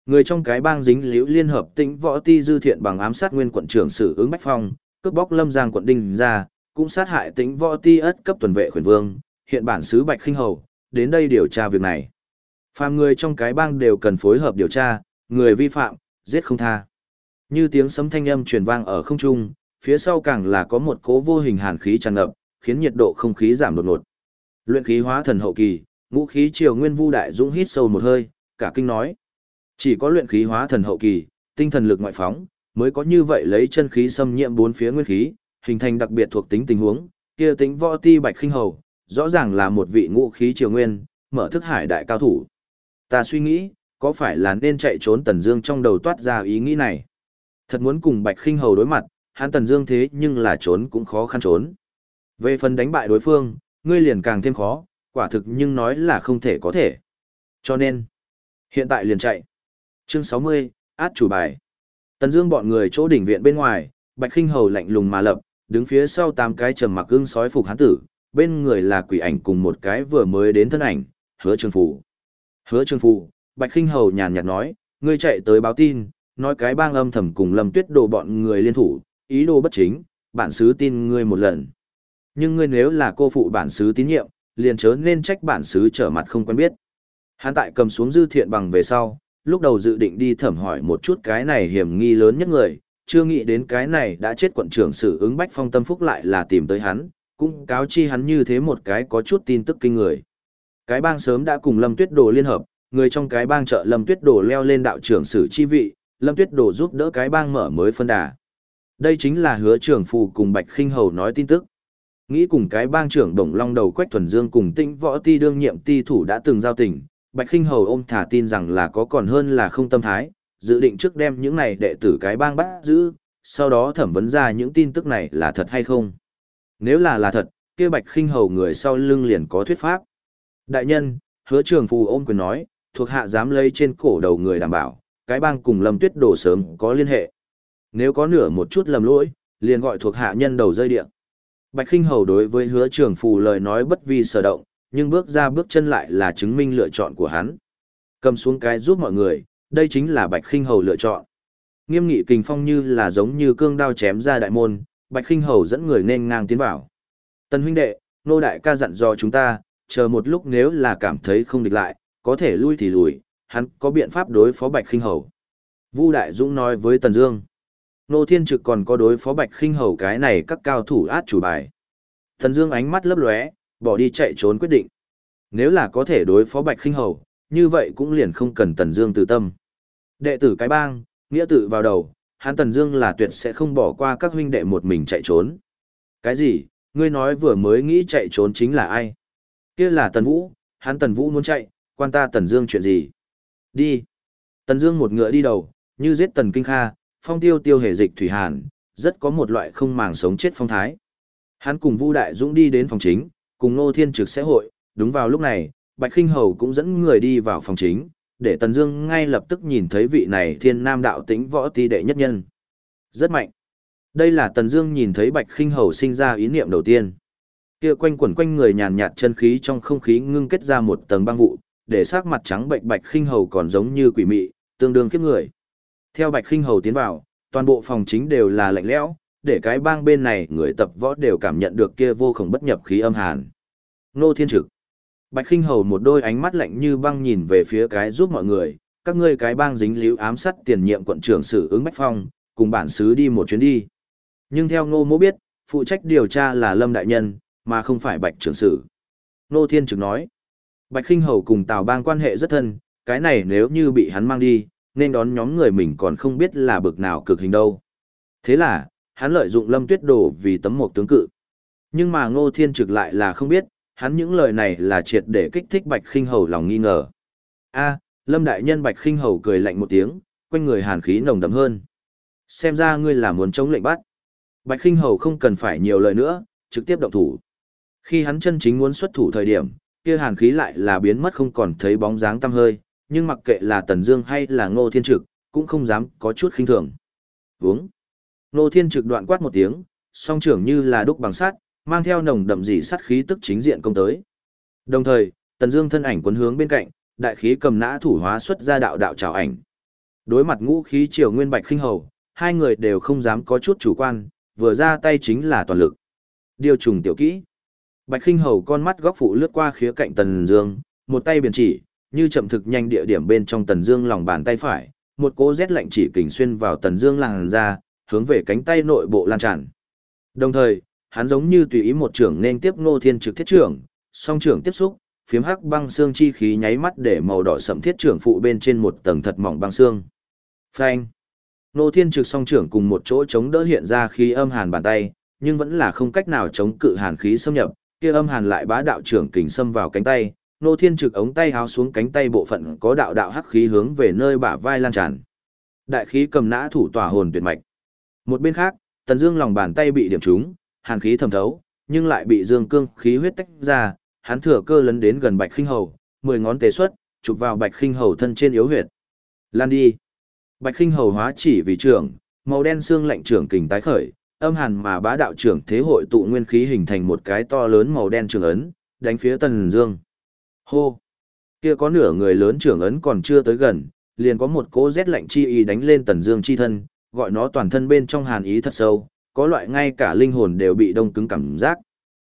[SPEAKER 1] Người trong cái bang dính liễu liên hợp tĩnh võ ti dư thiện bằng ám sát nguyên quận trưởng sử ứng Bách Phong, cướp bóc Lâm Giang quận đinh ra, cũng sát hại tĩnh võ ti ất cấp tuần vệ khuyển vương, hiện bản sứ Bạch Khinh Hầu, đến đây điều tra việc này. Phàm người trong cái bang đều cần phối hợp điều tra, người vi phạm, giết không tha. Như tiếng sấm thanh âm truyền vang ở không trung, phía sau càng là có một cố vô hình hàn khí tràn ngập, khiến nhiệt độ không khí giảm đột ngột. Luyện khí hóa thần hậu kỳ, ngũ khí triều nguyên vu đại dũng hít sâu một hơi, cả kinh nói: "Chỉ có luyện khí hóa thần hậu kỳ, tinh thần lực ngoại phóng, mới có như vậy lấy chân khí xâm nhiễm bốn phía nguyên khí, hình thành đặc biệt thuộc tính tình huống, kia tính võ ti bạch khinh hầu, rõ ràng là một vị ngũ khí triều nguyên, mở thức hải đại cao thủ. Ta suy nghĩ, có phải là nên chạy trốn Tần Dương trong đầu toát ra ý nghĩ này. Thật muốn cùng Bạch Khinh Hầu đối mặt, hắn Tần Dương thế nhưng là trốn cũng khó khăn trốn. Về phần đánh bại đối phương, ngươi liền càng thêm khó, quả thực nhưng nói là không thể có thể. Cho nên, hiện tại liền chạy. Chương 60, át chủ bài. Tần Dương bọn người chỗ đỉnh viện bên ngoài, Bạch Khinh Hầu lạnh lùng mà lập, đứng phía sau tám cái trầm mặc gương sói phục hắn tử, bên người là quỷ ảnh cùng một cái vừa mới đến thân ảnh, Hứa Trường Phù. Hứa Trường Phù, Bạch Kinh Hầu nhàn nhạt nói, ngươi chạy tới báo tin, nói cái bang âm thầm cùng Lâm Tuyết Đồ bọn người liên thủ, ý đồ bất chính, bản sứ tin ngươi một lần. Nhưng ngươi nếu là cô phụ bản sứ tín nhiệm, liền chớ nên trách bản sứ trở mặt không quen biết. Hắn tại cầm xuống dư thiện bằng về sau, lúc đầu dự định đi thẩm hỏi một chút cái này hiểm nghi lớn nhất người, chưa nghĩ đến cái này đã chết quận trưởng sử ứng bách phong tâm phúc lại là tìm tới hắn, cũng cáo chi hắn như thế một cái có chút tin tức kinh người. Cái bang sớm đã cùng Lâm Tuyết Đồ liên hợp, người trong cái bang trợ Lâm Tuyết Đồ leo lên đạo trưởng sử chi vị, Lâm Tuyết Đồ giúp đỡ cái bang mở mới phân đà. Đây chính là hứa trưởng phù cùng Bạch Khinh Hầu nói tin tức. Nghĩ cùng cái bang trưởng Đồng Long đầu Quách Thuần Dương cùng Tĩnh Võ Ti đương nhiệm ti thủ đã từng giao tình, Bạch Khinh Hầu ôm thả tin rằng là có còn hơn là không tâm thái, dự định trước đem những này đệ tử cái bang bắt giữ, sau đó thẩm vấn ra những tin tức này là thật hay không. Nếu là là thật, kia Bạch Khinh Hầu người sau lưng liền có thuyết pháp. Đại nhân, hứa trường phù ôm quyền nói, thuộc hạ dám lấy trên cổ đầu người đảm bảo, cái bang cùng Lâm Tuyết Đồ sớm có liên hệ. Nếu có nửa một chút lầm lỗi, liền gọi thuộc hạ nhân đầu rơi điện. Bạch Khinh Hầu đối với hứa trường phù lời nói bất vi sở động, nhưng bước ra bước chân lại là chứng minh lựa chọn của hắn. Cầm xuống cái giúp mọi người, đây chính là Bạch Khinh Hầu lựa chọn. Nghiêm nghị kình phong như là giống như cương đao chém ra đại môn, Bạch Khinh Hầu dẫn người nên ngang tiến vào. Tân huynh đệ, nô đại ca dặn dò chúng ta, chờ một lúc nếu là cảm thấy không địch lại, có thể lui thì lùi, hắn có biện pháp đối phó Bạch Khinh Hầu. Vu Đại Dũng nói với Tần Dương. Nô Thiên Trực còn có đối phó Bạch Khinh Hầu cái này các cao thủ át chủ bài. Tần Dương ánh mắt lấp lóe, bỏ đi chạy trốn quyết định. Nếu là có thể đối phó Bạch Khinh Hầu, như vậy cũng liền không cần Tần Dương từ tâm. Đệ tử cái bang, nghĩa tử vào đầu, hắn Tần Dương là tuyệt sẽ không bỏ qua các huynh đệ một mình chạy trốn. Cái gì? Ngươi nói vừa mới nghĩ chạy trốn chính là ai? Kia là Tần Vũ, hắn Tần Vũ muốn chạy, quan ta Tần Dương chuyện gì? Đi. Tần Dương một ngựa đi đầu, như giết Tần Kinh Kha, phong tiêu tiêu hề dịch thủy hàn, rất có một loại không màng sống chết phong thái. Hắn cùng Vu Đại Dũng đi đến phòng chính, cùng Ngô Thiên Trực sẽ hội, đúng vào lúc này, Bạch Khinh Hầu cũng dẫn người đi vào phòng chính, để Tần Dương ngay lập tức nhìn thấy vị này Thiên Nam đạo tĩnh võ ti đệ nhất nhân. Rất mạnh. Đây là Tần Dương nhìn thấy Bạch Khinh Hầu sinh ra ý niệm đầu tiên. Kia quanh quẩn quanh người nhàn nhạt chân khí trong không khí ngưng kết ra một tầng băng vụ, để sắc mặt trắng bệnh Bạch Khinh Hầu còn giống như quỷ mị, tương đương kiếp người. Theo Bạch Khinh Hầu tiến vào, toàn bộ phòng chính đều là lạnh lẽo, để cái bang bên này người tập võ đều cảm nhận được kia vô cùng bất nhập khí âm hàn. Nô Thiên Trực. Bạch Khinh Hầu một đôi ánh mắt lạnh như băng nhìn về phía cái giúp mọi người, các ngươi cái bang dính líu ám sát tiền nhiệm quận trưởng sử ứng Bách Phong, cùng bản xứ đi một chuyến đi. Nhưng theo Ngô Mỗ biết, phụ trách điều tra là Lâm Đại Nhân, mà không phải Bạch trưởng sử. Nô Thiên Trực nói, Bạch Kinh Hầu cùng Tào Bang quan hệ rất thân, cái này nếu như bị hắn mang đi, nên đón nhóm người mình còn không biết là bực nào cực hình đâu. Thế là, hắn lợi dụng Lâm Tuyết Đồ vì tấm một tướng cự. Nhưng mà Ngô Thiên Trực lại là không biết, hắn những lời này là triệt để kích thích Bạch Khinh Hầu lòng nghi ngờ. A, Lâm đại nhân Bạch Khinh Hầu cười lạnh một tiếng, quanh người hàn khí nồng đậm hơn. Xem ra ngươi là muốn chống lệnh bắt. Bạch Khinh Hầu không cần phải nhiều lời nữa, trực tiếp động thủ. Khi hắn chân chính muốn xuất thủ thời điểm, kia hàn khí lại là biến mất không còn thấy bóng dáng tăm hơi, nhưng mặc kệ là Tần Dương hay là Ngô Thiên Trực, cũng không dám có chút khinh thường. Hướng. Ngô Thiên Trực đoạn quát một tiếng, song trưởng như là đúc bằng sắt, mang theo nồng đậm dị sắt khí tức chính diện công tới. Đồng thời, Tần Dương thân ảnh cuốn hướng bên cạnh, đại khí cầm nã thủ hóa xuất ra đạo đạo trảo ảnh. Đối mặt ngũ khí triều nguyên bạch khinh hầu, hai người đều không dám có chút chủ quan, vừa ra tay chính là toàn lực. Điều trùng tiểu kỹ. Bạch Kinh hầu con mắt góc phụ lướt qua khía cạnh Tần Dương, một tay biển chỉ, như chậm thực nhanh địa điểm bên trong Tần Dương lòng bàn tay phải, một cỗ rét lạnh chỉ kình xuyên vào Tần Dương làn ra, hướng về cánh tay nội bộ lan tràn. Đồng thời, hắn giống như tùy ý một trưởng nên tiếp Ngô Thiên trực thiết trưởng, song trưởng tiếp xúc, phiếm hắc băng xương chi khí nháy mắt để màu đỏ sẫm thiết trưởng phụ bên trên một tầng thật mỏng băng xương. Phanh. Ngô Thiên trực song trưởng cùng một chỗ chống đỡ hiện ra khí âm hàn bàn tay, nhưng vẫn là không cách nào chống cự hàn khí xâm nhập, kia âm hàn lại bá đạo trưởng kình xâm vào cánh tay, nô Thiên trực ống tay háo xuống cánh tay bộ phận có đạo đạo hắc khí hướng về nơi bả vai lan tràn. Đại khí cầm nã thủ tỏa hồn tuyệt mạch. Một bên khác, Tần Dương lòng bàn tay bị điểm trúng, hàn khí thẩm thấu, nhưng lại bị dương cương khí huyết tách ra, hắn thừa cơ lấn đến gần Bạch Khinh Hầu, mười ngón tế xuất, chụp vào Bạch Khinh Hầu thân trên yếu huyệt. Lan đi. Bạch Khinh Hầu hóa chỉ vì trưởng, màu đen xương lạnh trưởng kình tái khởi, âm hàn mà bá đạo trưởng thế hội tụ nguyên khí hình thành một cái to lớn màu đen trường ấn, đánh phía Tần Dương. Hô. Kia có nửa người lớn trưởng ấn còn chưa tới gần, liền có một cỗ rét lạnh chi ý đánh lên Tần Dương chi thân, gọi nó toàn thân bên trong hàn ý thật sâu, có loại ngay cả linh hồn đều bị đông cứng cảm giác.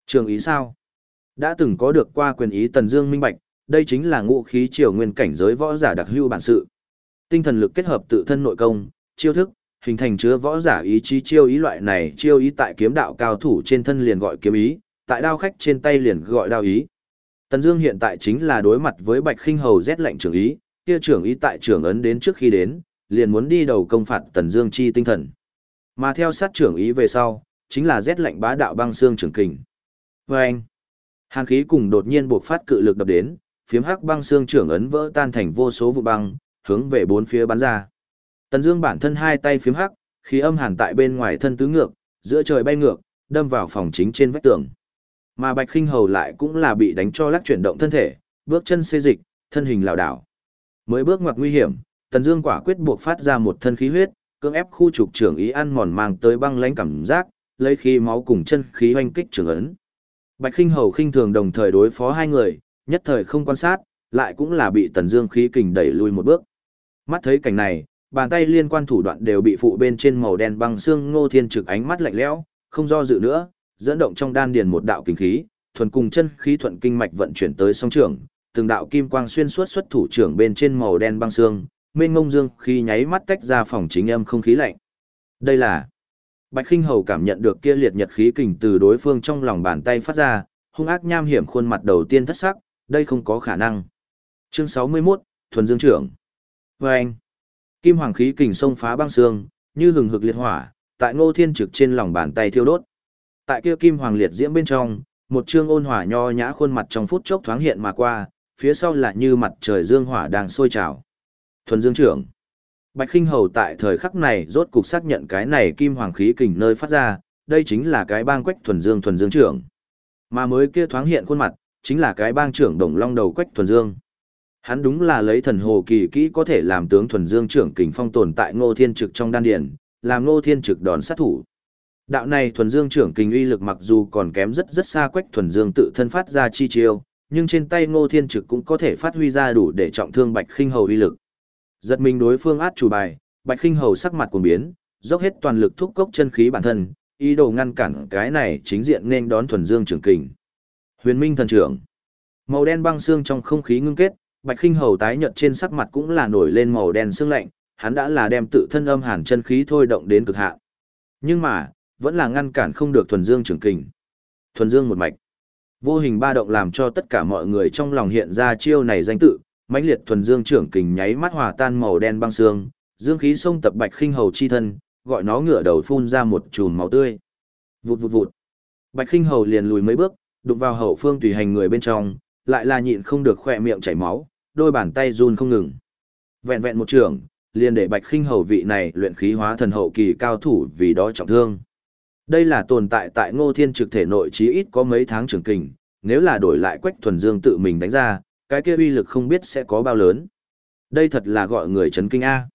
[SPEAKER 1] Trường ý sao? Đã từng có được qua quyền ý Tần Dương minh bạch, đây chính là ngũ khí triều nguyên cảnh giới võ giả đặc hữu bản sự. Tinh thần lực kết hợp tự thân nội công, chiêu thức, hình thành chứa võ giả ý chí chiêu ý loại này, chiêu ý tại kiếm đạo cao thủ trên thân liền gọi kiếm ý, tại đao khách trên tay liền gọi đao ý. Tần Dương hiện tại chính là đối mặt với Bạch Khinh Hầu rét lạnh trưởng ý, kia trưởng ý tại trưởng ấn đến trước khi đến, liền muốn đi đầu công phạt Tần Dương chi tinh thần. Mà theo sát trưởng ý về sau, chính là rét lạnh bá đạo băng xương trưởng kình. vê anh, hàn khí cùng đột nhiên buộc phát cự lực đập đến, phiếm hắc băng xương trưởng ấn vỡ tan thành vô số vụ băng, hướng về bốn phía bắn ra. Tần Dương bản thân hai tay phiếm hắc, khí âm hàn tại bên ngoài thân tứ ngược, giữa trời bay ngược, đâm vào phòng chính trên vách tường. Mà Bạch Khinh Hầu lại cũng là bị đánh cho lắc chuyển động thân thể, bước chân xê dịch, thân hình lảo đảo. Mới bước ngoặt nguy hiểm, Tần Dương quả quyết buộc phát ra một thân khí huyết, cưỡng ép khu trục trưởng ý ăn mòn mang tới băng lãnh cảm giác, lấy khí máu cùng chân khí hoành kích trưởng ấn. Bạch Khinh Hầu khinh thường đồng thời đối phó hai người, nhất thời không quan sát, lại cũng là bị Tần Dương khí kình đẩy lui một bước. Mắt thấy cảnh này, bàn tay liên quan thủ đoạn đều bị phụ bên trên màu đen băng xương Ngô Thiên trực ánh mắt lạnh lẽo, không do dự nữa, dẫn động trong đan điền một đạo kinh khí, thuần cùng chân khí thuận kinh mạch vận chuyển tới song trưởng, từng đạo kim quang xuyên suốt xuất thủ trưởng bên trên màu đen băng xương, mênh ngông dương khi nháy mắt tách ra phòng chính âm không khí lạnh. Đây là Bạch Khinh Hầu cảm nhận được kia liệt nhật khí kình từ đối phương trong lòng bàn tay phát ra, hung ác nham hiểm khuôn mặt đầu tiên thất sắc, đây không có khả năng. Chương 61, Thuần Dương trưởng. Và anh, kim hoàng khí kình sông phá băng xương, như hừng hực liệt hỏa, tại Ngô Thiên Trực trên lòng bàn tay thiêu đốt. Tại kia kim hoàng liệt diễm bên trong, một trương ôn hòa nho nhã khuôn mặt trong phút chốc thoáng hiện mà qua, phía sau là như mặt trời dương hỏa đang sôi trào. Thuần Dương trưởng. Bạch Khinh Hầu tại thời khắc này rốt cục xác nhận cái này kim hoàng khí kình nơi phát ra, đây chính là cái bang Quách Thuần Dương Thuần Dương trưởng. Mà mới kia thoáng hiện khuôn mặt, chính là cái bang trưởng Đồng Long đầu Quách Thuần Dương. Hắn đúng là lấy thần hồ kỳ kỹ có thể làm tướng Thuần Dương trưởng kình phong tồn tại Ngô Thiên Trực trong đan điền, làm Ngô Thiên Trực đòn sát thủ. Đạo này Thuần Dương trưởng kình uy lực mặc dù còn kém rất rất xa Quách Thuần Dương tự thân phát ra chi chiêu, nhưng trên tay Ngô Thiên Trực cũng có thể phát huy ra đủ để trọng thương Bạch Khinh Hầu uy lực. Giật mình đối phương át chủ bài, Bạch Khinh Hầu sắc mặt cuồng biến, dốc hết toàn lực thúc cốc chân khí bản thân, ý đồ ngăn cản cái này chính diện nên đón thuần dương trưởng kình. Huyền Minh thần trưởng. Màu đen băng xương trong không khí ngưng kết, Bạch Khinh Hầu tái nhợt trên sắc mặt cũng là nổi lên màu đen sương lạnh, hắn đã là đem tự thân âm hàn chân khí thôi động đến cực hạn. Nhưng mà, vẫn là ngăn cản không được thuần dương trường kình. Thuần dương một mạch. Vô hình ba động làm cho tất cả mọi người trong lòng hiện ra chiêu này danh tự, mãnh liệt thuần dương trưởng kình nháy mắt hòa tan màu đen băng xương, dương khí xông tập Bạch Khinh Hầu chi thân, gọi nó ngửa đầu phun ra một chùm máu tươi. Vụt vụt vụt. Bạch Khinh Hầu liền lùi mấy bước, đụng vào hậu phương tùy hành người bên trong, lại là nhịn không được khỏe miệng chảy máu, đôi bàn tay run không ngừng. Vẹn vẹn một trường, liền để Bạch Khinh Hầu vị này luyện khí hóa thần hậu kỳ cao thủ vì đó trọng thương. Đây là tồn tại tại Ngô Thiên trực thể nội chí ít có mấy tháng trường kình, nếu là đổi lại Quách Thuần Dương tự mình đánh ra, cái kia uy lực không biết sẽ có bao lớn. Đây thật là gọi người chấn kinh a.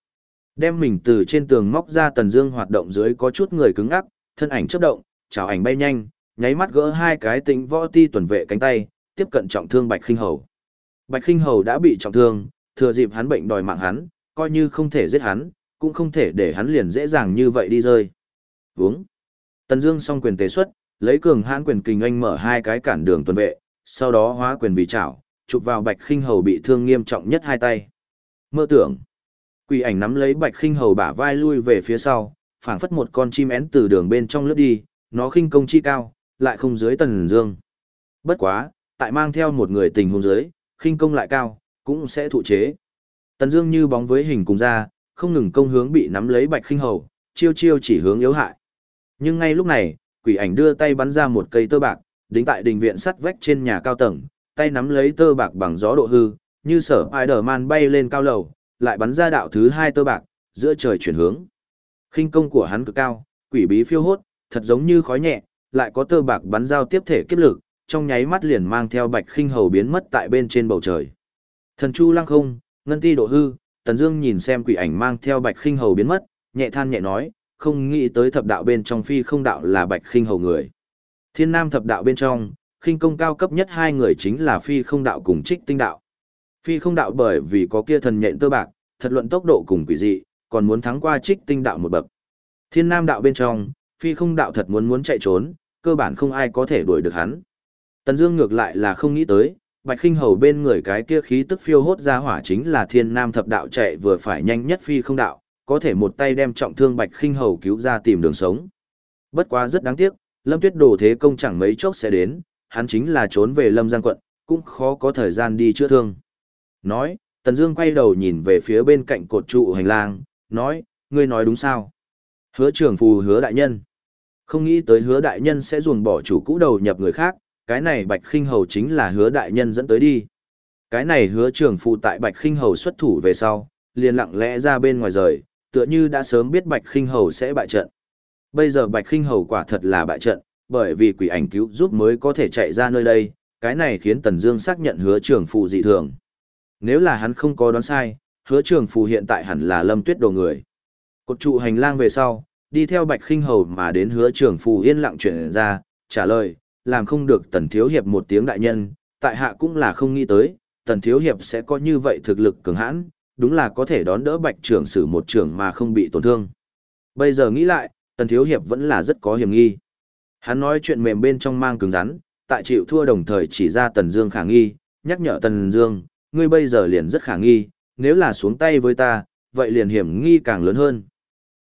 [SPEAKER 1] Đem mình từ trên tường móc ra Tần Dương hoạt động dưới có chút người cứng ngắc, thân ảnh chớp động, chảo ảnh bay nhanh, nháy mắt gỡ hai cái tính võ ti tuần vệ cánh tay, tiếp cận trọng thương Bạch Khinh Hầu. Bạch Kinh Hầu đã bị trọng thương, thừa dịp hắn bệnh đòi mạng hắn, coi như không thể giết hắn, cũng không thể để hắn liền dễ dàng như vậy đi rơi. Vướng. Tần Dương song quyền tế xuất, lấy cường hãn quyền kình anh mở hai cái cản đường tuần vệ, sau đó hóa quyền vì chảo, chụp vào Bạch Khinh Hầu bị thương nghiêm trọng nhất hai tay. Mơ tưởng. Quỷ ảnh nắm lấy Bạch Khinh Hầu bả vai lui về phía sau, phảng phất một con chim én từ đường bên trong lướt đi, nó khinh công chi cao, lại không dưới Tần Dương. Bất quá, tại mang theo một người tình huống dưới, khinh công lại cao, cũng sẽ thụ chế. Tần Dương như bóng với hình cùng ra, không ngừng công hướng bị nắm lấy Bạch Khinh Hầu, chiêu chiêu chỉ hướng yếu hại. Nhưng ngay lúc này, quỷ ảnh đưa tay bắn ra một cây tơ bạc, đính tại đình viện sắt vách trên nhà cao tầng, tay nắm lấy tơ bạc bằng gió độ hư, như sở Spider-Man bay lên cao lầu, lại bắn ra đạo thứ hai tơ bạc, giữa trời chuyển hướng. Khinh công của hắn cực cao, quỷ bí phiêu hốt, thật giống như khói nhẹ, lại có tơ bạc bắn giao tiếp thể kiếp lực, trong nháy mắt liền mang theo Bạch Khinh Hầu biến mất tại bên trên bầu trời. Thần Chu lăng không, ngân ti độ hư, Tần Dương nhìn xem quỷ ảnh mang theo Bạch Khinh Hầu biến mất, nhẹ than nhẹ nói, không nghĩ tới thập đạo bên trong phi không đạo là Bạch Khinh Hầu người. Thiên Nam thập đạo bên trong, khinh công cao cấp nhất hai người chính là phi không đạo cùng Trích Tinh đạo. Phi không đạo bởi vì có kia thần nhện tơ bạc, thật luận tốc độ cùng quỷ dị, còn muốn thắng qua Trích Tinh đạo một bậc. Thiên Nam đạo bên trong, phi không đạo thật muốn muốn chạy trốn, cơ bản không ai có thể đuổi được hắn. Tần Dương ngược lại là không nghĩ tới, Bạch Khinh Hầu bên người cái kia khí tức phiêu hốt ra hỏa chính là Thiên Nam thập đạo chạy vừa phải nhanh nhất phi không đạo, có thể một tay đem trọng thương Bạch Khinh Hầu cứu ra tìm đường sống. Bất quá rất đáng tiếc, Lâm Tuyết đồ thế công chẳng mấy chốc sẽ đến, hắn chính là trốn về Lâm Giang quận, cũng khó có thời gian đi chữa thương. Nói, Tần Dương quay đầu nhìn về phía bên cạnh cột trụ hành lang, nói, ngươi nói đúng sao? Hứa trưởng phù hứa đại nhân. Không nghĩ tới hứa đại nhân sẽ ruồng bỏ chủ cũ đầu nhập người khác, cái này Bạch Khinh Hầu chính là hứa đại nhân dẫn tới đi. Cái này hứa trưởng phụ tại Bạch Khinh Hầu xuất thủ về sau, liền lặng lẽ ra bên ngoài rời, tựa như đã sớm biết Bạch Khinh Hầu sẽ bại trận. Bây giờ Bạch Khinh Hầu quả thật là bại trận, bởi vì quỷ ảnh cứu giúp mới có thể chạy ra nơi đây, cái này khiến Tần Dương xác nhận hứa trưởng phụ dị thường. Nếu là hắn không có đoán sai, hứa trưởng phụ hiện tại hẳn là Lâm Tuyết đồ người. Cột trụ hành lang về sau, đi theo Bạch Khinh Hầu mà đến hứa trưởng phụ yên lặng chuyển ra, trả lời, làm không được Tần Thiếu Hiệp một tiếng đại nhân, tại hạ cũng là không nghĩ tới, Tần Thiếu Hiệp sẽ có như vậy thực lực cường hãn, đúng là có thể đón đỡ Bạch trưởng sử một trưởng mà không bị tổn thương. Bây giờ nghĩ lại, Tần Thiếu Hiệp vẫn là rất có hiểm nghi. Hắn nói chuyện mềm bên trong mang cứng rắn, tại chịu thua đồng thời chỉ ra Tần Dương khả nghi, nhắc nhở Tần Dương, ngươi bây giờ liền rất khả nghi, nếu là xuống tay với ta, vậy liền hiểm nghi càng lớn hơn.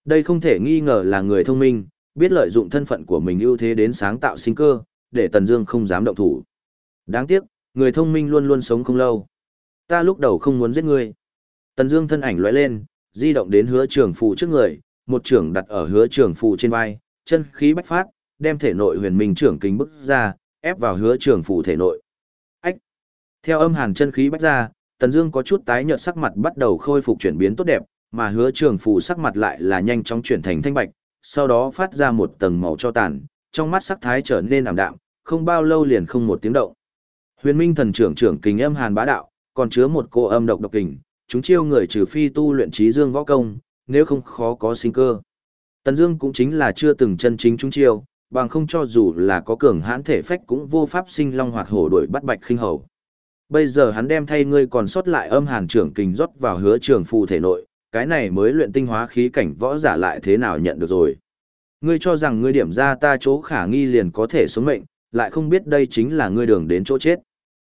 [SPEAKER 1] Đây không thể nghi ngờ là người thông minh, biết lợi dụng thân phận của mình ưu thế đến sáng tạo sinh cơ, để Tần Dương không dám động thủ. Đáng tiếc, người thông minh luôn luôn sống không lâu. Ta lúc đầu không muốn giết ngươi. Tần Dương thân ảnh lóe lên, di động đến Hứa Trường Phù trước người, một trưởng đặt ở Hứa Trường Phù trên vai, chân khí bách phát, đem thể nội Huyền Minh trưởng kính bức ra, ép vào Hứa Trường Phù thể nội. Ách. Theo âm hàn chân khí bách ra, Tần Dương có chút tái nhợt sắc mặt bắt đầu khôi phục chuyển biến tốt đẹp, mà Hứa Trường Phù sắc mặt lại là nhanh chóng chuyển thành thanh bạch, sau đó phát ra một tầng màu cho tàn, trong mắt sắc thái trở nên ảm đạm, không bao lâu liền không một tiếng động. Huyền Minh thần trưởng trưởng kình âm hàn bá đạo, còn chứa một cô âm độc độc kình, chúng chiêu người trừ phi tu luyện trí dương võ công, nếu không khó có sinh cơ. Tần Dương cũng chính là chưa từng chân chính chúng chiêu, bằng không cho dù là có cường hãn thể phách cũng vô pháp sinh long hoạt hổ đuổi bắt Bạch Khinh Hầu. Bây giờ hắn đem thay ngươi còn sót lại âm hàn trưởng kình rót vào hứa trưởng phù thể nội, cái này mới luyện tinh hóa khí cảnh võ giả lại thế nào nhận được rồi. Ngươi cho rằng ngươi điểm ra ta chỗ khả nghi liền có thể sống mệnh, lại không biết đây chính là ngươi đường đến chỗ chết.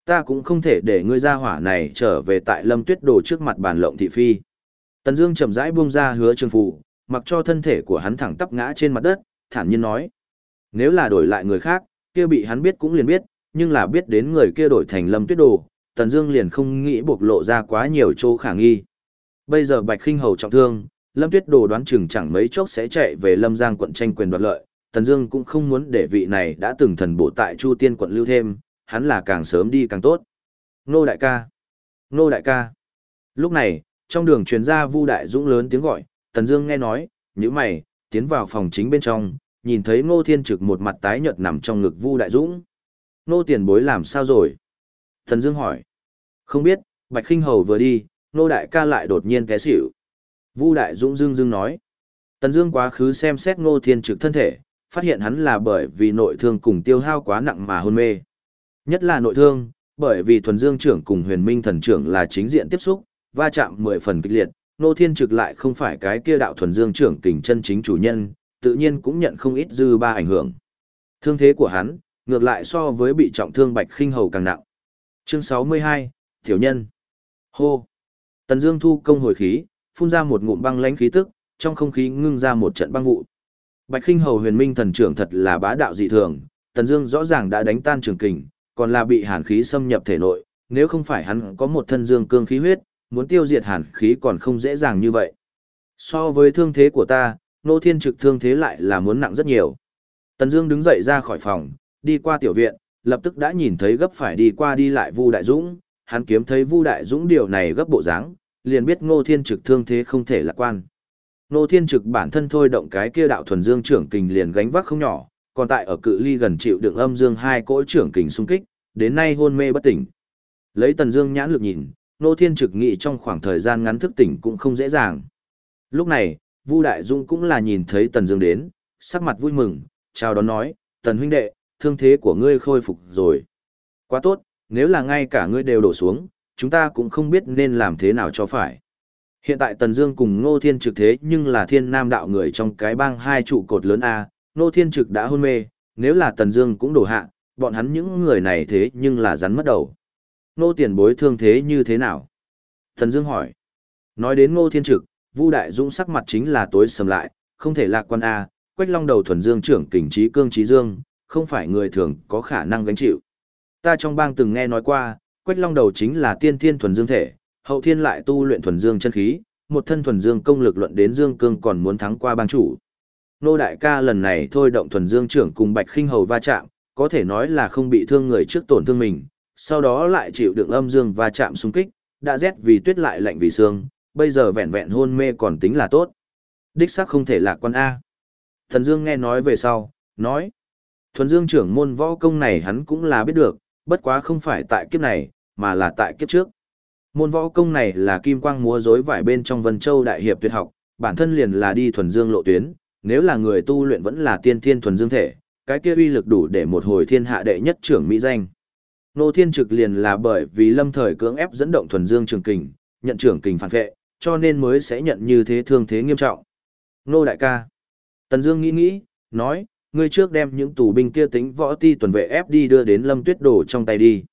[SPEAKER 1] Ta cũng không thể để ngươi ra hỏa này trở về tại lâm tuyết đồ trước mặt bàn lộng thị phi. Tần Dương chậm rãi buông ra hứa trường phù, mặc cho thân thể của hắn thẳng tắp ngã trên mặt đất, thản nhiên nói. Nếu là đổi lại người khác, kia bị hắn biết cũng liền biết, nhưng là biết đến người kia đổi thành lâm tuyết đồ, Tần Dương liền không nghĩ bộc lộ ra quá nhiều chỗ khả nghi. Bây giờ Bạch Khinh Hầu trọng thương, Lâm Tuyết Đồ đoán chừng chẳng mấy chốc sẽ chạy về Lâm Giang quận tranh quyền đoạt lợi, Tần Dương cũng không muốn để vị này đã từng thần bộ tại Chu Tiên quận lưu thêm, hắn là càng sớm đi càng tốt. Nô đại ca, Nô đại ca. Lúc này, trong đường truyền ra Vu Đại Dũng lớn tiếng gọi, Tần Dương nghe nói, nhíu mày, tiến vào phòng chính bên trong, nhìn thấy Ngô Thiên Trực một mặt tái nhợt nằm trong ngực Vu Đại Dũng. Nô tiền bối làm sao rồi? Tần Dương hỏi. Không biết, Bạch Khinh Hầu vừa đi, Nô đại ca lại đột nhiên té xỉu. Vu Đại Dũng Dương Dương nói. Tần Dương quá khứ xem xét Ngô Thiên Trực thân thể, phát hiện hắn là bởi vì nội thương cùng tiêu hao quá nặng mà hôn mê. Nhất là nội thương, bởi vì thuần dương trưởng cùng huyền minh thần trưởng là chính diện tiếp xúc, va chạm mười phần kịch liệt, Nô Thiên Trực lại không phải cái kia đạo thuần dương trưởng kình chân chính chủ nhân, tự nhiên cũng nhận không ít dư ba ảnh hưởng. Thương thế của hắn, ngược lại so với bị trọng thương Bạch Khinh Hầu càng nặng. Chương 62, Tiểu nhân. Hô. Tần Dương thu công hồi khí, phun ra một ngụm băng lãnh khí tức, trong không khí ngưng ra một trận băng vụ. Bạch Kinh Hầu Huyền Minh thần trưởng thật là bá đạo dị thường, Tần Dương rõ ràng đã đánh tan trường kình, còn là bị hàn khí xâm nhập thể nội, nếu không phải hắn có một thân dương cương khí huyết, muốn tiêu diệt hàn khí còn không dễ dàng như vậy. So với thương thế của ta, Nô Thiên Trực thương thế lại là muốn nặng rất nhiều. Tần Dương đứng dậy ra khỏi phòng, đi qua tiểu viện, lập tức đã nhìn thấy gấp phải đi qua đi lại Vu Đại Dũng, hắn kiếm thấy Vu Đại Dũng điều này gấp bộ dáng, liền biết Ngô Thiên Trực thương thế không thể lạc quan. Nô Thiên Trực bản thân thôi động cái kia đạo thuần dương trưởng kình liền gánh vác không nhỏ, còn tại ở cự ly gần chịu đựng âm dương hai cỗ trưởng kình xung kích, đến nay hôn mê bất tỉnh. Lấy Tần Dương nhãn lực nhìn, Nô Thiên Trực nghĩ trong khoảng thời gian ngắn thức tỉnh cũng không dễ dàng. Lúc này, Vu Đại Dung cũng là nhìn thấy Tần Dương đến, sắc mặt vui mừng, chào đón nói, "Tần huynh đệ, thương thế của ngươi khôi phục rồi." "Quá tốt, nếu là ngay cả ngươi đều đổ xuống, chúng ta cũng không biết nên làm thế nào cho phải. Hiện tại Tần Dương cùng Ngô Thiên Trực thế nhưng là thiên nam đạo người trong cái bang hai trụ cột lớn A, Ngô Thiên Trực đã hôn mê, nếu là Tần Dương cũng đổ hạ, bọn hắn những người này thế nhưng là rắn mất đầu. Ngô tiền bối thương thế như thế nào? Tần Dương hỏi. Nói đến Ngô Thiên Trực, Vu Đại Dũng sắc mặt chính là tối sầm lại, không thể lạc quan A, Quách Long đầu thuần dương trưởng kình trí cương trí dương, không phải người thường có khả năng gánh chịu. Ta trong bang từng nghe nói qua, Quách Long đầu chính là tiên thiên thuần dương thể, hậu thiên lại tu luyện thuần dương chân khí, một thân thuần dương công lực luận đến dương cương còn muốn thắng qua bang chủ. Nô đại ca lần này thôi động thuần dương trưởng cùng Bạch Khinh hầu va chạm, có thể nói là không bị thương người trước tổn thương mình, sau đó lại chịu đựng âm dương va chạm xung kích, đã rét vì tuyết lại lạnh vì xương, bây giờ vẹn vẹn hôn mê còn tính là tốt. Đích xác không thể lạc quan a. Thần Dương nghe nói về sau, nói: Thuần Dương trưởng môn võ công này hắn cũng là biết được, bất quá không phải tại kiếp này, mà là tại kiếp trước. Môn võ công này là kim quang múa rối vải bên trong Vân Châu đại hiệp tuyệt học, bản thân liền là đi thuần dương lộ tuyến, nếu là người tu luyện vẫn là tiên thiên thuần dương thể, cái kia uy lực đủ để một hồi thiên hạ đệ nhất trưởng mỹ danh. Nô Thiên Trực liền là bởi vì lâm thời cưỡng ép dẫn động thuần dương trường kình, nhận trưởng kình phản vệ, cho nên mới sẽ nhận như thế thương thế nghiêm trọng. Nô đại ca. Tần Dương nghĩ nghĩ, nói, ngươi trước đem những tù binh kia tính võ ti tuần vệ ép đi đưa đến Lâm Tuyết Đồ trong tay đi.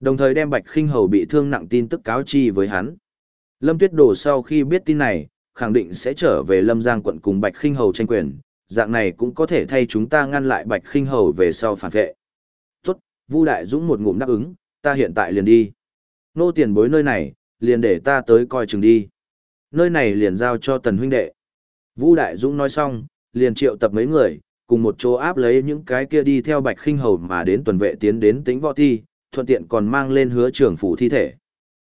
[SPEAKER 1] Đồng thời đem Bạch Khinh Hầu bị thương nặng tin tức cáo chi với hắn. Lâm Tuyết Đồ sau khi biết tin này, khẳng định sẽ trở về Lâm Giang quận cùng Bạch Khinh Hầu tranh quyền, dạng này cũng có thể thay chúng ta ngăn lại Bạch Khinh Hầu về sau phản vệ. Tốt, Vu Đại Dũng một ngụm đáp ứng, ta hiện tại liền đi. Nô tiền bối nơi này, liền để ta tới coi chừng đi. Nơi này liền giao cho Tần huynh đệ. Vu Đại Dũng nói xong, liền triệu tập mấy người, cùng một chỗ áp lấy những cái kia đi theo Bạch Khinh Hầu mà đến tuần vệ tiến đến tính võ thi, thuận tiện còn mang lên hứa trưởng phủ thi thể.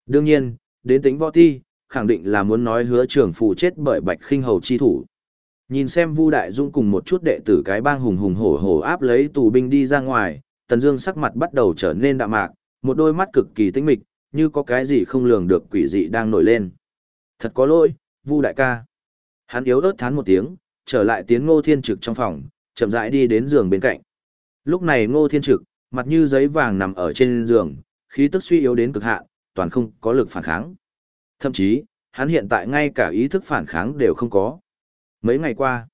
[SPEAKER 1] Đương nhiên, đến tính võ thi, khẳng định là muốn nói hứa trưởng phủ chết bởi bạch khinh hầu chi thủ. Nhìn xem Vu Đại Dung cùng một chút đệ tử cái bang hùng hùng hổ hổ áp lấy tù binh đi ra ngoài, Tần Dương sắc mặt bắt đầu trở nên đạm mạc, một đôi mắt cực kỳ tinh mịch, như có cái gì không lường được quỷ dị đang nổi lên. Thật có lỗi, Vu đại ca. Hắn yếu ớt thán một tiếng, trở lại tiến Ngô Thiên Trực trong phòng, chậm rãi đi đến giường bên cạnh. Lúc này Ngô Thiên Trực, mặt như giấy vàng nằm ở trên giường, khí tức suy yếu đến cực hạn, toàn không có lực phản kháng. Thậm chí, hắn hiện tại ngay cả ý thức phản kháng đều không có. Mấy ngày qua,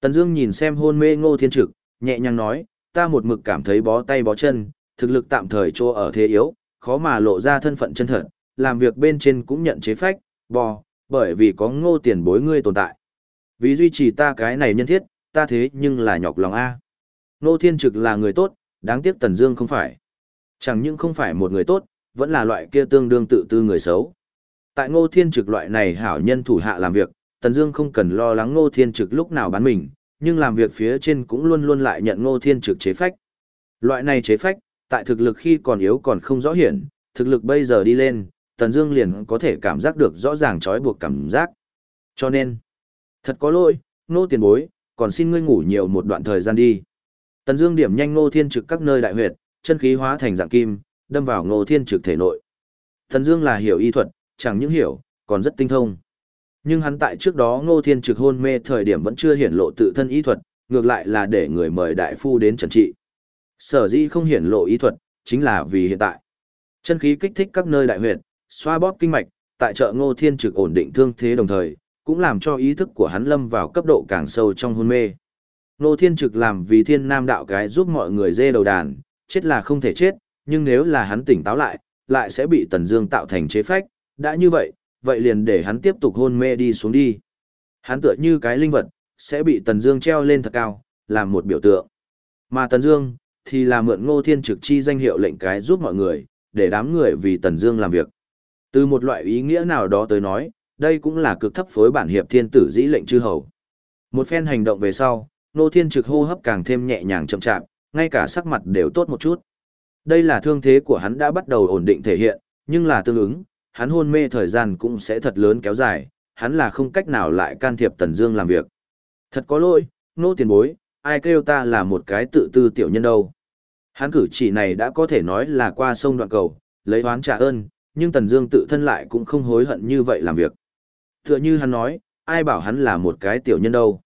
[SPEAKER 1] Tần Dương nhìn xem hôn mê Ngô Thiên Trực, nhẹ nhàng nói, ta một mực cảm thấy bó tay bó chân, thực lực tạm thời trô ở thế yếu, khó mà lộ ra thân phận chân thật, làm việc bên trên cũng nhận chế phách, bò, bởi vì có ngô tiền bối ngươi tồn tại. Vì duy trì ta cái này nhân thiết, ta thế nhưng là nhọc lòng A. Ngô Thiên Trực là người tốt, đáng tiếc Tần Dương không phải. Chẳng những không phải một người tốt, vẫn là loại kia tương đương tự tư người xấu. Tại Ngô Thiên Trực loại này hảo nhân thủ hạ làm việc, Tần Dương không cần lo lắng Ngô Thiên Trực lúc nào bán mình, nhưng làm việc phía trên cũng luôn luôn lại nhận Ngô Thiên Trực chế phách. Loại này chế phách, tại thực lực khi còn yếu còn không rõ hiển, thực lực bây giờ đi lên, Tần Dương liền có thể cảm giác được rõ ràng trói buộc cảm giác. Cho nên, thật có lỗi, Ngô tiền bối, còn xin ngươi ngủ nhiều một đoạn thời gian đi. Tần Dương điểm nhanh Ngô Thiên Trực các nơi đại huyệt, chân khí hóa thành dạng kim, đâm vào Ngô Thiên Trực thể nội. Tần Dương là hiểu y thuật, chẳng những hiểu, còn rất tinh thông. Nhưng hắn tại trước đó Ngô Thiên Trực hôn mê thời điểm vẫn chưa hiển lộ tự thân y thuật, ngược lại là để người mời đại phu đến trần trị. Sở dĩ không hiển lộ y thuật, chính là vì hiện tại. Chân khí kích thích các nơi đại huyệt, xoa bóp kinh mạch, tại trợ Ngô Thiên Trực ổn định thương thế đồng thời, cũng làm cho ý thức của hắn lâm vào cấp độ càng sâu trong hôn mê. Ngô Thiên Trực làm vì thiên nam đạo cái giúp mọi người dê đầu đàn, chết là không thể chết, nhưng nếu là hắn tỉnh táo lại, lại sẽ bị Tần Dương tạo thành chế phách, đã như vậy, vậy liền để hắn tiếp tục hôn mê đi xuống đi. Hắn tựa như cái linh vật, sẽ bị Tần Dương treo lên thật cao, làm một biểu tượng. Mà Tần Dương thì là mượn Ngô Thiên Trực chi danh hiệu lệnh cái giúp mọi người, để đám người vì Tần Dương làm việc. Từ một loại ý nghĩa nào đó tới nói, đây cũng là cực thấp phối bản hiệp thiên tử dĩ lệnh chư hầu. Một phen hành động về sau, Nô Thiên Trực hô hấp càng thêm nhẹ nhàng chậm chạp, ngay cả sắc mặt đều tốt một chút. Đây là thương thế của hắn đã bắt đầu ổn định thể hiện, nhưng là tương ứng, hắn hôn mê thời gian cũng sẽ thật lớn kéo dài, hắn là không cách nào lại can thiệp Tần Dương làm việc. Thật có lỗi, nô tiền bối, ai kêu ta là một cái tự tư tiểu nhân đâu. Hắn cử chỉ này đã có thể nói là qua sông đoạn cầu, lấy oán trả ơn, nhưng Tần Dương tự thân lại cũng không hối hận như vậy làm việc. Tựa như hắn nói, ai bảo hắn là một cái tiểu nhân đâu.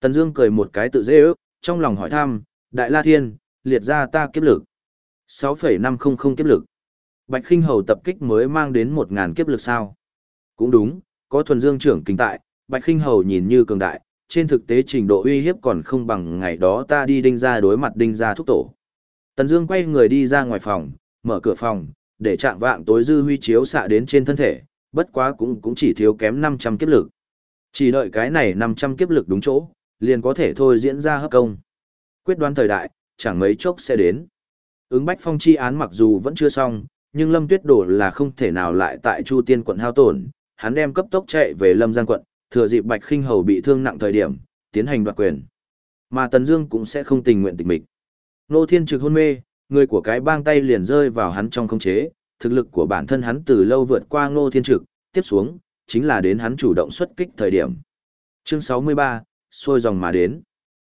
[SPEAKER 1] Tần Dương cười một cái tự dễ ước, trong lòng hỏi thăm, Đại La Thiên, liệt ra ta kiếp lực. 6,500 kiếp lực. Bạch Kinh Hầu tập kích mới mang đến 1.000 kiếp lực sao. Cũng đúng, có thuần dương trưởng kinh tại, Bạch Kinh Hầu nhìn như cường đại, trên thực tế trình độ uy hiếp còn không bằng ngày đó ta đi đinh ra đối mặt đinh ra thúc tổ. Tần Dương quay người đi ra ngoài phòng, mở cửa phòng, để trạng vạng tối dư huy chiếu xạ đến trên thân thể, bất quá cũng cũng chỉ thiếu kém 500 kiếp lực. Chỉ đợi cái này 500 kiếp lực đúng chỗ, liền có thể thôi diễn ra hấp công. Quyết đoán thời đại, chẳng mấy chốc sẽ đến. Ứng Bách Phong chi án mặc dù vẫn chưa xong, nhưng Lâm Tuyết Đổ là không thể nào lại tại Chu Tiên quận hao tổn, hắn đem cấp tốc chạy về Lâm Giang quận, thừa dịp Bạch Khinh Hầu bị thương nặng thời điểm, tiến hành đoạt quyền. Mà Tần Dương cũng sẽ không tình nguyện tịch mịch. Nô Thiên trực hôn mê, người của cái bang tay liền rơi vào hắn trong khống chế, thực lực của bản thân hắn từ lâu vượt qua Ngô Thiên trực, tiếp xuống chính là đến hắn chủ động xuất kích thời điểm. Chương 63, xuôi dòng mà đến.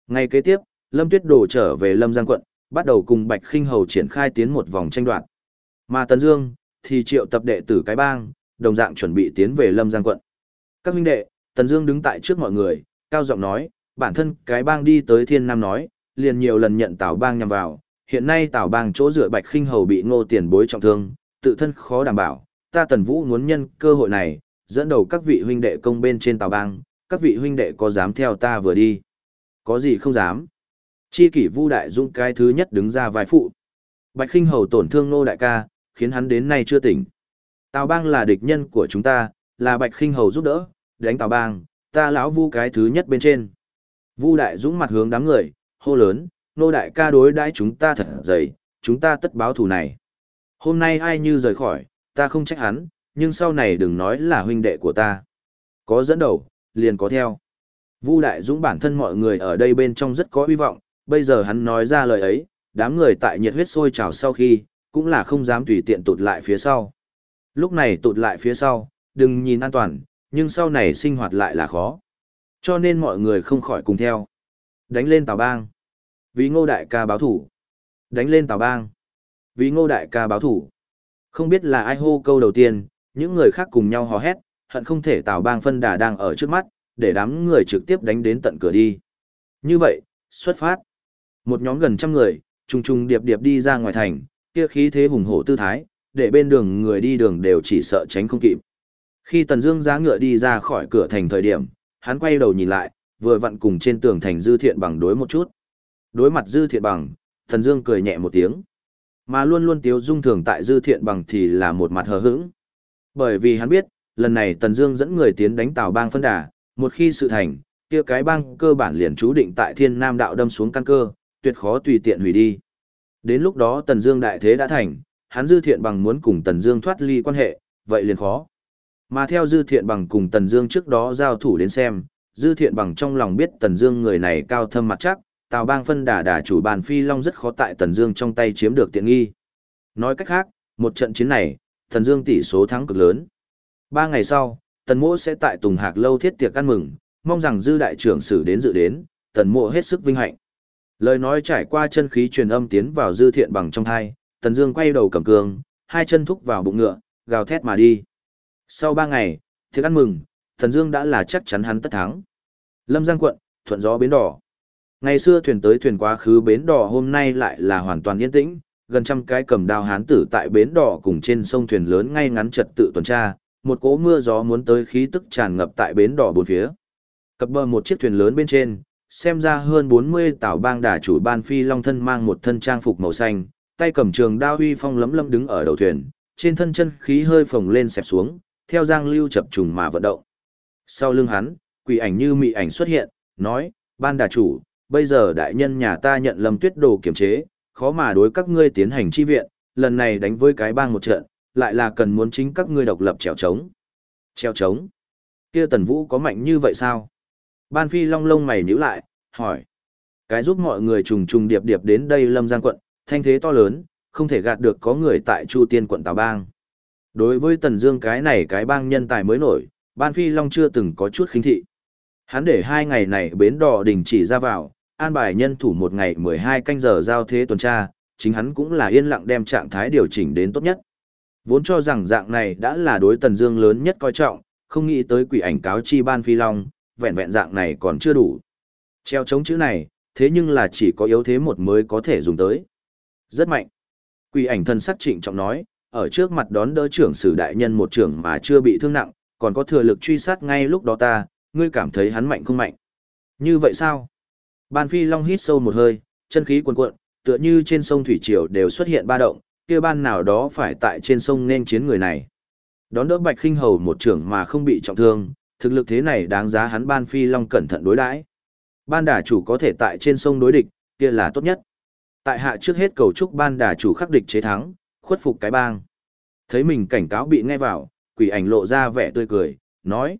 [SPEAKER 1] Ngày kế tiếp, Lâm Tuyết Đổ trở về Lâm Giang quận, bắt đầu cùng Bạch Khinh Hầu triển khai tiến một vòng tranh đoạt. Mà Tần Dương thì triệu tập đệ tử cái bang, đồng dạng chuẩn bị tiến về Lâm Giang quận. Các huynh đệ, Tần Dương đứng tại trước mọi người, cao giọng nói, bản thân cái bang đi tới Thiên Nam nói, liền nhiều lần nhận Tào bang nhằm vào, hiện nay Tào bang chỗ dựa Bạch Khinh Hầu bị Ngô Tiền bối trọng thương, tự thân khó đảm bảo, ta Tần Vũ muốn nhân cơ hội này, dẫn đầu các vị huynh đệ công bên trên Tào bang, các vị huynh đệ có dám theo ta vừa đi? Có gì không dám? Chi kỷ Vu Đại Dung cái thứ nhất đứng ra vai phụ. Bạch Khinh Hầu tổn thương Nô đại ca, khiến hắn đến nay chưa tỉnh. Tào Bang là địch nhân của chúng ta, là Bạch Khinh Hầu giúp đỡ, đánh Tào Bang, ta lão Vu cái thứ nhất bên trên. Vu Đại Dũng mặt hướng đám người, hô lớn, nô đại ca đối đãi chúng ta thật dày, chúng ta tất báo thù này. Hôm nay ai như rời khỏi, ta không trách hắn, nhưng sau này đừng nói là huynh đệ của ta. Có dẫn đầu, liền có theo. Vu Đại Dũng bản thân mọi người ở đây bên trong rất có hy vọng, bây giờ hắn nói ra lời ấy, đám người tại nhiệt huyết sôi trào sau khi, cũng là không dám tùy tiện tụt lại phía sau. Lúc này tụt lại phía sau, đừng nhìn an toàn, nhưng sau này sinh hoạt lại là khó. Cho nên mọi người không khỏi cùng theo. Đánh lên Tào Bang. Vì ngô đại ca báo thủ. Đánh lên Tào Bang. Vì ngô đại ca báo thủ. Không biết là ai hô câu đầu tiên, những người khác cùng nhau hò hét, hận không thể Tào Bang phân đà đang ở trước mắt, để đám người trực tiếp đánh đến tận cửa đi. Như vậy, xuất phát. Một nhóm gần trăm người, trùng trùng điệp điệp đi ra ngoài thành, kia khí thế hùng hổ tư thái, để bên đường người đi đường đều chỉ sợ tránh không kịp. Khi Tần Dương giá ngựa đi ra khỏi cửa thành thời điểm, hắn quay đầu nhìn lại, vừa vặn cùng trên tường thành Dư Thiện Bằng đối một chút. Đối mặt Dư Thiện Bằng, Tần Dương cười nhẹ một tiếng. Mà luôn luôn tiếu dung thường tại dư thiện bằng thì là một mặt hờ hững. Bởi vì hắn biết, lần này Tần Dương dẫn người tiến đánh Tào Bang phân đà, một khi sự thành, kia cái bang cơ bản liền chú định tại Thiên Nam đạo đâm xuống căn cơ, tuyệt khó tùy tiện hủy đi. Đến lúc đó Tần Dương đại thế đã thành, hắn dư thiện bằng muốn cùng Tần Dương thoát ly quan hệ, vậy liền khó. Mà theo dư thiện bằng cùng Tần Dương trước đó giao thủ đến xem, dư thiện bằng trong lòng biết Tần Dương người này cao thâm mặt chắc, Tào Bang phân đà đà chủ bàn phi long rất khó tại Tần Dương trong tay chiếm được tiện nghi. Nói cách khác, một trận chiến này, Tần Dương tỷ số thắng cực lớn. Ba ngày sau, Tần Mộ sẽ tại Tùng Hạc lâu thiết tiệc ăn mừng, mong rằng dư đại trưởng sử đến dự đến, Tần Mộ hết sức vinh hạnh. Lời nói trải qua chân khí truyền âm tiến vào dư thiện bằng trong thai, Tần Dương quay đầu cầm cương, hai chân thúc vào bụng ngựa, gào thét mà đi. Sau ba ngày, tiệc ăn mừng, Tần Dương đã là chắc chắn hắn tất thắng. Lâm Giang quận, thuận gió bến đỏ. Ngày xưa thuyền tới thuyền quá khứ bến đỏ hôm nay lại là hoàn toàn yên tĩnh, gần trăm cái cầm đao hán tử tại bến đỏ cùng trên sông thuyền lớn ngay ngắn trật tự tuần tra, một cỗ mưa gió muốn tới khí tức tràn ngập tại bến đỏ bốn phía. Cập bờ một chiếc thuyền lớn bên trên, xem ra hơn 40 tảo bang đà chủ ban phi long thân mang một thân trang phục màu xanh, tay cầm trường đao huy phong lấm lấm đứng ở đầu thuyền, trên thân chân khí hơi phồng lên xẹp xuống, theo giang lưu chập trùng mà vận động. Sau lưng hắn, quỷ ảnh như mị ảnh xuất hiện, nói, ban đà chủ, bây giờ đại nhân nhà ta nhận lâm tuyết đồ kiểm chế, khó mà đối các ngươi tiến hành chi viện, lần này đánh với cái bang một trận, lại là cần muốn chính các ngươi độc lập trèo trống. Trèo trống? Kia tần vũ có mạnh như vậy sao? Ban phi long lông mày nhíu lại, hỏi. Cái giúp mọi người trùng trùng điệp điệp đến đây lâm giang quận, thanh thế to lớn, không thể gạt được có người tại Chu Tiên quận Tào Bang. Đối với Tần Dương cái này cái bang nhân tài mới nổi, Ban Phi Long chưa từng có chút khinh thị. Hắn để hai ngày này bến đò đình chỉ ra vào, an bài nhân thủ một ngày 12 canh giờ giao thế tuần tra, chính hắn cũng là yên lặng đem trạng thái điều chỉnh đến tốt nhất. Vốn cho rằng dạng này đã là đối Tần Dương lớn nhất coi trọng, không nghĩ tới quỷ ảnh cáo chi Ban Phi Long, vẹn vẹn dạng này còn chưa đủ. Treo chống chữ này, thế nhưng là chỉ có yếu thế một mới có thể dùng tới. Rất mạnh. Quỷ ảnh thân sắc trịnh trọng nói, ở trước mặt đón đỡ trưởng sử đại nhân một trưởng mà chưa bị thương nặng, còn có thừa lực truy sát ngay lúc đó ta, ngươi cảm thấy hắn mạnh không mạnh. Như vậy sao? Ban phi long hít sâu một hơi, chân khí cuồn cuộn, tựa như trên sông Thủy Triều đều xuất hiện ba động, kia ban nào đó phải tại trên sông nên chiến người này. Đón đỡ bạch khinh hầu một trưởng mà không bị trọng thương, thực lực thế này đáng giá hắn ban phi long cẩn thận đối đãi. Ban đà chủ có thể tại trên sông đối địch, kia là tốt nhất. Tại hạ trước hết cầu chúc ban đà chủ khắc địch chế thắng, khuất phục cái bang. Thấy mình cảnh cáo bị nghe vào, quỷ ảnh lộ ra vẻ tươi cười, nói.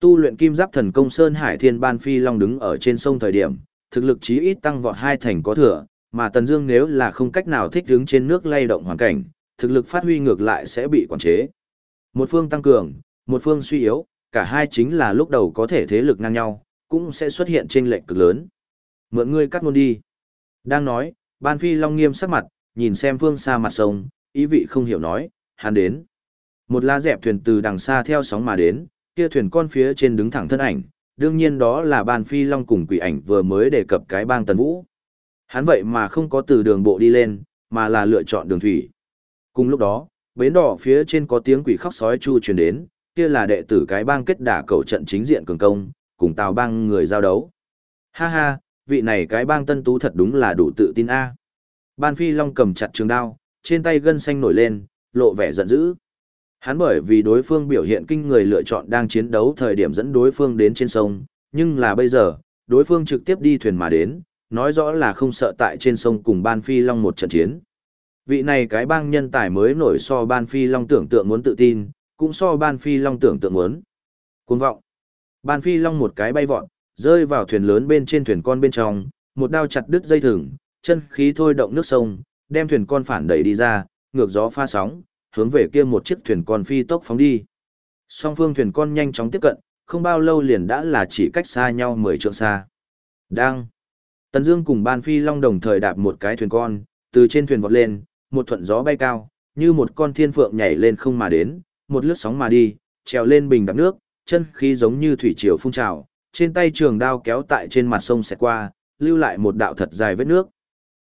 [SPEAKER 1] Tu luyện kim giáp thần công Sơn Hải Thiên Ban Phi Long đứng ở trên sông thời điểm, thực lực chí ít tăng vọt hai thành có thừa, mà Tần Dương nếu là không cách nào thích ứng trên nước lay động hoàn cảnh, thực lực phát huy ngược lại sẽ bị quản chế. Một phương tăng cường, một phương suy yếu, cả hai chính là lúc đầu có thể thế lực ngang nhau, cũng sẽ xuất hiện chênh lệch cực lớn. Mượn ngươi cắt luôn đi. Đang nói, Ban Phi Long nghiêm sắc mặt, nhìn xem phương xa mặt sông, ý vị không hiểu nói, hắn đến. Một lá dẹp thuyền từ đằng xa theo sóng mà đến, kia thuyền con phía trên đứng thẳng thân ảnh, đương nhiên đó là Ban Phi Long cùng quỷ ảnh vừa mới đề cập cái bang Tần Vũ. Hắn vậy mà không có từ đường bộ đi lên, mà là lựa chọn đường thủy. Cùng lúc đó, bến đỏ phía trên có tiếng quỷ khóc sói chu truyền đến, kia là đệ tử cái bang kết đả cầu trận chính diện cường công, cùng tào bang người giao đấu. Ha ha, vị này cái bang tân tú thật đúng là đủ tự tin a. Ban Phi Long cầm chặt trường đao, trên tay gân xanh nổi lên, lộ vẻ giận dữ. Hắn bởi vì đối phương biểu hiện kinh người lựa chọn đang chiến đấu thời điểm dẫn đối phương đến trên sông, nhưng là bây giờ, đối phương trực tiếp đi thuyền mà đến, nói rõ là không sợ tại trên sông cùng Ban Phi Long một trận chiến. Vị này cái bang nhân tài mới nổi so Ban Phi Long tưởng tượng muốn tự tin, cũng so Ban Phi Long tưởng tượng muốn. Cuồng vọng. Ban Phi Long một cái bay vọt, rơi vào thuyền lớn bên trên thuyền con bên trong, một đao chặt đứt dây thừng, chân khí thôi động nước sông, đem thuyền con phản đẩy đi ra, ngược gió pha sóng, hướng về kia một chiếc thuyền con phi tốc phóng đi. Song phương thuyền con nhanh chóng tiếp cận, không bao lâu liền đã là chỉ cách xa nhau 10 trượng xa. Đang. Tần Dương cùng Ban Phi Long đồng thời đạp một cái thuyền con, từ trên thuyền vọt lên, một thuận gió bay cao, như một con thiên phượng nhảy lên không mà đến, một lướt sóng mà đi, trèo lên bình đập nước, chân khí giống như thủy triều phun trào, trên tay trường đao kéo tại trên mặt sông xẹt qua, lưu lại một đạo thật dài vết nước.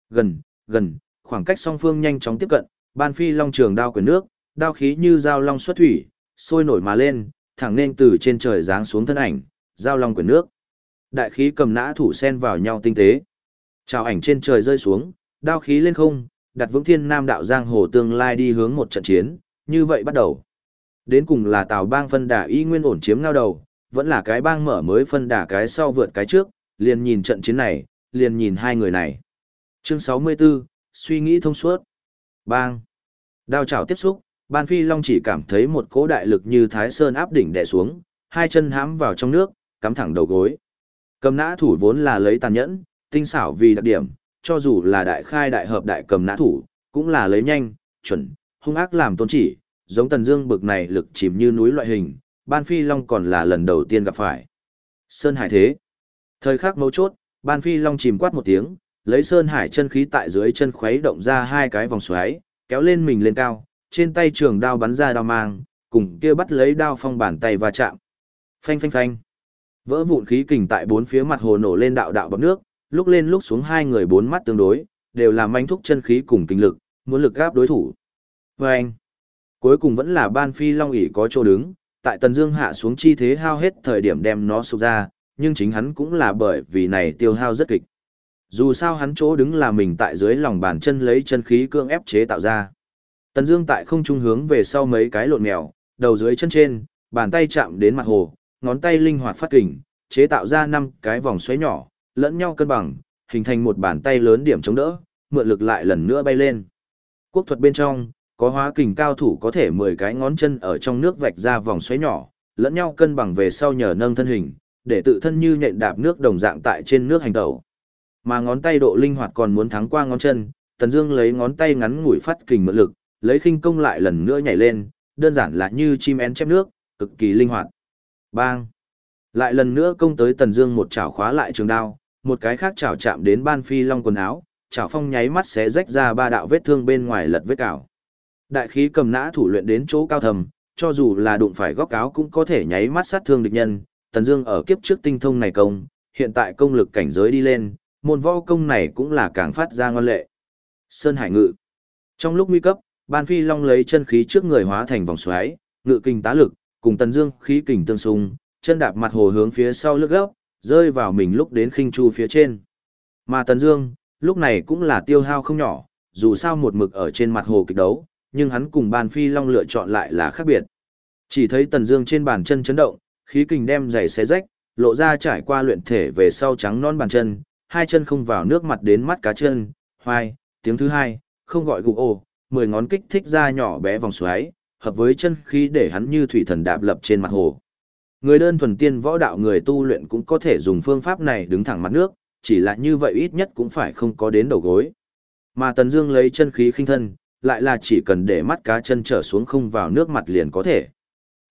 [SPEAKER 1] Gần, gần, khoảng cách song phương nhanh chóng tiếp cận, ban phi long trường đao quyền nước, đao khí như dao long xuất thủy, sôi nổi mà lên, thẳng nên từ trên trời giáng xuống thân ảnh, dao long quyền nước. Đại khí cầm nã thủ sen vào nhau tinh tế. Chào ảnh trên trời rơi xuống, đao khí lên không, đặt vững thiên nam đạo giang hồ tương lai đi hướng một trận chiến, như vậy bắt đầu. Đến cùng là Tào bang phân đà y nguyên ổn chiếm ngao đầu, vẫn là cái bang mở mới phân đà cái sau vượt cái trước, liền nhìn trận chiến này, liền nhìn hai người này. Chương 64, suy nghĩ thông suốt. Bang. Đao chảo tiếp xúc, Ban Phi Long chỉ cảm thấy một cỗ đại lực như Thái Sơn áp đỉnh đè xuống, hai chân hãm vào trong nước, cắm thẳng đầu gối. Cầm nã thủ vốn là lấy tàn nhẫn, tinh xảo vì đặc điểm, cho dù là đại khai đại hợp đại cầm nã thủ, cũng là lấy nhanh, chuẩn, hung ác làm tôn chỉ, giống Tần Dương bực này lực chìm như núi loại hình, Ban Phi Long còn là lần đầu tiên gặp phải. Sơn Hải thế. Thời khắc mấu chốt, Ban Phi Long chìm quát một tiếng, lấy Sơn Hải chân khí tại dưới chân khuấy động ra hai cái vòng xoáy, kéo lên mình lên cao, trên tay trường đao bắn ra đao mang, cùng kia bắt lấy đao phong bàn tay va chạm. Phanh phanh phanh. Vỡ vụn khí kình tại bốn phía mặt hồ nổ lên đạo đạo bọt nước, lúc lên lúc xuống hai người bốn mắt tương đối, đều làm manh thúc chân khí cùng kinh lực, muốn lực gáp đối thủ. Phanh. Cuối cùng vẫn là ban phi long ỉ có chỗ đứng, tại Tần Dương hạ xuống chi thế hao hết thời điểm đem nó sụp ra, nhưng chính hắn cũng là bởi vì này tiêu hao rất kịch. Dù sao hắn chỗ đứng là mình tại dưới lòng bàn chân lấy chân khí cương ép chế tạo ra. Tần Dương tại không trung hướng về sau mấy cái lộn mèo, đầu dưới chân trên, bàn tay chạm đến mặt hồ, ngón tay linh hoạt phát kình, chế tạo ra năm cái vòng xoáy nhỏ, lẫn nhau cân bằng, hình thành một bàn tay lớn điểm chống đỡ, mượn lực lại lần nữa bay lên. Quốc thuật bên trong, có hóa kình cao thủ có thể 10 cái ngón chân ở trong nước vạch ra vòng xoáy nhỏ, lẫn nhau cân bằng về sau nhờ nâng thân hình, để tự thân như nhện đạp nước đồng dạng tại trên nước hành tẩu. Mà ngón tay độ linh hoạt còn muốn thắng qua ngón chân, Tần Dương lấy ngón tay ngắn ngủi phát kình mượn lực, lấy khinh công lại lần nữa nhảy lên, đơn giản là như chim én chép nước, cực kỳ linh hoạt. Bang! Lại lần nữa công tới Tần Dương một chảo khóa lại trường đao, một cái khác chảo chạm đến Ban Phi Long quần áo, chảo phong nháy mắt xé rách ra ba đạo vết thương bên ngoài lật vết cào. Đại khí cầm nã thủ luyện đến chỗ cao thầm, cho dù là đụng phải góc áo cũng có thể nháy mắt sát thương địch nhân, Tần Dương ở kiếp trước tinh thông này công, hiện tại công lực cảnh giới đi lên, môn võ công này cũng là càng phát ra ngoan lệ. Sơn Hải Ngự. Trong lúc nguy cấp, Ban Phi Long lấy chân khí trước người hóa thành vòng xoáy, ngự kình tá lực, cùng Tần Dương khí kình tương xung, chân đạp mặt hồ hướng phía sau lướt gấp, rơi vào mình lúc đến khinh chu phía trên. Mà Tần Dương, lúc này cũng là tiêu hao không nhỏ, dù sao một mực ở trên mặt hồ kịch đấu, nhưng hắn cùng Ban Phi Long lựa chọn lại là khác biệt. Chỉ thấy Tần Dương trên bàn chân chấn động, khí kình đem giày xé rách, lộ ra trải qua luyện thể về sau trắng non bàn chân, hai chân không vào nước mặt đến mắt cá chân, hoài, tiếng thứ hai, không gọi gục ồ, mười ngón kích thích ra nhỏ bé vòng xoáy, hợp với chân khí để hắn như thủy thần đạp lập trên mặt hồ. Người đơn thuần tiên võ đạo người tu luyện cũng có thể dùng phương pháp này đứng thẳng mặt nước, chỉ là như vậy ít nhất cũng phải không có đến đầu gối. Mà Tần Dương lấy chân khí khinh thân, lại là chỉ cần để mắt cá chân trở xuống không vào nước mặt liền có thể.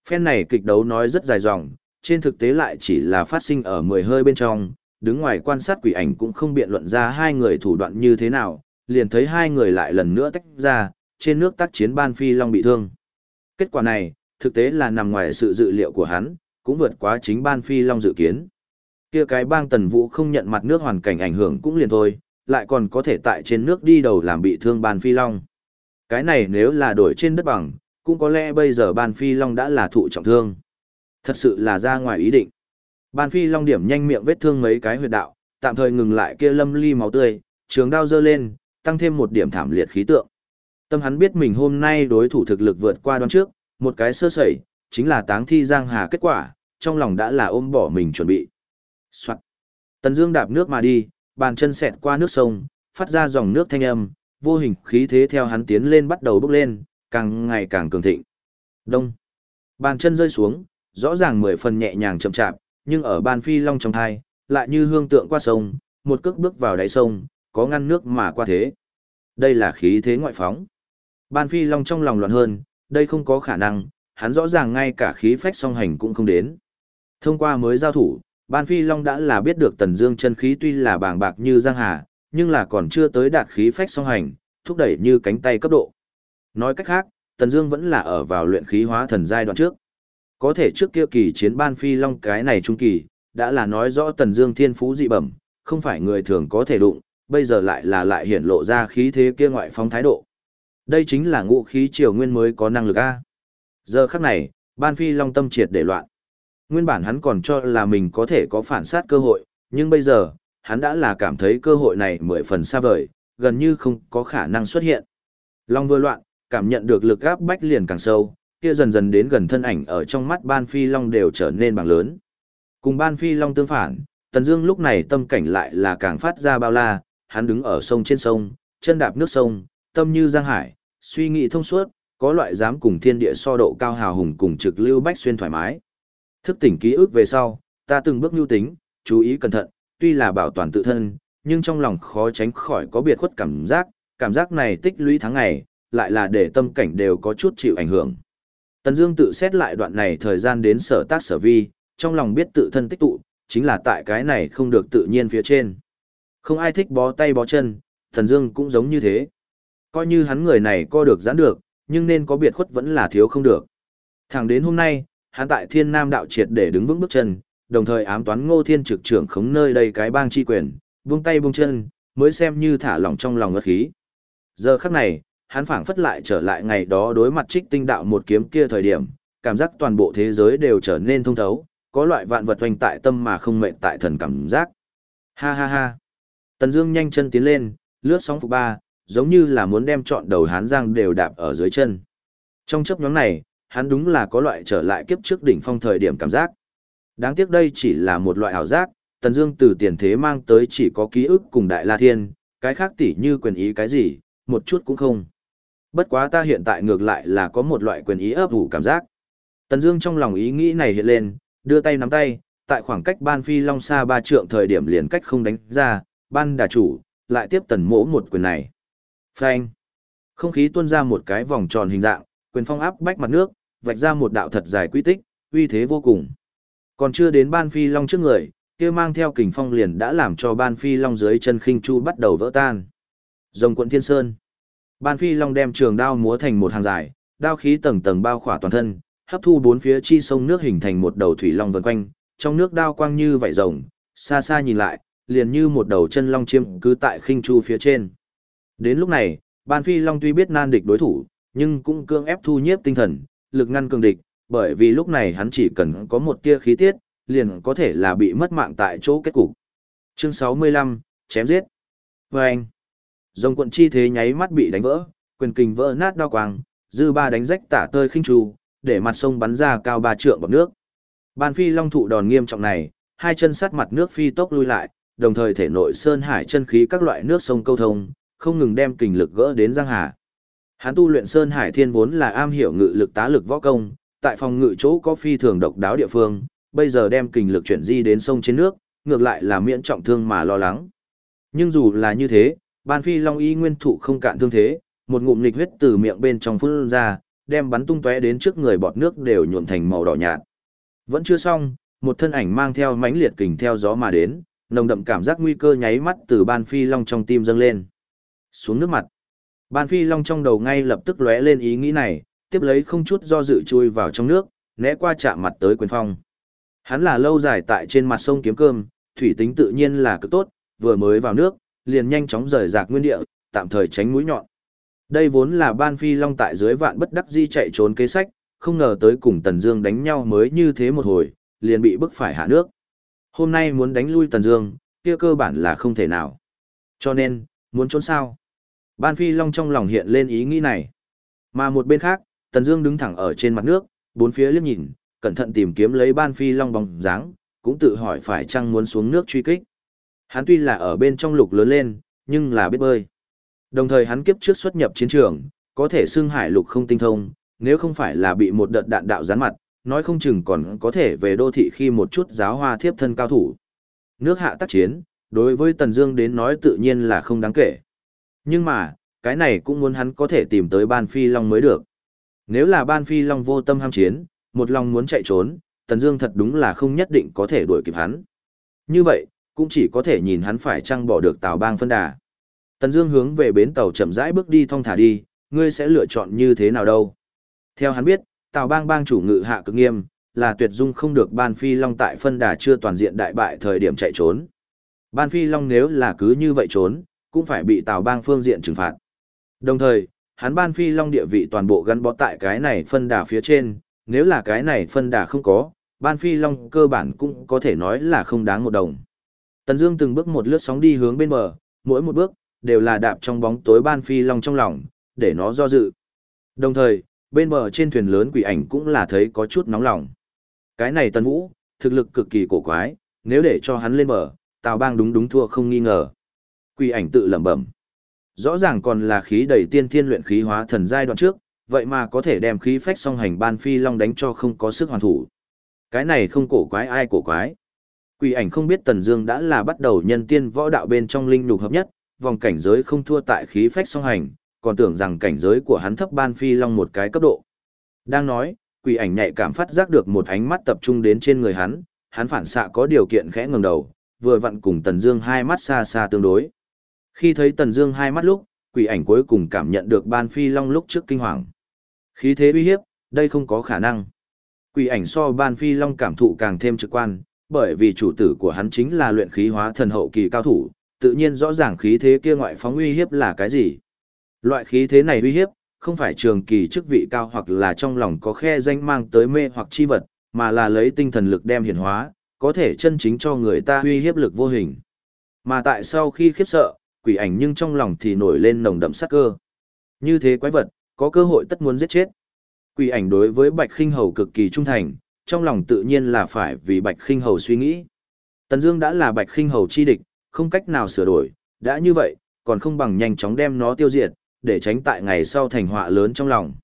[SPEAKER 1] Phen này kịch đấu nói rất dài dòng, trên thực tế lại chỉ là phát sinh ở mười hơi bên trong, đứng ngoài quan sát quỷ ảnh cũng không biện luận ra hai người thủ đoạn như thế nào, liền thấy hai người lại lần nữa tách ra, trên nước tác chiến ban phi long bị thương. Kết quả này, thực tế là nằm ngoài sự dự liệu của hắn, cũng vượt quá chính ban phi long dự kiến. Kia cái bang tần vũ không nhận mặt nước hoàn cảnh ảnh hưởng cũng liền thôi, lại còn có thể tại trên nước đi đầu làm bị thương ban phi long. Cái này nếu là đổi trên đất bằng, cũng có lẽ bây giờ ban phi long đã là thụ trọng thương. Thật sự là ra ngoài ý định. Ban phi long điểm nhanh miệng vết thương mấy cái huyệt đạo, tạm thời ngừng lại kia lâm ly máu tươi, trường đao dơ lên, tăng thêm một điểm thảm liệt khí tượng. Tâm hắn biết mình hôm nay đối thủ thực lực vượt qua đoán trước, một cái sơ sẩy, chính là táng thi giang hà kết quả, trong lòng đã là ôm bỏ mình chuẩn bị. Soạn. Tần Dương đạp nước mà đi, bàn chân xẹt qua nước sông, phát ra dòng nước thanh âm, vô hình khí thế theo hắn tiến lên bắt đầu bốc lên, càng ngày càng cường thịnh. Đông. Bàn chân rơi xuống, rõ ràng mười phần nhẹ nhàng chậm chạp, nhưng ở ban phi long trong thai, lại như hương tượng qua sông, một cước bước vào đáy sông, có ngăn nước mà qua thế. Đây là khí thế ngoại phóng. Ban phi long trong lòng loạn hơn, đây không có khả năng, hắn rõ ràng ngay cả khí phách song hành cũng không đến. Thông qua mới giao thủ, Ban Phi Long đã là biết được Tần Dương chân khí tuy là bàng bạc như giang hà, nhưng là còn chưa tới đạt khí phách song hành, thúc đẩy như cánh tay cấp độ. Nói cách khác, Tần Dương vẫn là ở vào luyện khí hóa thần giai đoạn trước. Có thể trước kia kỳ chiến Ban Phi Long cái này trung kỳ, đã là nói rõ Tần Dương thiên phú dị bẩm, không phải người thường có thể đụng, bây giờ lại là lại hiển lộ ra khí thế kia ngoại phong thái độ. Đây chính là ngũ khí triều nguyên mới có năng lực a. Giờ khắc này, Ban Phi Long tâm triệt để loạn. Nguyên bản hắn còn cho là mình có thể có phản sát cơ hội, nhưng bây giờ, hắn đã là cảm thấy cơ hội này mười phần xa vời, gần như không có khả năng xuất hiện. Long vừa loạn, cảm nhận được lực áp bách liền càng sâu, kia dần dần đến gần thân ảnh ở trong mắt ban phi long đều trở nên bằng lớn. Cùng ban phi long tương phản, Tần Dương lúc này tâm cảnh lại là càng phát ra bao la, hắn đứng ở sông trên sông, chân đạp nước sông, tâm như giang hải, suy nghĩ thông suốt, có loại dám cùng thiên địa so độ cao hào hùng cùng trực lưu bách xuyên thoải mái. Thức tỉnh ký ức về sau, ta từng bước nhu tính, chú ý cẩn thận, tuy là bảo toàn tự thân, nhưng trong lòng khó tránh khỏi có biệt khuất cảm giác, cảm giác này tích lũy tháng ngày, lại là để tâm cảnh đều có chút chịu ảnh hưởng. Tần Dương tự xét lại đoạn này thời gian đến sở tác sở vi, trong lòng biết tự thân tích tụ, chính là tại cái này không được tự nhiên phía trên. Không ai thích bó tay bó chân, Tần Dương cũng giống như thế. Coi như hắn người này co được giãn được, nhưng nên có biệt khuất vẫn là thiếu không được. Thẳng đến hôm nay, hắn tại Thiên Nam đạo triệt để đứng vững bước chân, đồng thời ám toán Ngô Thiên trực trưởng khống nơi đây cái bang chi quyền, buông tay buông chân, mới xem như thả lỏng trong lòng ngất khí. Giờ khắc này, hắn phảng phất lại trở lại ngày đó đối mặt trích tinh đạo một kiếm kia thời điểm, cảm giác toàn bộ thế giới đều trở nên thông thấu, có loại vạn vật hoành tại tâm mà không mệnh tại thần cảm giác. Ha ha ha. Tần Dương nhanh chân tiến lên, lướt sóng phục ba, giống như là muốn đem trọn đầu hán giang đều đạp ở dưới chân. Trong chấp nhóm này, hắn đúng là có loại trở lại kiếp trước đỉnh phong thời điểm cảm giác. Đáng tiếc đây chỉ là một loại ảo giác, Tần Dương từ tiền thế mang tới chỉ có ký ức cùng Đại La Thiên, cái khác tỉ như quyền ý cái gì, một chút cũng không. Bất quá ta hiện tại ngược lại là có một loại quyền ý ấp ủ cảm giác. Tần Dương trong lòng ý nghĩ này hiện lên, đưa tay nắm tay, tại khoảng cách ban phi long xa ba trượng thời điểm liền cách không đánh ra, ban đà chủ, lại tiếp tần mỗ một quyền này. Phanh. Không khí tuôn ra một cái vòng tròn hình dạng, quyền phong áp bách mặt nước, vạch ra một đạo thật dài quy tích, uy thế vô cùng. Còn chưa đến ban phi long trước người, kia mang theo kình phong liền đã làm cho ban phi long dưới chân khinh chu bắt đầu vỡ tan. Rồng quận thiên sơn. Ban phi long đem trường đao múa thành một hàng dài, đao khí tầng tầng bao khỏa toàn thân, hấp thu bốn phía chi sông nước hình thành một đầu thủy long vần quanh, trong nước đao quang như vảy rồng, xa xa nhìn lại, liền như một đầu chân long chiêm cứ tại khinh chu phía trên. Đến lúc này, Ban Phi Long tuy biết nan địch đối thủ, nhưng cũng cương ép thu nhiếp tinh thần, lực ngăn cường địch, bởi vì lúc này hắn chỉ cần có một tia khí tiết, liền có thể là bị mất mạng tại chỗ kết cục. Chương 65, chém giết. Vâng. anh, dòng quận chi thế nháy mắt bị đánh vỡ, quyền kình vỡ nát đao quang, dư ba đánh rách tả tơi khinh trù, để mặt sông bắn ra cao ba trượng bọc nước. Ban phi long thụ đòn nghiêm trọng này, hai chân sát mặt nước phi tốc lui lại, đồng thời thể nội sơn hải chân khí các loại nước sông câu thông, không ngừng đem kình lực gỡ đến giang hà. Hắn tu luyện sơn hải thiên vốn là am hiểu ngự lực tá lực võ công, tại phòng ngự chỗ có phi thường độc đáo địa phương, bây giờ đem kình lực chuyển di đến sông trên nước, ngược lại là miễn trọng thương mà lo lắng. Nhưng dù là như thế, ban phi long y nguyên thụ không cạn thương thế, một ngụm nghịch huyết từ miệng bên trong phun ra, đem bắn tung tóe đến trước người bọt nước đều nhuộm thành màu đỏ nhạt. Vẫn chưa xong, một thân ảnh mang theo mãnh liệt kình theo gió mà đến, nồng đậm cảm giác nguy cơ nháy mắt từ ban phi long trong tim dâng lên. Xuống nước mặt. Ban phi long trong đầu ngay lập tức lóe lên ý nghĩ này, tiếp lấy không chút do dự chui vào trong nước, né qua chạm mặt tới quyền phong. Hắn là lâu dài tại trên mặt sông kiếm cơm, thủy tính tự nhiên là cực tốt, vừa mới vào nước, liền nhanh chóng rời rạc nguyên địa, tạm thời tránh mũi nhọn. Đây vốn là ban phi long tại dưới vạn bất đắc di chạy trốn kế sách, không ngờ tới cùng Tần Dương đánh nhau mới như thế một hồi, liền bị bức phải hạ nước. Hôm nay muốn đánh lui Tần Dương, kia cơ bản là không thể nào. Cho nên, muốn trốn sao? Ban Phi Long trong lòng hiện lên ý nghĩ này. Mà một bên khác, Tần Dương đứng thẳng ở trên mặt nước, bốn phía liếc nhìn, cẩn thận tìm kiếm lấy Ban Phi Long bóng dáng, cũng tự hỏi phải chăng muốn xuống nước truy kích. Hắn tuy là ở bên trong lục lớn lên, nhưng là biết bơi. Đồng thời hắn kiếp trước xuất nhập chiến trường, có thể xưng hải lục không tinh thông, nếu không phải là bị một đợt đạn đạo gián mặt, nói không chừng còn có thể về đô thị khi một chút giáo hoa thiếp thân cao thủ. Nước hạ tác chiến, đối với Tần Dương đến nói tự nhiên là không đáng kể. Nhưng mà, cái này cũng muốn hắn có thể tìm tới Ban Phi Long mới được. Nếu là Ban Phi Long vô tâm ham chiến, một lòng muốn chạy trốn, Tần Dương thật đúng là không nhất định có thể đuổi kịp hắn. Như vậy, cũng chỉ có thể nhìn hắn phải chăng bỏ được Tào Bang phân đà. Tần Dương hướng về bến tàu chậm rãi bước đi thong thả đi, ngươi sẽ lựa chọn như thế nào đâu? Theo hắn biết, Tào Bang bang chủ ngự hạ cực nghiêm, là tuyệt dung không được Ban Phi Long tại phân đà chưa toàn diện đại bại thời điểm chạy trốn. Ban Phi Long nếu là cứ như vậy trốn, cũng phải bị Tào Bang phương diện trừng phạt. Đồng thời, hắn Ban Phi Long địa vị toàn bộ gắn bó tại cái này phân đà phía trên, nếu là cái này phân đà không có, Ban Phi Long cơ bản cũng có thể nói là không đáng một đồng. Tần Dương từng bước một lướt sóng đi hướng bên bờ, mỗi một bước đều là đạp trong bóng tối ban phi long trong lòng, để nó do dự. Đồng thời, bên bờ trên thuyền lớn quỷ ảnh cũng là thấy có chút nóng lòng. Cái này Tần Vũ, thực lực cực kỳ cổ quái, nếu để cho hắn lên bờ, Tào Bang đúng đúng thua không nghi ngờ. Quỷ ảnh tự lẩm bẩm. Rõ ràng còn là khí đầy tiên thiên luyện khí hóa thần giai đoạn trước, vậy mà có thể đem khí phách song hành ban phi long đánh cho không có sức hoàn thủ. Cái này không cổ quái ai cổ quái. Quỷ ảnh không biết Tần Dương đã là bắt đầu nhân tiên võ đạo bên trong linh nhục hợp nhất, vòng cảnh giới không thua tại khí phách song hành, còn tưởng rằng cảnh giới của hắn thấp ban phi long một cái cấp độ. Đang nói, quỷ ảnh nhạy cảm phát giác được một ánh mắt tập trung đến trên người hắn, hắn phản xạ có điều kiện khẽ ngẩng đầu, vừa vặn cùng Tần Dương hai mắt xa xa tương đối. Khi thấy Tần Dương hai mắt lúc, quỷ ảnh cuối cùng cảm nhận được ban phi long lúc trước kinh hoàng. Khí thế uy hiếp, đây không có khả năng. Quỷ ảnh so ban phi long cảm thụ càng thêm trực quan, bởi vì chủ tử của hắn chính là luyện khí hóa thần hậu kỳ cao thủ, tự nhiên rõ ràng khí thế kia ngoại phóng uy hiếp là cái gì. Loại khí thế này uy hiếp, không phải trường kỳ chức vị cao hoặc là trong lòng có khe danh mang tới mê hoặc chi vật, mà là lấy tinh thần lực đem hiển hóa, có thể chân chính cho người ta uy hiếp lực vô hình. Mà tại sau khi khiếp sợ, quỷ ảnh nhưng trong lòng thì nổi lên nồng đậm sát cơ. Như thế quái vật, có cơ hội tất muốn giết chết. Quỷ ảnh đối với Bạch Khinh Hầu cực kỳ trung thành, trong lòng tự nhiên là phải vì Bạch Khinh Hầu suy nghĩ. Tần Dương đã là Bạch Khinh Hầu chi địch, không cách nào sửa đổi, đã như vậy, còn không bằng nhanh chóng đem nó tiêu diệt, để tránh tại ngày sau thành họa lớn trong lòng.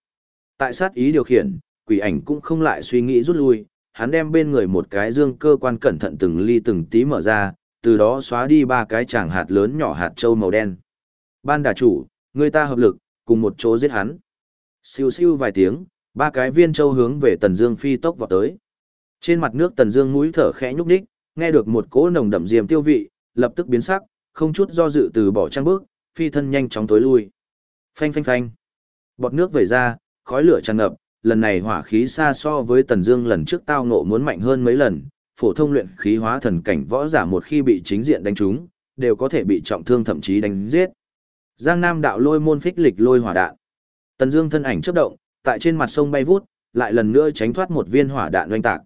[SPEAKER 1] Tại sát ý điều khiển, quỷ ảnh cũng không lại suy nghĩ rút lui, hắn đem bên người một cái dương cơ quan cẩn thận từng ly từng tí mở ra, từ đó xóa đi ba cái chàng hạt lớn nhỏ hạt châu màu đen. Ban đà chủ, người ta hợp lực, cùng một chỗ giết hắn. Siêu siêu vài tiếng, ba cái viên châu hướng về Tần Dương phi tốc vào tới. Trên mặt nước Tần Dương mũi thở khẽ nhúc nhích, nghe được một cỗ nồng đậm diềm tiêu vị, lập tức biến sắc, không chút do dự từ bỏ trang bước, phi thân nhanh chóng tối lui. Phanh phanh phanh. Bọt nước vẩy ra, khói lửa tràn ngập, lần này hỏa khí xa so với Tần Dương lần trước tao ngộ muốn mạnh hơn mấy lần, phổ thông luyện khí hóa thần cảnh võ giả một khi bị chính diện đánh trúng, đều có thể bị trọng thương thậm chí đánh giết. Giang Nam đạo lôi môn phích lịch lôi hỏa đạn. Tần Dương thân ảnh chớp động, tại trên mặt sông bay vút, lại lần nữa tránh thoát một viên hỏa đạn oanh tạc.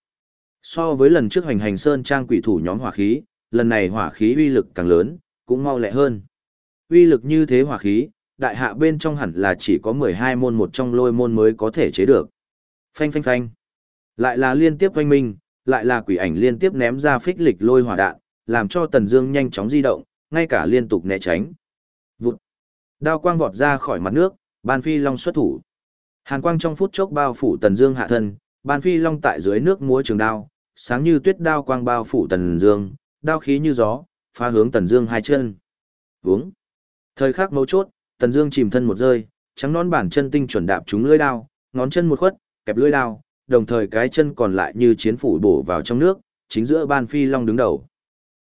[SPEAKER 1] So với lần trước hành hành sơn trang quỷ thủ nhóm hỏa khí, lần này hỏa khí uy lực càng lớn, cũng mau lẹ hơn. Uy lực như thế hỏa khí, đại hạ bên trong hẳn là chỉ có 12 môn một trong lôi môn mới có thể chế được. Phanh phanh phanh. Lại là liên tiếp quanh minh, lại là quỷ ảnh liên tiếp ném ra phích lịch lôi hỏa đạn, làm cho Tần Dương nhanh chóng di động, ngay cả liên tục né tránh. Vụt. Đao quang vọt ra khỏi mặt nước, Ban Phi Long xuất thủ. Hàn quang trong phút chốc bao phủ Tần Dương hạ thân, Ban Phi Long tại dưới nước múa trường đao, sáng như tuyết đao quang bao phủ Tần Dương, đao khí như gió, phá hướng Tần Dương hai chân. Vướng. Thời khắc mấu chốt, Tần Dương chìm thân một rơi, trắng nón bản chân tinh chuẩn đạp trúng lưỡi đao, ngón chân một khuất, kẹp lưỡi đao, đồng thời cái chân còn lại như chiến phủ bổ vào trong nước, chính giữa Ban Phi Long đứng đầu.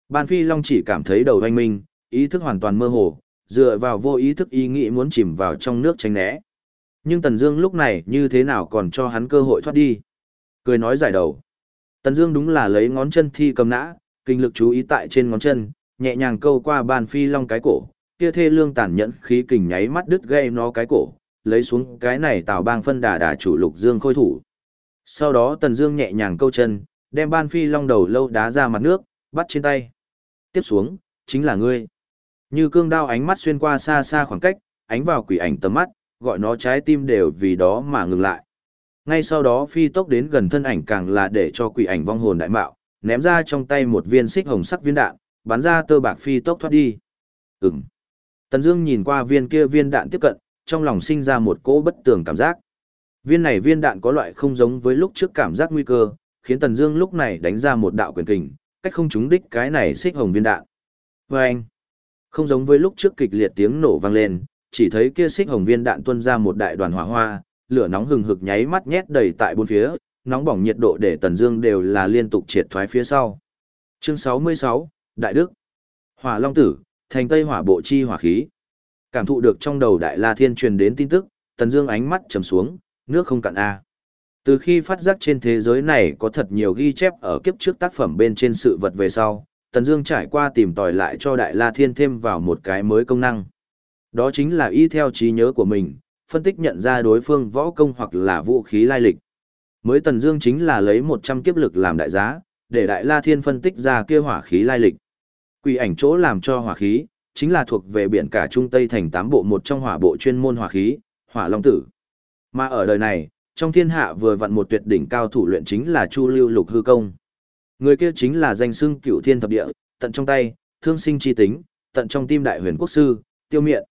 [SPEAKER 1] Ban Phi Long chỉ cảm thấy đầu hoanh minh, ý thức hoàn toàn mơ hồ, dựa vào vô ý thức ý nghĩ muốn chìm vào trong nước tránh né. Nhưng Tần Dương lúc này như thế nào còn cho hắn cơ hội thoát đi. Cười nói giải đầu. Tần Dương đúng là lấy ngón chân thi cầm nã, kinh lực chú ý tại trên ngón chân, nhẹ nhàng câu qua Ban Phi Long cái cổ, kia thê lương tàn nhẫn khí kình nháy mắt đứt gãy nó cái cổ, lấy xuống cái này tạo bang phân đà đà chủ lục dương khôi thủ. Sau đó Tần Dương nhẹ nhàng câu chân, đem ban phi long đầu lâu đá ra mặt nước, bắt trên tay. Tiếp xuống, chính là ngươi. Như cương đao ánh mắt xuyên qua xa xa khoảng cách, ánh vào quỷ ảnh tầm mắt, gọi nó trái tim đều vì đó mà ngừng lại. Ngay sau đó phi tốc đến gần thân ảnh càng là để cho quỷ ảnh vong hồn đại mạo, ném ra trong tay một viên xích hồng sắc viên đạn, bắn ra tơ bạc phi tốc thoát đi. Ừm. Tần Dương nhìn qua viên kia viên đạn tiếp cận, trong lòng sinh ra một cỗ bất tường cảm giác. Viên này viên đạn có loại không giống với lúc trước cảm giác nguy cơ, khiến Tần Dương lúc này đánh ra một đạo quyền kình, cách không trúng đích cái này xích hồng viên đạn. Oeng! Không giống với lúc trước kịch liệt tiếng nổ vang lên, chỉ thấy kia xích hồng viên đạn tuôn ra một đại đoàn hỏa hoa, lửa nóng hừng hực nháy mắt nhét đầy tại bốn phía, nóng bỏng nhiệt độ để Tần Dương đều là liên tục triệt thoái phía sau. Chương 66, Đại Đức. Hỏa Long tử, thành Tây Hỏa Bộ chi hỏa khí. Cảm thụ được trong đầu Đại La Thiên truyền đến tin tức, Tần Dương ánh mắt trầm xuống, nước không cạn a. Từ khi phát giác trên thế giới này có thật nhiều ghi chép ở kiếp trước tác phẩm bên trên sự vật về sau, Tần Dương trải qua tìm tòi lại cho Đại La Thiên thêm vào một cái mới công năng. Đó chính là y theo trí nhớ của mình, phân tích nhận ra đối phương võ công hoặc là vũ khí lai lịch. Mới Tần Dương chính là lấy 100 kiếp lực làm đại giá, để Đại La Thiên phân tích ra kia hỏa khí lai lịch. Quỷ ảnh chỗ làm cho hỏa khí, chính là thuộc về biển cả Trung Tây thành tám bộ một trong hỏa bộ chuyên môn hỏa khí, hỏa long tử. Mà ở đời này, trong thiên hạ vừa vặn một tuyệt đỉnh cao thủ luyện chính là Chu Lưu Lục Hư Công. Người kia chính là danh xưng cựu thiên thập địa, tận trong tay, thương sinh chi tính, tận trong tim đại huyền quốc sư, tiêu miện.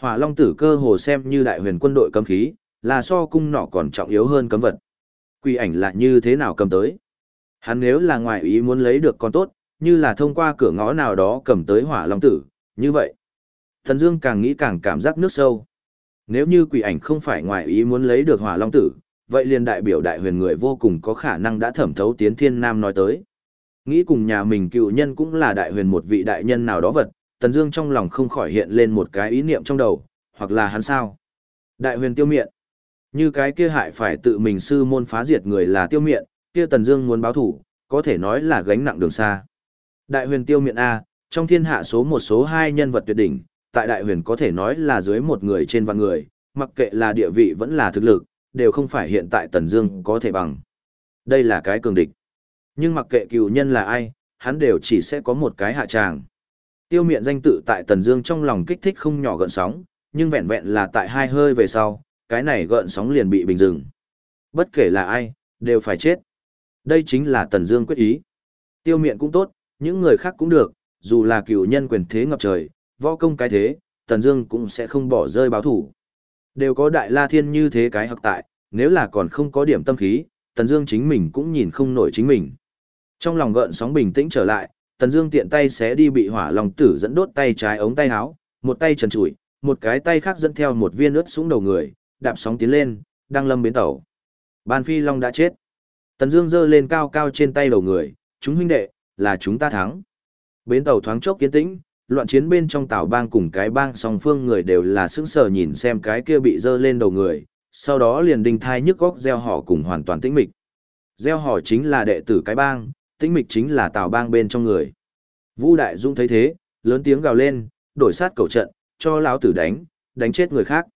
[SPEAKER 1] Hỏa long tử cơ hồ xem như đại huyền quân đội cấm khí, là so cung nọ còn trọng yếu hơn cấm vật. Quỷ ảnh là như thế nào cầm tới? Hắn nếu là ngoại ý muốn lấy được con tốt, như là thông qua cửa ngõ nào đó cầm tới hỏa long tử, như vậy. Thần Dương càng nghĩ càng cảm giác nước sâu. Nếu như quỷ ảnh không phải ngoại ý muốn lấy được hỏa long tử, vậy liền đại biểu đại huyền người vô cùng có khả năng đã thẩm thấu tiến thiên nam nói tới. Nghĩ cùng nhà mình cựu nhân cũng là đại huyền một vị đại nhân nào đó vật, Tần Dương trong lòng không khỏi hiện lên một cái ý niệm trong đầu, hoặc là hắn sao? Đại huyền tiêu miện. Như cái kia hại phải tự mình sư môn phá diệt người là tiêu miện, kia Tần Dương muốn báo thủ, có thể nói là gánh nặng đường xa. Đại huyền tiêu miện A, trong thiên hạ số một số hai nhân vật tuyệt đỉnh, tại đại huyền có thể nói là dưới một người trên vạn người, mặc kệ là địa vị vẫn là thực lực, đều không phải hiện tại Tần Dương có thể bằng. Đây là cái cường địch. Nhưng mặc kệ cựu nhân là ai, hắn đều chỉ sẽ có một cái hạ tràng. Tiêu miện danh tự tại Tần Dương trong lòng kích thích không nhỏ gợn sóng, nhưng vẹn vẹn là tại hai hơi về sau, cái này gợn sóng liền bị bình dừng. Bất kể là ai, đều phải chết. Đây chính là Tần Dương quyết ý. Tiêu miện cũng tốt, những người khác cũng được, dù là cựu nhân quyền thế ngập trời, võ công cái thế, Tần Dương cũng sẽ không bỏ rơi báo thủ. Đều có đại la thiên như thế cái học tại, nếu là còn không có điểm tâm khí, Tần Dương chính mình cũng nhìn không nổi chính mình. Trong lòng gợn sóng bình tĩnh trở lại, Tần Dương tiện tay xé đi bị hỏa long tử dẫn đốt tay trái ống tay áo, một tay trần trụi, một cái tay khác dẫn theo một viên ướt súng đầu người, đạp sóng tiến lên, đang lâm bến tàu. Ban Phi Long đã chết. Tần Dương giơ lên cao cao trên tay đầu người, "Chúng huynh đệ, là chúng ta thắng." Bến tàu thoáng chốc yên tĩnh, loạn chiến bên trong tàu bang cùng cái bang song phương người đều là sững sờ nhìn xem cái kia bị dơ lên đầu người, sau đó liền đinh thai nhức góc gieo họ cùng hoàn toàn tĩnh mịch. Gieo họ chính là đệ tử cái bang, tĩnh mịch chính là tàu bang bên trong người. Vũ Đại Dung thấy thế, lớn tiếng gào lên, đổi sát cầu trận, cho lão tử đánh, đánh chết người khác.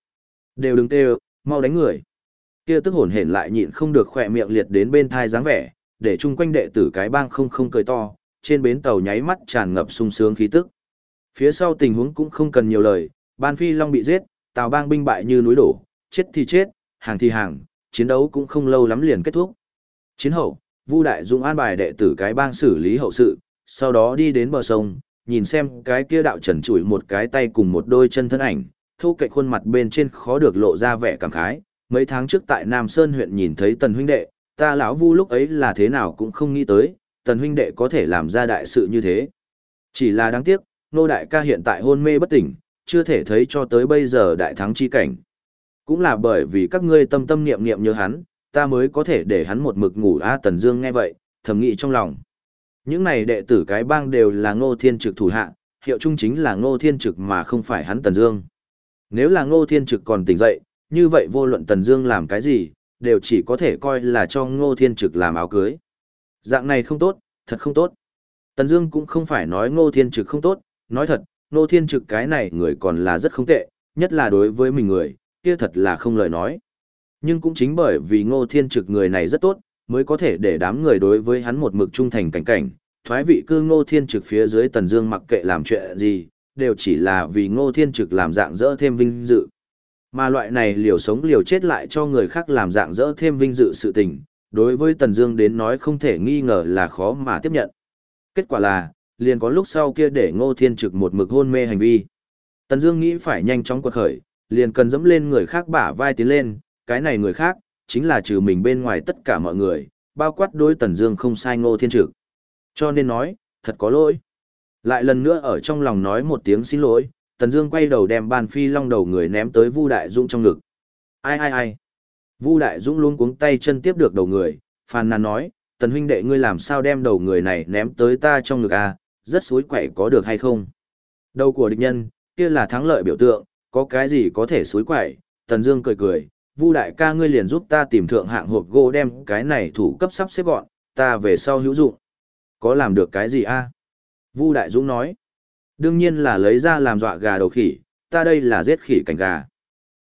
[SPEAKER 1] Đều đừng tê mau đánh người. Kia tức hồn hển lại nhịn không được khỏe miệng liệt đến bên thai dáng vẻ, để chung quanh đệ tử cái bang không không cười to, trên bến tàu nháy mắt tràn ngập sung sướng khí tức. Phía sau tình huống cũng không cần nhiều lời, ban phi long bị giết, tào bang binh bại như núi đổ, chết thì chết, hàng thì hàng, chiến đấu cũng không lâu lắm liền kết thúc. Chiến hậu, Vu Đại Dũng an bài đệ tử cái bang xử lý hậu sự, sau đó đi đến bờ sông, nhìn xem cái kia đạo trần trụi một cái tay cùng một đôi chân thân ảnh, thu cạnh khuôn mặt bên trên khó được lộ ra vẻ cảm khái. Mấy tháng trước tại Nam Sơn huyện nhìn thấy tần huynh đệ, ta lão Vu lúc ấy là thế nào cũng không nghĩ tới, tần huynh đệ có thể làm ra đại sự như thế. Chỉ là đáng tiếc, nô đại ca hiện tại hôn mê bất tỉnh, chưa thể thấy cho tới bây giờ đại thắng chi cảnh. Cũng là bởi vì các ngươi tâm tâm niệm niệm nhớ hắn, ta mới có thể để hắn một mực ngủ A Tần Dương nghe vậy, thầm nghĩ trong lòng. Những này đệ tử cái bang đều là Ngô Thiên Trực thủ hạ, hiệu trung chính là Ngô Thiên Trực mà không phải hắn Tần Dương. Nếu là Ngô Thiên Trực còn tỉnh dậy, như vậy vô luận Tần Dương làm cái gì, đều chỉ có thể coi là cho Ngô Thiên Trực làm áo cưới. Dạng này không tốt, thật không tốt. Tần Dương cũng không phải nói Ngô Thiên Trực không tốt, nói thật, Ngô Thiên Trực cái này người còn là rất không tệ, nhất là đối với mình người, kia thật là không lời nói. Nhưng cũng chính bởi vì Ngô Thiên Trực người này rất tốt, mới có thể để đám người đối với hắn một mực trung thành cảnh cảnh. Thoái vị cư Ngô Thiên Trực phía dưới Tần Dương mặc kệ làm chuyện gì, đều chỉ là vì Ngô Thiên Trực làm dạng dỡ thêm vinh dự. Mà loại này liều sống liều chết lại cho người khác làm dạng dỡ thêm vinh dự sự tình, đối với Tần Dương đến nói không thể nghi ngờ là khó mà tiếp nhận. Kết quả là, liền có lúc sau kia để Ngô Thiên Trực một mực hôn mê hành vi. Tần Dương nghĩ phải nhanh chóng quật khởi, liền cần dẫm lên người khác bả vai tiến lên, cái này người khác, chính là trừ mình bên ngoài tất cả mọi người, bao quát đối Tần Dương không sai Ngô Thiên Trực. Cho nên nói, thật có lỗi. Lại lần nữa ở trong lòng nói một tiếng xin lỗi, Tần Dương quay đầu đem bàn Phi Long đầu người ném tới Vu Đại Dũng trong ngực. Ai ai ai. Vu Đại Dũng luôn cuống tay chân tiếp được đầu người, phàn nàn nói, "Tần huynh đệ ngươi làm sao đem đầu người này ném tới ta trong ngực a, à? Rất suối quậy có được hay không?" Đầu của địch nhân, kia là thắng lợi biểu tượng, có cái gì có thể suối quậy? Tần Dương cười cười, Vu đại ca ngươi liền giúp ta tìm thượng hạng hộp gỗ đem cái này thủ cấp sắp xếp gọn, ta về sau hữu dụng. Có làm được cái gì a? Vu đại dũng nói. Đương nhiên là lấy ra làm dọa gà đầu khỉ, ta đây là giết khỉ cảnh gà.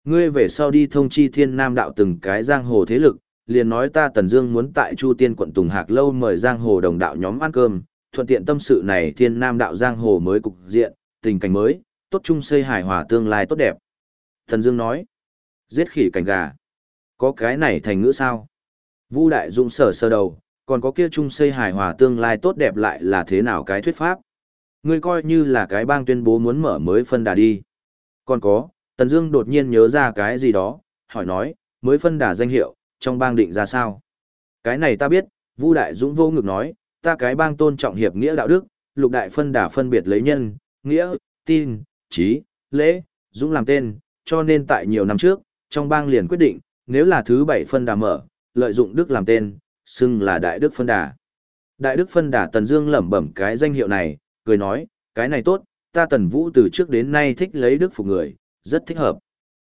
[SPEAKER 1] Ngươi về sau đi thông chi thiên nam đạo từng cái giang hồ thế lực, liền nói ta Tần Dương muốn tại Chu Tiên quận Tùng Hạc lâu mời giang hồ đồng đạo nhóm ăn cơm, thuận tiện tâm sự này thiên nam đạo giang hồ mới cục diện, tình cảnh mới, tốt chung xây hài hòa tương lai tốt đẹp. Thần Dương nói, giết khỉ cảnh gà. Có cái này thành ngữ sao? Vu Đại Dũng sở sơ đầu, còn có kia chung xây hài hòa tương lai tốt đẹp lại là thế nào cái thuyết pháp? Ngươi coi như là cái bang tuyên bố muốn mở mới phân đà đi. Còn có, Tần Dương đột nhiên nhớ ra cái gì đó, hỏi nói, mới phân đà danh hiệu, trong bang định ra sao? Cái này ta biết, Vu Đại Dũng vô ngực nói, ta cái bang tôn trọng hiệp nghĩa đạo đức, lục đại phân đà phân biệt lấy nhân, nghĩa, tin, trí, lễ, dũng làm tên, cho nên tại nhiều năm trước, trong bang liền quyết định, nếu là thứ bảy phân đà mở, lợi dụng đức làm tên, xưng là đại đức phân đà. Đại đức phân đà Tần Dương lẩm bẩm cái danh hiệu này, cười nói, cái này tốt, ta Tần Vũ từ trước đến nay thích lấy đức phục người, rất thích hợp.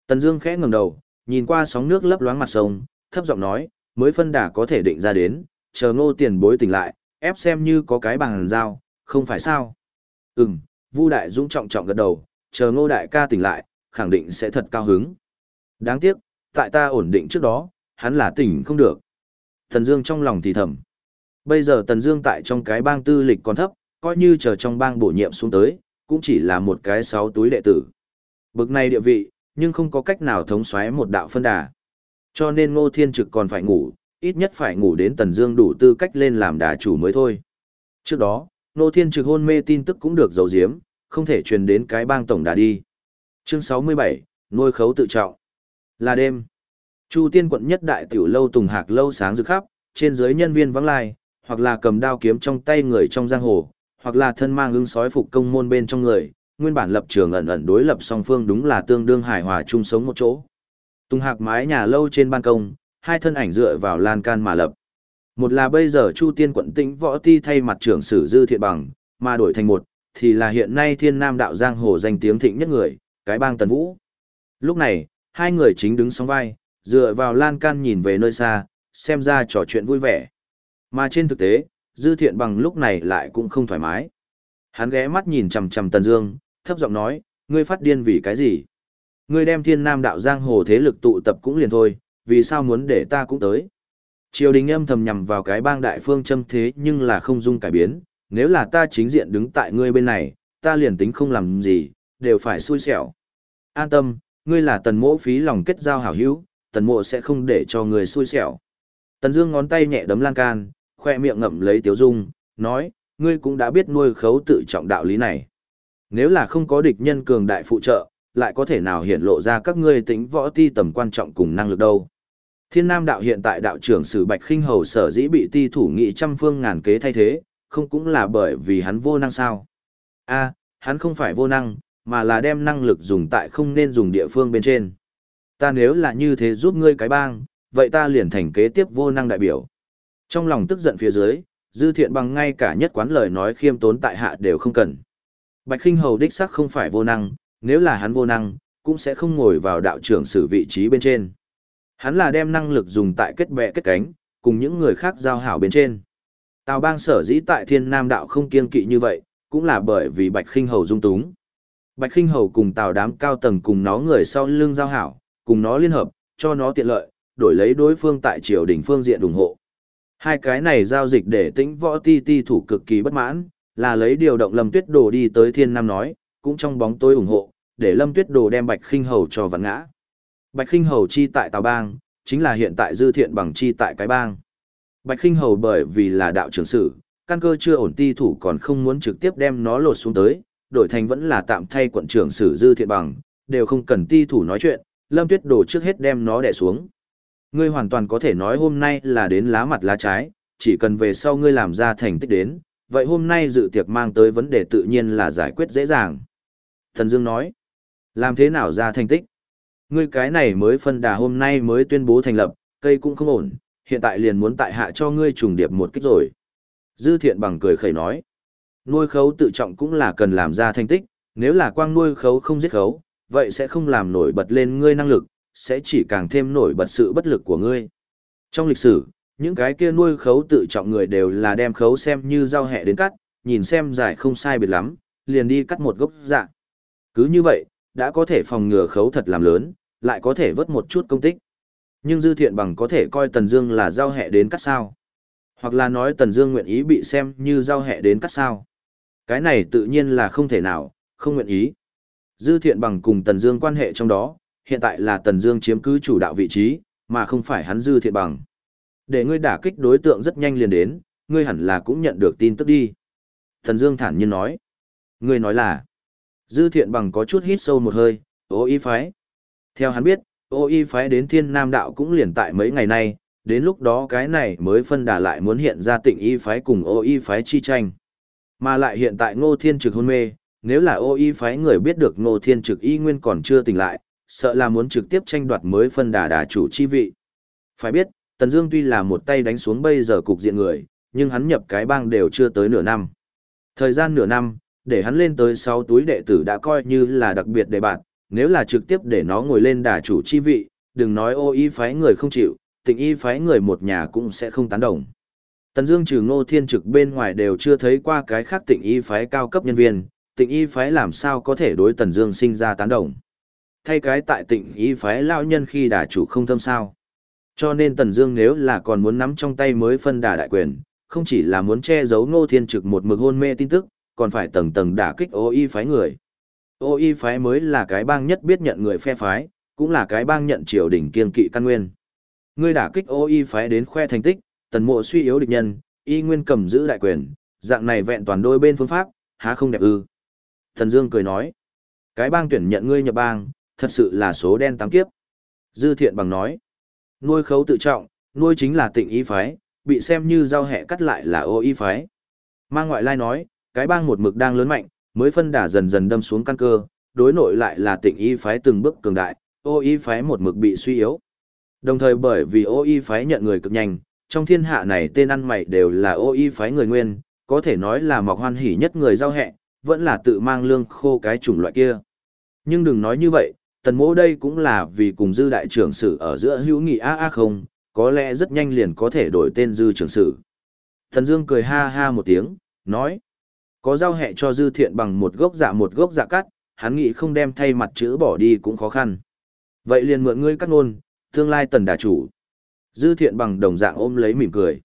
[SPEAKER 1] Tần Dương khẽ ngẩng đầu, nhìn qua sóng nước lấp loáng mặt sông, thấp giọng nói, mới phân đà có thể định ra đến, chờ Ngô Tiền Bối tỉnh lại, ép xem như có cái bằng dao, không phải sao? Ừm, Vu Đại Dũng trọng trọng gật đầu, chờ Ngô Đại ca tỉnh lại, khẳng định sẽ thật cao hứng. Đáng tiếc, tại ta ổn định trước đó, hắn là tỉnh không được. Tần Dương trong lòng thì thầm. Bây giờ Tần Dương tại trong cái bang tư lịch còn thấp, coi như chờ trong bang bổ nhiệm xuống tới, cũng chỉ là một cái sáu túi đệ tử. Bực này địa vị, nhưng không có cách nào thống soái một đạo phân đà. Cho nên Ngô Thiên Trực còn phải ngủ, ít nhất phải ngủ đến Tần Dương đủ tư cách lên làm đà chủ mới thôi. Trước đó, nô Thiên Trực hôn mê tin tức cũng được giấu giếm, không thể truyền đến cái bang tổng đà đi. Chương 67, nuôi khấu tự trọng. Là đêm. Chu Tiên quận nhất đại tiểu lâu Tùng Hạc lâu sáng rực khắp, trên dưới nhân viên vắng lai, hoặc là cầm đao kiếm trong tay người trong giang hồ, hoặc là thân mang ưng sói phục công môn bên trong người, nguyên bản lập trường ẩn ẩn đối lập song phương đúng là tương đương hài hòa chung sống một chỗ. Tùng Hạc mái nhà lâu trên ban công, hai thân ảnh dựa vào lan can mà lập. Một là bây giờ Chu Tiên quận tĩnh võ ti thay mặt trưởng sử dư thiện bằng, mà đổi thành một, thì là hiện nay thiên nam đạo giang hồ danh tiếng thịnh nhất người, cái bang tần vũ. Lúc này, hai người chính đứng song vai, dựa vào lan can nhìn về nơi xa, xem ra trò chuyện vui vẻ. Mà trên thực tế, dư thiện bằng lúc này lại cũng không thoải mái. Hắn ghé mắt nhìn chằm chằm Tần Dương, thấp giọng nói, ngươi phát điên vì cái gì? Ngươi đem thiên nam đạo giang hồ thế lực tụ tập cũng liền thôi, vì sao muốn để ta cũng tới? Triều đình âm thầm nhằm vào cái bang đại phương châm thế nhưng là không dung cải biến, nếu là ta chính diện đứng tại ngươi bên này, ta liền tính không làm gì, đều phải xui xẻo. An tâm, ngươi là tần mộ phí lòng kết giao hảo hữu, tần mộ sẽ không để cho người xui xẻo. Tần Dương ngón tay nhẹ đấm lan can, khoe miệng ngậm lấy tiếu dung, nói, ngươi cũng đã biết nuôi khấu tự trọng đạo lý này. Nếu là không có địch nhân cường đại phụ trợ, lại có thể nào hiện lộ ra các ngươi tính võ ti tầm quan trọng cùng năng lực đâu. Thiên Nam đạo hiện tại đạo trưởng Sử Bạch Khinh Hầu sở dĩ bị ti thủ nghị trăm phương ngàn kế thay thế, không cũng là bởi vì hắn vô năng sao? A, hắn không phải vô năng, mà là đem năng lực dùng tại không nên dùng địa phương bên trên. Ta nếu là như thế giúp ngươi cái bang, vậy ta liền thành kế tiếp vô năng đại biểu. Trong lòng tức giận phía dưới, dư thiện bằng ngay cả nhất quán lời nói khiêm tốn tại hạ đều không cần. Bạch Kinh Hầu đích xác không phải vô năng, nếu là hắn vô năng, cũng sẽ không ngồi vào đạo trưởng sử vị trí bên trên. Hắn là đem năng lực dùng tại kết bè kết cánh, cùng những người khác giao hảo bên trên. Tào bang sở dĩ tại thiên nam đạo không kiên kỵ như vậy, cũng là bởi vì Bạch Kinh Hầu dung túng. Bạch Kinh Hầu cùng Tào đám cao tầng cùng nó người sau lưng giao hảo, cùng nó liên hợp, cho nó tiện lợi, đổi lấy đối phương tại triều đình phương diện ủng hộ. Hai cái này giao dịch để tĩnh võ ti ti thủ cực kỳ bất mãn, là lấy điều động Lâm Tuyết Đồ đi tới Thiên Nam nói, cũng trong bóng tối ủng hộ, để Lâm Tuyết Đồ đem Bạch Khinh Hầu cho vặn ngã. Bạch Kinh Hầu chi tại Tào Bang, chính là hiện tại dư thiện bằng chi tại cái bang. Bạch Kinh Hầu bởi vì là đạo trưởng sử, căn cơ chưa ổn ti thủ còn không muốn trực tiếp đem nó lột xuống tới, đổi thành vẫn là tạm thay quận trưởng sử dư thiện bằng, đều không cần ti thủ nói chuyện, Lâm Tuyết Đồ trước hết đem nó đè xuống. Ngươi hoàn toàn có thể nói hôm nay là đến lá mặt lá trái, chỉ cần về sau ngươi làm ra thành tích đến, vậy hôm nay dự tiệc mang tới vấn đề tự nhiên là giải quyết dễ dàng. Thần Dương nói, làm thế nào ra thành tích? Ngươi cái này mới phân đà hôm nay mới tuyên bố thành lập, cây cũng không ổn, hiện tại liền muốn tại hạ cho ngươi trùng điệp một kích rồi. Dư thiện bằng cười khẩy nói, nuôi khấu tự trọng cũng là cần làm ra thành tích, nếu là quang nuôi khấu không giết khấu, vậy sẽ không làm nổi bật lên ngươi năng lực, sẽ chỉ càng thêm nổi bật sự bất lực của ngươi. Trong lịch sử, những cái kia nuôi khấu tự trọng người đều là đem khấu xem như rau hẹ đến cắt, nhìn xem dài không sai biệt lắm, liền đi cắt một gốc dạ. Cứ như vậy, đã có thể phòng ngừa khấu thật làm lớn, lại có thể vớt một chút công tích. Nhưng dư thiện bằng có thể coi Tần Dương là giao hẹ đến cắt sao? Hoặc là nói Tần Dương nguyện ý bị xem như giao hẹ đến cắt sao? Cái này tự nhiên là không thể nào, không nguyện ý. Dư thiện bằng cùng Tần Dương quan hệ trong đó, hiện tại là Tần Dương chiếm cứ chủ đạo vị trí, mà không phải hắn Dư thiện bằng. Để ngươi đả kích đối tượng rất nhanh liền đến, ngươi hẳn là cũng nhận được tin tức đi. Tần Dương thản nhiên nói. Ngươi nói là. Dư thiện bằng có chút hít sâu một hơi, ô y phái. Theo hắn biết, ô y phái đến thiên nam đạo cũng liền tại mấy ngày nay, đến lúc đó cái này mới phân đà lại muốn hiện ra tịnh y phái cùng ô y phái chi tranh. Mà lại hiện tại ngô thiên trực hôn mê, nếu là ô y phái người biết được ngô thiên trực y nguyên còn chưa tỉnh lại, sợ là muốn trực tiếp tranh đoạt mới phân đà đà chủ chi vị. Phải biết, Tần Dương tuy là một tay đánh xuống bây giờ cục diện người, nhưng hắn nhập cái bang đều chưa tới nửa năm. Thời gian nửa năm, để hắn lên tới 6 túi đệ tử đã coi như là đặc biệt đề bạn, nếu là trực tiếp để nó ngồi lên đà chủ chi vị, đừng nói ô y phái người không chịu, tịnh y phái người một nhà cũng sẽ không tán đồng. Tần Dương trừ Ngô Thiên Trực bên ngoài đều chưa thấy qua cái khác tịnh y phái cao cấp nhân viên, tịnh y phái làm sao có thể đối Tần Dương sinh ra tán đồng. Thay cái tại tịnh y phái lão nhân khi đà chủ không thâm sao. Cho nên Tần Dương nếu là còn muốn nắm trong tay mới phân đà đại quyền, không chỉ là muốn che giấu Ngô Thiên Trực một mực hôn mê tin tức, còn phải tầng tầng đả kích ô y phái người. Ô y phái mới là cái bang nhất biết nhận người phe phái, cũng là cái bang nhận triều đình kiên kỵ căn nguyên. Ngươi đả kích ô y phái đến khoe thành tích, tần mộ suy yếu địch nhân, y nguyên cầm giữ đại quyền, dạng này vẹn toàn đôi bên phương pháp, há không đẹp ư. Thần Dương cười nói, cái bang tuyển nhận ngươi nhập bang, thật sự là số đen tám kiếp. Dư thiện bằng nói, nuôi khấu tự trọng, nuôi chính là tịnh y phái, bị xem như giao hẹ cắt lại là ô y phái. Mang ngoại lai nói, cái bang một mực đang lớn mạnh, mới phân đà dần dần đâm xuống căn cơ, đối nội lại là tịnh y phái từng bước cường đại, ô y phái một mực bị suy yếu. Đồng thời bởi vì ô y phái nhận người cực nhanh, trong thiên hạ này tên ăn mày đều là ô y phái người nguyên, có thể nói là mọc hoan hỉ nhất người giao hẹ, vẫn là tự mang lương khô cái chủng loại kia. Nhưng đừng nói như vậy, tần mỗ đây cũng là vì cùng dư đại trưởng sử ở giữa hữu nghị a a không, có lẽ rất nhanh liền có thể đổi tên dư trưởng sử. Thần Dương cười ha ha một tiếng, nói, có giao hẹ cho dư thiện bằng một gốc dạ một gốc dạ cắt, hắn nghĩ không đem thay mặt chữ bỏ đi cũng khó khăn. Vậy liền mượn ngươi cắt ngôn, tương lai tần đà chủ. Dư thiện bằng đồng dạng ôm lấy mỉm cười.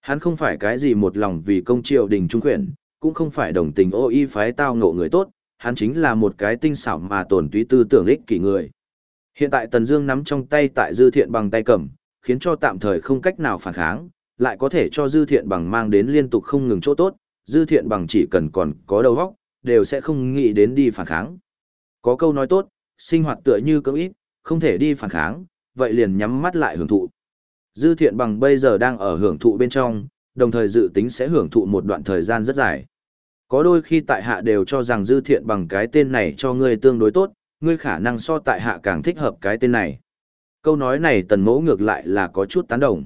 [SPEAKER 1] Hắn không phải cái gì một lòng vì công triều đình trung quyển, cũng không phải đồng tình ô y phái tao ngộ người tốt, hắn chính là một cái tinh xảo mà tổn túy tư tưởng ích kỷ người. Hiện tại Tần Dương nắm trong tay tại Dư Thiện bằng tay cầm, khiến cho tạm thời không cách nào phản kháng, lại có thể cho Dư Thiện bằng mang đến liên tục không ngừng chỗ tốt, Dư Thiện bằng chỉ cần còn có đầu óc, đều sẽ không nghĩ đến đi phản kháng. Có câu nói tốt, sinh hoạt tựa như cưỡng ít, không thể đi phản kháng, vậy liền nhắm mắt lại hưởng thụ. Dư thiện bằng bây giờ đang ở hưởng thụ bên trong, đồng thời dự tính sẽ hưởng thụ một đoạn thời gian rất dài. Có đôi khi tại hạ đều cho rằng dư thiện bằng cái tên này cho ngươi tương đối tốt, ngươi khả năng so tại hạ càng thích hợp cái tên này. Câu nói này tần mỗ ngược lại là có chút tán đồng.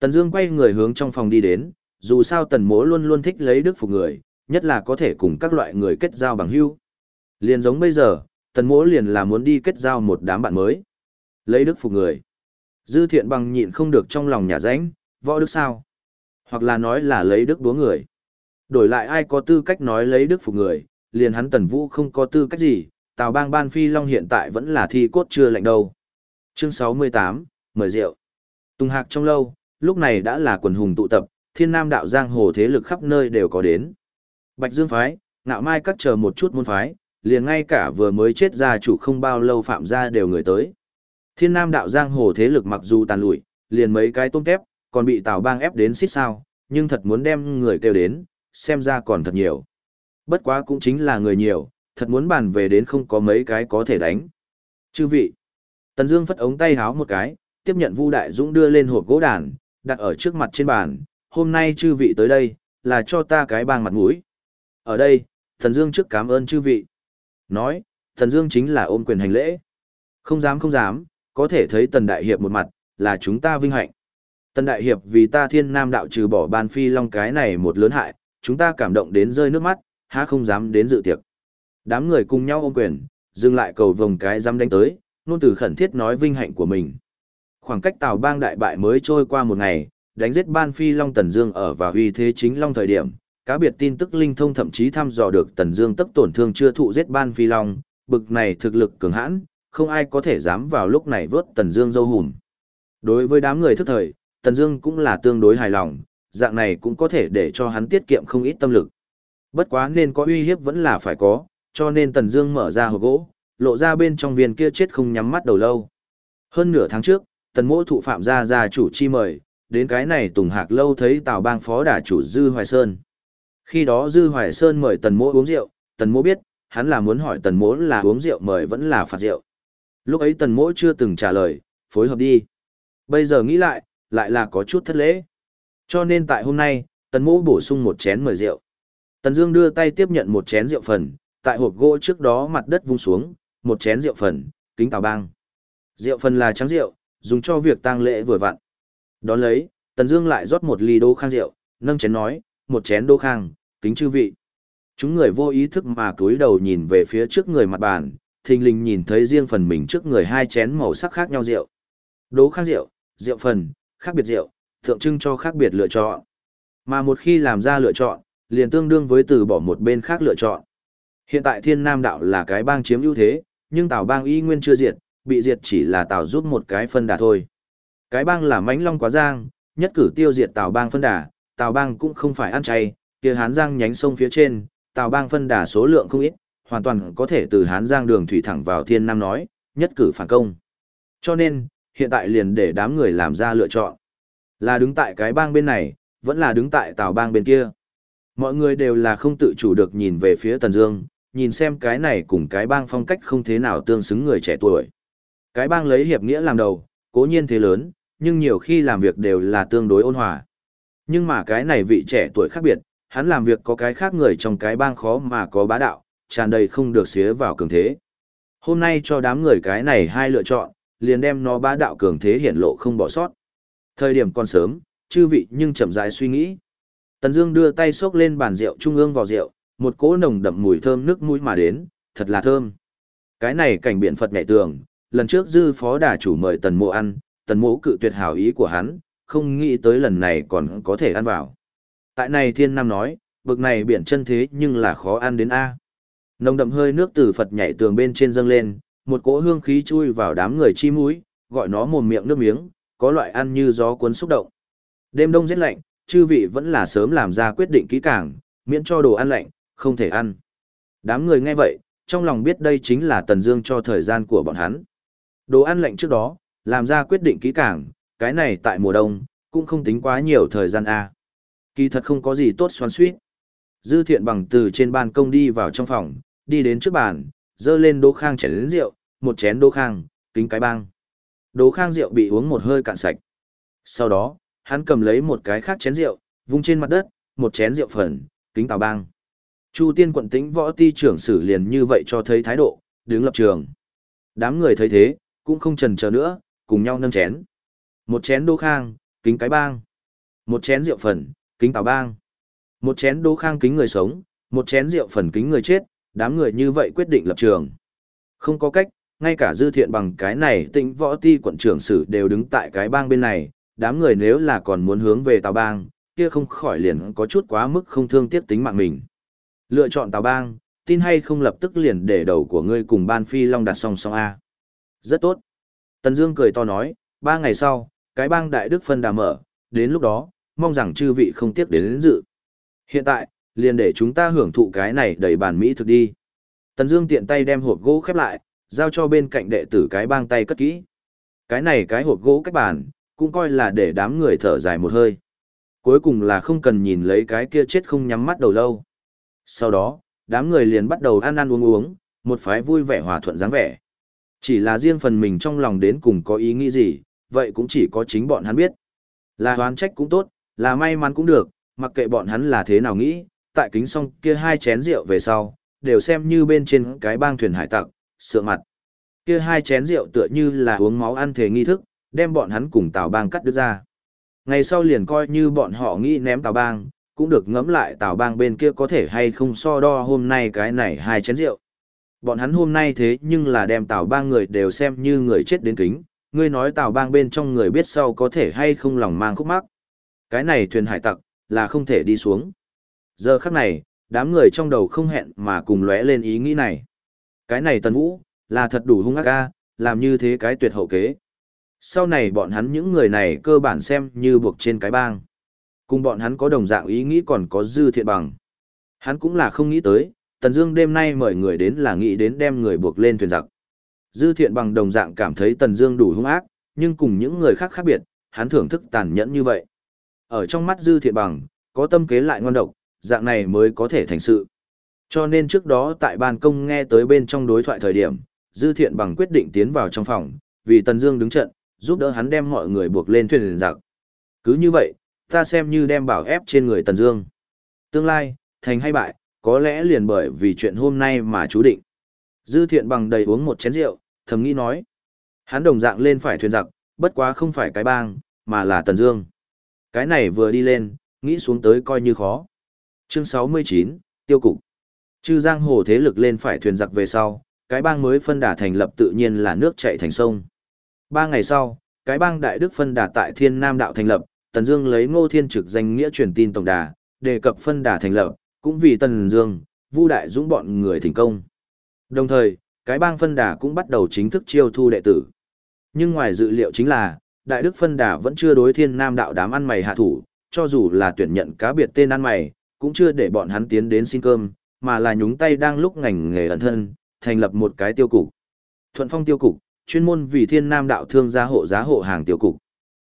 [SPEAKER 1] Tần Dương quay người hướng trong phòng đi đến, dù sao tần mỗ luôn luôn thích lấy đức phục người, nhất là có thể cùng các loại người kết giao bằng hữu. Liền giống bây giờ, tần mỗ liền là muốn đi kết giao một đám bạn mới. Lấy đức phục người. Dư thiện bằng nhịn không được trong lòng nhà rãnh, võ đức sao? Hoặc là nói là lấy đức đúa người. Đổi lại ai có tư cách nói lấy đức phục người, liền hắn tần vũ không có tư cách gì, tào bang ban phi long hiện tại vẫn là thi cốt chưa lạnh đâu. Chương 68, mời rượu. Tùng hạc trong lâu, lúc này đã là quần hùng tụ tập, thiên nam đạo giang hồ thế lực khắp nơi đều có đến. Bạch Dương phái, ngạo mai cắt chờ một chút môn phái, liền ngay cả vừa mới chết ra chủ không bao lâu phạm ra đều người tới. Thiên Nam đạo giang hồ thế lực mặc dù tàn lụi, liền mấy cái tôm kép, còn bị Tào Bang ép đến xít sao, nhưng thật muốn đem người kêu đến, xem ra còn thật nhiều. Bất quá cũng chính là người nhiều, thật muốn bàn về đến không có mấy cái có thể đánh. Chư vị. Tần Dương phất ống tay háo một cái, tiếp nhận Vu Đại Dũng đưa lên hộp gỗ đàn, đặt ở trước mặt trên bàn, hôm nay chư vị tới đây, là cho ta cái bang mặt mũi. Ở đây, thần Dương trước cảm ơn chư vị. Nói, thần Dương chính là ôm quyền hành lễ. Không dám không dám, có thể thấy Tần Đại Hiệp một mặt, là chúng ta vinh hạnh. Tần Đại Hiệp vì ta thiên nam đạo trừ bỏ ban phi long cái này một lớn hại, chúng ta cảm động đến rơi nước mắt, há không dám đến dự tiệc. Đám người cùng nhau ôm quyền, dừng lại cầu vòng cái dám đánh tới, nôn từ khẩn thiết nói vinh hạnh của mình. Khoảng cách Tào Bang đại bại mới trôi qua một ngày, đánh giết Ban Phi Long Tần Dương ở và uy thế chính long thời điểm, cá biệt tin tức linh thông thậm chí thăm dò được Tần Dương tấp tổn thương chưa thụ giết Ban Phi Long, bực này thực lực cường hãn, không ai có thể dám vào lúc này vớt Tần Dương dâu hùm. Đối với đám người thức thời, Tần Dương cũng là tương đối hài lòng, dạng này cũng có thể để cho hắn tiết kiệm không ít tâm lực. Bất quá nên có uy hiếp vẫn là phải có, cho nên Tần Dương mở ra hộp gỗ, lộ ra bên trong viên kia chết không nhắm mắt đầu lâu. Hơn nửa tháng trước, Tần Mỗ thụ phạm gia gia chủ chi mời, đến cái này Tùng Hạc lâu thấy Tào Bang phó đả chủ Dư Hoài Sơn. Khi đó Dư Hoài Sơn mời Tần Mỗ uống rượu, Tần Mỗ biết, hắn là muốn hỏi Tần Mỗ là uống rượu mời vẫn là phạt rượu. Lúc ấy Tần Mỗ chưa từng trả lời, phối hợp đi. Bây giờ nghĩ lại, lại là có chút thất lễ. Cho nên tại hôm nay, Tần Mỗ bổ sung một chén mời rượu. Tần Dương đưa tay tiếp nhận một chén rượu phần, tại hộp gỗ trước đó mặt đất vung xuống, một chén rượu phần, kính Tào Bang. Rượu phần là trắng rượu, dùng cho việc tang lễ vừa vặn. Đón lấy, Tần Dương lại rót một ly đô khang rượu, nâng chén nói, một chén đô khang, kính chư vị. Chúng người vô ý thức mà cúi đầu nhìn về phía trước người mặt bàn, thình lình nhìn thấy riêng phần mình trước người hai chén màu sắc khác nhau rượu. Đố khang rượu, rượu phần, khác biệt rượu, tượng trưng cho khác biệt lựa chọn. Mà một khi làm ra lựa chọn, liền tương đương với từ bỏ một bên khác lựa chọn. Hiện tại Thiên Nam đạo là cái bang chiếm ưu thế, nhưng Tào bang y nguyên chưa diệt, bị diệt chỉ là Tào giúp một cái phân đà thôi. Cái bang là mãnh long quá giang, nhất cử tiêu diệt Tào bang phân đà, Tào bang cũng không phải ăn chay, kia Hán Giang nhánh sông phía trên, Tào bang phân đà số lượng không ít, hoàn toàn có thể từ Hán Giang đường thủy thẳng vào Thiên Nam nói, nhất cử phản công. Cho nên, hiện tại liền để đám người làm ra lựa chọn. Là đứng tại cái bang bên này, vẫn là đứng tại Tào bang bên kia. Mọi người đều là không tự chủ được nhìn về phía Tần Dương, nhìn xem cái này cùng cái bang phong cách không thế nào tương xứng người trẻ tuổi. Cái bang lấy hiệp nghĩa làm đầu, cố nhiên thế lớn, nhưng nhiều khi làm việc đều là tương đối ôn hòa. Nhưng mà cái này vị trẻ tuổi khác biệt, hắn làm việc có cái khác người trong cái bang khó mà có bá đạo, tràn đầy không được xía vào cường thế. Hôm nay cho đám người cái này hai lựa chọn, liền đem nó bá đạo cường thế hiển lộ không bỏ sót. Thời điểm còn sớm, chư vị nhưng chậm rãi suy nghĩ. Tần Dương đưa tay xốc lên bàn rượu trung ương vào rượu, một cỗ nồng đậm mùi thơm nước mũi mà đến, thật là thơm. Cái này cảnh biển Phật nhẹ tường, lần trước dư phó đà chủ mời Tần Mộ ăn, Tần mỗ cự tuyệt hảo ý của hắn, không nghĩ tới lần này còn có thể ăn vào. Tại này Thiên Nam nói, bực này biển chân thế nhưng là khó ăn đến a. Nồng đậm hơi nước từ Phật nhảy tường bên trên dâng lên, một cỗ hương khí chui vào đám người chi mũi, gọi nó mồm miệng nước miếng, có loại ăn như gió cuốn xúc động. Đêm đông rét lạnh, chư vị vẫn là sớm làm ra quyết định kỹ càng, miễn cho đồ ăn lạnh, không thể ăn. Đám người nghe vậy, trong lòng biết đây chính là Tần Dương cho thời gian của bọn hắn. Đồ ăn lạnh trước đó, làm ra quyết định kỹ càng, cái này tại mùa đông, cũng không tính quá nhiều thời gian a. Kỳ thật không có gì tốt xoắn xuýt. Dư Thiện bằng từ trên ban công đi vào trong phòng, đi đến trước bàn, dơ lên đỗ khang chén lớn rượu, một chén đỗ khang, kính cái bang. Đỗ khang rượu bị uống một hơi cạn sạch. Sau đó, hắn cầm lấy một cái khác chén rượu, vung trên mặt đất, một chén rượu phần, kính tào bang. Chu tiên quận tĩnh võ ti trưởng sử liền như vậy cho thấy thái độ, đứng lập trường. Đám người thấy thế, cũng không chần chờ nữa, cùng nhau nâng chén. Một chén đô khang, kính cái bang. Một chén rượu phần, kính tào bang. Một chén đô khang kính người sống, một chén rượu phần kính người chết, đám người như vậy quyết định lập trường. Không có cách, ngay cả dư thiện bằng cái này tĩnh võ ti quận trưởng sử đều đứng tại cái bang bên này, đám người nếu là còn muốn hướng về Tào Bang, kia không khỏi liền có chút quá mức không thương tiếc tính mạng mình. Lựa chọn Tào Bang, tin hay không lập tức liền để đầu của ngươi cùng ban phi long đặt song song A. Rất tốt. Tần Dương cười to nói, ba ngày sau, cái bang đại đức phân đà mở, đến lúc đó, mong rằng chư vị không tiếc đến, đến dự. Hiện tại, liền để chúng ta hưởng thụ cái này đầy bàn mỹ thực đi. Tần Dương tiện tay đem hộp gỗ khép lại, giao cho bên cạnh đệ tử cái bang tay cất kỹ. Cái này cái hộp gỗ cách bàn, cũng coi là để đám người thở dài một hơi. Cuối cùng là không cần nhìn lấy cái kia chết không nhắm mắt đầu lâu. Sau đó, đám người liền bắt đầu ăn ăn uống uống, một phái vui vẻ hòa thuận dáng vẻ. Chỉ là riêng phần mình trong lòng đến cùng có ý nghĩ gì, vậy cũng chỉ có chính bọn hắn biết. Là hoán trách cũng tốt, là may mắn cũng được, mặc kệ bọn hắn là thế nào nghĩ, tại kính xong kia hai chén rượu về sau, đều xem như bên trên cái bang thuyền hải tặc, sửa mặt. Kia hai chén rượu tựa như là uống máu ăn thế nghi thức, đem bọn hắn cùng Tào Bang cắt đứt ra. Ngày sau liền coi như bọn họ nghĩ ném Tào Bang, cũng được ngẫm lại Tào Bang bên kia có thể hay không so đo hôm nay cái này hai chén rượu. Bọn hắn hôm nay thế nhưng là đem Tào Bang người đều xem như người chết đến kính, ngươi nói Tào Bang bên trong người biết sau có thể hay không lòng mang khúc mắc. Cái này thuyền hải tặc, là không thể đi xuống. Giờ khắc này, đám người trong đầu không hẹn mà cùng lóe lên ý nghĩ này. Cái này Tần Vũ, là thật đủ hung ác ca, làm như thế cái tuyệt hậu kế. Sau này bọn hắn những người này cơ bản xem như buộc trên cái bang. Cùng bọn hắn có đồng dạng ý nghĩ còn có dư thiện bằng. Hắn cũng là không nghĩ tới, Tần Dương đêm nay mời người đến là nghĩ đến đem người buộc lên thuyền giặc. Dư Thiện bằng đồng dạng cảm thấy Tần Dương đủ hung ác, nhưng cùng những người khác khác biệt, hắn thưởng thức tàn nhẫn như vậy. Ở trong mắt Dư Thiện bằng, có tâm kế lại ngon độc, dạng này mới có thể thành sự. Cho nên trước đó tại ban công nghe tới bên trong đối thoại thời điểm, Dư Thiện bằng quyết định tiến vào trong phòng, vì Tần Dương đứng trận, giúp đỡ hắn đem mọi người buộc lên thuyền giặc. Cứ như vậy, ta xem như đem bảo ép trên người Tần Dương. Tương lai, thành hay bại, có lẽ liền bởi vì chuyện hôm nay mà chú định. Dư Thiện bằng đầy uống một chén rượu, thầm nghĩ nói. Hắn đồng dạng lên phải thuyền giặc, bất quá không phải cái bang, mà là Tần Dương. Cái này vừa đi lên, nghĩ xuống tới coi như khó. Chương 69, Tiêu cục. Chư giang hồ thế lực lên phải thuyền giặc về sau, cái bang mới phân đà thành lập tự nhiên là nước chảy thành sông. Ba ngày sau, cái bang Đại Đức phân đà tại Thiên Nam đạo thành lập, Tần Dương lấy Ngô Thiên Trực danh nghĩa truyền tin tổng đà, đề cập phân đà thành lập, cũng vì Tần Dương, Vu Đại Dũng bọn người thành công. Đồng thời, cái bang phân đà cũng bắt đầu chính thức chiêu thu đệ tử. Nhưng ngoài dự liệu chính là, Đại Đức phân đà vẫn chưa đối Thiên Nam đạo đám ăn mày hạ thủ, cho dù là tuyển nhận cá biệt tên ăn mày, cũng chưa để bọn hắn tiến đến xin cơm, mà là nhúng tay đang lúc ngành nghề ẩn thân, thành lập một cái tiêu cục. Thuận Phong tiêu cục, chuyên môn vì Thiên Nam đạo thương gia hộ giá hộ hàng tiêu cục.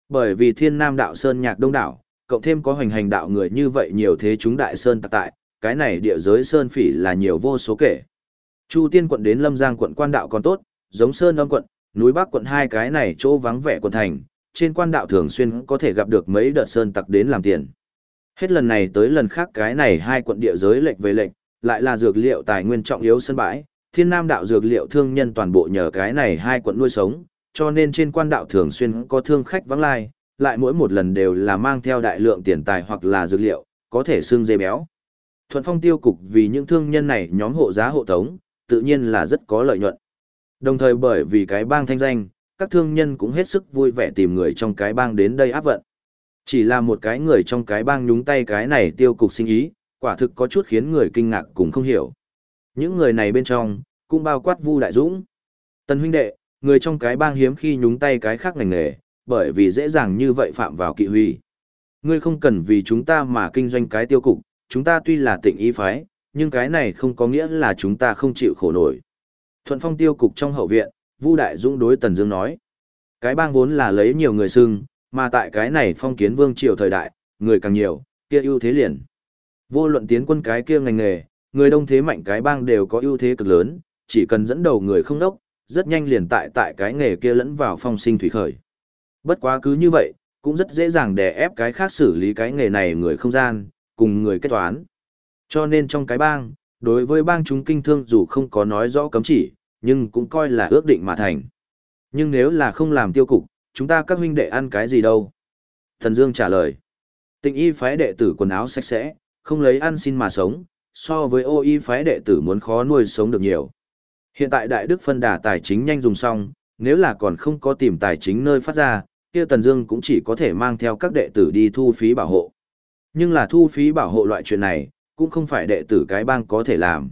[SPEAKER 1] Bởi vì Thiên Nam đạo sơn nhạc đông đảo, cộng thêm có hoành hành đạo người như vậy nhiều thế chúng đại sơn tạc tại, cái này địa giới sơn phỉ là nhiều vô số kể. Chu Tiên quận đến Lâm Giang quận quan đạo còn tốt, giống Sơn Âm quận, núi Bắc quận hai cái này chỗ vắng vẻ quận thành, trên quan đạo thường xuyên có thể gặp được mấy đợt sơn tặc đến làm tiền. Hết lần này tới lần khác cái này hai quận địa giới lệch về lệch, lại là dược liệu tài nguyên trọng yếu sân bãi, thiên nam đạo dược liệu thương nhân toàn bộ nhờ cái này hai quận nuôi sống, cho nên trên quan đạo thường xuyên có thương khách vắng lai, lại mỗi một lần đều là mang theo đại lượng tiền tài hoặc là dược liệu, có thể xương dây béo. Thuận phong tiêu cục vì những thương nhân này nhóm hộ giá hộ tống, tự nhiên là rất có lợi nhuận. Đồng thời bởi vì cái bang thanh danh, các thương nhân cũng hết sức vui vẻ tìm người trong cái bang đến đây áp vận. Chỉ là một cái người trong cái bang nhúng tay cái này tiêu cục sinh ý, quả thực có chút khiến người kinh ngạc cũng không hiểu. Những người này bên trong, cũng bao quát Vu Đại Dũng. Tần huynh đệ, người trong cái bang hiếm khi nhúng tay cái khác ngành nghề, bởi vì dễ dàng như vậy phạm vào kỵ huy. Ngươi không cần vì chúng ta mà kinh doanh cái tiêu cục, chúng ta tuy là tịnh ý phái, nhưng cái này không có nghĩa là chúng ta không chịu khổ nổi. Thuận phong tiêu cục trong hậu viện, Vu Đại Dũng đối Tần Dương nói. Cái bang vốn là lấy nhiều người xưng, mà tại cái này phong kiến vương triều thời đại, người càng nhiều, kia ưu thế liền. Vô luận tiến quân cái kia ngành nghề, người đông thế mạnh cái bang đều có ưu thế cực lớn, chỉ cần dẫn đầu người không đốc, rất nhanh liền tại tại cái nghề kia lẫn vào phong sinh thủy khởi. Bất quá cứ như vậy, cũng rất dễ dàng đè ép cái khác xử lý cái nghề này người không gian, cùng người kết toán. Cho nên trong cái bang, đối với bang chúng kinh thương dù không có nói rõ cấm chỉ, nhưng cũng coi là ước định mà thành. Nhưng nếu là không làm tiêu cục, chúng ta các huynh đệ ăn cái gì đâu? Thần Dương trả lời. Tịnh y phái đệ tử quần áo sạch sẽ, không lấy ăn xin mà sống, so với ô y phái đệ tử muốn khó nuôi sống được nhiều. Hiện tại Đại Đức phân đà tài chính nhanh dùng xong, nếu là còn không có tìm tài chính nơi phát ra, kia Tần Dương cũng chỉ có thể mang theo các đệ tử đi thu phí bảo hộ. Nhưng là thu phí bảo hộ loại chuyện này, cũng không phải đệ tử cái bang có thể làm.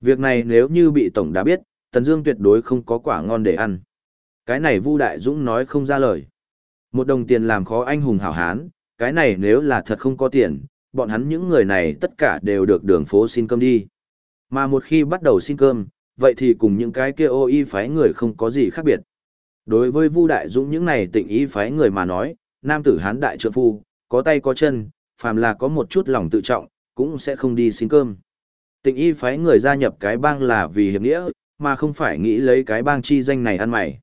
[SPEAKER 1] Việc này nếu như bị tổng đã biết, Tần Dương tuyệt đối không có quả ngon để ăn. Cái này Vu Đại Dũng nói không ra lời. Một đồng tiền làm khó anh hùng hảo hán, cái này nếu là thật không có tiền, bọn hắn những người này tất cả đều được đường phố xin cơm đi. Mà một khi bắt đầu xin cơm, vậy thì cùng những cái kia ô y phái người không có gì khác biệt. Đối với Vu Đại Dũng những này tịnh y phái người mà nói, nam tử hán đại trượng phu, có tay có chân, phàm là có một chút lòng tự trọng, cũng sẽ không đi xin cơm. Tịnh y phái người gia nhập cái bang là vì hiệp nghĩa, mà không phải nghĩ lấy cái bang chi danh này ăn mày.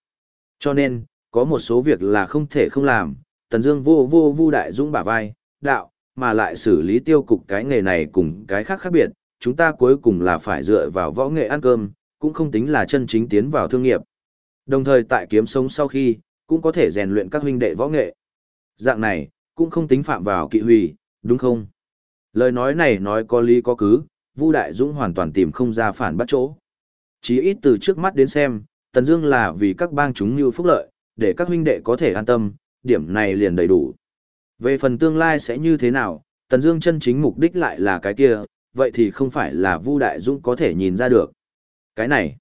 [SPEAKER 1] Cho nên, có một số việc là không thể không làm, Tần Dương vô vô Vu Đại Dũng bả vai, đạo, mà lại xử lý tiêu cục cái nghề này cùng cái khác khác biệt, chúng ta cuối cùng là phải dựa vào võ nghệ ăn cơm, cũng không tính là chân chính tiến vào thương nghiệp. Đồng thời tại kiếm sống sau khi, cũng có thể rèn luyện các huynh đệ võ nghệ. Dạng này, cũng không tính phạm vào kỵ hủy, đúng không? Lời nói này nói có lý có cứ, Vu Đại Dũng hoàn toàn tìm không ra phản bắt chỗ. Chí ít từ trước mắt đến xem, Tần Dương là vì các bang chúng như phúc lợi, để các huynh đệ có thể an tâm, điểm này liền đầy đủ. Về phần tương lai sẽ như thế nào, Tần Dương chân chính mục đích lại là cái kia, vậy thì không phải là Vu Đại Dũng có thể nhìn ra được. Cái này,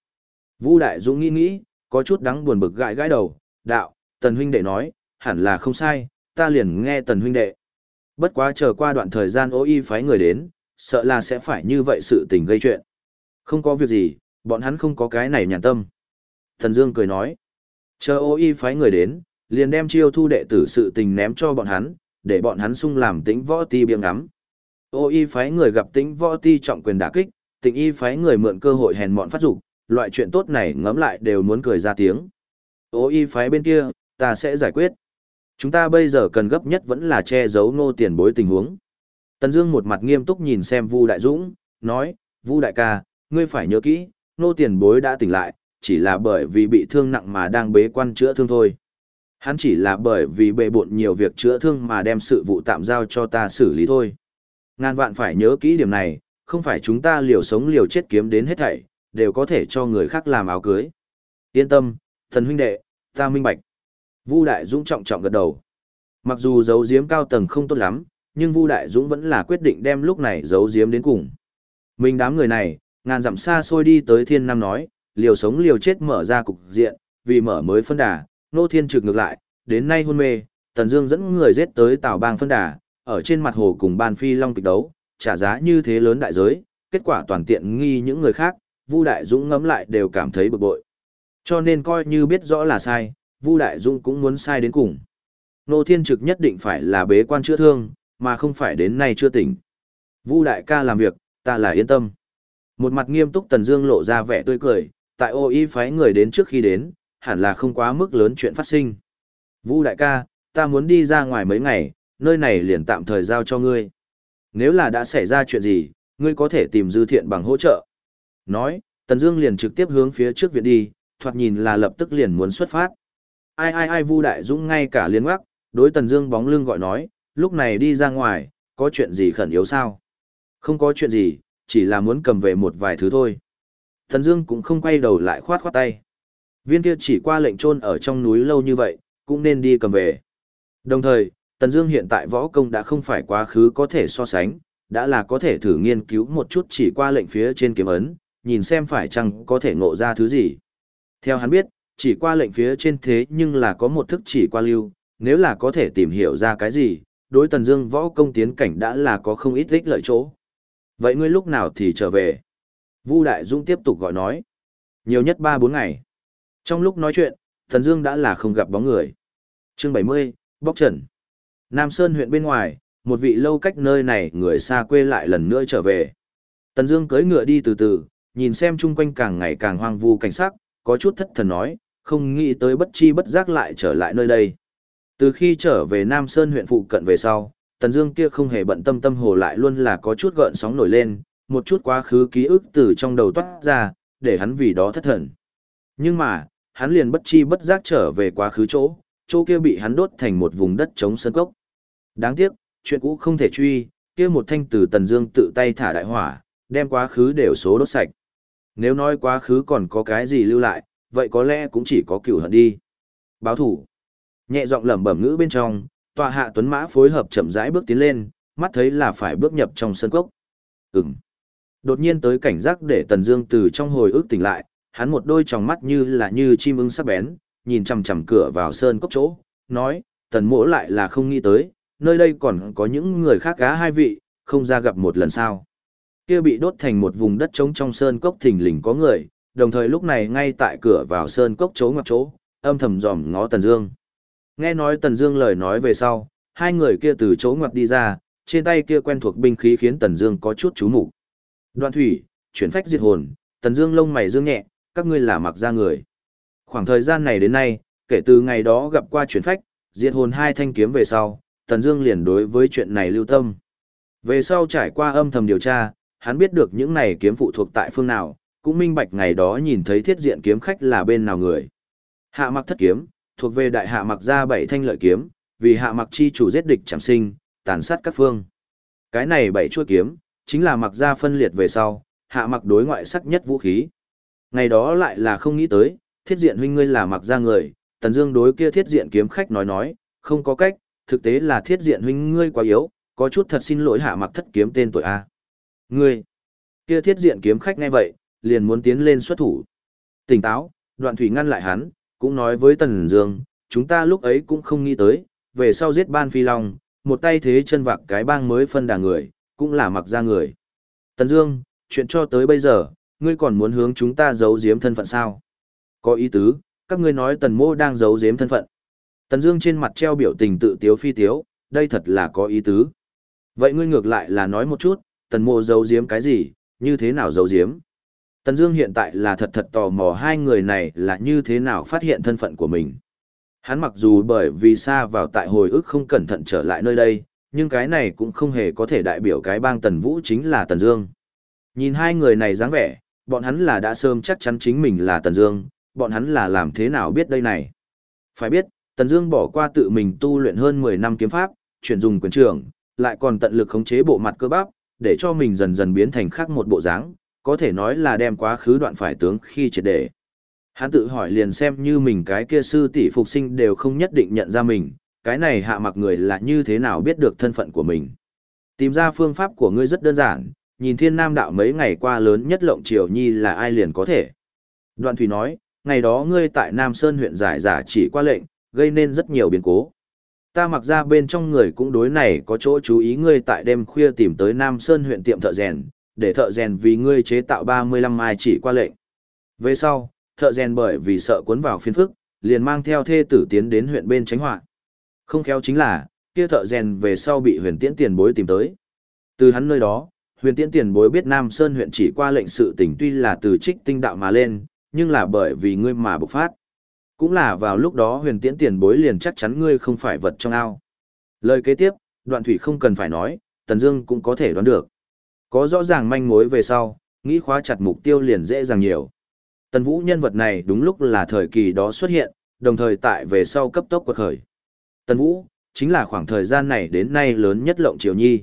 [SPEAKER 1] Vu Đại Dũng nghĩ nghĩ, có chút đắng buồn bực gãi gãi đầu, đạo, Tần huynh đệ nói, hẳn là không sai, ta liền nghe Tần huynh đệ. Bất quá chờ qua đoạn thời gian ô y phái người đến, sợ là sẽ phải như vậy sự tình gây chuyện. Không có việc gì, bọn hắn không có cái này nhàn tâm. Thần Dương cười nói. Chờ ô y phái người đến, liền đem chiêu thu đệ tử sự tình ném cho bọn hắn, để bọn hắn sung làm tĩnh võ ti biếng ngắm. Ô y phái người gặp tĩnh võ ti trọng quyền đả kích, tình y phái người mượn cơ hội hèn mọn phát dục, loại chuyện tốt này ngấm lại đều muốn cười ra tiếng. Ô y phái bên kia, ta sẽ giải quyết. Chúng ta bây giờ cần gấp nhất vẫn là che giấu nô tiền bối tình huống. Tần Dương một mặt nghiêm túc nhìn xem Vu Đại Dũng, nói, Vu Đại ca, ngươi phải nhớ kỹ, nô tiền bối đã tỉnh lại, chỉ là bởi vì bị thương nặng mà đang bế quan chữa thương thôi. Hắn chỉ là bởi vì bệ bộn nhiều việc chữa thương mà đem sự vụ tạm giao cho ta xử lý thôi. Ngàn vạn phải nhớ kỹ điểm này, không phải chúng ta liều sống liều chết kiếm đến hết thảy, đều có thể cho người khác làm áo cưới. Yên tâm, thần huynh đệ, ta minh bạch. Vu Đại Dũng trọng trọng gật đầu. Mặc dù giấu giếm cao tầng không tốt lắm, nhưng Vu Đại Dũng vẫn là quyết định đem lúc này giấu giếm đến cùng. Mình đám người này, ngàn dặm xa xôi đi tới Thiên Nam nói, liều sống liều chết mở ra cục diện, vì mở mới phân đà, Nô Thiên trực ngược lại, đến nay hôn mê, Tần Dương dẫn người giết tới Tào Bang phân đà, ở trên mặt hồ cùng Ban Phi Long kịch đấu, trả giá như thế lớn đại giới, kết quả toàn tiện nghi những người khác, Vu Đại Dũng ngẫm lại đều cảm thấy bực bội. Cho nên coi như biết rõ là sai, Vu Đại Dung cũng muốn sai đến cùng. Nô Thiên Trực nhất định phải là bế quan chữa thương, mà không phải đến nay chưa tỉnh. Vu Đại ca làm việc, ta là yên tâm. Một mặt nghiêm túc Tần Dương lộ ra vẻ tươi cười, tại ô y phái người đến trước khi đến, hẳn là không quá mức lớn chuyện phát sinh. Vu Đại ca, ta muốn đi ra ngoài mấy ngày, nơi này liền tạm thời giao cho ngươi. Nếu là đã xảy ra chuyện gì, ngươi có thể tìm dư thiện bằng hỗ trợ. Nói, Tần Dương liền trực tiếp hướng phía trước viện đi, thoạt nhìn là lập tức liền muốn xuất phát. Ai ai ai Vu Đại Dũng ngay cả liên ngoắc, đối Tần Dương bóng lưng gọi nói, lúc này đi ra ngoài, có chuyện gì khẩn yếu sao? Không có chuyện gì, chỉ là muốn cầm về một vài thứ thôi. Tần Dương cũng không quay đầu lại khoát khoát tay. Viên kia chỉ qua lệnh trôn ở trong núi lâu như vậy, cũng nên đi cầm về. Đồng thời, Tần Dương hiện tại võ công đã không phải quá khứ có thể so sánh, đã là có thể thử nghiên cứu một chút chỉ qua lệnh phía trên kiếm ấn, nhìn xem phải chăng có thể ngộ ra thứ gì. Theo hắn biết, chỉ qua lệnh phía trên thế nhưng là có một thức chỉ qua lưu, nếu là có thể tìm hiểu ra cái gì, đối Tần Dương võ công tiến cảnh đã là có không ít ích lợi chỗ. Vậy ngươi lúc nào thì trở về? Vu Đại Dung tiếp tục gọi nói. Nhiều nhất 3-4 ngày. Trong lúc nói chuyện, Tần Dương đã là không gặp bóng người. Chương 70, Bóc Trần. Nam Sơn huyện bên ngoài, một vị lâu cách nơi này người xa quê lại lần nữa trở về. Tần Dương cưỡi ngựa đi từ từ, nhìn xem chung quanh càng ngày càng hoang vu cảnh sắc, có chút thất thần nói, không nghĩ tới bất chi bất giác lại trở lại nơi đây. Từ khi trở về Nam Sơn huyện phụ cận về sau, Tần Dương kia không hề bận tâm tâm hồ lại luôn là có chút gợn sóng nổi lên, một chút quá khứ ký ức từ trong đầu toát ra, để hắn vì đó thất thần. Nhưng mà, hắn liền bất chi bất giác trở về quá khứ chỗ, chỗ kia bị hắn đốt thành một vùng đất trống sơn cốc. Đáng tiếc, chuyện cũ không thể truy, kia một thanh từ Tần Dương tự tay thả đại hỏa, đem quá khứ đều số đốt sạch. Nếu nói quá khứ còn có cái gì lưu lại, vậy có lẽ cũng chỉ có cửu hận đi. Báo thủ. Nhẹ giọng lẩm bẩm ngữ bên trong, tòa hạ tuấn mã phối hợp chậm rãi bước tiến lên, mắt thấy là phải bước nhập trong sân cốc. Ừm. Đột nhiên tới cảnh giác để Tần Dương từ trong hồi ức tỉnh lại, hắn một đôi tròng mắt như là như chim ưng sắc bén, nhìn chằm chằm cửa vào sơn cốc chỗ, nói, Tần Mỗ lại là không nghĩ tới, nơi đây còn có những người khác cá hai vị, không ra gặp một lần sao. Kia bị đốt thành một vùng đất trống trong sơn cốc thình lình có người, đồng thời lúc này ngay tại cửa vào sơn cốc chỗ ngoặc chỗ, âm thầm dòm ngó Tần Dương. Nghe nói Tần Dương lời nói về sau, hai người kia từ chỗ ngoặc đi ra, trên tay kia quen thuộc binh khí khiến Tần Dương có chút chú mục. Đoạn thủy, chuyển phách diệt hồn, Tần Dương lông mày dương nhẹ, các ngươi là mặc ra người. Khoảng thời gian này đến nay, kể từ ngày đó gặp qua chuyển phách, diệt hồn hai thanh kiếm về sau, Tần Dương liền đối với chuyện này lưu tâm. Về sau trải qua âm thầm điều tra, hắn biết được những này kiếm phụ thuộc tại phương nào, cũng minh bạch ngày đó nhìn thấy thiết diện kiếm khách là bên nào người. Hạ mặc thất kiếm, thuộc về đại hạ mặc gia bảy thanh lợi kiếm, vì hạ mặc chi chủ giết địch chẳng sinh, tàn sát các phương. Cái này bảy chuôi kiếm, chính là mặc gia phân liệt về sau, hạ mặc đối ngoại sắc nhất vũ khí. Ngày đó lại là không nghĩ tới, thiết diện huynh ngươi là mặc gia người, tần dương đối kia thiết diện kiếm khách nói nói, không có cách, thực tế là thiết diện huynh ngươi quá yếu, có chút thật xin lỗi hạ mặc thất kiếm tên tuổi A. Ngươi, kia thiết diện kiếm khách ngay vậy, liền muốn tiến lên xuất thủ. Tỉnh táo, đoạn thủy ngăn lại hắn, cũng nói với Tần Dương, chúng ta lúc ấy cũng không nghĩ tới, về sau giết ban phi long, một tay thế chân vạc cái bang mới phân đà người, cũng là mặc ra người. Tần Dương, chuyện cho tới bây giờ, ngươi còn muốn hướng chúng ta giấu giếm thân phận sao? Có ý tứ, các ngươi nói tần mô đang giấu giếm thân phận. Tần Dương trên mặt treo biểu tình tự tiếu phi tiếu, đây thật là có ý tứ. Vậy ngươi ngược lại là nói một chút, tần mô giấu giếm cái gì, như thế nào giấu giếm? Tần Dương hiện tại là thật thật tò mò hai người này là như thế nào phát hiện thân phận của mình. Hắn mặc dù bởi vì xa vào tại hồi ức không cẩn thận trở lại nơi đây, nhưng cái này cũng không hề có thể đại biểu cái bang Tần Vũ chính là Tần Dương. Nhìn hai người này dáng vẻ, bọn hắn là đã sớm chắc chắn chính mình là Tần Dương, bọn hắn là làm thế nào biết đây này. Phải biết, Tần Dương bỏ qua tự mình tu luyện hơn 10 năm kiếm pháp, chuyển dùng quyền trưởng, lại còn tận lực khống chế bộ mặt cơ bắp, để cho mình dần dần biến thành khác một bộ dáng, có thể nói là đem quá khứ đoạn phải tướng khi triệt để. Hắn tự hỏi liền xem như mình cái kia sư tỷ phục sinh đều không nhất định nhận ra mình, cái này hạ mặc người là như thế nào biết được thân phận của mình. Tìm ra phương pháp của ngươi rất đơn giản, nhìn thiên nam đạo mấy ngày qua lớn nhất lộng triều nhi là ai liền có thể. Đoạn thủy nói, ngày đó ngươi tại Nam Sơn huyện giải giả chỉ qua lệnh, gây nên rất nhiều biến cố. Ta mặc ra bên trong người cũng đối này có chỗ chú ý ngươi tại đêm khuya tìm tới Nam Sơn huyện tiệm thợ rèn, để thợ rèn vì ngươi chế tạo 35 mai chỉ qua lệnh. Về sau, thợ rèn bởi vì sợ cuốn vào phiên phức, liền mang theo thê tử tiến đến huyện bên tránh họa. Không khéo chính là, kia thợ rèn về sau bị huyền tiễn tiền bối tìm tới. Từ hắn nơi đó, huyền tiễn tiền bối biết Nam Sơn huyện chỉ qua lệnh sự tình tuy là từ trích tinh đạo mà lên, nhưng là bởi vì ngươi mà bộc phát. Cũng là vào lúc đó huyền tiễn tiền bối liền chắc chắn ngươi không phải vật trong ao. Lời kế tiếp, đoạn thủy không cần phải nói, Tần Dương cũng có thể đoán được. Có rõ ràng manh mối về sau, nghĩ khóa chặt mục tiêu liền dễ dàng nhiều. Tần Vũ nhân vật này đúng lúc là thời kỳ đó xuất hiện, đồng thời tại về sau cấp tốc quật khởi. Tần Vũ, chính là khoảng thời gian này đến nay lớn nhất lộng triều nhi.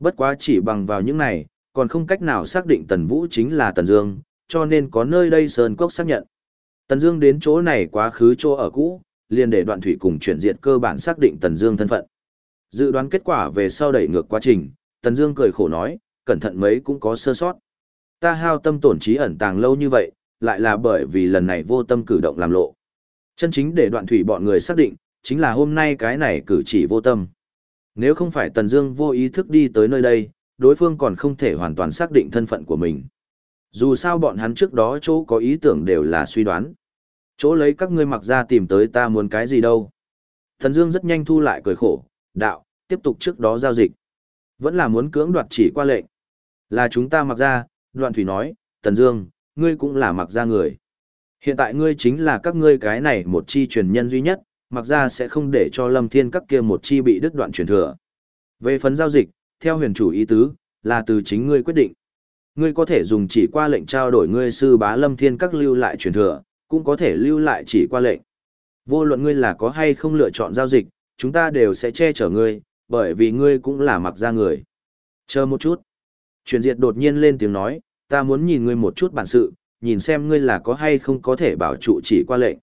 [SPEAKER 1] Bất quá chỉ bằng vào những này, còn không cách nào xác định Tần Vũ chính là Tần Dương, cho nên có nơi đây Sơn Cốc xác nhận. Tần Dương đến chỗ này quá khứ chỗ ở cũ, liền để đoạn thủy cùng chuyển diệt cơ bản xác định Tần Dương thân phận. Dự đoán kết quả về sau đẩy ngược quá trình, Tần Dương cười khổ nói, cẩn thận mấy cũng có sơ sót. Ta hao tâm tổn trí ẩn tàng lâu như vậy, lại là bởi vì lần này vô tâm cử động làm lộ. Chân chính để đoạn thủy bọn người xác định, chính là hôm nay cái này cử chỉ vô tâm. Nếu không phải Tần Dương vô ý thức đi tới nơi đây, đối phương còn không thể hoàn toàn xác định thân phận của mình. Dù sao bọn hắn trước đó chỗ có ý tưởng đều là suy đoán. Chỗ lấy các ngươi mặc ra tìm tới ta muốn cái gì đâu. Tần Dương rất nhanh thu lại cười khổ, đạo, tiếp tục trước đó giao dịch. Vẫn là muốn cưỡng đoạt chỉ qua lệnh. Là chúng ta mặc ra, đoạn thủy nói, Tần Dương, ngươi cũng là mặc ra người. Hiện tại ngươi chính là các ngươi cái này một chi truyền nhân duy nhất, mặc ra sẽ không để cho lâm thiên các kia một chi bị đứt đoạn truyền thừa. Về phần giao dịch, theo huyền chủ ý tứ, là từ chính ngươi quyết định. Ngươi có thể dùng chỉ qua lệnh trao đổi ngươi sư bá lâm thiên các lưu lại truyền thừa, cũng có thể lưu lại chỉ qua lệnh. Vô luận ngươi là có hay không lựa chọn giao dịch, chúng ta đều sẽ che chở ngươi, bởi vì ngươi cũng là mặc ra người. Chờ một chút. Truyền diệt đột nhiên lên tiếng nói, ta muốn nhìn ngươi một chút bản sự, nhìn xem ngươi là có hay không có thể bảo trụ chỉ qua lệnh.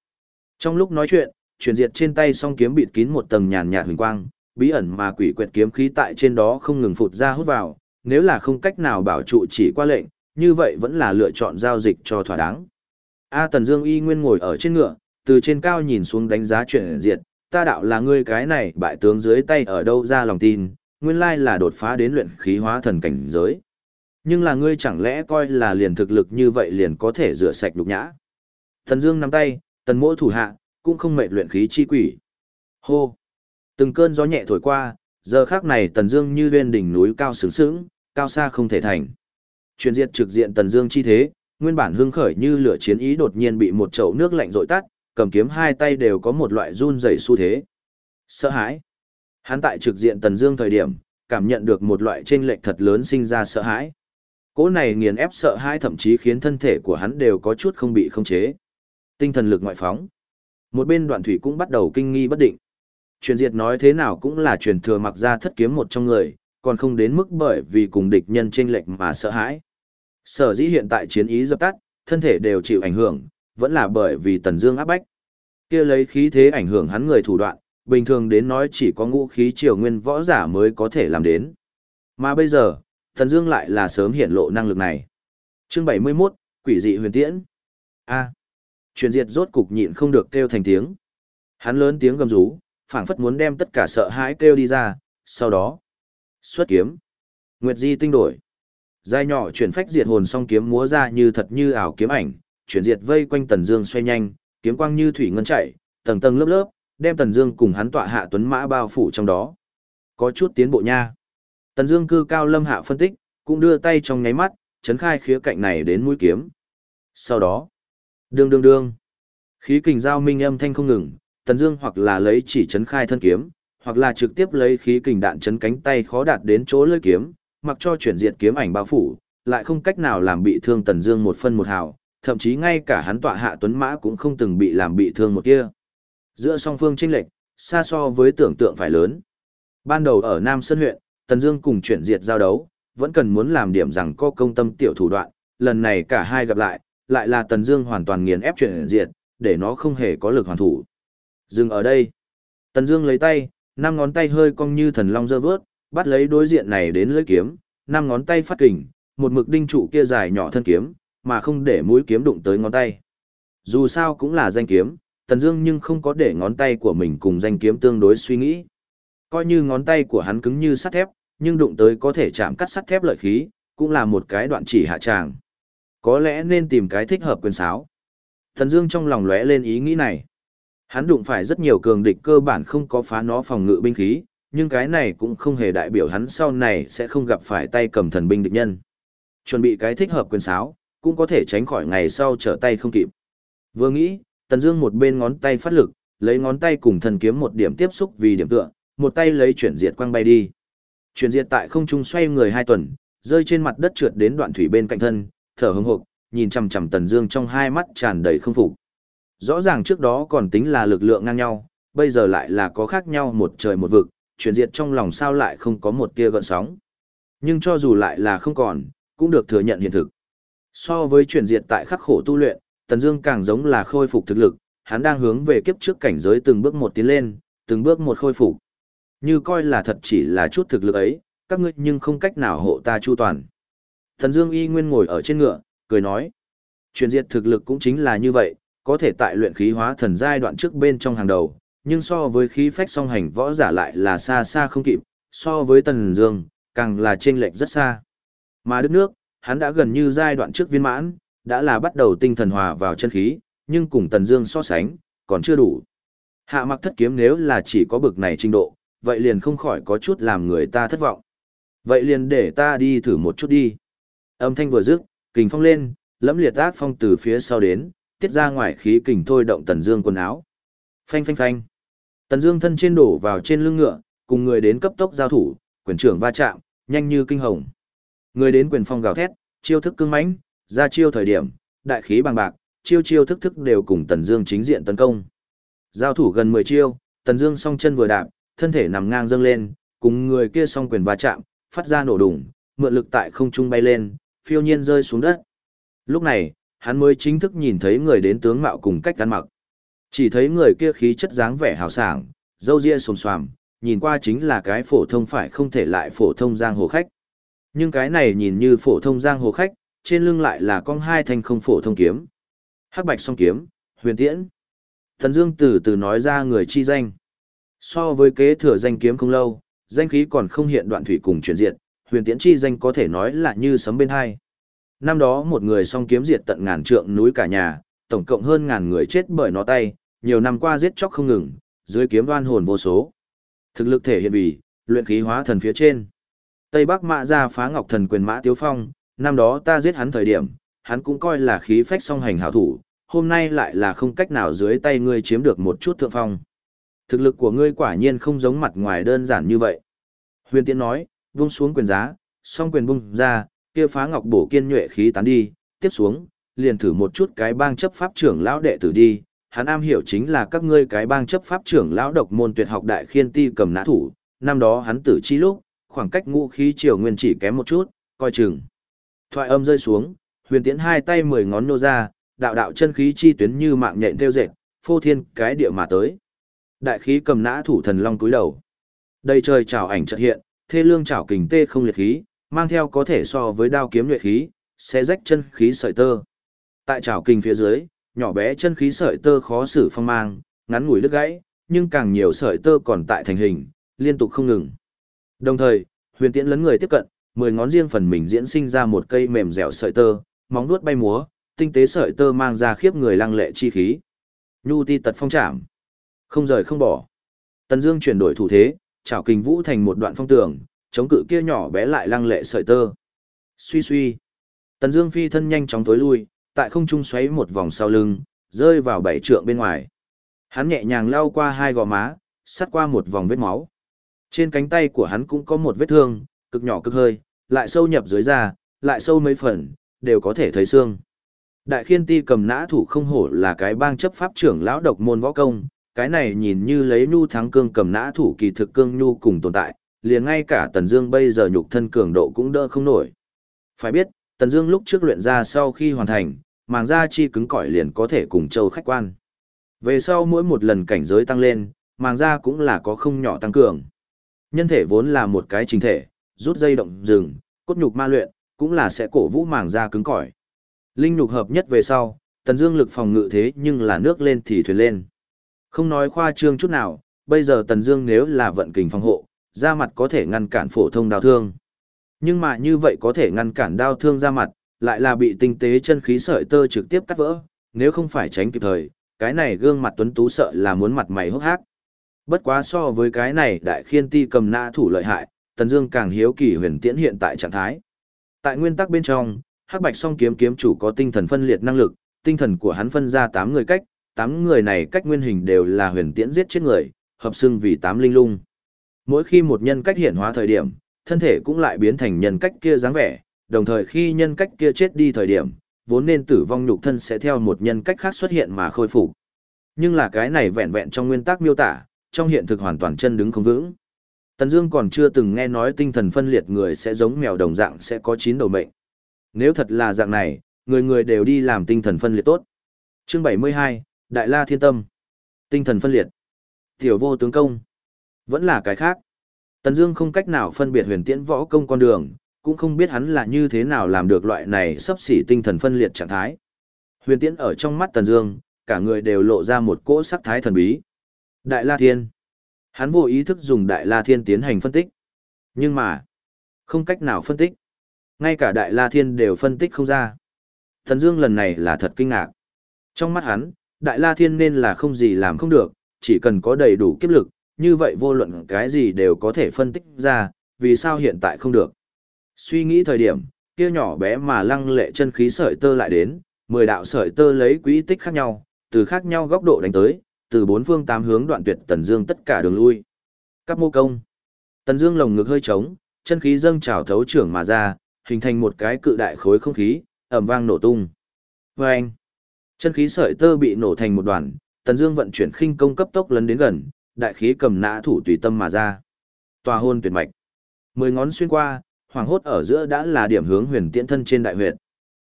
[SPEAKER 1] Trong lúc nói chuyện, truyền diệt trên tay song kiếm bịt kín một tầng nhàn nhạt huỳnh quang, bí ẩn mà quỷ quyệt kiếm khí tại trên đó không ngừng phụt ra hút vào, nếu là không cách nào bảo trụ chỉ qua lệnh, như vậy vẫn là lựa chọn giao dịch cho thỏa đáng. A Tần Dương y nguyên ngồi ở trên ngựa, từ trên cao nhìn xuống đánh giá truyền diệt, ta đạo là ngươi cái này bại tướng dưới tay ở đâu ra lòng tin, nguyên lai là đột phá đến luyện khí hóa thần cảnh giới. Nhưng là ngươi chẳng lẽ coi là liền thực lực như vậy liền có thể rửa sạch nhục nhã. Thần Dương nắm tay, tần mỗ thủ hạ, cũng không mệt luyện khí chi quỷ. Hô! Từng cơn gió nhẹ thổi qua, giờ khác này tần Dương như viên đỉnh núi cao sướng sướng, cao xa không thể thành. Truyền diệt trực diện tần Dương chi thế, nguyên bản hưng khởi như lửa chiến ý đột nhiên bị một chậu nước lạnh dội tắt, cầm kiếm hai tay đều có một loại run rẩy xu thế. Sợ hãi. Hắn tại trực diện tần Dương thời điểm, cảm nhận được một loại chênh lệch thật lớn sinh ra sợ hãi. Cỗ này nghiền ép sợ hãi thậm chí khiến thân thể của hắn đều có chút không bị khống chế. Tinh thần lực ngoại phóng. Một bên đoạn thủy cũng bắt đầu kinh nghi bất định. Truyền diệt nói thế nào cũng là truyền thừa mặc ra thất kiếm một trong người, còn không đến mức bởi vì cùng địch nhân chênh lệch mà sợ hãi. Sở dĩ hiện tại chiến ý dập tắt, thân thể đều chịu ảnh hưởng, vẫn là bởi vì tần dương áp bách. kia lấy khí thế ảnh hưởng hắn người thủ đoạn, bình thường đến nói chỉ có ngũ khí triều nguyên võ giả mới có thể làm đến. Mà bây giờ, Thần Dương lại là sớm hiện lộ năng lực này. Chương 71, Quỷ dị huyền tiễn. A. Truyền diệt rốt cục nhịn không được kêu thành tiếng. Hắn lớn tiếng gầm rú, phảng phất muốn đem tất cả sợ hãi kêu đi ra, sau đó, xuất kiếm. Nguyệt Di tinh đổi. Dài nhỏ chuyển phách diệt hồn song kiếm múa ra như thật như ảo kiếm ảnh, chuyển diệt vây quanh Tần Dương xoay nhanh, kiếm quang như thủy ngân chảy, tầng tầng lớp lớp, đem Tần Dương cùng hắn tọa hạ tuấn mã bao phủ trong đó. Có chút tiến bộ nha. Tần Dương cư cao lâm hạ phân tích, cũng đưa tay trong nháy mắt, chấn khai khía cạnh này đến mũi kiếm. Sau đó, đương đương đương, khí kình giao minh âm thanh không ngừng, Tần Dương hoặc là lấy chỉ chấn khai thân kiếm, hoặc là trực tiếp lấy khí kình đạn chấn cánh tay khó đạt đến chỗ lưỡi kiếm, mặc cho chuyển diệt kiếm ảnh bao phủ, lại không cách nào làm bị thương Tần Dương một phân một hào, thậm chí ngay cả hắn tọa hạ tuấn mã cũng không từng bị làm bị thương một tia. Giữa song phương chênh lệch, xa so với tưởng tượng phải lớn. Ban đầu ở Nam Sơn huyện, Tần Dương cùng chuyển diệt giao đấu, vẫn cần muốn làm điểm rằng có công tâm tiểu thủ đoạn, lần này cả hai gặp lại, lại là Tần Dương hoàn toàn nghiền ép chuyển diệt, để nó không hề có lực hoàn thủ. Dừng ở đây. Tần Dương lấy tay, năm ngón tay hơi cong như thần long giơ vớt, bắt lấy đối diện này đến lưỡi kiếm, năm ngón tay phát kình, một mực đinh trụ kia dài nhỏ thân kiếm, mà không để mũi kiếm đụng tới ngón tay. Dù sao cũng là danh kiếm, Tần Dương nhưng không có để ngón tay của mình cùng danh kiếm tương đối suy nghĩ. Coi như ngón tay của hắn cứng như sắt thép, nhưng đụng tới có thể chạm cắt sắt thép lợi khí, cũng là một cái đoạn chỉ hạ tràng. Có lẽ nên tìm cái thích hợp quyền sáo. Thần Dương trong lòng lóe lên ý nghĩ này. Hắn đụng phải rất nhiều cường địch cơ bản không có phá nó phòng ngự binh khí, nhưng cái này cũng không hề đại biểu hắn sau này sẽ không gặp phải tay cầm thần binh địch nhân. Chuẩn bị cái thích hợp quyền sáo, cũng có thể tránh khỏi ngày sau trở tay không kịp. Vừa nghĩ, Tần Dương một bên ngón tay phát lực, lấy ngón tay cùng thần kiếm một điểm tiếp xúc vì điểm tựa, một tay lấy chuyển diệt quang bay đi. Chuyển diệt tại không trung xoay người hai tuần, rơi trên mặt đất trượt đến đoạn thủy bên cạnh thân, thở hững hộc, nhìn chằm chằm Tần Dương trong hai mắt tràn đầy không phục. Rõ ràng trước đó còn tính là lực lượng ngang nhau, bây giờ lại là có khác nhau một trời một vực, chuyển diệt trong lòng sao lại không có một tia gợn sóng. Nhưng cho dù lại là không còn, cũng được thừa nhận hiện thực. So với chuyển diệt tại khắc khổ tu luyện, Tần Dương càng giống là khôi phục thực lực, hắn đang hướng về kiếp trước cảnh giới từng bước một tiến lên, từng bước một khôi phục. Như coi là thật chỉ là chút thực lực ấy, các ngươi nhưng không cách nào hộ ta chu toàn. Thần Dương y nguyên ngồi ở trên ngựa, cười nói: truyền diệt thực lực cũng chính là như vậy, có thể tại luyện khí hóa thần giai đoạn trước bên trong hàng đầu, nhưng so với khí phách song hành võ giả lại là xa xa không kịp, so với Tần Dương, càng là chênh lệch rất xa. Mà đất nước, hắn đã gần như giai đoạn trước viên mãn, đã là bắt đầu tinh thần hòa vào chân khí, nhưng cùng Tần Dương so sánh, còn chưa đủ. Hạ Mặc Thất kiếm nếu là chỉ có bực này trình độ, vậy liền không khỏi có chút làm người ta thất vọng. Vậy liền để ta đi thử một chút đi. Âm thanh vừa dứt, kình phong lên, lẫm liệt ác phong từ phía sau đến, tiết ra ngoài khí kình thôi động Tần Dương quần áo. Phanh phanh phanh. Tần Dương thân trên đổ vào trên lưng ngựa, cùng người đến cấp tốc giao thủ, quyền trưởng va chạm, nhanh như kinh hồng. Người đến quyền phong gào thét, chiêu thức cứng mãnh, ra chiêu thời điểm, đại khí bằng bạc, chiêu chiêu thức thức đều cùng Tần Dương chính diện tấn công. Giao thủ gần 10 chiêu, Tần Dương song chân vừa đạp, thân thể nằm ngang dâng lên, cùng người kia song quyền va chạm, phát ra nổ đùng, mượn lực tại không trung bay lên, phiêu nhiên rơi xuống đất. Lúc này, hắn mới chính thức nhìn thấy người đến tướng mạo cùng cách ăn mặc. Chỉ thấy người kia khí chất dáng vẻ hào sảng, râu ria xồm xoàm, nhìn qua chính là cái phổ thông phải không thể lại phổ thông giang hồ khách. Nhưng cái này nhìn như phổ thông giang hồ khách, trên lưng lại là con hai thanh không phổ thông kiếm. Hắc bạch song kiếm, huyền tiễn. Thần Dương từ từ nói ra người chi danh. So với kế thừa danh kiếm không lâu, danh khí còn không hiện đoạn thủy cùng chuyển diện, huyền tiễn chi danh có thể nói là như sấm bên hai. Năm đó một người song kiếm diệt tận ngàn trượng núi cả nhà, tổng cộng hơn ngàn người chết bởi nó tay, nhiều năm qua giết chóc không ngừng, dưới kiếm đoan hồn vô số. Thực lực thể hiện vì, luyện khí hóa thần phía trên. Tây Bắc mạ ra phá ngọc thần quyền mã tiếu phong, năm đó ta giết hắn thời điểm, hắn cũng coi là khí phách song hành hảo thủ, hôm nay lại là không cách nào dưới tay ngươi chiếm được một chút thượng phong. Thực lực của ngươi quả nhiên không giống mặt ngoài đơn giản như vậy. Huyền Tiễn nói, vung xuống quyền giá, song quyền bung ra, kia phá ngọc bổ kiên nhuệ khí tán đi, tiếp xuống, liền thử một chút cái bang chấp pháp trưởng lão đệ tử đi, hắn am hiểu chính là các ngươi cái bang chấp pháp trưởng lão độc môn tuyệt học đại khiên ti cầm nã thủ, năm đó hắn tử chi lúc, khoảng cách ngũ khí triều nguyên chỉ kém một chút, coi chừng. Thoại âm rơi xuống, huyền tiễn hai tay mười ngón nô ra, đạo đạo chân khí chi tuyến như mạng nhện theo dệt, phô thiên cái địa mà tới. Đại khí cầm nã thủ thần long túi đầu. Đây trời trào ảnh chợt hiện, thê lương trào kình tê không liệt khí, mang theo có thể so với đao kiếm nhuệ khí, sẽ rách chân khí sợi tơ. Tại trào kình phía dưới, nhỏ bé chân khí sợi tơ khó xử phong mang, ngắn ngủi đứt gãy, nhưng càng nhiều sợi tơ còn tại thành hình, liên tục không ngừng. Đồng thời, huyền tiễn lấn người tiếp cận, mười ngón riêng phần mình diễn sinh ra một cây mềm dẻo sợi tơ, móng vuốt bay múa, tinh tế sợi tơ mang ra khiếp người lăng lệ chi khí. Nhu ti tật phong trảm, không rời không bỏ. Tần Dương chuyển đổi thủ thế, chảo kình vũ thành một đoạn phong tường, chống cự kia nhỏ bé lại lăng lệ sợi tơ. Suy suy. Tần Dương phi thân nhanh chóng tối lui, tại không trung xoáy một vòng sau lưng, rơi vào bảy trượng bên ngoài. Hắn nhẹ nhàng lao qua hai gò má, sát qua một vòng vết máu. Trên cánh tay của hắn cũng có một vết thương, cực nhỏ cực hơi, lại sâu nhập dưới da, lại sâu mấy phần, đều có thể thấy xương. Đại khiên ti cầm nã thủ không hổ là cái bang chấp pháp trưởng lão độc môn võ công, cái này nhìn như lấy nhu thắng cương cầm nã thủ kỳ thực cương nhu cùng tồn tại, liền ngay cả Tần Dương bây giờ nhục thân cường độ cũng đỡ không nổi. Phải biết, Tần Dương lúc trước luyện ra sau khi hoàn thành, màng da chi cứng cỏi liền có thể cùng châu khách quan. Về sau mỗi một lần cảnh giới tăng lên, màng da cũng là có không nhỏ tăng cường. Nhân thể vốn là một cái chính thể, rút dây động rừng, cốt nhục ma luyện, cũng là sẽ cổ vũ màng da cứng cỏi. Linh nhục hợp nhất về sau, Tần Dương lực phòng ngự thế nhưng là nước lên thì thuyền lên. Không nói khoa trương chút nào, bây giờ Tần Dương nếu là vận kình phòng hộ, da mặt có thể ngăn cản phổ thông đao thương. Nhưng mà như vậy có thể ngăn cản đao thương da mặt, lại là bị tinh tế chân khí sợi tơ trực tiếp cắt vỡ, nếu không phải tránh kịp thời, cái này gương mặt tuấn tú sợ là muốn mặt mày hốc hác. Bất quá so với cái này đại khiên ti cầm na thủ lợi hại, Tần Dương càng hiếu kỳ huyền tiễn hiện tại trạng thái. Tại nguyên tắc bên trong, Hắc Bạch Song kiếm kiếm chủ có tinh thần phân liệt năng lực, tinh thần của hắn phân ra 8 người cách, tám người này cách nguyên hình đều là huyền tiễn giết chết người, hợp xưng vì tám linh lung. Mỗi khi một nhân cách hiện hóa thời điểm, thân thể cũng lại biến thành nhân cách kia dáng vẻ, đồng thời khi nhân cách kia chết đi thời điểm, vốn nên tử vong nhục thân sẽ theo một nhân cách khác xuất hiện mà khôi phục. Nhưng là cái này vẹn vẹn trong nguyên tắc miêu tả, trong hiện thực hoàn toàn chân đứng không vững. Tần Dương còn chưa từng nghe nói tinh thần phân liệt người sẽ giống mèo đồng dạng sẽ có chín đầu mệnh. Nếu thật là dạng này, người người đều đi làm tinh thần phân liệt tốt. Chương 72, Đại La Thiên Tâm. Tinh thần phân liệt. Tiểu vô tướng công. Vẫn là cái khác. Tần Dương không cách nào phân biệt huyền tiễn võ công con đường, cũng không biết hắn là như thế nào làm được loại này sắp xỉ tinh thần phân liệt trạng thái. Huyền tiễn ở trong mắt Tần Dương, cả người đều lộ ra một cỗ sắc thái thần bí. Đại La Thiên. Hắn vô ý thức dùng Đại La Thiên tiến hành phân tích. Nhưng mà, không cách nào phân tích. Ngay cả Đại La Thiên đều phân tích không ra. Tần Dương lần này là thật kinh ngạc. Trong mắt hắn, Đại La Thiên nên là không gì làm không được, chỉ cần có đầy đủ kiếp lực, như vậy vô luận cái gì đều có thể phân tích ra, vì sao hiện tại không được. Suy nghĩ thời điểm, kia nhỏ bé mà lăng lệ chân khí sợi tơ lại đến, mười đạo sợi tơ lấy quỹ tích khác nhau, từ khác nhau góc độ đánh tới, từ bốn phương tám hướng đoạn tuyệt Tần Dương tất cả đường lui. Các mô công. Tần Dương lồng ngực hơi trống, chân khí dâng trào thấu trưởng mà ra, hình thành một cái cự đại khối không khí, ầm vang nổ tung. Oeng. Chân khí sợi tơ bị nổ thành một đoàn, Tần Dương vận chuyển khinh công cấp tốc lấn đến gần, đại khí cầm nã thủ tùy tâm mà ra. Tòa hôn tuyệt mạch. Mười ngón xuyên qua, hoàng hốt ở giữa đã là điểm hướng huyền tiễn thân trên đại huyệt.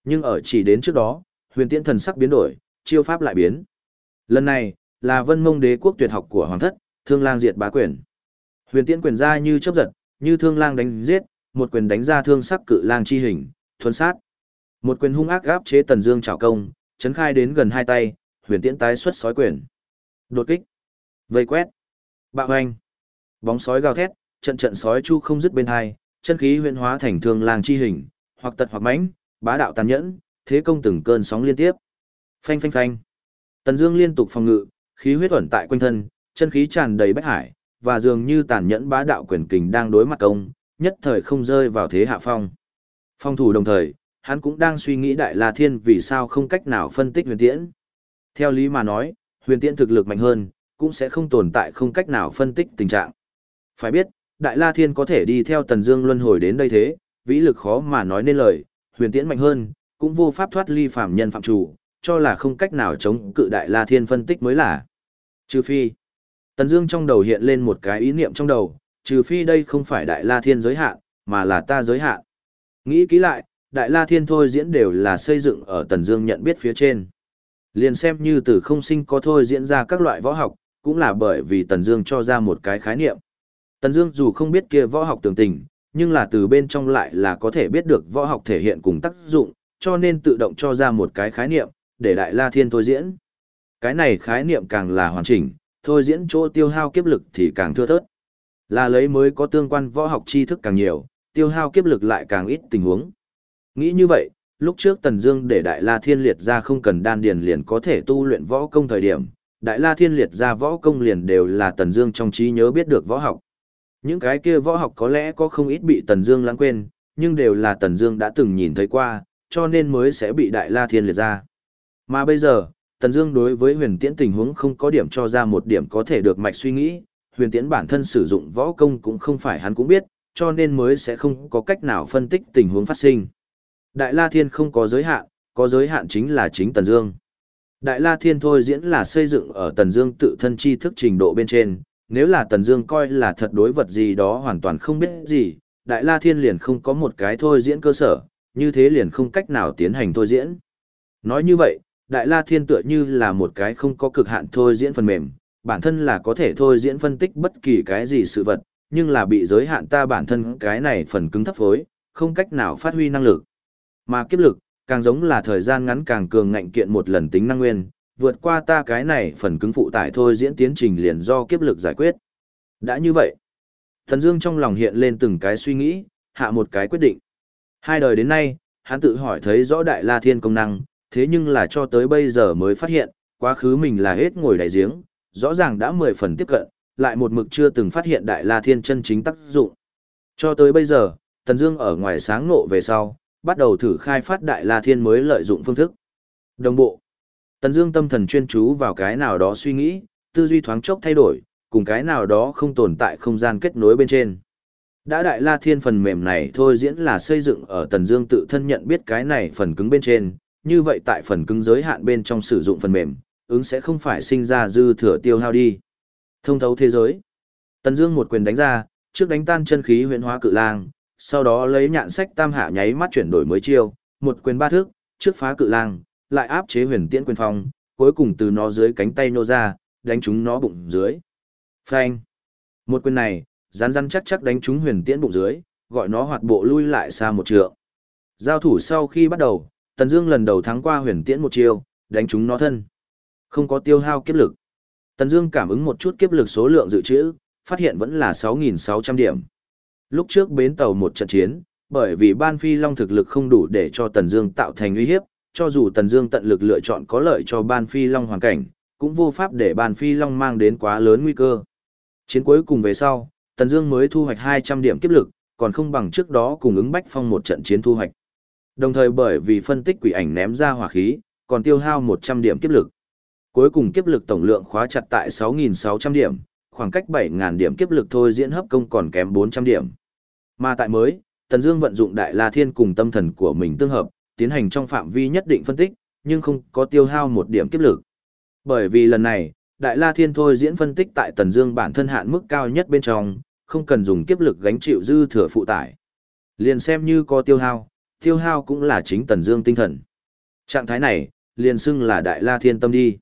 [SPEAKER 1] Nhưng ở chỉ đến trước đó, huyền tiễn thần sắc biến đổi, chiêu pháp lại biến. Lần này, là vân mông đế quốc tuyệt học của hoàng thất, thương lang diệt bá quyền. Huyền tiễn quyền ra như chớp giật, như thương lang đánh giết, một quyền đánh ra thương sắc cự lang chi hình, thuần sát. Một quyền hung ác gáp chế tần dương trảo công, chấn khai đến gần hai tay, huyền tiễn tái xuất sói quyền. Đột kích, vây quét, bạo hoành, bóng sói gào thét, trận trận sói chu không dứt bên hai, chân khí huyền hóa thành thương làng chi hình, hoặc tật hoặc mãnh, bá đạo tàn nhẫn, thế công từng cơn sóng liên tiếp. Phanh phanh phanh. Tần Dương liên tục phòng ngự, khí huyết ẩn tại quanh thân, chân khí tràn đầy bách hải, và dường như tàn nhẫn bá đạo quyền kình đang đối mặt công, nhất thời không rơi vào thế hạ phong. Phong thủ đồng thời, hắn cũng đang suy nghĩ Đại La Thiên vì sao không cách nào phân tích huyền tiễn. Theo lý mà nói, huyền tiễn thực lực mạnh hơn, cũng sẽ không tồn tại không cách nào phân tích tình trạng. Phải biết, Đại La Thiên có thể đi theo Tần Dương luân hồi đến đây thế, vĩ lực khó mà nói nên lời, huyền tiễn mạnh hơn, cũng vô pháp thoát ly phạm nhân phạm chủ, cho là không cách nào chống cự Đại La Thiên phân tích mới là. Trừ phi, Tần Dương trong đầu hiện lên một cái ý niệm trong đầu, trừ phi đây không phải Đại La Thiên giới hạn, mà là ta giới hạn. Nghĩ kỹ lại, Đại La Thiên thôi diễn đều là xây dựng ở Tần Dương nhận biết phía trên. Liền xem như từ không sinh có thôi diễn ra các loại võ học, cũng là bởi vì Tần Dương cho ra một cái khái niệm. Tần Dương dù không biết kia võ học tường tình, nhưng là từ bên trong lại là có thể biết được võ học thể hiện cùng tác dụng, cho nên tự động cho ra một cái khái niệm, để Đại La Thiên thôi diễn. Cái này khái niệm càng là hoàn chỉnh, thôi diễn chỗ tiêu hao kiếp lực thì càng thưa thớt. Là lấy mới có tương quan võ học tri thức càng nhiều, tiêu hao kiếp lực lại càng ít tình huống. Nghĩ như vậy, lúc trước Tần Dương để Đại La Thiên Liệt ra không cần đan điền liền có thể tu luyện võ công thời điểm, Đại La Thiên Liệt ra võ công liền đều là Tần Dương trong trí nhớ biết được võ học. Những cái kia võ học có lẽ có không ít bị Tần Dương lãng quên, nhưng đều là Tần Dương đã từng nhìn thấy qua, cho nên mới sẽ bị Đại La Thiên liệt ra. Mà bây giờ, Tần Dương đối với Huyền Tiễn tình huống không có điểm cho ra một điểm có thể được mạch suy nghĩ, Huyền Tiễn bản thân sử dụng võ công cũng không phải hắn cũng biết, cho nên mới sẽ không có cách nào phân tích tình huống phát sinh. Đại La Thiên không có giới hạn, có giới hạn chính là chính Tần Dương. Đại La Thiên thôi diễn là xây dựng ở Tần Dương tự thân tri thức trình độ bên trên, nếu là Tần Dương coi là thật đối vật gì đó hoàn toàn không biết gì, Đại La Thiên liền không có một cái thôi diễn cơ sở, như thế liền không cách nào tiến hành thôi diễn. Nói như vậy, Đại La Thiên tựa như là một cái không có cực hạn thôi diễn phần mềm, bản thân là có thể thôi diễn phân tích bất kỳ cái gì sự vật, nhưng là bị giới hạn ta bản thân cái này phần cứng thấp phối, không cách nào phát huy năng lực. Mà kiếp lực, càng giống là thời gian ngắn càng cường ngạnh kiện một lần tính năng nguyên, vượt qua ta cái này phần cứng phụ tải thôi diễn tiến trình liền do kiếp lực giải quyết. Đã như vậy, Thần Dương trong lòng hiện lên từng cái suy nghĩ, hạ một cái quyết định. Hai đời đến nay, hắn tự hỏi thấy rõ Đại La Thiên công năng, thế nhưng là cho tới bây giờ mới phát hiện, quá khứ mình là hết ngồi đại giếng, rõ ràng đã mười phần tiếp cận, lại một mực chưa từng phát hiện Đại La Thiên chân chính tác dụng. Cho tới bây giờ, Tần Dương ở ngoài sáng nộ về sau, bắt đầu thử khai phát Đại La Thiên mới lợi dụng phương thức. Đồng bộ. Tần Dương tâm thần chuyên chú vào cái nào đó suy nghĩ, tư duy thoáng chốc thay đổi, cùng cái nào đó không tồn tại không gian kết nối bên trên. Đã đại la thiên phần mềm này thôi diễn là xây dựng ở Tần Dương tự thân nhận biết cái này phần cứng bên trên, như vậy tại phần cứng giới hạn bên trong sử dụng phần mềm, ứng sẽ không phải sinh ra dư thừa tiêu hao đi. Thông thấu thế giới. Tần Dương một quyền đánh ra, trước đánh tan chân khí huyền hóa cự lang, sau đó lấy nhạn sách tam hạ nháy mắt chuyển đổi mới chiêu, một quyền ba thước, trước phá cự lang, lại áp chế huyền tiễn quyền phong, cuối cùng từ nó dưới cánh tay nô ra, đánh chúng nó bụng dưới. Phanh. Một quyền này, rắn rắn chắc chắc đánh chúng huyền tiễn bụng dưới, gọi nó hoạt bộ lui lại xa một trượng. Giao thủ sau khi bắt đầu, Tần Dương lần đầu thắng qua huyền tiễn một chiêu, đánh chúng nó thân. Không có tiêu hao kiếp lực. Tần Dương cảm ứng một chút kiếp lực số lượng dự trữ, phát hiện vẫn là 6.600 điểm. Lúc trước bến tàu một trận chiến, bởi vì Ban Phi Long thực lực không đủ để cho Tần Dương tạo thành uy hiếp, cho dù Tần Dương tận lực lựa chọn có lợi cho Ban Phi Long hoàn cảnh, cũng vô pháp để Ban Phi Long mang đến quá lớn nguy cơ. Chiến cuối cùng về sau, Tần Dương mới thu hoạch 200 điểm kiếp lực, còn không bằng trước đó cùng ứng Bách Phong một trận chiến thu hoạch. Đồng thời bởi vì phân tích quỷ ảnh ném ra hỏa khí, còn tiêu hao 100 điểm kiếp lực. Cuối cùng kiếp lực tổng lượng khóa chặt tại 6600 điểm, khoảng cách 7000 điểm kiếp lực thôi diễn hấp công còn kém 400 điểm. Mà tại mới, Tần Dương vận dụng Đại La Thiên cùng tâm thần của mình tương hợp, tiến hành trong phạm vi nhất định phân tích, nhưng không có tiêu hao một điểm kiếp lực. Bởi vì lần này, Đại La Thiên thôi diễn phân tích tại Tần Dương bản thân hạn mức cao nhất bên trong, không cần dùng kiếp lực gánh chịu dư thừa phụ tải. Liền xem như có tiêu hao, tiêu hao cũng là chính Tần Dương tinh thần. Trạng thái này, liền xưng là Đại La Thiên Tâm đi.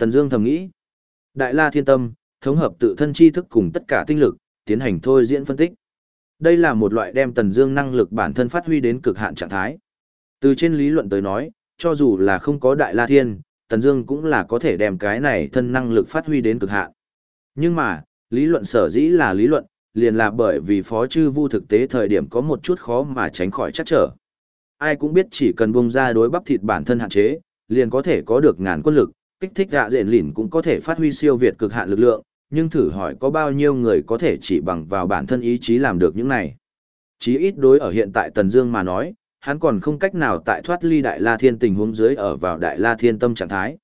[SPEAKER 1] Tần Dương thầm nghĩ, Đại La Thiên Tâm, thống hợp tự thân tri thức cùng tất cả tinh lực, tiến hành thôi diễn phân tích. Đây là một loại đem Tần Dương năng lực bản thân phát huy đến cực hạn trạng thái. Từ trên lý luận tới nói, cho dù là không có Đại La Thiên, Tần Dương cũng là có thể đem cái này thân năng lực phát huy đến cực hạn. Nhưng mà, lý luận sở dĩ là lý luận, liền là bởi vì phó chư vu thực tế thời điểm có một chút khó mà tránh khỏi chắc trở. Ai cũng biết chỉ cần bung ra đối bắp thịt bản thân hạn chế, liền có thể có được ngàn quân lực, kích thích dạ diện lỉnh cũng có thể phát huy siêu việt cực hạn lực lượng, nhưng thử hỏi có bao nhiêu người có thể chỉ bằng vào bản thân ý chí làm được những này. Chí ít đối ở hiện tại Tần Dương mà nói, hắn còn không cách nào tại thoát ly Đại La Thiên tình huống dưới ở vào Đại La Thiên tâm trạng thái.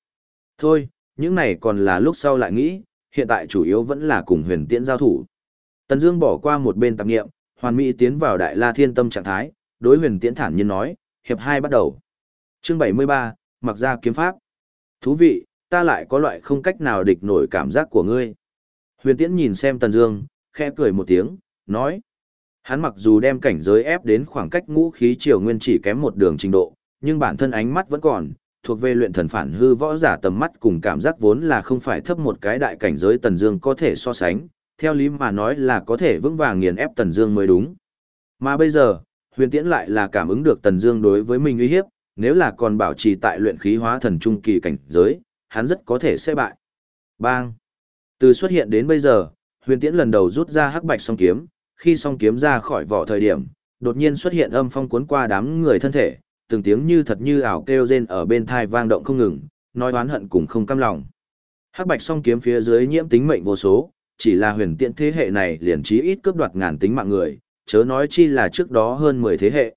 [SPEAKER 1] Thôi, những này còn là lúc sau lại nghĩ, hiện tại chủ yếu vẫn là cùng huyền tiễn giao thủ. Tần Dương bỏ qua một bên tạp nghiệm, hoàn mỹ tiến vào đại la thiên tâm trạng thái, đối huyền tiễn thản nhiên nói, hiệp hai bắt đầu. Chương 73, mặc ra kiếm pháp. Thú vị, ta lại có loại không cách nào địch nổi cảm giác của ngươi. Huyền tiễn nhìn xem Tần Dương, khẽ cười một tiếng, nói. Hắn mặc dù đem cảnh giới ép đến khoảng cách ngũ khí triều nguyên chỉ kém một đường trình độ, nhưng bản thân ánh mắt vẫn còn, thuộc về luyện thần phản hư võ giả tầm mắt cùng cảm giác vốn là không phải thấp một cái đại cảnh giới Tần Dương có thể so sánh, theo lý mà nói là có thể vững vàng nghiền ép Tần Dương mới đúng. Mà bây giờ, Huyền Tiễn lại là cảm ứng được Tần Dương đối với mình uy hiếp, nếu là còn bảo trì tại luyện khí hóa thần trung kỳ cảnh giới, hắn rất có thể sẽ bại. Bang! Từ xuất hiện đến bây giờ, Huyền Tiễn lần đầu rút ra hắc bạch song kiếm, khi song kiếm ra khỏi vỏ thời điểm, đột nhiên xuất hiện âm phong cuốn qua đám người thân thể, từng tiếng như thật như ảo kêu rên ở bên thai vang động không ngừng, nói oán hận cùng không cam lòng. Hắc bạch song kiếm phía dưới nhiễm tính mệnh vô số, chỉ là huyền tiện thế hệ này liền chí ít cướp đoạt ngàn tính mạng người, chớ nói chi là trước đó hơn 10 thế hệ.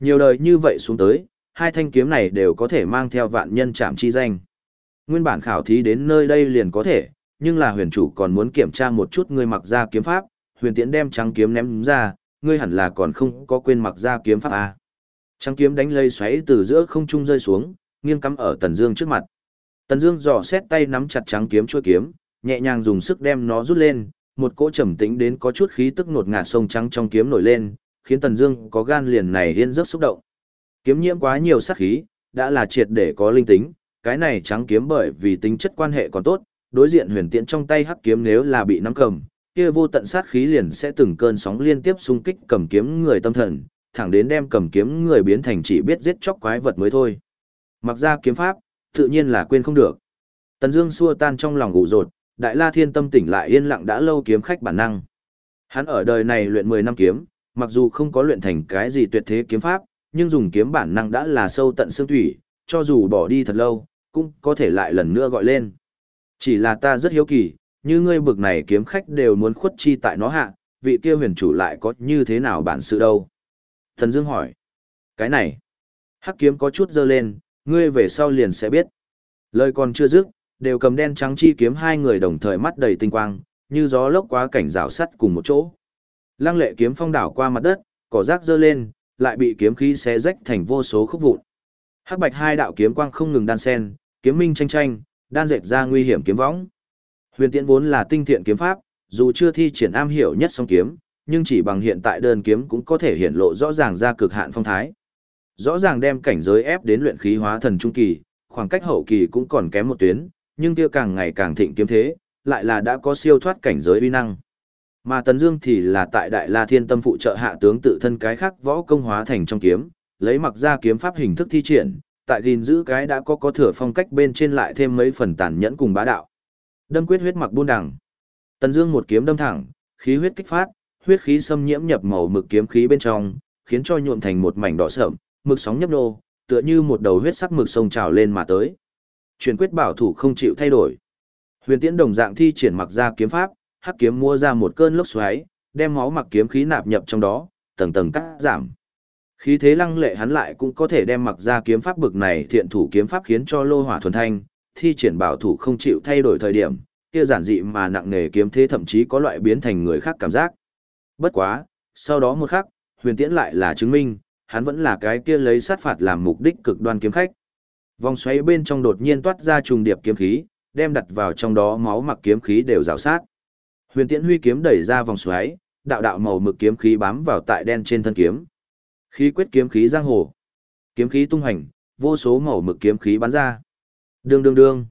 [SPEAKER 1] Nhiều đời như vậy xuống tới, hai thanh kiếm này đều có thể mang theo vạn nhân chạm chi danh. Nguyên bản khảo thí đến nơi đây liền có thể, nhưng là huyền chủ còn muốn kiểm tra một chút ngươi mặc ra kiếm pháp, huyền tiễn đem trắng kiếm ném ra, ngươi hẳn là còn không có quên mặc ra kiếm pháp à. Trắng kiếm đánh lây xoáy từ giữa không trung rơi xuống, nghiêng cắm ở Tần Dương trước mặt. Tần Dương dò xét tay nắm chặt trắng kiếm chuôi kiếm, nhẹ nhàng dùng sức đem nó rút lên, một cỗ trầm tĩnh đến có chút khí tức nột ngạt sông trắng trong kiếm nổi lên, khiến Tần Dương có gan liền này yên rất xúc động. Kiếm nhiễm quá nhiều sát khí, đã là triệt để có linh tính, cái này trắng kiếm bởi vì tính chất quan hệ còn tốt, đối diện huyền tiễn trong tay hắc kiếm nếu là bị nắm cầm, kia vô tận sát khí liền sẽ từng cơn sóng liên tiếp xung kích cầm kiếm người tâm thần, thẳng đến đem cầm kiếm người biến thành chỉ biết giết chóc quái vật mới thôi. Mặc ra kiếm pháp, tự nhiên là quên không được. Tần Dương xua tan trong lòng ngủ rột, Đại La Thiên tâm tỉnh lại yên lặng đã lâu kiếm khách bản năng. Hắn ở đời này luyện 10 năm kiếm, mặc dù không có luyện thành cái gì tuyệt thế kiếm pháp, nhưng dùng kiếm bản năng đã là sâu tận xương thủy, cho dù bỏ đi thật lâu, cũng có thể lại lần nữa gọi lên. Chỉ là ta rất hiếu kỳ, như ngươi bực này kiếm khách đều muốn khuất chi tại nó hạ, vị kia huyền chủ lại có như thế nào bản sự đâu? Thần Dương hỏi. Cái này. Hắc kiếm có chút dơ lên, ngươi về sau liền sẽ biết. Lời còn chưa dứt, đều cầm đen trắng chi kiếm hai người đồng thời mắt đầy tinh quang, như gió lốc quá cảnh rào sắt cùng một chỗ. Lăng lệ kiếm phong đảo qua mặt đất, cỏ rác dơ lên, lại bị kiếm khí xé rách thành vô số khúc vụn. Hắc bạch hai đạo kiếm quang không ngừng đan sen, kiếm minh tranh tranh, đan dệt ra nguy hiểm kiếm võng. Huyền Tiễn vốn là tinh thiện kiếm pháp, dù chưa thi triển am hiểu nhất song kiếm, nhưng chỉ bằng hiện tại đơn kiếm cũng có thể hiện lộ rõ ràng ra cực hạn phong thái. Rõ ràng đem cảnh giới ép đến luyện khí hóa thần trung kỳ, khoảng cách hậu kỳ cũng còn kém một tuyến, nhưng kia càng ngày càng thịnh kiếm thế, lại là đã có siêu thoát cảnh giới uy năng. Mà Tần Dương thì là tại Đại La Thiên Tâm phụ trợ hạ tướng tự thân cái khác võ công hóa thành trong kiếm, lấy mặc ra kiếm pháp hình thức thi triển, tại gìn giữ cái đã có có thừa phong cách bên trên lại thêm mấy phần tàn nhẫn cùng bá đạo. Đâm quyết huyết mặc buôn đằng. Tần Dương một kiếm đâm thẳng, khí huyết kích phát, huyết khí xâm nhiễm nhập màu mực kiếm khí bên trong, khiến cho nhuộm thành một mảnh đỏ sẫm, mực sóng nhấp nô, tựa như một đầu huyết sắc mực sông trào lên mà tới. Truyền quyết bảo thủ không chịu thay đổi. Huyền Tiễn đồng dạng thi triển mặc ra kiếm pháp, hắc kiếm mua ra một cơn lốc xoáy, đem máu mặc kiếm khí nạp nhập trong đó, tầng tầng cắt giảm. Khí thế lăng lệ hắn lại cũng có thể đem mặc ra kiếm pháp bực này thiện thủ kiếm pháp khiến cho lô hỏa thuần thanh, thi triển bảo thủ không chịu thay đổi thời điểm, kia giản dị mà nặng nề kiếm thế thậm chí có loại biến thành người khác cảm giác. Bất quá, sau đó một khắc, huyền tiễn lại là chứng minh, hắn vẫn là cái kia lấy sát phạt làm mục đích cực đoan kiếm khách. Vòng xoáy bên trong đột nhiên toát ra trùng điệp kiếm khí, đem đặt vào trong đó máu mặc kiếm khí đều rào sát. Huyền Tiễn huy kiếm đẩy ra vòng xoáy, đạo đạo màu mực kiếm khí bám vào tại đen trên thân kiếm. Khí quyết kiếm khí giang hồ. Kiếm khí tung hành, vô số màu mực kiếm khí bắn ra. Đương đương đương.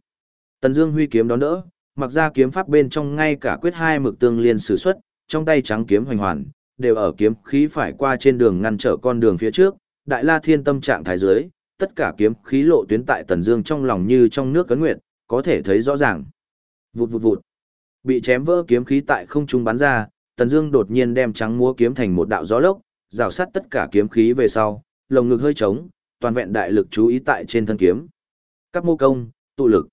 [SPEAKER 1] Tần Dương huy kiếm đón đỡ, mặc ra kiếm pháp bên trong ngay cả quyết hai mực tương liên sử xuất, trong tay trắng kiếm hoành hoàn, đều ở kiếm khí phải qua trên đường ngăn trở con đường phía trước, Đại La Thiên Tâm trạng thái dưới, tất cả kiếm khí lộ tuyến tại Tần Dương trong lòng như trong nước cấn nguyệt, có thể thấy rõ ràng. Vụt vụt vụt. Bị chém vỡ kiếm khí tại không trung bắn ra, Tần Dương đột nhiên đem trắng múa kiếm thành một đạo gió lốc, rào sát tất cả kiếm khí về sau, lồng ngực hơi trống, toàn vẹn đại lực chú ý tại trên thân kiếm. Cắp mô công, tụ lực.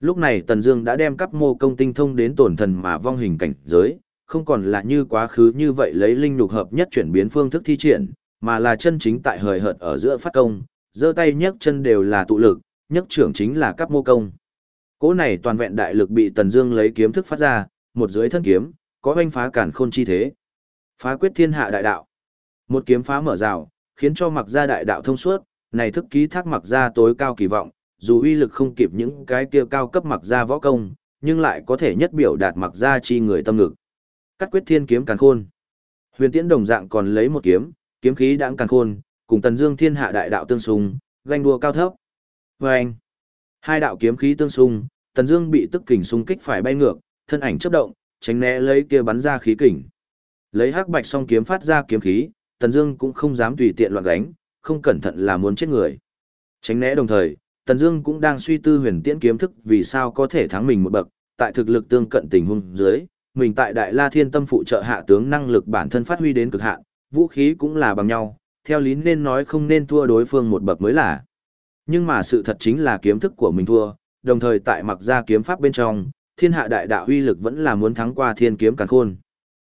[SPEAKER 1] Lúc này Tần Dương đã đem cấp mô công tinh thông đến tổn thần mà vong hình cảnh giới, không còn là như quá khứ như vậy lấy linh nhục hợp nhất chuyển biến phương thức thi triển, mà là chân chính tại hời hợt ở giữa phát công, giơ tay nhấc chân đều là tụ lực, nhấc trưởng chính là cấp mô công. Cỗ này toàn vẹn đại lực bị Tần Dương lấy kiếm thức phát ra, một dưới thân kiếm, có hoành phá cản khôn chi thế. Phá quyết thiên hạ đại đạo. Một kiếm phá mở rào, khiến cho mặc gia đại đạo thông suốt, này thức ký thác mặc gia tối cao kỳ vọng, dù uy lực không kịp những cái kia cao cấp mặc gia võ công, nhưng lại có thể nhất biểu đạt mặc gia chi người tâm ngực. Cắt quyết thiên kiếm càn khôn. Huyền Tiễn đồng dạng còn lấy một kiếm, kiếm khí đãng càn khôn, cùng Tần Dương thiên hạ đại đạo tương xung, ganh đua cao thấp. Oeng. Hai đạo kiếm khí tương xung, Tần Dương bị tức kình xung kích phải bay ngược, thân ảnh chớp động, tránh né lấy kia bắn ra khí kình. Lấy hắc bạch song kiếm phát ra kiếm khí, Tần Dương cũng không dám tùy tiện loạn đánh, không cẩn thận là muốn chết người. Tránh né đồng thời, Tần Dương cũng đang suy tư huyền tiễn kiếm thức vì sao có thể thắng mình một bậc, tại thực lực tương cận tình huống dưới, mình tại Đại La Thiên Tâm phụ trợ hạ tướng năng lực bản thân phát huy đến cực hạn, vũ khí cũng là bằng nhau, theo lý nên nói không nên thua đối phương một bậc mới là. Nhưng mà sự thật chính là kiếm thức của mình thua, đồng thời tại mặc gia kiếm pháp bên trong, thiên hạ đại đạo uy lực vẫn là muốn thắng qua thiên kiếm càn khôn.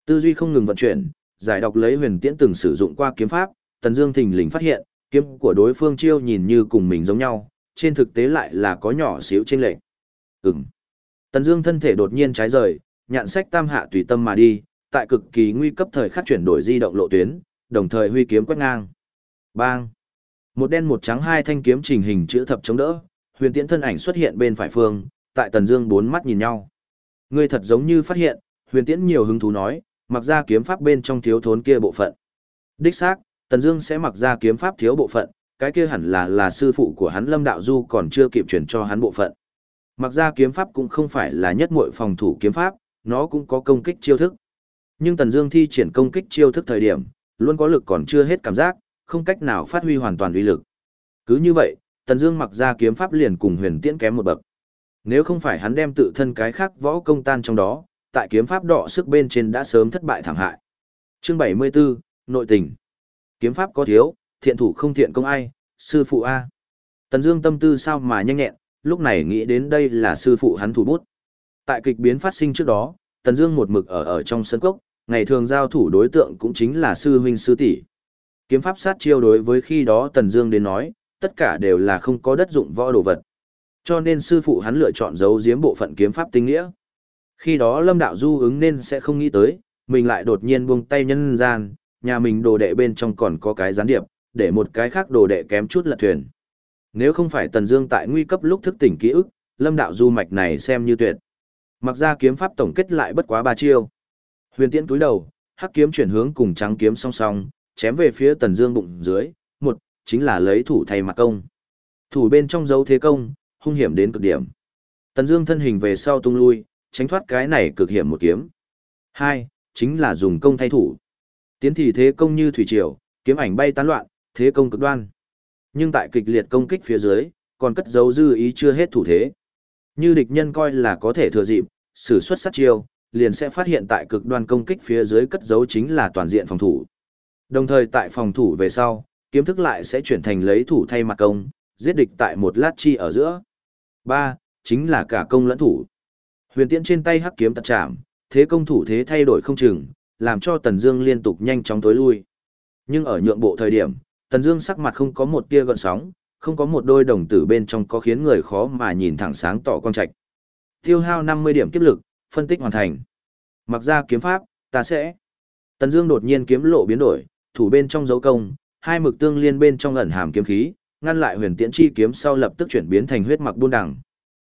[SPEAKER 1] Tư duy không ngừng vận chuyển, giải đọc lấy huyền tiễn từng sử dụng qua kiếm pháp, Tần Dương thình lình phát hiện, kiếm của đối phương chiêu nhìn như cùng mình giống nhau, trên thực tế lại là có nhỏ xíu chênh lệch. Ừm. Tần Dương thân thể đột nhiên trái rời, nhạn sách tam hạ tùy tâm mà đi, tại cực kỳ nguy cấp thời khắc chuyển đổi di động lộ tuyến, đồng thời huy kiếm quét ngang. Bang! Một đen một trắng hai thanh kiếm trình hình chữ thập chống đỡ, huyền tiễn thân ảnh xuất hiện bên phải phương, tại Tần Dương bốn mắt nhìn nhau. Ngươi thật giống như phát hiện, huyền tiễn nhiều hứng thú nói, mặc ra kiếm pháp bên trong thiếu thốn kia bộ phận. Đích xác, Tần Dương sẽ mặc ra kiếm pháp thiếu bộ phận, cái kia hẳn là là sư phụ của hắn Lâm Đạo Du còn chưa kịp truyền cho hắn bộ phận. Mặc ra kiếm pháp cũng không phải là nhất muội phòng thủ kiếm pháp, nó cũng có công kích chiêu thức. Nhưng Tần Dương thi triển công kích chiêu thức thời điểm, luôn có lực còn chưa hết cảm giác, không cách nào phát huy hoàn toàn uy lực. Cứ như vậy, Tần Dương mặc ra kiếm pháp liền cùng Huyền Tiễn kém một bậc. Nếu không phải hắn đem tự thân cái khác võ công tan trong đó, tại kiếm pháp đỏ sức bên trên đã sớm thất bại thảm hại. Chương 74, nội tình. Kiếm pháp có thiếu, thiện thủ không thiện công ai, sư phụ a. Tần Dương tâm tư sao mà nhanh nhẹn, lúc này nghĩ đến đây là sư phụ hắn thủ bút. Tại kịch biến phát sinh trước đó, Tần Dương một mực ở ở trong sân cốc, ngày thường giao thủ đối tượng cũng chính là sư huynh sư tỷ. Kiếm pháp sát chiêu đối với khi đó Tần Dương đến nói, tất cả đều là không có đất dụng võ đồ vật. Cho nên sư phụ hắn lựa chọn giấu giếm bộ phận kiếm pháp tinh nghĩa. Khi đó Lâm Đạo Du ứng nên sẽ không nghĩ tới, mình lại đột nhiên buông tay nhân gian, nhà mình đồ đệ bên trong còn có cái gián điệp, để một cái khác đồ đệ kém chút lật thuyền. Nếu không phải Tần Dương tại nguy cấp lúc thức tỉnh ký ức, Lâm Đạo Du mạch này xem như tuyệt. Mặc ra kiếm pháp tổng kết lại bất quá ba chiêu. Huyền Tiễn túi đầu, hắc kiếm chuyển hướng cùng trắng kiếm song song, chém về phía Tần Dương bụng dưới, một chính là lấy thủ thay mặt công. Thủ bên trong dấu thế công, hung hiểm đến cực điểm. Tần Dương thân hình về sau tung lui, tránh thoát cái này cực hiểm một kiếm. Hai, chính là dùng công thay thủ. Tiến thì thế công như thủy triều, kiếm ảnh bay tán loạn, thế công cực đoan. Nhưng tại kịch liệt công kích phía dưới, còn cất giấu dư ý chưa hết thủ thế. Như địch nhân coi là có thể thừa dịp, sử xuất sát chiêu, liền sẽ phát hiện tại cực đoan công kích phía dưới cất giấu chính là toàn diện phòng thủ. Đồng thời tại phòng thủ về sau, kiếm thức lại sẽ chuyển thành lấy thủ thay mặt công, giết địch tại một lát chi ở giữa. Ba, Chính là cả công lẫn thủ. Huyền tiễn trên tay hắc kiếm tật chạm, thế công thủ thế thay đổi không chừng, làm cho Tần Dương liên tục nhanh chóng tối lui. Nhưng ở nhượng bộ thời điểm, Tần Dương sắc mặt không có một tia gợn sóng, không có một đôi đồng tử bên trong có khiến người khó mà nhìn thẳng sáng tỏ quang trạch. Tiêu hao 50 điểm kiếp lực, phân tích hoàn thành. Mặc ra kiếm pháp, ta sẽ. Tần Dương đột nhiên kiếm lộ biến đổi, thủ bên trong dấu công, hai mực tương liên bên trong ẩn hàm kiếm khí, ngăn lại huyền tiễn chi kiếm sau lập tức chuyển biến thành huyết mặc buôn đằng.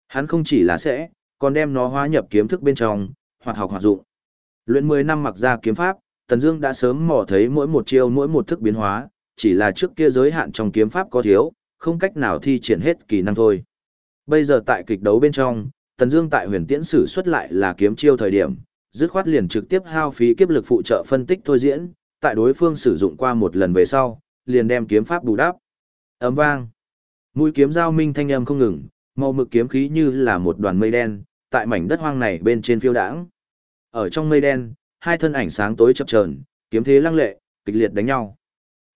[SPEAKER 1] Hắn không chỉ là sẽ, còn đem nó hóa nhập kiếm thức bên trong, hoạt học hoạt dụng. Luyện 10 năm mặc ra kiếm pháp, Tần Dương đã sớm mò thấy mỗi một chiêu mỗi một thức biến hóa, chỉ là trước kia giới hạn trong kiếm pháp có thiếu, không cách nào thi triển hết kỳ năng thôi. Bây giờ tại kịch đấu bên trong, Tần Dương tại huyền tiễn sử xuất lại là kiếm chiêu thời điểm, dứt khoát liền trực tiếp hao phí kiếp lực phụ trợ phân tích thôi diễn, tại đối phương sử dụng qua một lần về sau, liền đem kiếm pháp bù đắp. Ầm vang. Mũi kiếm giao minh thanh âm không ngừng, màu mực kiếm khí như là một đoàn mây đen, tại mảnh đất hoang này bên trên phiêu đãng. Ở trong mây đen, hai thân ảnh sáng tối chập chờn, kiếm thế lăng lệ, kịch liệt đánh nhau.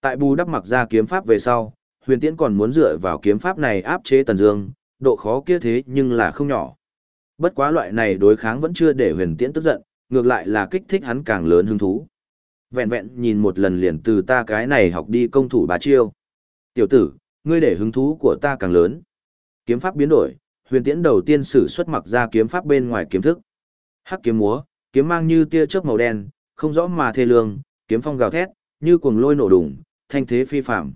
[SPEAKER 1] Tại bù đắp mặc ra kiếm pháp về sau, huyền tiễn còn muốn dựa vào kiếm pháp này áp chế tần dương, độ khó kia thế nhưng là không nhỏ. Bất quá loại này đối kháng vẫn chưa để huyền tiễn tức giận, ngược lại là kích thích hắn càng lớn hứng thú. Vẹn vẹn nhìn một lần liền từ ta cái này học đi công thủ bá chiêu. Tiểu tử, ngươi để hứng thú của ta càng lớn. Kiếm pháp biến đổi, huyền tiễn đầu tiên sử xuất mặc ra kiếm pháp bên ngoài kiếm thức. Hắc kiếm múa, kiếm mang như tia chớp màu đen, không rõ mà thê lương, kiếm phong gào thét, như cuồng lôi nổ đùng, thanh thế phi phạm.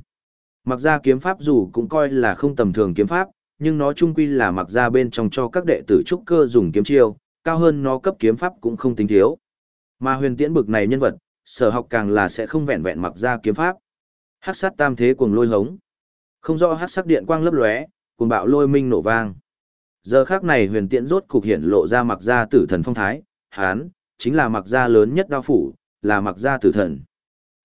[SPEAKER 1] Mặc ra kiếm pháp dù cũng coi là không tầm thường kiếm pháp, nhưng nó trung quy là mặc ra bên trong cho các đệ tử trúc cơ dùng kiếm chiêu, cao hơn nó cấp kiếm pháp cũng không tính thiếu. Mà huyền tiễn bực này nhân vật, sở học càng là sẽ không vẹn vẹn mặc ra kiếm pháp. Hắc sát tam thế cuồng lôi hống. Không rõ hắc sắc điện quang lấp lóe, cuồng bạo lôi minh nổ vang. Giờ khác này huyền tiễn rốt cục hiện lộ ra mặc gia tử thần phong thái, hán, chính là mặc gia lớn nhất đao phủ, là mặc gia tử thần.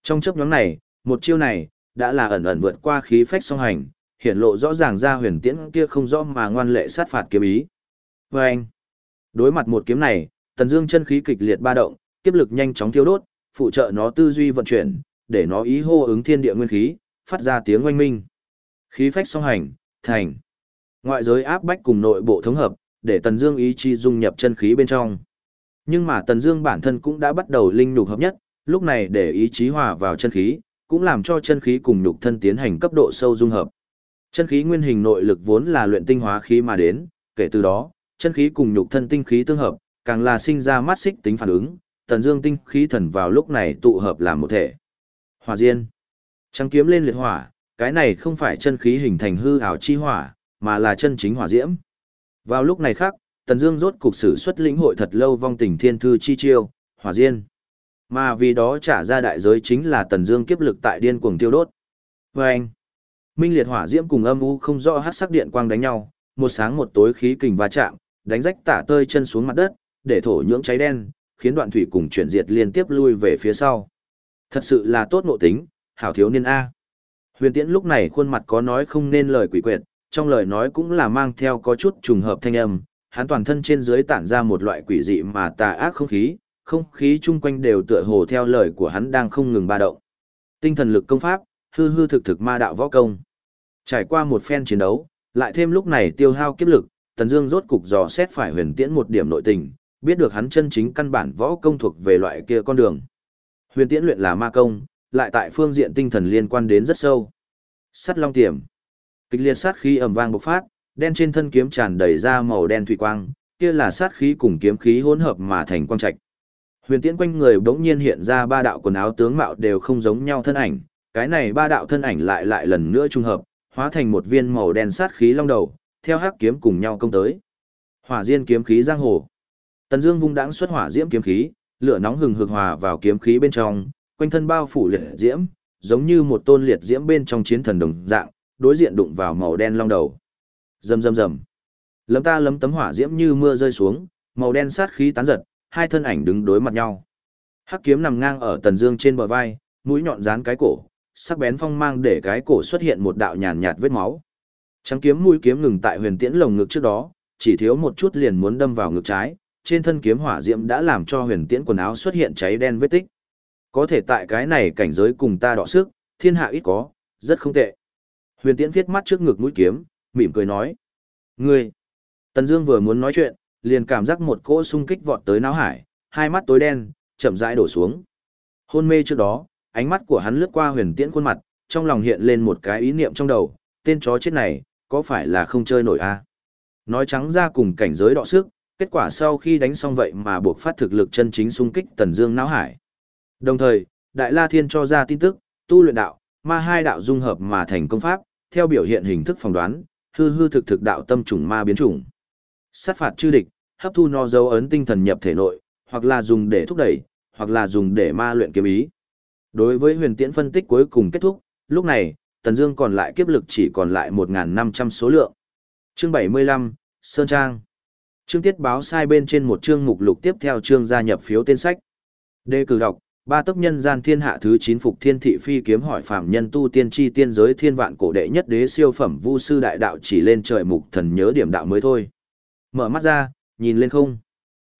[SPEAKER 1] Trong chấp nhóm này, một chiêu này, đã là ẩn ẩn vượt qua khí phách song hành, hiện lộ rõ ràng ra huyền tiễn kia không rõ mà ngoan lệ sát phạt kiếm ý. Và anh, đối mặt một kiếm này, Tần Dương chân khí kịch liệt ba động, kiếp lực nhanh chóng thiêu đốt, phụ trợ nó tư duy vận chuyển, để nó ý hô ứng thiên địa nguyên khí, phát ra tiếng oanh minh. Khí phách song hành, thành. Ngoại giới áp bách cùng nội bộ thống hợp, để Tần Dương ý chí dung nhập chân khí bên trong. Nhưng mà Tần Dương bản thân cũng đã bắt đầu linh nhục hợp nhất, lúc này để ý chí hòa vào chân khí, cũng làm cho chân khí cùng nhục thân tiến hành cấp độ sâu dung hợp. Chân khí nguyên hình nội lực vốn là luyện tinh hóa khí mà đến, kể từ đó, chân khí cùng nhục thân tinh khí tương hợp, càng là sinh ra mắt xích tính phản ứng, tần dương tinh khí thần vào lúc này tụ hợp làm một thể. Hỏa diên. Trắng kiếm lên liệt hỏa, cái này không phải chân khí hình thành hư ảo chi hỏa, mà là chân chính hỏa diễm. Vào lúc này khác, tần dương rốt cục sử xuất lĩnh hội thật lâu vong tình thiên thư chi chiêu, hỏa diên. Mà vì đó trả ra đại giới chính là tần dương kiếp lực tại điên cuồng tiêu đốt. Và anh, minh liệt hỏa diễm cùng âm u không rõ hắc sắc điện quang đánh nhau, một sáng một tối khí kình va chạm, đánh rách tả tơi chân xuống mặt đất, để thổ nhưỡng cháy đen, khiến đoạn thủy cùng chuyển diệt liên tiếp lui về phía sau. Thật sự là tốt nội tính, hảo thiếu niên A. Huyền tiễn lúc này khuôn mặt có nói không nên lời quỷ quyệt, trong lời nói cũng là mang theo có chút trùng hợp thanh âm, hắn toàn thân trên dưới tản ra một loại quỷ dị mà tà ác không khí, không khí chung quanh đều tựa hồ theo lời của hắn đang không ngừng ba động. Tinh thần lực công pháp, hư hư thực thực ma đạo võ công. Trải qua một phen chiến đấu, lại thêm lúc này tiêu hao kiếp lực, Tần Dương rốt cục dò xét phải huyền tiễn một điểm nội tình, biết được hắn chân chính căn bản võ công thuộc về loại kia con đường. Huyền tiễn luyện là ma công, lại tại phương diện tinh thần liên quan đến rất sâu. Sắt long tiềm. Kịch liệt sát khí ầm vang bộc phát, đen trên thân kiếm tràn đầy ra màu đen thủy quang, kia là sát khí cùng kiếm khí hỗn hợp mà thành quang trạch. Huyền tiễn quanh người bỗng nhiên hiện ra ba đạo quần áo tướng mạo đều không giống nhau thân ảnh, cái này ba đạo thân ảnh lại lại lần nữa trùng hợp, hóa thành một viên màu đen sát khí long đầu, theo hắc kiếm cùng nhau công tới. Hỏa diên kiếm khí giang hồ. Tần Dương vung đãng xuất hỏa diễm kiếm khí, lửa nóng hừng hực hòa vào kiếm khí bên trong, quanh thân bao phủ liệt diễm, giống như một tôn liệt diễm bên trong chiến thần đồng dạng, đối diện đụng vào màu đen long đầu. Rầm rầm rầm. Lấm ta lấm tấm hỏa diễm như mưa rơi xuống, màu đen sát khí tán giật, hai thân ảnh đứng đối mặt nhau. Hắc kiếm nằm ngang ở Tần Dương trên bờ vai, mũi nhọn dán cái cổ, sắc bén phong mang để cái cổ xuất hiện một đạo nhàn nhạt vết máu. Trắng kiếm mũi kiếm ngừng tại huyền tiễn lồng ngực trước đó, chỉ thiếu một chút liền muốn đâm vào ngực trái, trên thân kiếm hỏa diễm đã làm cho huyền tiễn quần áo xuất hiện cháy đen vết tích. Có thể tại cái này cảnh giới cùng ta đọ sức, thiên hạ ít có, rất không tệ. Huyền tiễn viết mắt trước ngực mũi kiếm, mỉm cười nói. Ngươi! Tần Dương vừa muốn nói chuyện, liền cảm giác một cỗ xung kích vọt tới não hải, hai mắt tối đen, chậm rãi đổ xuống. Hôn mê trước đó, ánh mắt của hắn lướt qua huyền tiễn khuôn mặt, trong lòng hiện lên một cái ý niệm trong đầu, tên chó chết này, có phải là không chơi nổi a? À? Nói trắng ra cùng cảnh giới đọ sức, kết quả sau khi đánh xong vậy mà buộc phát thực lực chân chính xung kích Tần Dương não hải. Đồng thời, Đại La Thiên cho ra tin tức, tu luyện đạo, ma hai đạo dung hợp mà thành công pháp, theo biểu hiện hình thức phỏng đoán, hư hư thực thực đạo tâm trùng ma biến chủng. Sát phạt chư địch, hấp thu no dấu ấn tinh thần nhập thể nội, hoặc là dùng để thúc đẩy, hoặc là dùng để ma luyện kiếm ý. Đối với huyền tiễn phân tích cuối cùng kết thúc, lúc này, Tần Dương còn lại kiếp lực chỉ còn lại 1500 số lượng. Chương 75, Sơn Trang. Chương tiết báo sai bên trên một chương mục lục tiếp theo chương gia nhập phiếu tên sách. Đề cử đọc, ba tốc nhân gian thiên hạ thứ chín phục thiên thị phi kiếm hỏi phạm nhân tu tiên chi tiên giới thiên vạn cổ đệ nhất đế siêu phẩm vu sư đại đạo chỉ lên trời mục thần nhớ điểm đạo mới thôi. Mở mắt ra, nhìn lên không.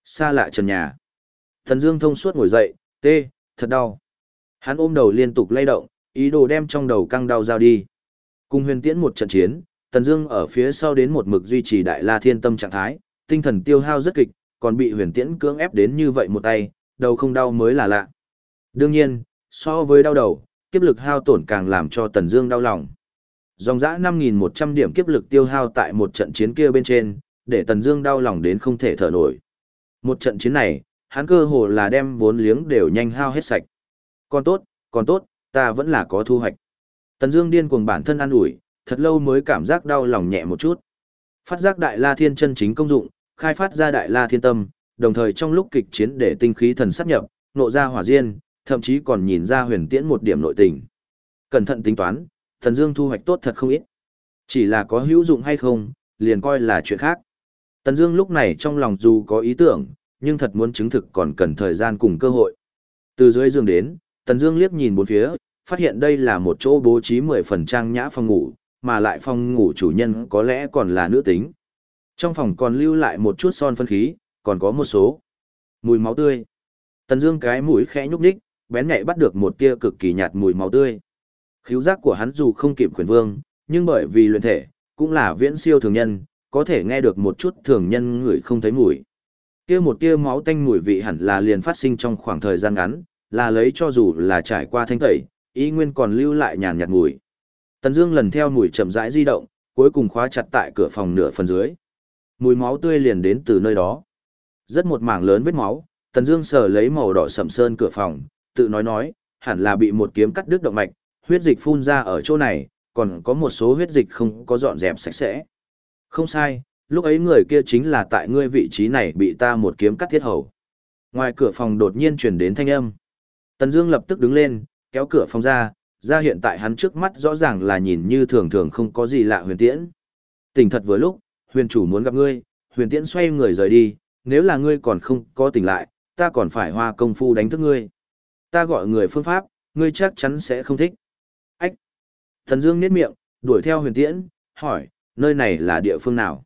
[SPEAKER 1] Xa lạ trần nhà. Thần Dương thông suốt ngồi dậy, tê, thật đau. Hắn ôm đầu liên tục lay động, ý đồ đem trong đầu căng đau giao đi. Cùng huyền tiễn một trận chiến, Tần Dương ở phía sau đến một mực duy trì đại la thiên tâm trạng thái, tinh thần tiêu hao rất kịch, còn bị huyền tiễn cưỡng ép đến như vậy một tay, đầu không đau mới là lạ. Đương nhiên, so với đau đầu, kiếp lực hao tổn càng làm cho Tần Dương đau lòng. Dòng dã 5.100 điểm kiếp lực tiêu hao tại một trận chiến kia bên trên, để Tần Dương đau lòng đến không thể thở nổi. Một trận chiến này, hắn cơ hồ là đem vốn liếng đều nhanh hao hết sạch. Còn tốt, còn tốt, ta vẫn là có thu hoạch. Tần Dương điên cuồng bản thân ăn ủi, thật lâu mới cảm giác đau lòng nhẹ một chút. Phát giác Đại La Thiên chân chính công dụng, khai phát ra Đại La Thiên tâm, đồng thời trong lúc kịch chiến để tinh khí thần sát nhập, nộ ra hỏa diên, thậm chí còn nhìn ra huyền tiễn một điểm nội tình. Cẩn thận tính toán, Tần Dương thu hoạch tốt thật không ít. Chỉ là có hữu dụng hay không, liền coi là chuyện khác. Tần Dương lúc này trong lòng dù có ý tưởng, nhưng thật muốn chứng thực còn cần thời gian cùng cơ hội. Từ dưới giường đến, Tần Dương liếc nhìn bốn phía, phát hiện đây là một chỗ bố trí mười phần trang nhã phòng ngủ, mà lại phòng ngủ chủ nhân có lẽ còn là nữ tính. Trong phòng còn lưu lại một chút son phân khí, còn có một số Mùi máu tươi. Tần Dương cái mũi khẽ nhúc nhích, bén nhạy bắt được một tia cực kỳ nhạt mùi máu tươi. Khíu giác của hắn dù không kịp quyền vương, nhưng bởi vì luyện thể, cũng là viễn siêu thường nhân, có thể nghe được một chút thường nhân người không thấy mùi. Kia một tia máu tanh mùi vị hẳn là liền phát sinh trong khoảng thời gian ngắn, là lấy cho dù là trải qua thanh tẩy, ý nguyên còn lưu lại nhàn nhạt mùi. Tần Dương lần theo mùi chậm rãi di động, cuối cùng khóa chặt tại cửa phòng nửa phần dưới. Mùi máu tươi liền đến từ nơi đó. Rất một mảng lớn vết máu, Tần Dương sờ lấy màu đỏ sẫm sơn cửa phòng, tự nói nói, hẳn là bị một kiếm cắt đứt động mạch, huyết dịch phun ra ở chỗ này, còn có một số huyết dịch không có dọn dẹp sạch sẽ. Không sai, lúc ấy người kia chính là tại ngươi vị trí này bị ta một kiếm cắt thiết hầu. Ngoài cửa phòng đột nhiên truyền đến thanh âm. Tần Dương lập tức đứng lên, kéo cửa phòng ra, ra hiện tại hắn trước mắt rõ ràng là nhìn như thường thường không có gì lạ huyền tiễn. Tỉnh thật vừa lúc, huyền chủ muốn gặp ngươi, huyền tiễn xoay người rời đi, nếu là ngươi còn không có tỉnh lại, ta còn phải hoa công phu đánh thức ngươi. Ta gọi người phương pháp, ngươi chắc chắn sẽ không thích. Ách! Thần Dương nét miệng, đuổi theo huyền tiễn, hỏi, nơi này là địa phương nào?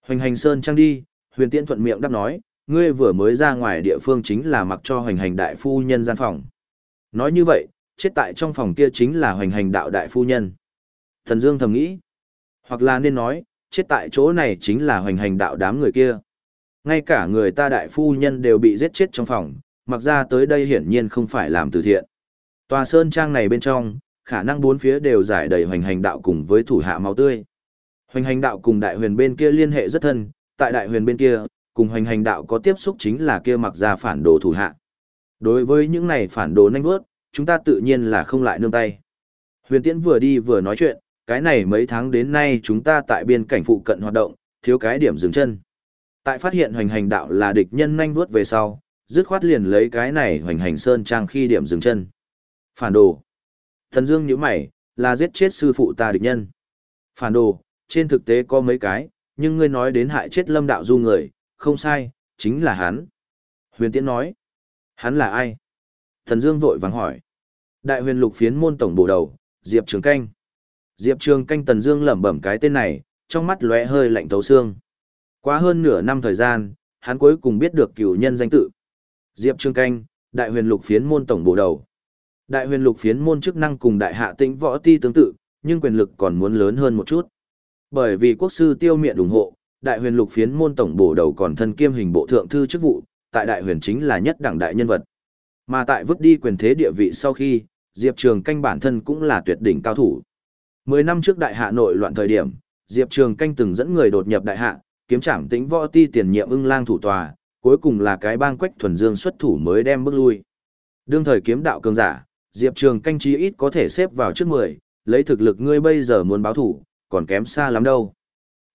[SPEAKER 1] Hoành hành sơn trang đi, huyền tiễn thuận miệng đáp nói, ngươi vừa mới ra ngoài địa phương chính là mặc cho hoành hành đại phu nhân gian phòng. Nói như vậy, chết tại trong phòng kia chính là hoành hành đạo đại phu nhân. Thần Dương thầm nghĩ, hoặc là nên nói, chết tại chỗ này chính là hoành hành đạo đám người kia. Ngay cả người ta đại phu nhân đều bị giết chết trong phòng, mặc ra tới đây hiển nhiên không phải làm từ thiện. Tòa sơn trang này bên trong, khả năng bốn phía đều giải đầy hoành hành đạo cùng với thủ hạ máu tươi. Hoành hành đạo cùng đại huyền bên kia liên hệ rất thân, tại đại huyền bên kia, cùng hoành hành đạo có tiếp xúc chính là kia mặc ra phản đồ thủ hạ. Đối với những này phản đồ nhanh vớt, chúng ta tự nhiên là không lại nương tay. Huyền Tiễn vừa đi vừa nói chuyện, cái này mấy tháng đến nay chúng ta tại biên cảnh phụ cận hoạt động, thiếu cái điểm dừng chân. Tại phát hiện hoành hành đạo là địch nhân nhanh vớt về sau, dứt khoát liền lấy cái này hoành hành sơn trang khi điểm dừng chân. Phản đồ. Thần Dương nhíu mày, là giết chết sư phụ ta địch nhân. Phản đồ, trên thực tế có mấy cái, nhưng ngươi nói đến hại chết lâm đạo du người, không sai, chính là hắn. Huyền Tiễn nói. Hắn là ai? Thần Dương vội vàng hỏi. Đại huyền lục phiến môn tổng bổ đầu, Diệp Trường Canh. Diệp Trường Canh Tần Dương lẩm bẩm cái tên này, trong mắt lóe hơi lạnh thấu xương. Quá hơn nửa năm thời gian, hắn cuối cùng biết được cửu nhân danh tự. Diệp Trường Canh, Đại huyền lục phiến môn tổng bổ đầu. Đại huyền lục phiến môn chức năng cùng đại hạ tĩnh võ ti tương tự, nhưng quyền lực còn muốn lớn hơn một chút. Bởi vì quốc sư tiêu miện ủng hộ, đại huyền lục phiến môn tổng bổ đầu còn thân kiêm hình bộ thượng thư chức vụ, tại đại huyền chính là nhất đẳng đại nhân vật. Mà tại vứt đi quyền thế địa vị sau khi, Diệp Trường Canh bản thân cũng là tuyệt đỉnh cao thủ. Mười năm trước đại hạ nội loạn thời điểm, Diệp Trường Canh từng dẫn người đột nhập đại hạ, kiếm trảm tĩnh võ ti tiền nhiệm ưng lang thủ tòa, cuối cùng là cái bang quách thuần dương xuất thủ mới đem bước lui. Đương thời kiếm đạo cường giả, Diệp Trường Canh chí ít có thể xếp vào trước 10, lấy thực lực ngươi bây giờ muốn báo thủ, còn kém xa lắm đâu.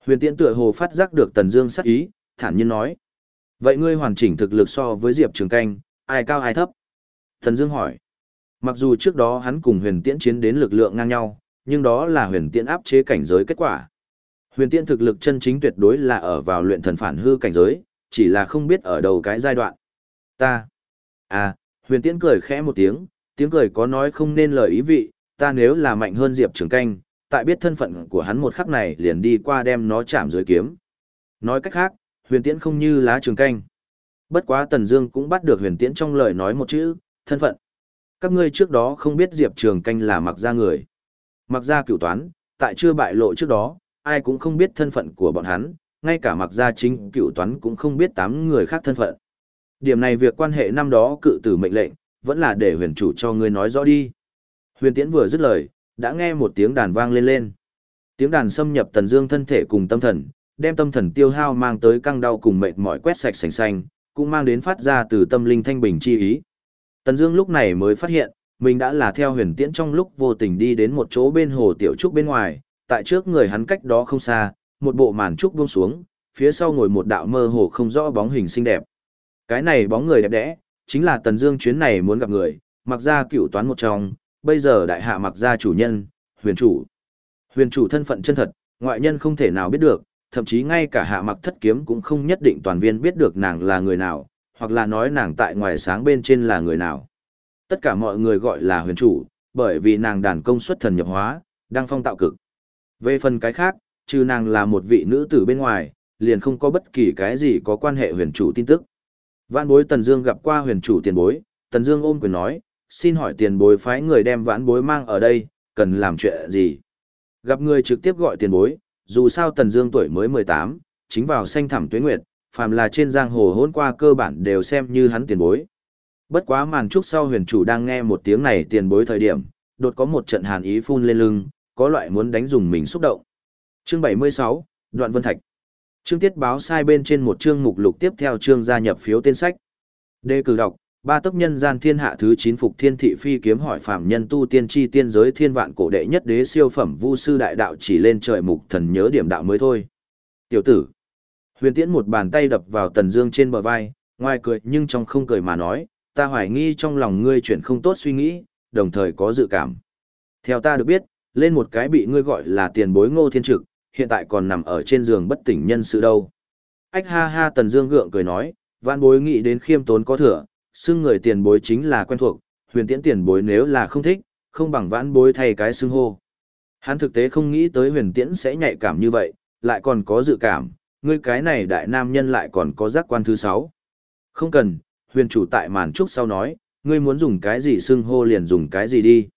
[SPEAKER 1] Huyền Tiễn tựa hồ phát giác được Tần Dương sắc ý, thản nhiên nói: "Vậy ngươi hoàn chỉnh thực lực so với Diệp Trường Canh, ai cao ai thấp?" Tần Dương hỏi. Mặc dù trước đó hắn cùng Huyền Tiễn chiến đến lực lượng ngang nhau, nhưng đó là Huyền Tiễn áp chế cảnh giới kết quả. Huyền Tiễn thực lực chân chính tuyệt đối là ở vào luyện thần phản hư cảnh giới, chỉ là không biết ở đầu cái giai đoạn. Ta. À, Huyền Tiễn cười khẽ một tiếng, tiếng cười có nói không nên lời ý vị, ta nếu là mạnh hơn Diệp Trường Canh, tại biết thân phận của hắn một khắc này liền đi qua đem nó chạm dưới kiếm. Nói cách khác, huyền tiễn không như lá trường canh. Bất quá Tần Dương cũng bắt được huyền tiễn trong lời nói một chữ, thân phận. Các ngươi trước đó không biết Diệp Trường Canh là mặc gia người. Mặc gia cửu toán, tại chưa bại lộ trước đó, ai cũng không biết thân phận của bọn hắn, ngay cả mặc gia chính cựu toán cũng không biết tám người khác thân phận. Điểm này việc quan hệ năm đó cự tử mệnh lệnh, vẫn là để huyền chủ cho ngươi nói rõ đi. Huyền Tiễn vừa dứt lời, đã nghe một tiếng đàn vang lên lên. Tiếng đàn xâm nhập Tần Dương thân thể cùng tâm thần, đem tâm thần tiêu hao mang tới căng đau cùng mệt mỏi quét sạch sành sanh, cũng mang đến phát ra từ tâm linh thanh bình chi ý. Tần Dương lúc này mới phát hiện, mình đã là theo huyền tiễn trong lúc vô tình đi đến một chỗ bên hồ tiểu trúc bên ngoài, tại trước người hắn cách đó không xa, một bộ màn trúc buông xuống, phía sau ngồi một đạo mơ hồ không rõ bóng hình xinh đẹp. Cái này bóng người đẹp đẽ, chính là Tần Dương chuyến này muốn gặp người, mặc ra cựu toán một trong, bây giờ đại hạ mặc ra chủ nhân, huyền chủ. Huyền chủ thân phận chân thật, ngoại nhân không thể nào biết được, thậm chí ngay cả hạ mặc thất kiếm cũng không nhất định toàn viên biết được nàng là người nào, hoặc là nói nàng tại ngoài sáng bên trên là người nào. Tất cả mọi người gọi là huyền chủ, bởi vì nàng đàn công suất thần nhập hóa, đang phong tạo cực. Về phần cái khác, trừ nàng là một vị nữ tử bên ngoài, liền không có bất kỳ cái gì có quan hệ huyền chủ tin tức. Vãn bối Tần Dương gặp qua huyền chủ tiền bối, Tần Dương ôm quyền nói, xin hỏi tiền bối phái người đem vãn bối mang ở đây, cần làm chuyện gì? Gặp người trực tiếp gọi tiền bối, dù sao Tần Dương tuổi mới 18, chính vào xanh thẳm tuế nguyệt, phàm là trên giang hồ hỗn qua cơ bản đều xem như hắn tiền bối. Bất quá màn trúc sau huyền chủ đang nghe một tiếng này tiền bối thời điểm, đột có một trận hàn ý phun lên lưng, có loại muốn đánh dùng mình xúc động. Chương 76, Đoạn Vân Thạch. Chương tiết báo sai bên trên một chương mục lục tiếp theo chương gia nhập phiếu tên sách. Đề cử đọc, ba tốc nhân gian thiên hạ thứ 9 phục thiên thị phi kiếm hỏi phạm nhân tu tiên chi tiên giới thiên vạn cổ đệ nhất đế siêu phẩm vu sư đại đạo chỉ lên trời mục thần nhớ điểm đạo mới thôi. Tiểu tử. Huyền Tiễn một bàn tay đập vào Tần Dương trên bờ vai, ngoài cười nhưng trong không cười mà nói, ta hoài nghi trong lòng ngươi chuyện không tốt suy nghĩ, đồng thời có dự cảm. Theo ta được biết, lên một cái bị ngươi gọi là tiền bối Ngô Thiên Trực, hiện tại còn nằm ở trên giường bất tỉnh nhân sự đâu. Ách ha ha Tần Dương gượng cười nói, vạn bối nghĩ đến khiêm tốn có thừa, xưng người tiền bối chính là quen thuộc, huyền tiễn tiền bối nếu là không thích, không bằng vãn bối thay cái xưng hô. Hắn thực tế không nghĩ tới huyền tiễn sẽ nhạy cảm như vậy, lại còn có dự cảm, ngươi cái này đại nam nhân lại còn có giác quan thứ sáu. Không cần, huyền chủ tại màn trúc sau nói, ngươi muốn dùng cái gì xưng hô liền dùng cái gì đi.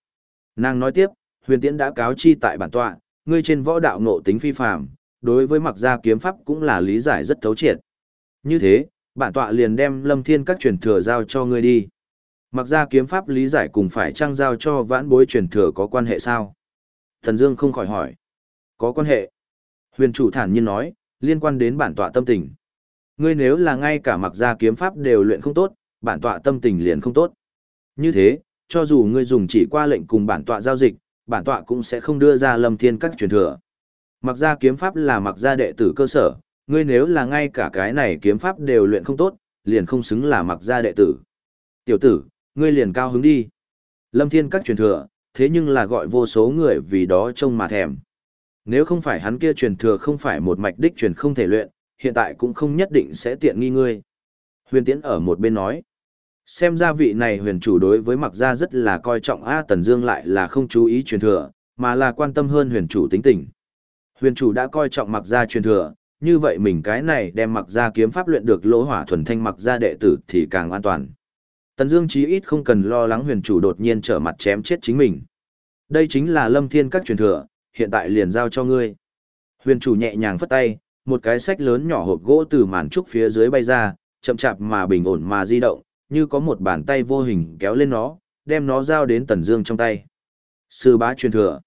[SPEAKER 1] Nàng nói tiếp, huyền tiễn đã cáo chi tại bản tọa, ngươi trên võ đạo ngộ tính phi phàm, đối với mặc gia kiếm pháp cũng là lý giải rất thấu triệt. Như thế, bản tọa liền đem lâm thiên các truyền thừa giao cho ngươi đi. Mặc gia kiếm pháp lý giải cùng phải trang giao cho vãn bối truyền thừa có quan hệ sao? Thần Dương không khỏi hỏi. Có quan hệ. Huyền chủ thản nhiên nói, liên quan đến bản tọa tâm tình. Ngươi nếu là ngay cả mặc gia kiếm pháp đều luyện không tốt, bản tọa tâm tình liền không tốt. Như thế, cho dù ngươi dùng chỉ qua lệnh cùng bản tọa giao dịch, bản tọa cũng sẽ không đưa ra lâm thiên các truyền thừa. Mặc gia kiếm pháp là mặc gia đệ tử cơ sở, ngươi nếu là ngay cả cái này kiếm pháp đều luyện không tốt, liền không xứng là mặc gia đệ tử. Tiểu tử, ngươi liền cao hứng đi. Lâm thiên các truyền thừa, thế nhưng là gọi vô số người vì đó trông mà thèm. Nếu không phải hắn kia truyền thừa không phải một mạch đích truyền không thể luyện, hiện tại cũng không nhất định sẽ tiện nghi ngươi. Huyền Tiễn ở một bên nói. Xem ra vị này huyền chủ đối với mặc gia rất là coi trọng A Tần Dương lại là không chú ý truyền thừa, mà là quan tâm hơn huyền chủ tính tình. Huyền chủ đã coi trọng mặc gia truyền thừa, như vậy mình cái này đem mặc gia kiếm pháp luyện được lỗ hỏa thuần thanh mặc gia đệ tử thì càng an toàn. Tần Dương chí ít không cần lo lắng huyền chủ đột nhiên trở mặt chém chết chính mình. Đây chính là Lâm Thiên các truyền thừa, hiện tại liền giao cho ngươi. Huyền chủ nhẹ nhàng phất tay, một cái sách lớn nhỏ hộp gỗ từ màn trúc phía dưới bay ra, chậm chạp mà bình ổn mà di động, như có một bàn tay vô hình kéo lên nó, đem nó giao đến Tần Dương trong tay. Sư bá truyền thừa.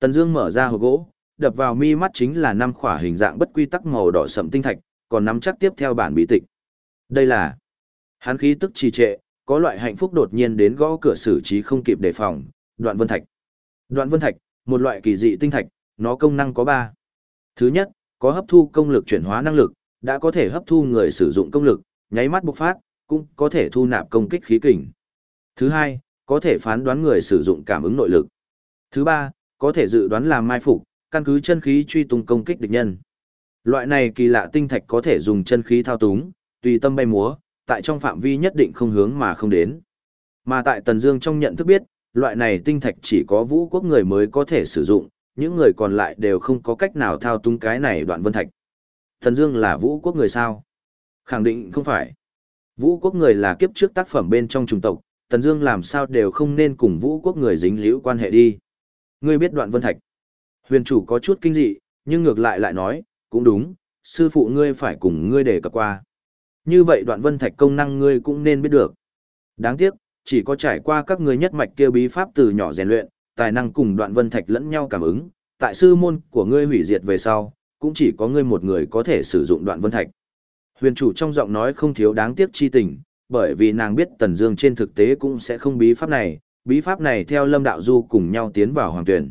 [SPEAKER 1] Tần Dương mở ra hộp gỗ, đập vào mi mắt chính là năm khỏa hình dạng bất quy tắc màu đỏ sẫm tinh thạch, còn nắm chắc tiếp theo bản bí tịch. Đây là Hắn khí tức trì trệ, có loại hạnh phúc đột nhiên đến gõ cửa xử trí không kịp đề phòng, Đoạn Vân Thạch. Đoạn Vân Thạch, một loại kỳ dị tinh thạch, nó công năng có 3. Thứ nhất, có hấp thu công lực chuyển hóa năng lực, đã có thể hấp thu người sử dụng công lực, nháy mắt bộc phát, cũng có thể thu nạp công kích khí kình. Thứ hai, có thể phán đoán người sử dụng cảm ứng nội lực. Thứ ba, có thể dự đoán làm mai phục, căn cứ chân khí truy tung công kích địch nhân. Loại này kỳ lạ tinh thạch có thể dùng chân khí thao túng, tùy tâm bay múa, tại trong phạm vi nhất định không hướng mà không đến. Mà tại Tần Dương trong nhận thức biết, loại này tinh thạch chỉ có vũ quốc người mới có thể sử dụng, những người còn lại đều không có cách nào thao túng cái này đoạn vân thạch. Tần Dương là vũ quốc người sao? Khẳng định không phải. Vũ quốc người là kiếp trước tác phẩm bên trong trùng tộc, Tần Dương làm sao đều không nên cùng vũ quốc người dính liễu quan hệ đi. Ngươi biết đoạn vân thạch. Huyền chủ có chút kinh dị, nhưng ngược lại lại nói, cũng đúng, sư phụ ngươi phải cùng ngươi để cập qua. Như vậy đoạn vân thạch công năng ngươi cũng nên biết được. Đáng tiếc, chỉ có trải qua các ngươi nhất mạch kia bí pháp từ nhỏ rèn luyện, tài năng cùng đoạn vân thạch lẫn nhau cảm ứng, tại sư môn của ngươi hủy diệt về sau, cũng chỉ có ngươi một người có thể sử dụng đoạn vân thạch. Huyền chủ trong giọng nói không thiếu đáng tiếc chi tình, bởi vì nàng biết Tần Dương trên thực tế cũng sẽ không bí pháp này, bí pháp này theo Lâm Đạo Du cùng nhau tiến vào hoàng tuyển.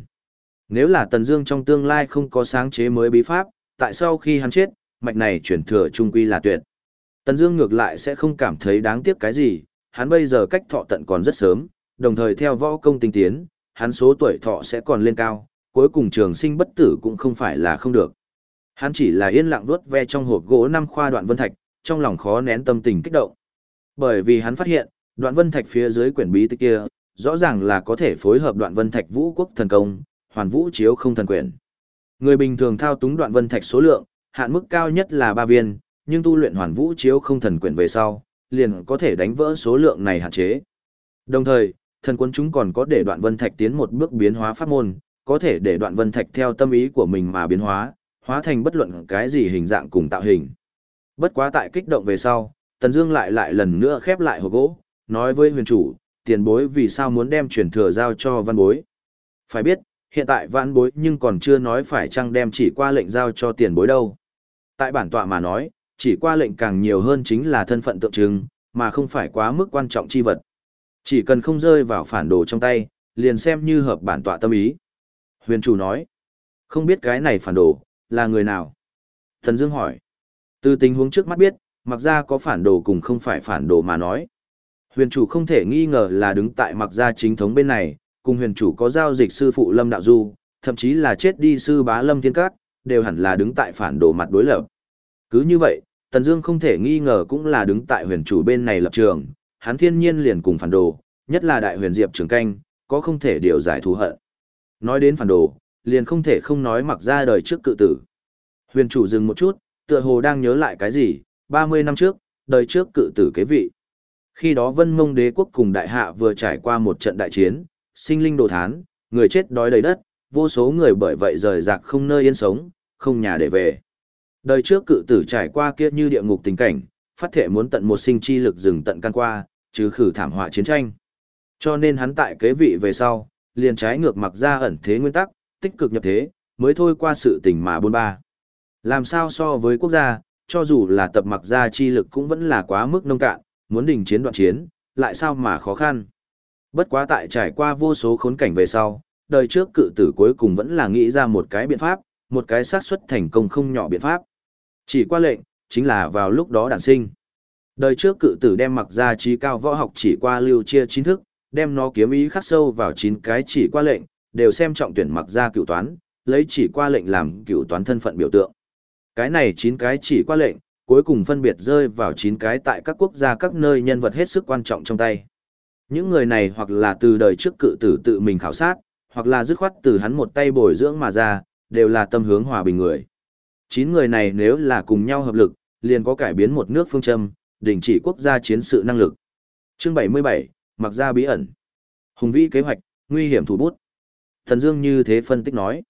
[SPEAKER 1] Nếu là Tần Dương trong tương lai không có sáng chế mới bí pháp, tại sao khi hắn chết, mạch này chuyển thừa trung quy là tuyệt. Tần Dương ngược lại sẽ không cảm thấy đáng tiếc cái gì, hắn bây giờ cách thọ tận còn rất sớm, đồng thời theo võ công tinh tiến, hắn số tuổi thọ sẽ còn lên cao, cuối cùng trường sinh bất tử cũng không phải là không được. Hắn chỉ là yên lặng vuốt ve trong hộp gỗ năm khoa đoạn vân thạch, trong lòng khó nén tâm tình kích động. Bởi vì hắn phát hiện, đoạn vân thạch phía dưới quyển bí tịch kia, rõ ràng là có thể phối hợp đoạn vân thạch vũ quốc thần công, hoàn vũ chiếu không thần quyển. Người bình thường thao túng đoạn vân thạch số lượng, hạn mức cao nhất là 3 viên, nhưng tu luyện hoàn vũ chiếu không thần quyển về sau, liền có thể đánh vỡ số lượng này hạn chế. Đồng thời, thần quân chúng còn có để đoạn vân thạch tiến một bước biến hóa pháp môn, có thể để đoạn vân thạch theo tâm ý của mình mà biến hóa, hóa thành bất luận cái gì hình dạng cùng tạo hình. Bất quá tại kích động về sau, Tần Dương lại lại lần nữa khép lại hộp gỗ, nói với huyền chủ, tiền bối vì sao muốn đem truyền thừa giao cho văn bối. Phải biết, hiện tại văn bối nhưng còn chưa nói phải chăng đem chỉ qua lệnh giao cho tiền bối đâu. Tại bản tọa mà nói, chỉ qua lệnh càng nhiều hơn chính là thân phận tượng trưng, mà không phải quá mức quan trọng chi vật. Chỉ cần không rơi vào phản đồ trong tay, liền xem như hợp bản tọa tâm ý. Huyền chủ nói, không biết cái này phản đồ, là người nào? Thần Dương hỏi, từ tình huống trước mắt biết, mặc ra có phản đồ cùng không phải phản đồ mà nói. Huyền chủ không thể nghi ngờ là đứng tại mặc gia chính thống bên này, cùng huyền chủ có giao dịch sư phụ Lâm Đạo Du, thậm chí là chết đi sư bá Lâm Thiên Cát, đều hẳn là đứng tại phản đồ mặt đối lập. Cứ như vậy, Tần Dương không thể nghi ngờ cũng là đứng tại huyền chủ bên này lập trường, hắn thiên nhiên liền cùng phản đồ, nhất là đại huyền diệp trường canh, có không thể điều giải thù hận. Nói đến phản đồ, liền không thể không nói mặc ra đời trước cự tử. Huyền chủ dừng một chút, tựa hồ đang nhớ lại cái gì, 30 năm trước, đời trước cự tử kế vị. Khi đó vân mông đế quốc cùng đại hạ vừa trải qua một trận đại chiến, sinh linh đồ thán, người chết đói đầy đất, vô số người bởi vậy rời rạc không nơi yên sống, không nhà để về. Đời trước cự tử trải qua kia như địa ngục tình cảnh, phát thể muốn tận một sinh chi lực dừng tận căn qua, chứ khử thảm họa chiến tranh. Cho nên hắn tại kế vị về sau, liền trái ngược mặc ra ẩn thế nguyên tắc, tích cực nhập thế, mới thôi qua sự tình mà buôn ba. Làm sao so với quốc gia, cho dù là tập mặc gia chi lực cũng vẫn là quá mức nông cạn, muốn đình chiến đoạn chiến, lại sao mà khó khăn. Bất quá tại trải qua vô số khốn cảnh về sau, đời trước cự tử cuối cùng vẫn là nghĩ ra một cái biện pháp, một cái xác suất thành công không nhỏ biện pháp. Chỉ qua lệnh, chính là vào lúc đó đản sinh. Đời trước cự tử đem mặc ra trí cao võ học chỉ qua lưu chia chính thức, đem nó kiếm ý khắc sâu vào chín cái chỉ qua lệnh, đều xem trọng tuyển mặc ra cựu toán, lấy chỉ qua lệnh làm cựu toán thân phận biểu tượng. Cái này chín cái chỉ qua lệnh, cuối cùng phân biệt rơi vào chín cái tại các quốc gia các nơi nhân vật hết sức quan trọng trong tay. Những người này hoặc là từ đời trước cự tử tự mình khảo sát, hoặc là dứt khoát từ hắn một tay bồi dưỡng mà ra, đều là tâm hướng hòa bình người. Chín người này nếu là cùng nhau hợp lực, liền có cải biến một nước phương châm, đình chỉ quốc gia chiến sự năng lực. Chương 77, mặc ra bí ẩn. Hùng vĩ kế hoạch, nguy hiểm thủ bút. Thần Dương như thế phân tích nói.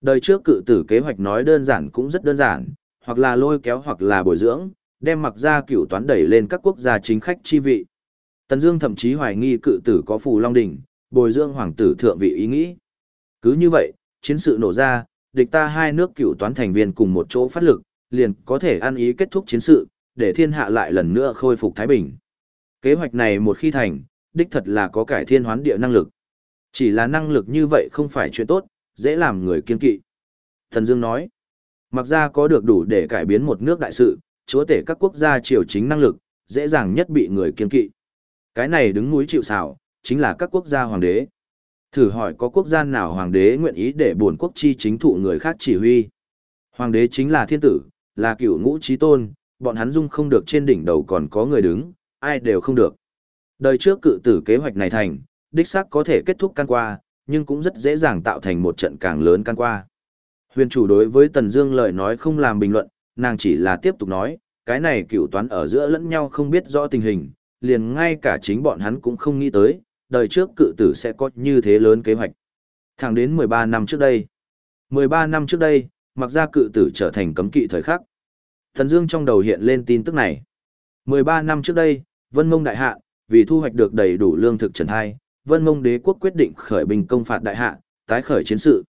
[SPEAKER 1] Đời trước cự tử kế hoạch nói đơn giản cũng rất đơn giản, hoặc là lôi kéo hoặc là bồi dưỡng, đem mặc ra cựu toán đẩy lên các quốc gia chính khách chi vị. Tần Dương thậm chí hoài nghi cự tử có phù long đỉnh, bồi dưỡng hoàng tử thượng vị ý nghĩ. Cứ như vậy, chiến sự nổ ra, địch ta hai nước cựu toán thành viên cùng một chỗ phát lực, liền có thể ăn ý kết thúc chiến sự, để thiên hạ lại lần nữa khôi phục thái bình. Kế hoạch này một khi thành, đích thật là có cải thiên hoán địa năng lực. Chỉ là năng lực như vậy không phải chuyện tốt, dễ làm người kiên kỵ. Thần Dương nói, mặc ra có được đủ để cải biến một nước đại sự, chúa tể các quốc gia triều chính năng lực, dễ dàng nhất bị người kiên kỵ. Cái này đứng núi chịu sào, chính là các quốc gia hoàng đế. Thử hỏi có quốc gia nào hoàng đế nguyện ý để buồn quốc chi chính thụ người khác chỉ huy. Hoàng đế chính là thiên tử, là cựu ngũ trí tôn, bọn hắn dung không được trên đỉnh đầu còn có người đứng, ai đều không được. Đời trước cự tử kế hoạch này thành, đích xác có thể kết thúc căn qua, nhưng cũng rất dễ dàng tạo thành một trận càng lớn căn qua. Huyền chủ đối với Tần Dương lời nói không làm bình luận, nàng chỉ là tiếp tục nói, cái này cựu toán ở giữa lẫn nhau không biết rõ tình hình, liền ngay cả chính bọn hắn cũng không nghĩ tới, đời trước cự tử sẽ có như thế lớn kế hoạch. Thẳng đến 13 năm trước đây. 13 năm trước đây, mặc ra cự tử trở thành cấm kỵ thời khắc. Thần Dương trong đầu hiện lên tin tức này. 13 năm trước đây, Vân Mông Đại Hạ, vì thu hoạch được đầy đủ lương thực trần hai. Vân Mông Đế quốc quyết định khởi binh công phạt Đại Hạ, tái khởi chiến sự.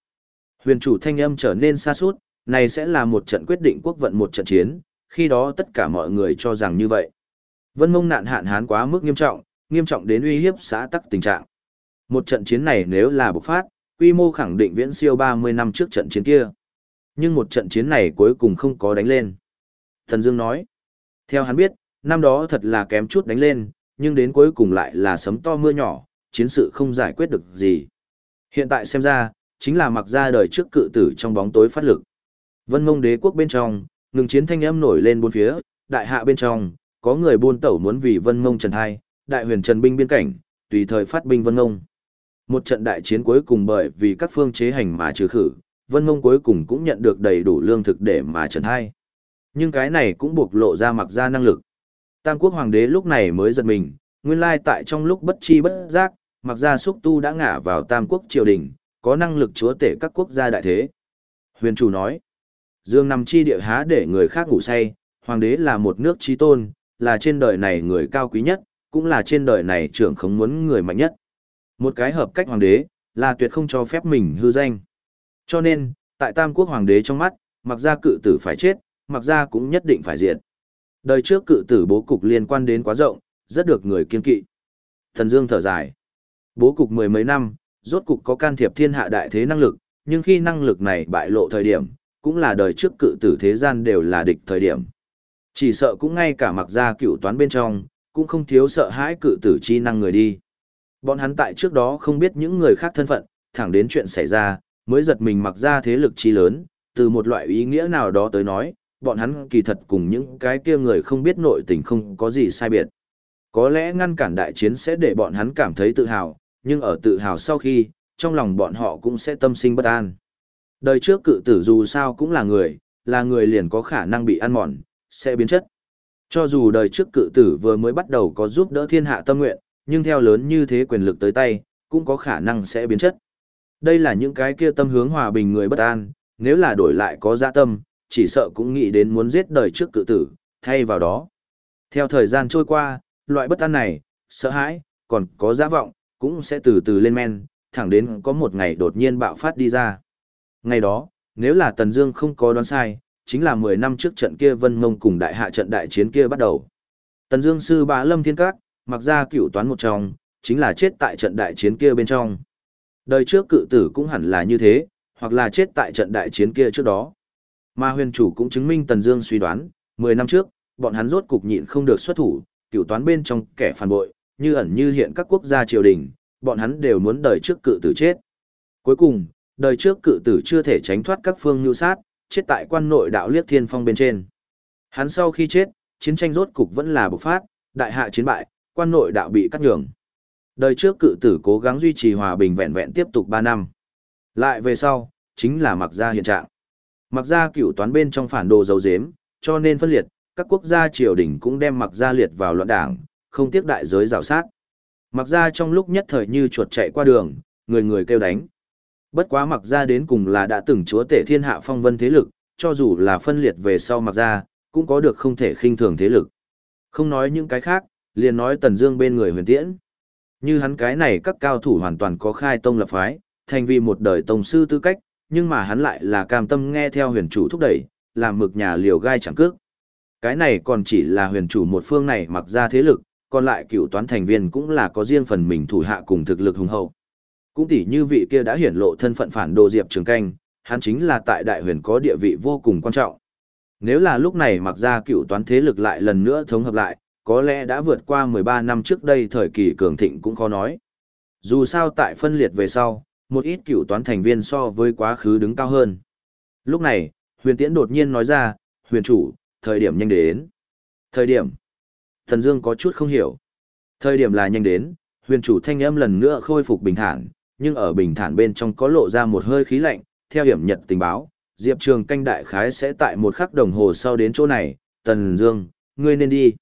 [SPEAKER 1] Huyền chủ thanh âm trở nên xa suốt, này sẽ là một trận quyết định quốc vận một trận chiến, khi đó tất cả mọi người cho rằng như vậy. Vân Mông nạn hạn hán quá mức nghiêm trọng, nghiêm trọng đến uy hiếp xã tắc tình trạng. Một trận chiến này nếu là bộc phát, quy mô khẳng định viễn siêu 30 năm trước trận chiến kia. Nhưng một trận chiến này cuối cùng không có đánh lên. Thần Dương nói, theo hắn biết, năm đó thật là kém chút đánh lên, nhưng đến cuối cùng lại là sấm to mưa nhỏ, chiến sự không giải quyết được gì. Hiện tại xem ra, chính là mặc ra đời trước cự tử trong bóng tối phát lực. Vân Mông đế quốc bên trong, ngừng chiến thanh âm nổi lên bốn phía, đại hạ bên trong, có người buôn tẩu muốn vì Vân Mông Trần Hai, đại huyền Trần binh biên cảnh, tùy thời phát binh Vân Mông. Một trận đại chiến cuối cùng bởi vì các phương chế hành mà trừ khử, Vân Mông cuối cùng cũng nhận được đầy đủ lương thực để mà Trần Hai. Nhưng cái này cũng buộc lộ ra mặc ra năng lực. Tam quốc hoàng đế lúc này mới giật mình, nguyên lai tại trong lúc bất chi bất giác, mặc ra xúc tu đã ngả vào tam quốc triều đình, có năng lực chúa tể các quốc gia đại thế. Huyền chủ nói, dương nằm chi địa há để người khác ngủ say, hoàng đế là một nước trí tôn, là trên đời này người cao quý nhất, cũng là trên đời này trưởng không muốn người mạnh nhất. Một cái hợp cách hoàng đế, là tuyệt không cho phép mình hư danh. Cho nên, tại tam quốc hoàng đế trong mắt, mặc ra cự tử phải chết, mặc ra cũng nhất định phải diệt. Đời trước cự tử bố cục liên quan đến quá rộng, rất được người kiên kỵ. Thần Dương thở dài. Bố cục mười mấy năm, rốt cục có can thiệp thiên hạ đại thế năng lực, nhưng khi năng lực này bại lộ thời điểm, cũng là đời trước cự tử thế gian đều là địch thời điểm. Chỉ sợ cũng ngay cả mặc ra cựu toán bên trong, cũng không thiếu sợ hãi cự tử chi năng người đi. Bọn hắn tại trước đó không biết những người khác thân phận, thẳng đến chuyện xảy ra, mới giật mình mặc ra thế lực chi lớn, từ một loại ý nghĩa nào đó tới nói, bọn hắn kỳ thật cùng những cái kia người không biết nội tình không có gì sai biệt. Có lẽ ngăn cản đại chiến sẽ để bọn hắn cảm thấy tự hào, nhưng ở tự hào sau khi, trong lòng bọn họ cũng sẽ tâm sinh bất an. Đời trước cự tử dù sao cũng là người, là người liền có khả năng bị ăn mòn, sẽ biến chất. Cho dù đời trước cự tử vừa mới bắt đầu có giúp đỡ thiên hạ tâm nguyện, nhưng theo lớn như thế quyền lực tới tay, cũng có khả năng sẽ biến chất. Đây là những cái kia tâm hướng hòa bình người bất an, nếu là đổi lại có dạ tâm, chỉ sợ cũng nghĩ đến muốn giết đời trước cự tử, thay vào đó. Theo thời gian trôi qua, loại bất an này, sợ hãi, còn có giả vọng, cũng sẽ từ từ lên men, thẳng đến có một ngày đột nhiên bạo phát đi ra. Ngày đó, nếu là Tần Dương không có đoán sai, chính là 10 năm trước trận kia Vân Mông cùng đại hạ trận đại chiến kia bắt đầu. Tần Dương sư bá Lâm Thiên Các, mặc ra cửu toán một trong, chính là chết tại trận đại chiến kia bên trong. Đời trước cự tử cũng hẳn là như thế, hoặc là chết tại trận đại chiến kia trước đó. Mà huyền chủ cũng chứng minh Tần Dương suy đoán, 10 năm trước, bọn hắn rốt cục nhịn không được xuất thủ, cửu toán bên trong kẻ phản bội, như ẩn như hiện các quốc gia triều đình, bọn hắn đều muốn đời trước cự tử chết. Cuối cùng, đời trước cự tử chưa thể tránh thoát các phương nhu sát, chết tại quan nội đạo liếc thiên phong bên trên. Hắn sau khi chết, chiến tranh rốt cục vẫn là bộc phát, đại hạ chiến bại, quan nội đạo bị cắt nhường. Đời trước cự tử cố gắng duy trì hòa bình vẹn vẹn tiếp tục 3 năm. Lại về sau, chính là mặc ra hiện trạng. Mặc ra cửu toán bên trong phản đồ dấu dếm, cho nên phân liệt, các quốc gia triều đình cũng đem mặc ra liệt vào loạn đảng, không tiếc đại giới rào sát. Mặc ra trong lúc nhất thời như chuột chạy qua đường, người người kêu đánh. Bất quá mặc ra đến cùng là đã từng chúa tể thiên hạ phong vân thế lực, cho dù là phân liệt về sau mặc ra, cũng có được không thể khinh thường thế lực. Không nói những cái khác, liền nói Tần Dương bên người huyền tiễn. Như hắn cái này các cao thủ hoàn toàn có khai tông lập phái, thành vì một đời tông sư tư cách, nhưng mà hắn lại là cam tâm nghe theo huyền chủ thúc đẩy, làm mực nhà liều gai chẳng cước. Cái này còn chỉ là huyền chủ một phương này mặc ra thế lực, còn lại cựu toán thành viên cũng là có riêng phần mình thủ hạ cùng thực lực hùng hậu. Cũng tỉ như vị kia đã hiển lộ thân phận phản đồ Diệp Trường Canh, hắn chính là tại đại huyền có địa vị vô cùng quan trọng. Nếu là lúc này mặc ra cựu toán thế lực lại lần nữa thống hợp lại, có lẽ đã vượt qua 13 năm trước đây thời kỳ cường thịnh cũng khó nói. Dù sao tại phân liệt về sau, một ít cựu toán thành viên so với quá khứ đứng cao hơn. Lúc này, huyền tiễn đột nhiên nói ra, huyền chủ, thời điểm nhanh đến. Thời điểm. Thần Dương có chút không hiểu. Thời điểm là nhanh đến, huyền chủ thanh âm lần nữa khôi phục bình thản, nhưng ở bình thản bên trong có lộ ra một hơi khí lạnh, theo hiểm nhật tình báo, Diệp Trường canh đại khái sẽ tại một khắc đồng hồ sau đến chỗ này, Tần Dương, ngươi nên đi.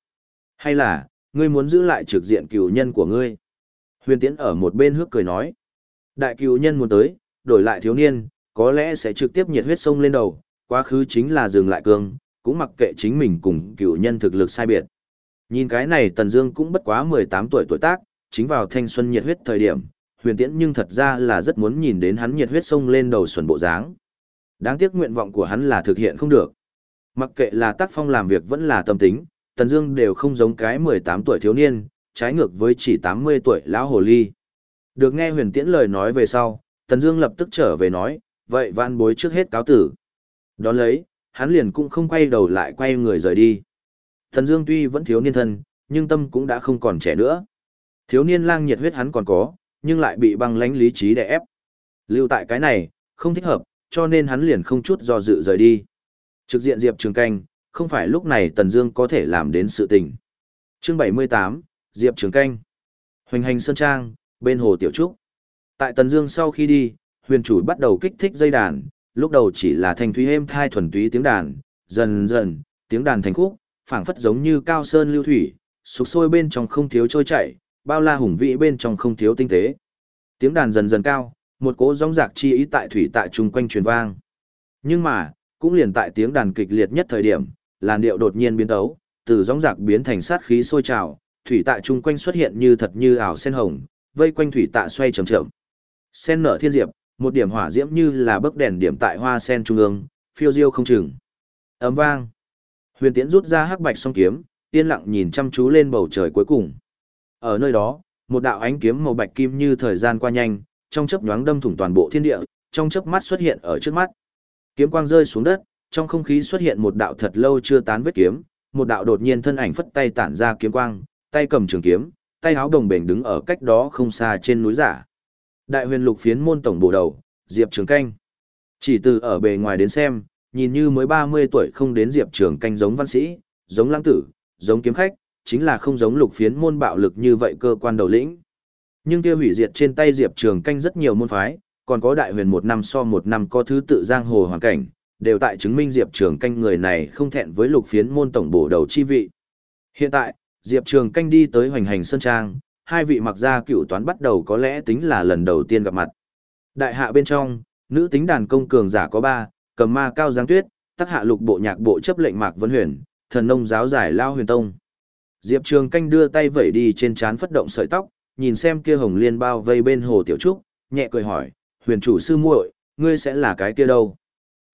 [SPEAKER 1] Hay là, ngươi muốn giữ lại trực diện cựu nhân của ngươi? Huyền Tiễn ở một bên hước cười nói. Đại cựu nhân muốn tới, đổi lại thiếu niên, có lẽ sẽ trực tiếp nhiệt huyết sông lên đầu, quá khứ chính là dừng lại cương, cũng mặc kệ chính mình cùng cựu nhân thực lực sai biệt. Nhìn cái này Tần Dương cũng bất quá 18 tuổi tuổi tác, chính vào thanh xuân nhiệt huyết thời điểm, huyền tiễn nhưng thật ra là rất muốn nhìn đến hắn nhiệt huyết sông lên đầu xuân bộ dáng. Đáng tiếc nguyện vọng của hắn là thực hiện không được. Mặc kệ là tác phong làm việc vẫn là tâm tính, Tần Dương đều không giống cái 18 tuổi thiếu niên, trái ngược với chỉ 80 tuổi lão hồ ly. Được nghe huyền tiễn lời nói về sau, Tần Dương lập tức trở về nói, vậy van bối trước hết cáo tử. Đón lấy, hắn liền cũng không quay đầu lại quay người rời đi. Thần Dương tuy vẫn thiếu niên thân, nhưng tâm cũng đã không còn trẻ nữa. Thiếu niên lang nhiệt huyết hắn còn có, nhưng lại bị băng lãnh lý trí đè ép. Lưu tại cái này, không thích hợp, cho nên hắn liền không chút do dự rời đi. Trực diện Diệp Trường Canh, không phải lúc này Tần Dương có thể làm đến sự tình. Chương 78, Diệp Trường Canh. Hoành hành sơn trang, bên hồ tiểu trúc. Tại Tần Dương sau khi đi, huyền chủ bắt đầu kích thích dây đàn, lúc đầu chỉ là thanh thúy êm thai thuần túy tiếng đàn, dần dần, tiếng đàn thành khúc, phảng phất giống như cao sơn lưu thủy, sục sôi bên trong không thiếu trôi chảy, bao la hùng vĩ bên trong không thiếu tinh tế. Tiếng đàn dần dần cao, một cỗ gióng giạc chi ý tại thủy tại chung quanh truyền vang. Nhưng mà, cũng liền tại tiếng đàn kịch liệt nhất thời điểm, làn điệu đột nhiên biến tấu, từ gióng giạc biến thành sát khí sôi trào, thủy tại chung quanh xuất hiện như thật như ảo sen hồng, vây quanh thủy tạ xoay chậm chậm. Sen nở thiên diệp, một điểm hỏa diễm như là bấc đèn điểm tại hoa sen trung ương, phiêu diêu không chừng. Ấm vang. Huyền Tiễn rút ra hắc bạch song kiếm, yên lặng nhìn chăm chú lên bầu trời cuối cùng. Ở nơi đó, một đạo ánh kiếm màu bạch kim như thời gian qua nhanh, trong chớp nhoáng đâm thủng toàn bộ thiên địa, trong chớp mắt xuất hiện ở trước mắt. Kiếm quang rơi xuống đất, trong không khí xuất hiện một đạo thật lâu chưa tán vết kiếm, một đạo đột nhiên thân ảnh phất tay tản ra kiếm quang, tay cầm trường kiếm, tay áo đồng bền đứng ở cách đó không xa trên núi giả. Đại huyền lục phiến môn tổng bộ đầu, Diệp Trường Canh. Chỉ từ ở bề ngoài đến xem, nhìn như mới 30 tuổi không đến Diệp Trường Canh giống văn sĩ, giống lãng tử, giống kiếm khách, chính là không giống lục phiến môn bạo lực như vậy cơ quan đầu lĩnh. Nhưng kia hủy diệt trên tay Diệp Trường Canh rất nhiều môn phái, còn có đại huyền một năm so một năm có thứ tự giang hồ hoàn cảnh, đều tại chứng minh Diệp Trường Canh người này không thẹn với lục phiến môn tổng bổ đầu chi vị. Hiện tại, Diệp Trường Canh đi tới hoành hành Sơn Trang, hai vị mặc gia cựu toán bắt đầu có lẽ tính là lần đầu tiên gặp mặt. Đại hạ bên trong, nữ tính đàn công cường giả có ba, cầm ma cao giáng tuyết, tác hạ lục bộ nhạc bộ chấp lệnh mạc vân huyền, thần nông giáo giải lao huyền tông. Diệp Trường Canh đưa tay vẩy đi trên trán phất động sợi tóc, nhìn xem kia hồng liên bao vây bên hồ tiểu trúc, nhẹ cười hỏi, huyền chủ sư muội, ngươi sẽ là cái kia đâu?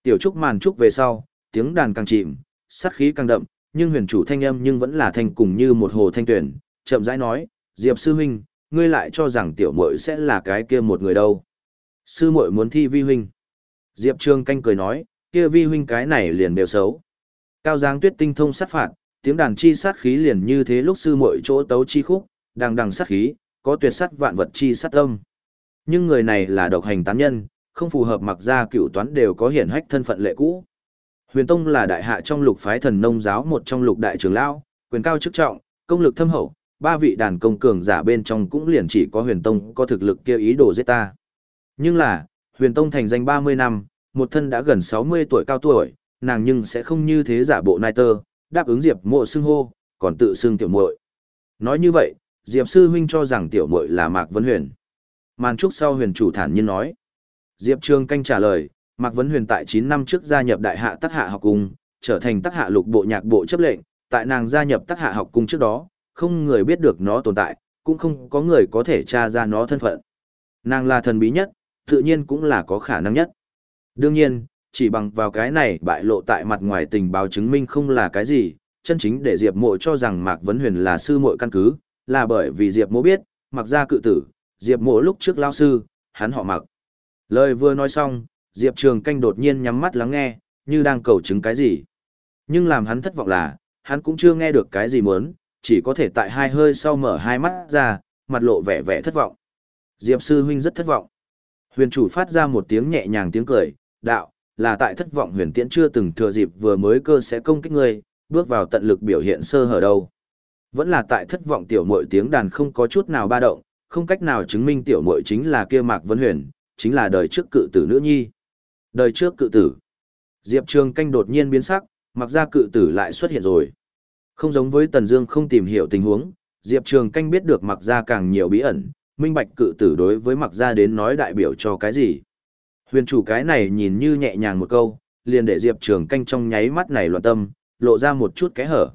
[SPEAKER 1] Tiểu trúc màn trúc về sau, tiếng đàn càng chìm, sát khí càng đậm, nhưng huyền chủ thanh âm nhưng vẫn là thanh cùng như một hồ thanh tuyển, chậm rãi nói, Diệp sư huynh, ngươi lại cho rằng tiểu muội sẽ là cái kia một người đâu? Sư muội muốn thi vi huynh. Diệp Trường canh cười nói, kia vi huynh cái này liền đều xấu. Cao Giang Tuyết tinh thông sát phạt, tiếng đàn chi sát khí liền như thế lúc sư muội chỗ tấu chi khúc, đàng đằng sát khí, có tuyệt sát vạn vật chi sát tâm. Nhưng người này là độc hành tán nhân, không phù hợp mặc ra cựu toán đều có hiển hách thân phận lệ cũ. Huyền Tông là đại hạ trong lục phái thần nông giáo một trong lục đại trưởng lão, quyền cao chức trọng, công lực thâm hậu, ba vị đàn công cường giả bên trong cũng liền chỉ có Huyền Tông có thực lực kia ý đồ giết ta. Nhưng là, Huyền Tông thành danh 30 năm, một thân đã gần 60 tuổi cao tuổi, nàng nhưng sẽ không như thế giả bộ nai tơ, đáp ứng Diệp Mộ xưng hô, còn tự xưng tiểu muội. Nói như vậy, Diệp sư huynh cho rằng tiểu muội là Mạc Vân Huyền. Màn trúc sau huyền chủ thản nhiên nói. Diệp Trường canh trả lời, Mạc Vấn Huyền tại 9 năm trước gia nhập đại hạ Tắc hạ học cung, trở thành Tắc hạ lục bộ nhạc bộ chấp lệnh, tại nàng gia nhập Tắc hạ học cung trước đó, không người biết được nó tồn tại, cũng không có người có thể tra ra nó thân phận. Nàng là thần bí nhất, tự nhiên cũng là có khả năng nhất. Đương nhiên, chỉ bằng vào cái này bại lộ tại mặt ngoài tình báo chứng minh không là cái gì, chân chính để Diệp Mộ cho rằng Mạc Vấn Huyền là sư muội căn cứ, là bởi vì Diệp Mộ biết, mặc ra cự tử, Diệp Mộ lúc trước lao sư, hắn họ mặc. Lời vừa nói xong, Diệp Trường canh đột nhiên nhắm mắt lắng nghe, như đang cầu chứng cái gì. Nhưng làm hắn thất vọng là, hắn cũng chưa nghe được cái gì muốn, chỉ có thể tại hai hơi sau mở hai mắt ra, mặt lộ vẻ vẻ thất vọng. Diệp sư huynh rất thất vọng. Huyền chủ phát ra một tiếng nhẹ nhàng tiếng cười, đạo, là tại thất vọng huyền tiễn chưa từng thừa dịp vừa mới cơ sẽ công kích ngươi, bước vào tận lực biểu hiện sơ hở đâu. Vẫn là tại thất vọng tiểu muội tiếng đàn không có chút nào ba động, không cách nào chứng minh tiểu muội chính là kia Mạc Vân Huyền, chính là đời trước cự tử nữ nhi. Đời trước cự tử. Diệp Trường canh đột nhiên biến sắc, mặc ra cự tử lại xuất hiện rồi. Không giống với Tần Dương không tìm hiểu tình huống, Diệp Trường canh biết được mặc ra càng nhiều bí ẩn, minh bạch cự tử đối với mặc ra đến nói đại biểu cho cái gì. Huyền chủ cái này nhìn như nhẹ nhàng một câu, liền để Diệp Trường canh trong nháy mắt này loạn tâm, lộ ra một chút cái hở.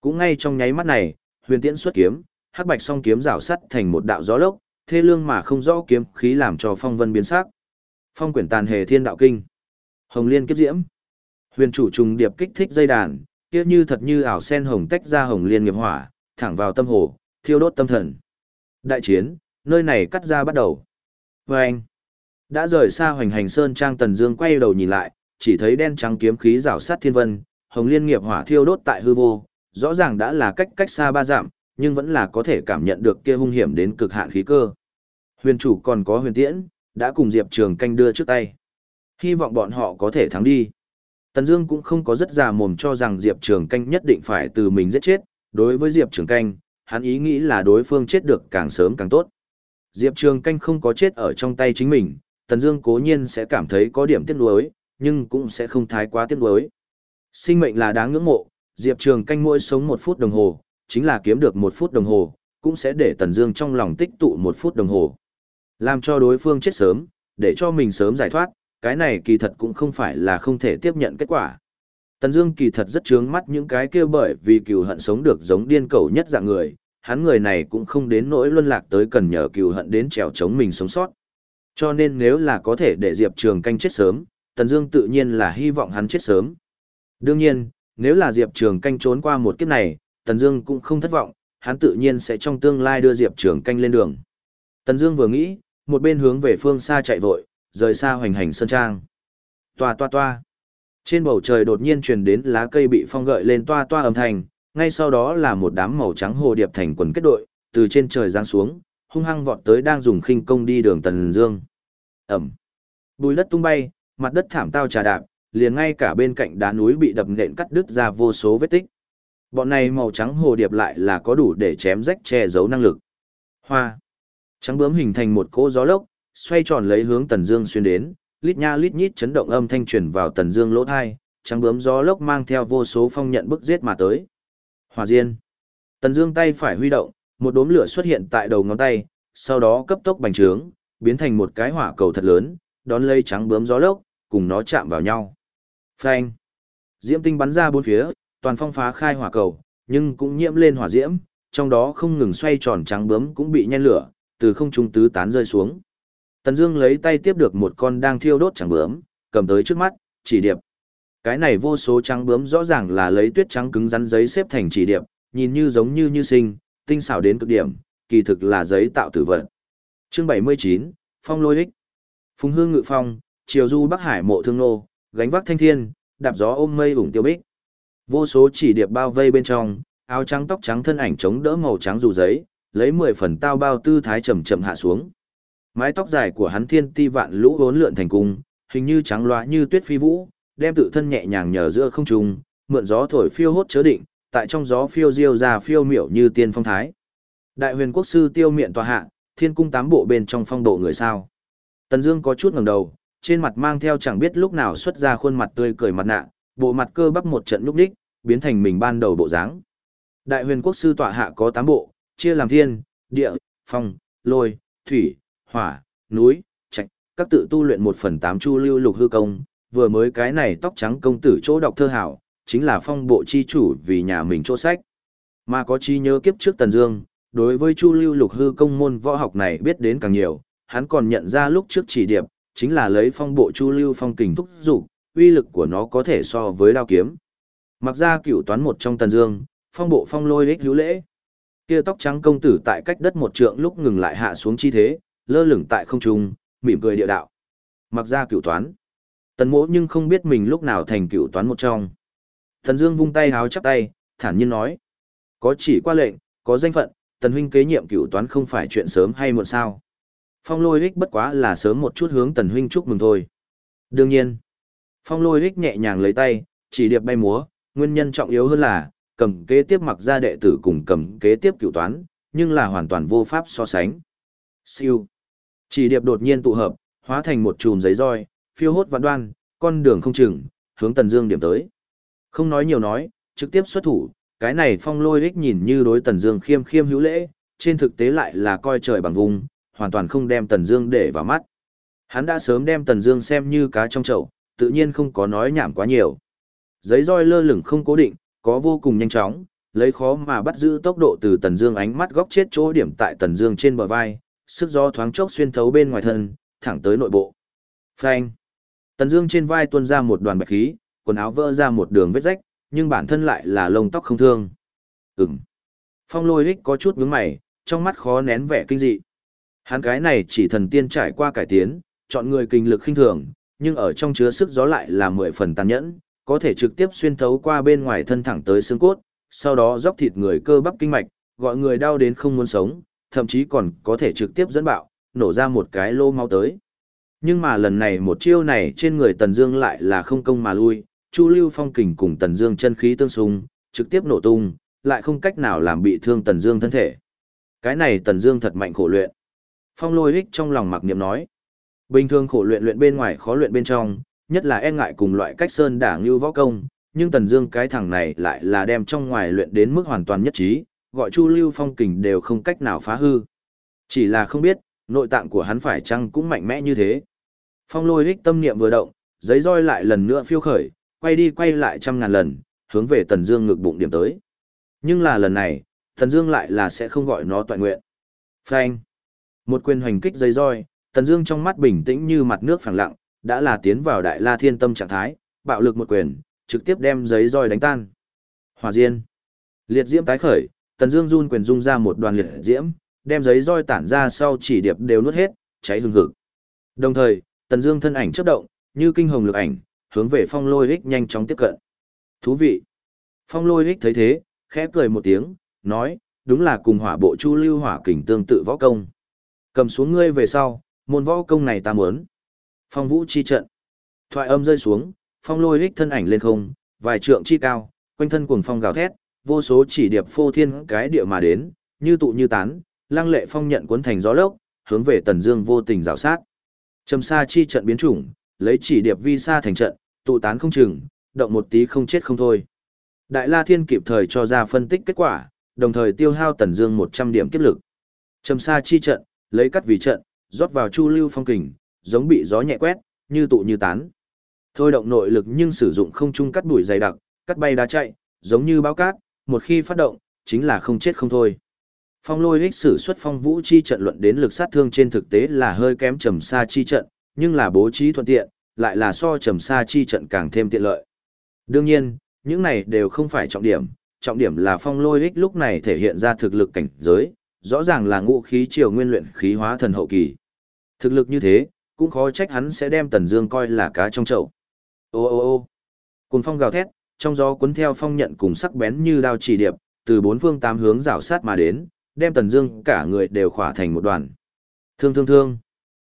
[SPEAKER 1] Cũng ngay trong nháy mắt này, Huyền Tiễn xuất kiếm, hắc bạch song kiếm rảo sắt thành một đạo gió lốc, thê lương mà không rõ kiếm khí làm cho phong vân biến sắc. Phong quyển tàn hề thiên đạo kinh. Hồng liên kiếp diễm. Huyền chủ trùng điệp kích thích dây đàn, kia như thật như ảo sen hồng tách ra hồng liên nghiệp hỏa, thẳng vào tâm hồ, thiêu đốt tâm thần. Đại chiến, nơi này cắt ra bắt đầu. Và anh, đã rời xa hoành hành sơn trang tần dương quay đầu nhìn lại, chỉ thấy đen trắng kiếm khí rảo sát thiên vân, hồng liên nghiệp hỏa thiêu đốt tại hư vô, rõ ràng đã là cách cách xa ba dặm, nhưng vẫn là có thể cảm nhận được kia hung hiểm đến cực hạn khí cơ. Huyền chủ còn có huyền tiễn, đã cùng Diệp Trường canh đưa trước tay. Hy vọng bọn họ có thể thắng đi. Tần Dương cũng không có rất già mồm cho rằng Diệp Trường canh nhất định phải từ mình giết chết, đối với Diệp Trường canh, hắn ý nghĩ là đối phương chết được càng sớm càng tốt. Diệp Trường canh không có chết ở trong tay chính mình, Tần Dương cố nhiên sẽ cảm thấy có điểm tiếc nuối, nhưng cũng sẽ không thái quá tiếc nuối. Sinh mệnh là đáng ngưỡng mộ, Diệp Trường canh mỗi sống một phút đồng hồ, chính là kiếm được một phút đồng hồ, cũng sẽ để Tần Dương trong lòng tích tụ một phút đồng hồ. Làm cho đối phương chết sớm, để cho mình sớm giải thoát, cái này kỳ thật cũng không phải là không thể tiếp nhận kết quả. Tần Dương kỳ thật rất chướng mắt những cái kia bởi vì cừu hận sống được giống điên cẩu nhất dạng người, hắn người này cũng không đến nỗi luân lạc tới cần nhờ cừu hận đến trèo chống mình sống sót. Cho nên nếu là có thể để Diệp Trường canh chết sớm, Tần Dương tự nhiên là hy vọng hắn chết sớm. Đương nhiên, nếu là Diệp Trường canh trốn qua một kiếp này, Tần Dương cũng không thất vọng, hắn tự nhiên sẽ trong tương lai đưa Diệp Trường canh lên đường. Tần Dương vừa nghĩ, một bên hướng về phương xa chạy vội, rời xa hoành hành sơn trang. Toa toa toa. Trên bầu trời đột nhiên truyền đến lá cây bị phong gợi lên toa toa âm thanh, ngay sau đó là một đám màu trắng hồ điệp thành quần kết đội, từ trên trời giáng xuống, hung hăng vọt tới đang dùng khinh công đi đường Tần Dương. Ầm. Bùi đất tung bay, mặt đất thảm tao trà đạp, liền ngay cả bên cạnh đá núi bị đập nện cắt đứt ra vô số vết tích. Bọn này màu trắng hồ điệp lại là có đủ để chém rách che giấu năng lực. Hoa. Trắng bướm hình thành một cỗ gió lốc, xoay tròn lấy hướng Tần Dương xuyên đến, lít nha lít nhít chấn động âm thanh truyền vào Tần Dương lỗ tai, trắng bướm gió lốc mang theo vô số phong nhận bức giết mà tới. Hỏa diên. Tần Dương tay phải huy động, một đốm lửa xuất hiện tại đầu ngón tay, sau đó cấp tốc bành trướng, biến thành một cái hỏa cầu thật lớn, đón lấy trắng bướm gió lốc, cùng nó chạm vào nhau. Phanh. Diễm tinh bắn ra bốn phía, toàn phong phá khai hỏa cầu, nhưng cũng nhiễm lên hỏa diễm, trong đó không ngừng xoay tròn trắng bướm cũng bị nhen lửa, từ không trung tứ tán rơi xuống. Tần Dương lấy tay tiếp được một con đang thiêu đốt trắng bướm, cầm tới trước mắt, chỉ điệp. Cái này vô số trắng bướm rõ ràng là lấy tuyết trắng cứng rắn giấy xếp thành chỉ điệp, nhìn như giống như như sinh, tinh xảo đến cực điểm, kỳ thực là giấy tạo tử vật. Chương 79, Phong Lôi ích Phùng Hương Ngự Phong, Triều Du Bắc Hải Mộ Thương Nô, gánh vác thanh thiên, đạp gió ôm mây ủng tiêu bích. Vô số chỉ điệp bao vây bên trong, áo trắng tóc trắng thân ảnh chống đỡ màu trắng dù giấy, lấy 10 phần tao bao tư thái chậm chậm hạ xuống. Mái tóc dài của hắn thiên ti vạn lũ vốn lượn thành cung, hình như trắng loá như tuyết phi vũ, đem tự thân nhẹ nhàng nhờ giữa không trung, mượn gió thổi phiêu hốt chớ định, tại trong gió phiêu diêu ra phiêu miểu như tiên phong thái. Đại huyền quốc sư tiêu miệng tòa hạ, thiên cung tám bộ bên trong phong độ người sao. Tần Dương có chút ngẩng đầu, trên mặt mang theo chẳng biết lúc nào xuất ra khuôn mặt tươi cười mặt nạ, bộ mặt cơ bắp một trận lúc đích, biến thành mình ban đầu bộ dáng. Đại huyền quốc sư tọa hạ có 8 bộ, chia làm thiên, địa, phong, lôi, thủy, hỏa, núi, trạch, các tự tu luyện 1 phần 8 chu lưu lục hư công, vừa mới cái này tóc trắng công tử chỗ đọc thơ hảo, chính là phong bộ chi chủ vì nhà mình chỗ sách. Mà có chi nhớ kiếp trước Tần Dương, đối với chu lưu lục hư công môn võ học này biết đến càng nhiều, hắn còn nhận ra lúc trước chỉ điệp, chính là lấy phong bộ chu lưu phong kình thúc dục uy lực của nó có thể so với đao kiếm. Mặc ra cựu toán một trong tần dương, phong bộ phong lôi ích hữu lễ. Kia tóc trắng công tử tại cách đất một trượng lúc ngừng lại hạ xuống chi thế, lơ lửng tại không trung, mỉm cười địa đạo. Mặc ra cựu toán. Tần mỗ nhưng không biết mình lúc nào thành cựu toán một trong. Thần Dương vung tay háo chắp tay, thản nhiên nói: "Có chỉ qua lệnh, có danh phận, Tần huynh kế nhiệm cựu toán không phải chuyện sớm hay muộn sao?" Phong lôi Hích bất quá là sớm một chút hướng tần huynh chúc mừng thôi. Đương nhiên, phong lôi Hích nhẹ nhàng lấy tay, chỉ điệp bay múa, nguyên nhân trọng yếu hơn là, cầm kế tiếp mặc ra đệ tử cùng cầm kế tiếp cựu toán, nhưng là hoàn toàn vô pháp so sánh. Siêu. Chỉ điệp đột nhiên tụ hợp, hóa thành một chùm giấy roi, phiêu hốt vạn đoan, con đường không chừng, hướng Tần Dương điểm tới. Không nói nhiều nói, trực tiếp xuất thủ, cái này phong lôi ích nhìn như đối Tần Dương khiêm khiêm hữu lễ, trên thực tế lại là coi trời bằng vùng, hoàn toàn không đem Tần Dương để vào mắt. Hắn đã sớm đem Tần Dương xem như cá trong chậu, tự nhiên không có nói nhảm quá nhiều. Giấy roi lơ lửng không cố định, có vô cùng nhanh chóng, lấy khó mà bắt giữ tốc độ từ Tần Dương ánh mắt góc chết chỗ điểm tại Tần Dương trên bờ vai, sức gió thoáng chốc xuyên thấu bên ngoài thân, thẳng tới nội bộ. Phanh! Tần Dương trên vai tuôn ra một đoàn bạch khí, quần áo vỡ ra một đường vết rách, nhưng bản thân lại là lông tóc không thương. Ừm. Phong Lôi Hích có chút nhướng mày, trong mắt khó nén vẻ kinh dị. Hắn cái này chỉ thần tiên trải qua cải tiến, chọn người kinh lực khinh thường, nhưng ở trong chứa sức gió lại là mười phần tàn nhẫn, có thể trực tiếp xuyên thấu qua bên ngoài thân thẳng tới xương cốt, sau đó dốc thịt người cơ bắp kinh mạch, gọi người đau đến không muốn sống, thậm chí còn có thể trực tiếp dẫn bạo, nổ ra một cái lô mau tới. Nhưng mà lần này một chiêu này trên người Tần Dương lại là không công mà lui, Chu Lưu Phong kình cùng Tần Dương chân khí tương xung, trực tiếp nổ tung, lại không cách nào làm bị thương Tần Dương thân thể. Cái này Tần Dương thật mạnh khổ luyện. Phong lôi hích trong lòng mặc niệm nói. Bình thường khổ luyện luyện bên ngoài khó luyện bên trong, nhất là e ngại cùng loại cách sơn đảng như võ công, nhưng Tần Dương cái thằng này lại là đem trong ngoài luyện đến mức hoàn toàn nhất trí, gọi Chu Lưu Phong kình đều không cách nào phá hư. Chỉ là không biết, nội tạng của hắn phải chăng cũng mạnh mẽ như thế. Phong lôi hích tâm niệm vừa động, giấy roi lại lần nữa phiêu khởi, quay đi quay lại trăm ngàn lần, hướng về Tần Dương ngực bụng điểm tới. Nhưng là lần này, Tần Dương lại là sẽ không gọi nó toàn nguyện. Phanh! Một quyền hoành kích giấy roi, Tần Dương trong mắt bình tĩnh như mặt nước phẳng lặng, đã là tiến vào đại la thiên tâm trạng thái, bạo lực một quyền, trực tiếp đem giấy roi đánh tan. Hỏa diên. Liệt diễm tái khởi, Tần Dương run quyền dung ra một đoàn liệt diễm, đem giấy roi tản ra sau chỉ điệp đều nuốt hết, cháy hừng hực. Đồng thời, Tần Dương thân ảnh chớp động, như kinh hồng lực ảnh, hướng về Phong Lôi Hích nhanh chóng tiếp cận. Thú vị. Phong Lôi Hích thấy thế, khẽ cười một tiếng, nói, đúng là cùng Hỏa Bộ Chu Lưu Hỏa Kình tương tự võ công. Cầm xuống ngươi về sau, môn võ công này ta muốn. Phong Vũ chi trận. Thoại âm rơi xuống, Phong Lôi Hích thân ảnh lên không, vài trượng chi cao, quanh thân cuồng phong gào thét, vô số chỉ điệp phô thiên cái địa mà đến, như tụ như tán, lang lệ phong nhận cuốn thành gió lốc, hướng về Tần Dương vô tình rào sát. Trầm Sa chi trận biến chủng, lấy chỉ điệp vi xa thành trận, tụ tán không chừng, động một tí không chết không thôi. Đại La Thiên kịp thời cho ra phân tích kết quả, đồng thời tiêu hao Tần Dương 100 điểm kiếp lực. Trầm Sa chi trận, lấy cắt vì trận, rót vào Chu Lưu phong kình, giống bị gió nhẹ quét, như tụ như tán. Thôi động nội lực nhưng sử dụng không trung cắt bụi dày đặc, cắt bay đá chạy, giống như báo cát, một khi phát động, chính là không chết không thôi. Phong lôi ích sử xuất phong vũ chi trận luận đến lực sát thương trên thực tế là hơi kém trầm xa chi trận, nhưng là bố trí thuận tiện, lại là so trầm xa chi trận càng thêm tiện lợi. Đương nhiên, những này đều không phải trọng điểm, trọng điểm là phong lôi ích lúc này thể hiện ra thực lực cảnh giới, rõ ràng là ngũ khí triều nguyên luyện khí hóa thần hậu kỳ. Thực lực như thế, cũng khó trách hắn sẽ đem Tần Dương coi là cá trong chậu. Ô ô ô. Cùng phong gào thét, trong gió cuốn theo phong nhận cùng sắc bén như đao chỉ điệp, từ bốn phương tám hướng rảo sát mà đến, đem Tần Dương cả người đều khỏa thành một đoàn. Thương thương thương.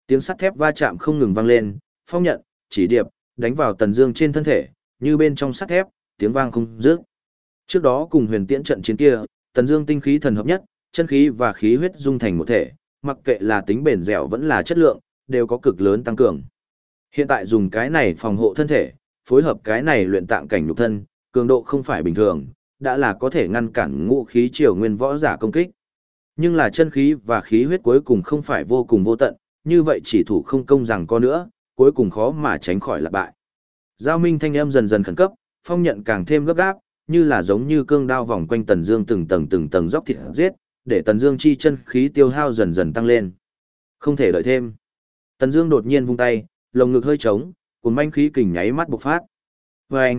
[SPEAKER 1] Tiếng sắt thép va chạm không ngừng vang lên, phong nhận, chỉ điệp, đánh vào Tần Dương trên thân thể, như bên trong sắt thép, tiếng vang không dứt. Trước đó cùng Huyền Tiễn trận chiến kia, Tần Dương tinh khí thần hợp nhất, chân khí và khí huyết dung thành một thể, mặc kệ là tính bền dẻo vẫn là chất lượng, đều có cực lớn tăng cường. Hiện tại dùng cái này phòng hộ thân thể, phối hợp cái này luyện tạng cảnh nhục thân, cường độ không phải bình thường, đã là có thể ngăn cản ngũ khí triều nguyên võ giả công kích. Nhưng là chân khí và khí huyết cuối cùng không phải vô cùng vô tận, như vậy chỉ thủ không công rằng có nữa, cuối cùng khó mà tránh khỏi lạc bại. Giao minh thanh âm dần dần khẩn cấp, phong nhận càng thêm gấp gáp, như là giống như cương đao vòng quanh tần dương từng tầng từng tầng dốc thịt giết, để tần dương chi chân khí tiêu hao dần dần tăng lên. Không thể đợi thêm. Tần dương đột nhiên vung tay, lồng ngực hơi trống, cuốn manh khí kình nháy mắt bộc phát. Và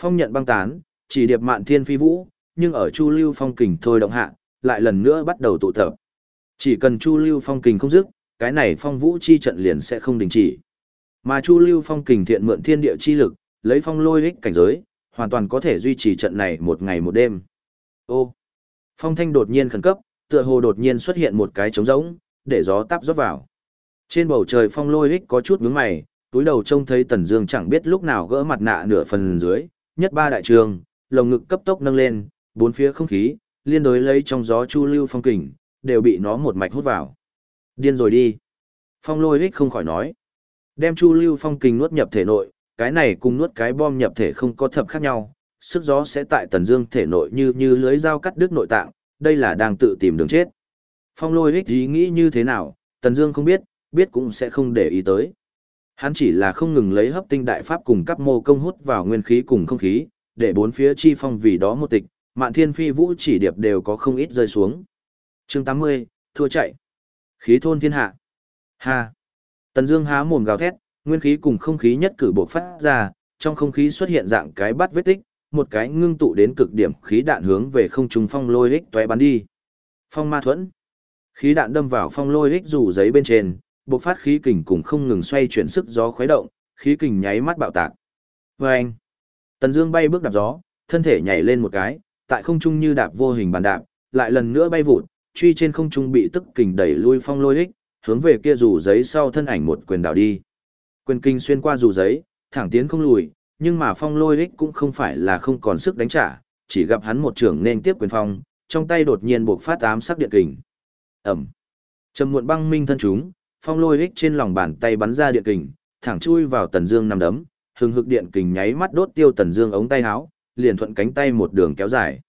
[SPEAKER 1] phong nhận băng tán, chỉ điệp mạn thiên phi vũ, nhưng ở chu lưu phong kình thôi động hạ, lại lần nữa bắt đầu tụ tập. Chỉ cần chu lưu phong kình không dứt, cái này phong vũ chi trận liền sẽ không đình chỉ. Mà chu lưu phong kình thiện mượn thiên địa chi lực, lấy phong lôi ích cảnh giới, hoàn toàn có thể duy trì trận này một ngày một đêm. Ô, phong thanh đột nhiên khẩn cấp, tựa hồ đột nhiên xuất hiện một cái trống rỗng, để gió táp rót vào. Trên bầu trời phong lôi ích có chút nhướng mày, túi đầu trông thấy Tần Dương chẳng biết lúc nào gỡ mặt nạ nửa phần dưới, nhất ba đại trường, lồng ngực cấp tốc nâng lên, bốn phía không khí, liên đối lấy trong gió chu lưu phong kình, đều bị nó một mạch hút vào. Điên rồi đi. Phong lôi hích không khỏi nói. Đem chu lưu phong kình nuốt nhập thể nội, cái này cùng nuốt cái bom nhập thể không có thập khác nhau, sức gió sẽ tại tần dương thể nội như như lưới dao cắt đứt nội tạng, đây là đang tự tìm đường chết. Phong lôi hích ý nghĩ như thế nào, tần dương không biết, biết cũng sẽ không để ý tới. Hắn chỉ là không ngừng lấy hấp tinh đại pháp cùng các mô công hút vào nguyên khí cùng không khí, để bốn phía chi phong vì đó một tịch, mạn thiên phi vũ chỉ điệp đều có không ít rơi xuống. chương 80, thua chạy. Khí thôn thiên hạ. Ha. Tần Dương há mồm gào thét, nguyên khí cùng không khí nhất cử bộc phát ra, trong không khí xuất hiện dạng cái bắt vết tích, một cái ngưng tụ đến cực điểm khí đạn hướng về không trung phong lôi ích tóe bắn đi. Phong ma thuẫn. Khí đạn đâm vào phong lôi ích rủ giấy bên trên, bộc phát khí kình cùng không ngừng xoay chuyển sức gió khuấy động, khí kình nháy mắt bạo tạc. Oeng. Tần Dương bay bước đạp gió, thân thể nhảy lên một cái, tại không trung như đạp vô hình bàn đạp, lại lần nữa bay vụt, truy trên không trung bị tức kình đẩy lui phong lôi ích, hướng về kia rủ giấy sau thân ảnh một quyền đảo đi. Quyền kinh xuyên qua rủ giấy, thẳng tiến không lùi, nhưng mà phong lôi ích cũng không phải là không còn sức đánh trả, chỉ gặp hắn một trưởng nên tiếp quyền phong, trong tay đột nhiên bộc phát ám sắc điện kình. Ầm. Trầm muộn băng minh thân chúng, phong lôi ích trên lòng bàn tay bắn ra điện kình, thẳng chui vào tần dương nằm đấm, hừng hực điện kình nháy mắt đốt tiêu Tần Dương ống tay áo, liền thuận cánh tay một đường kéo dài.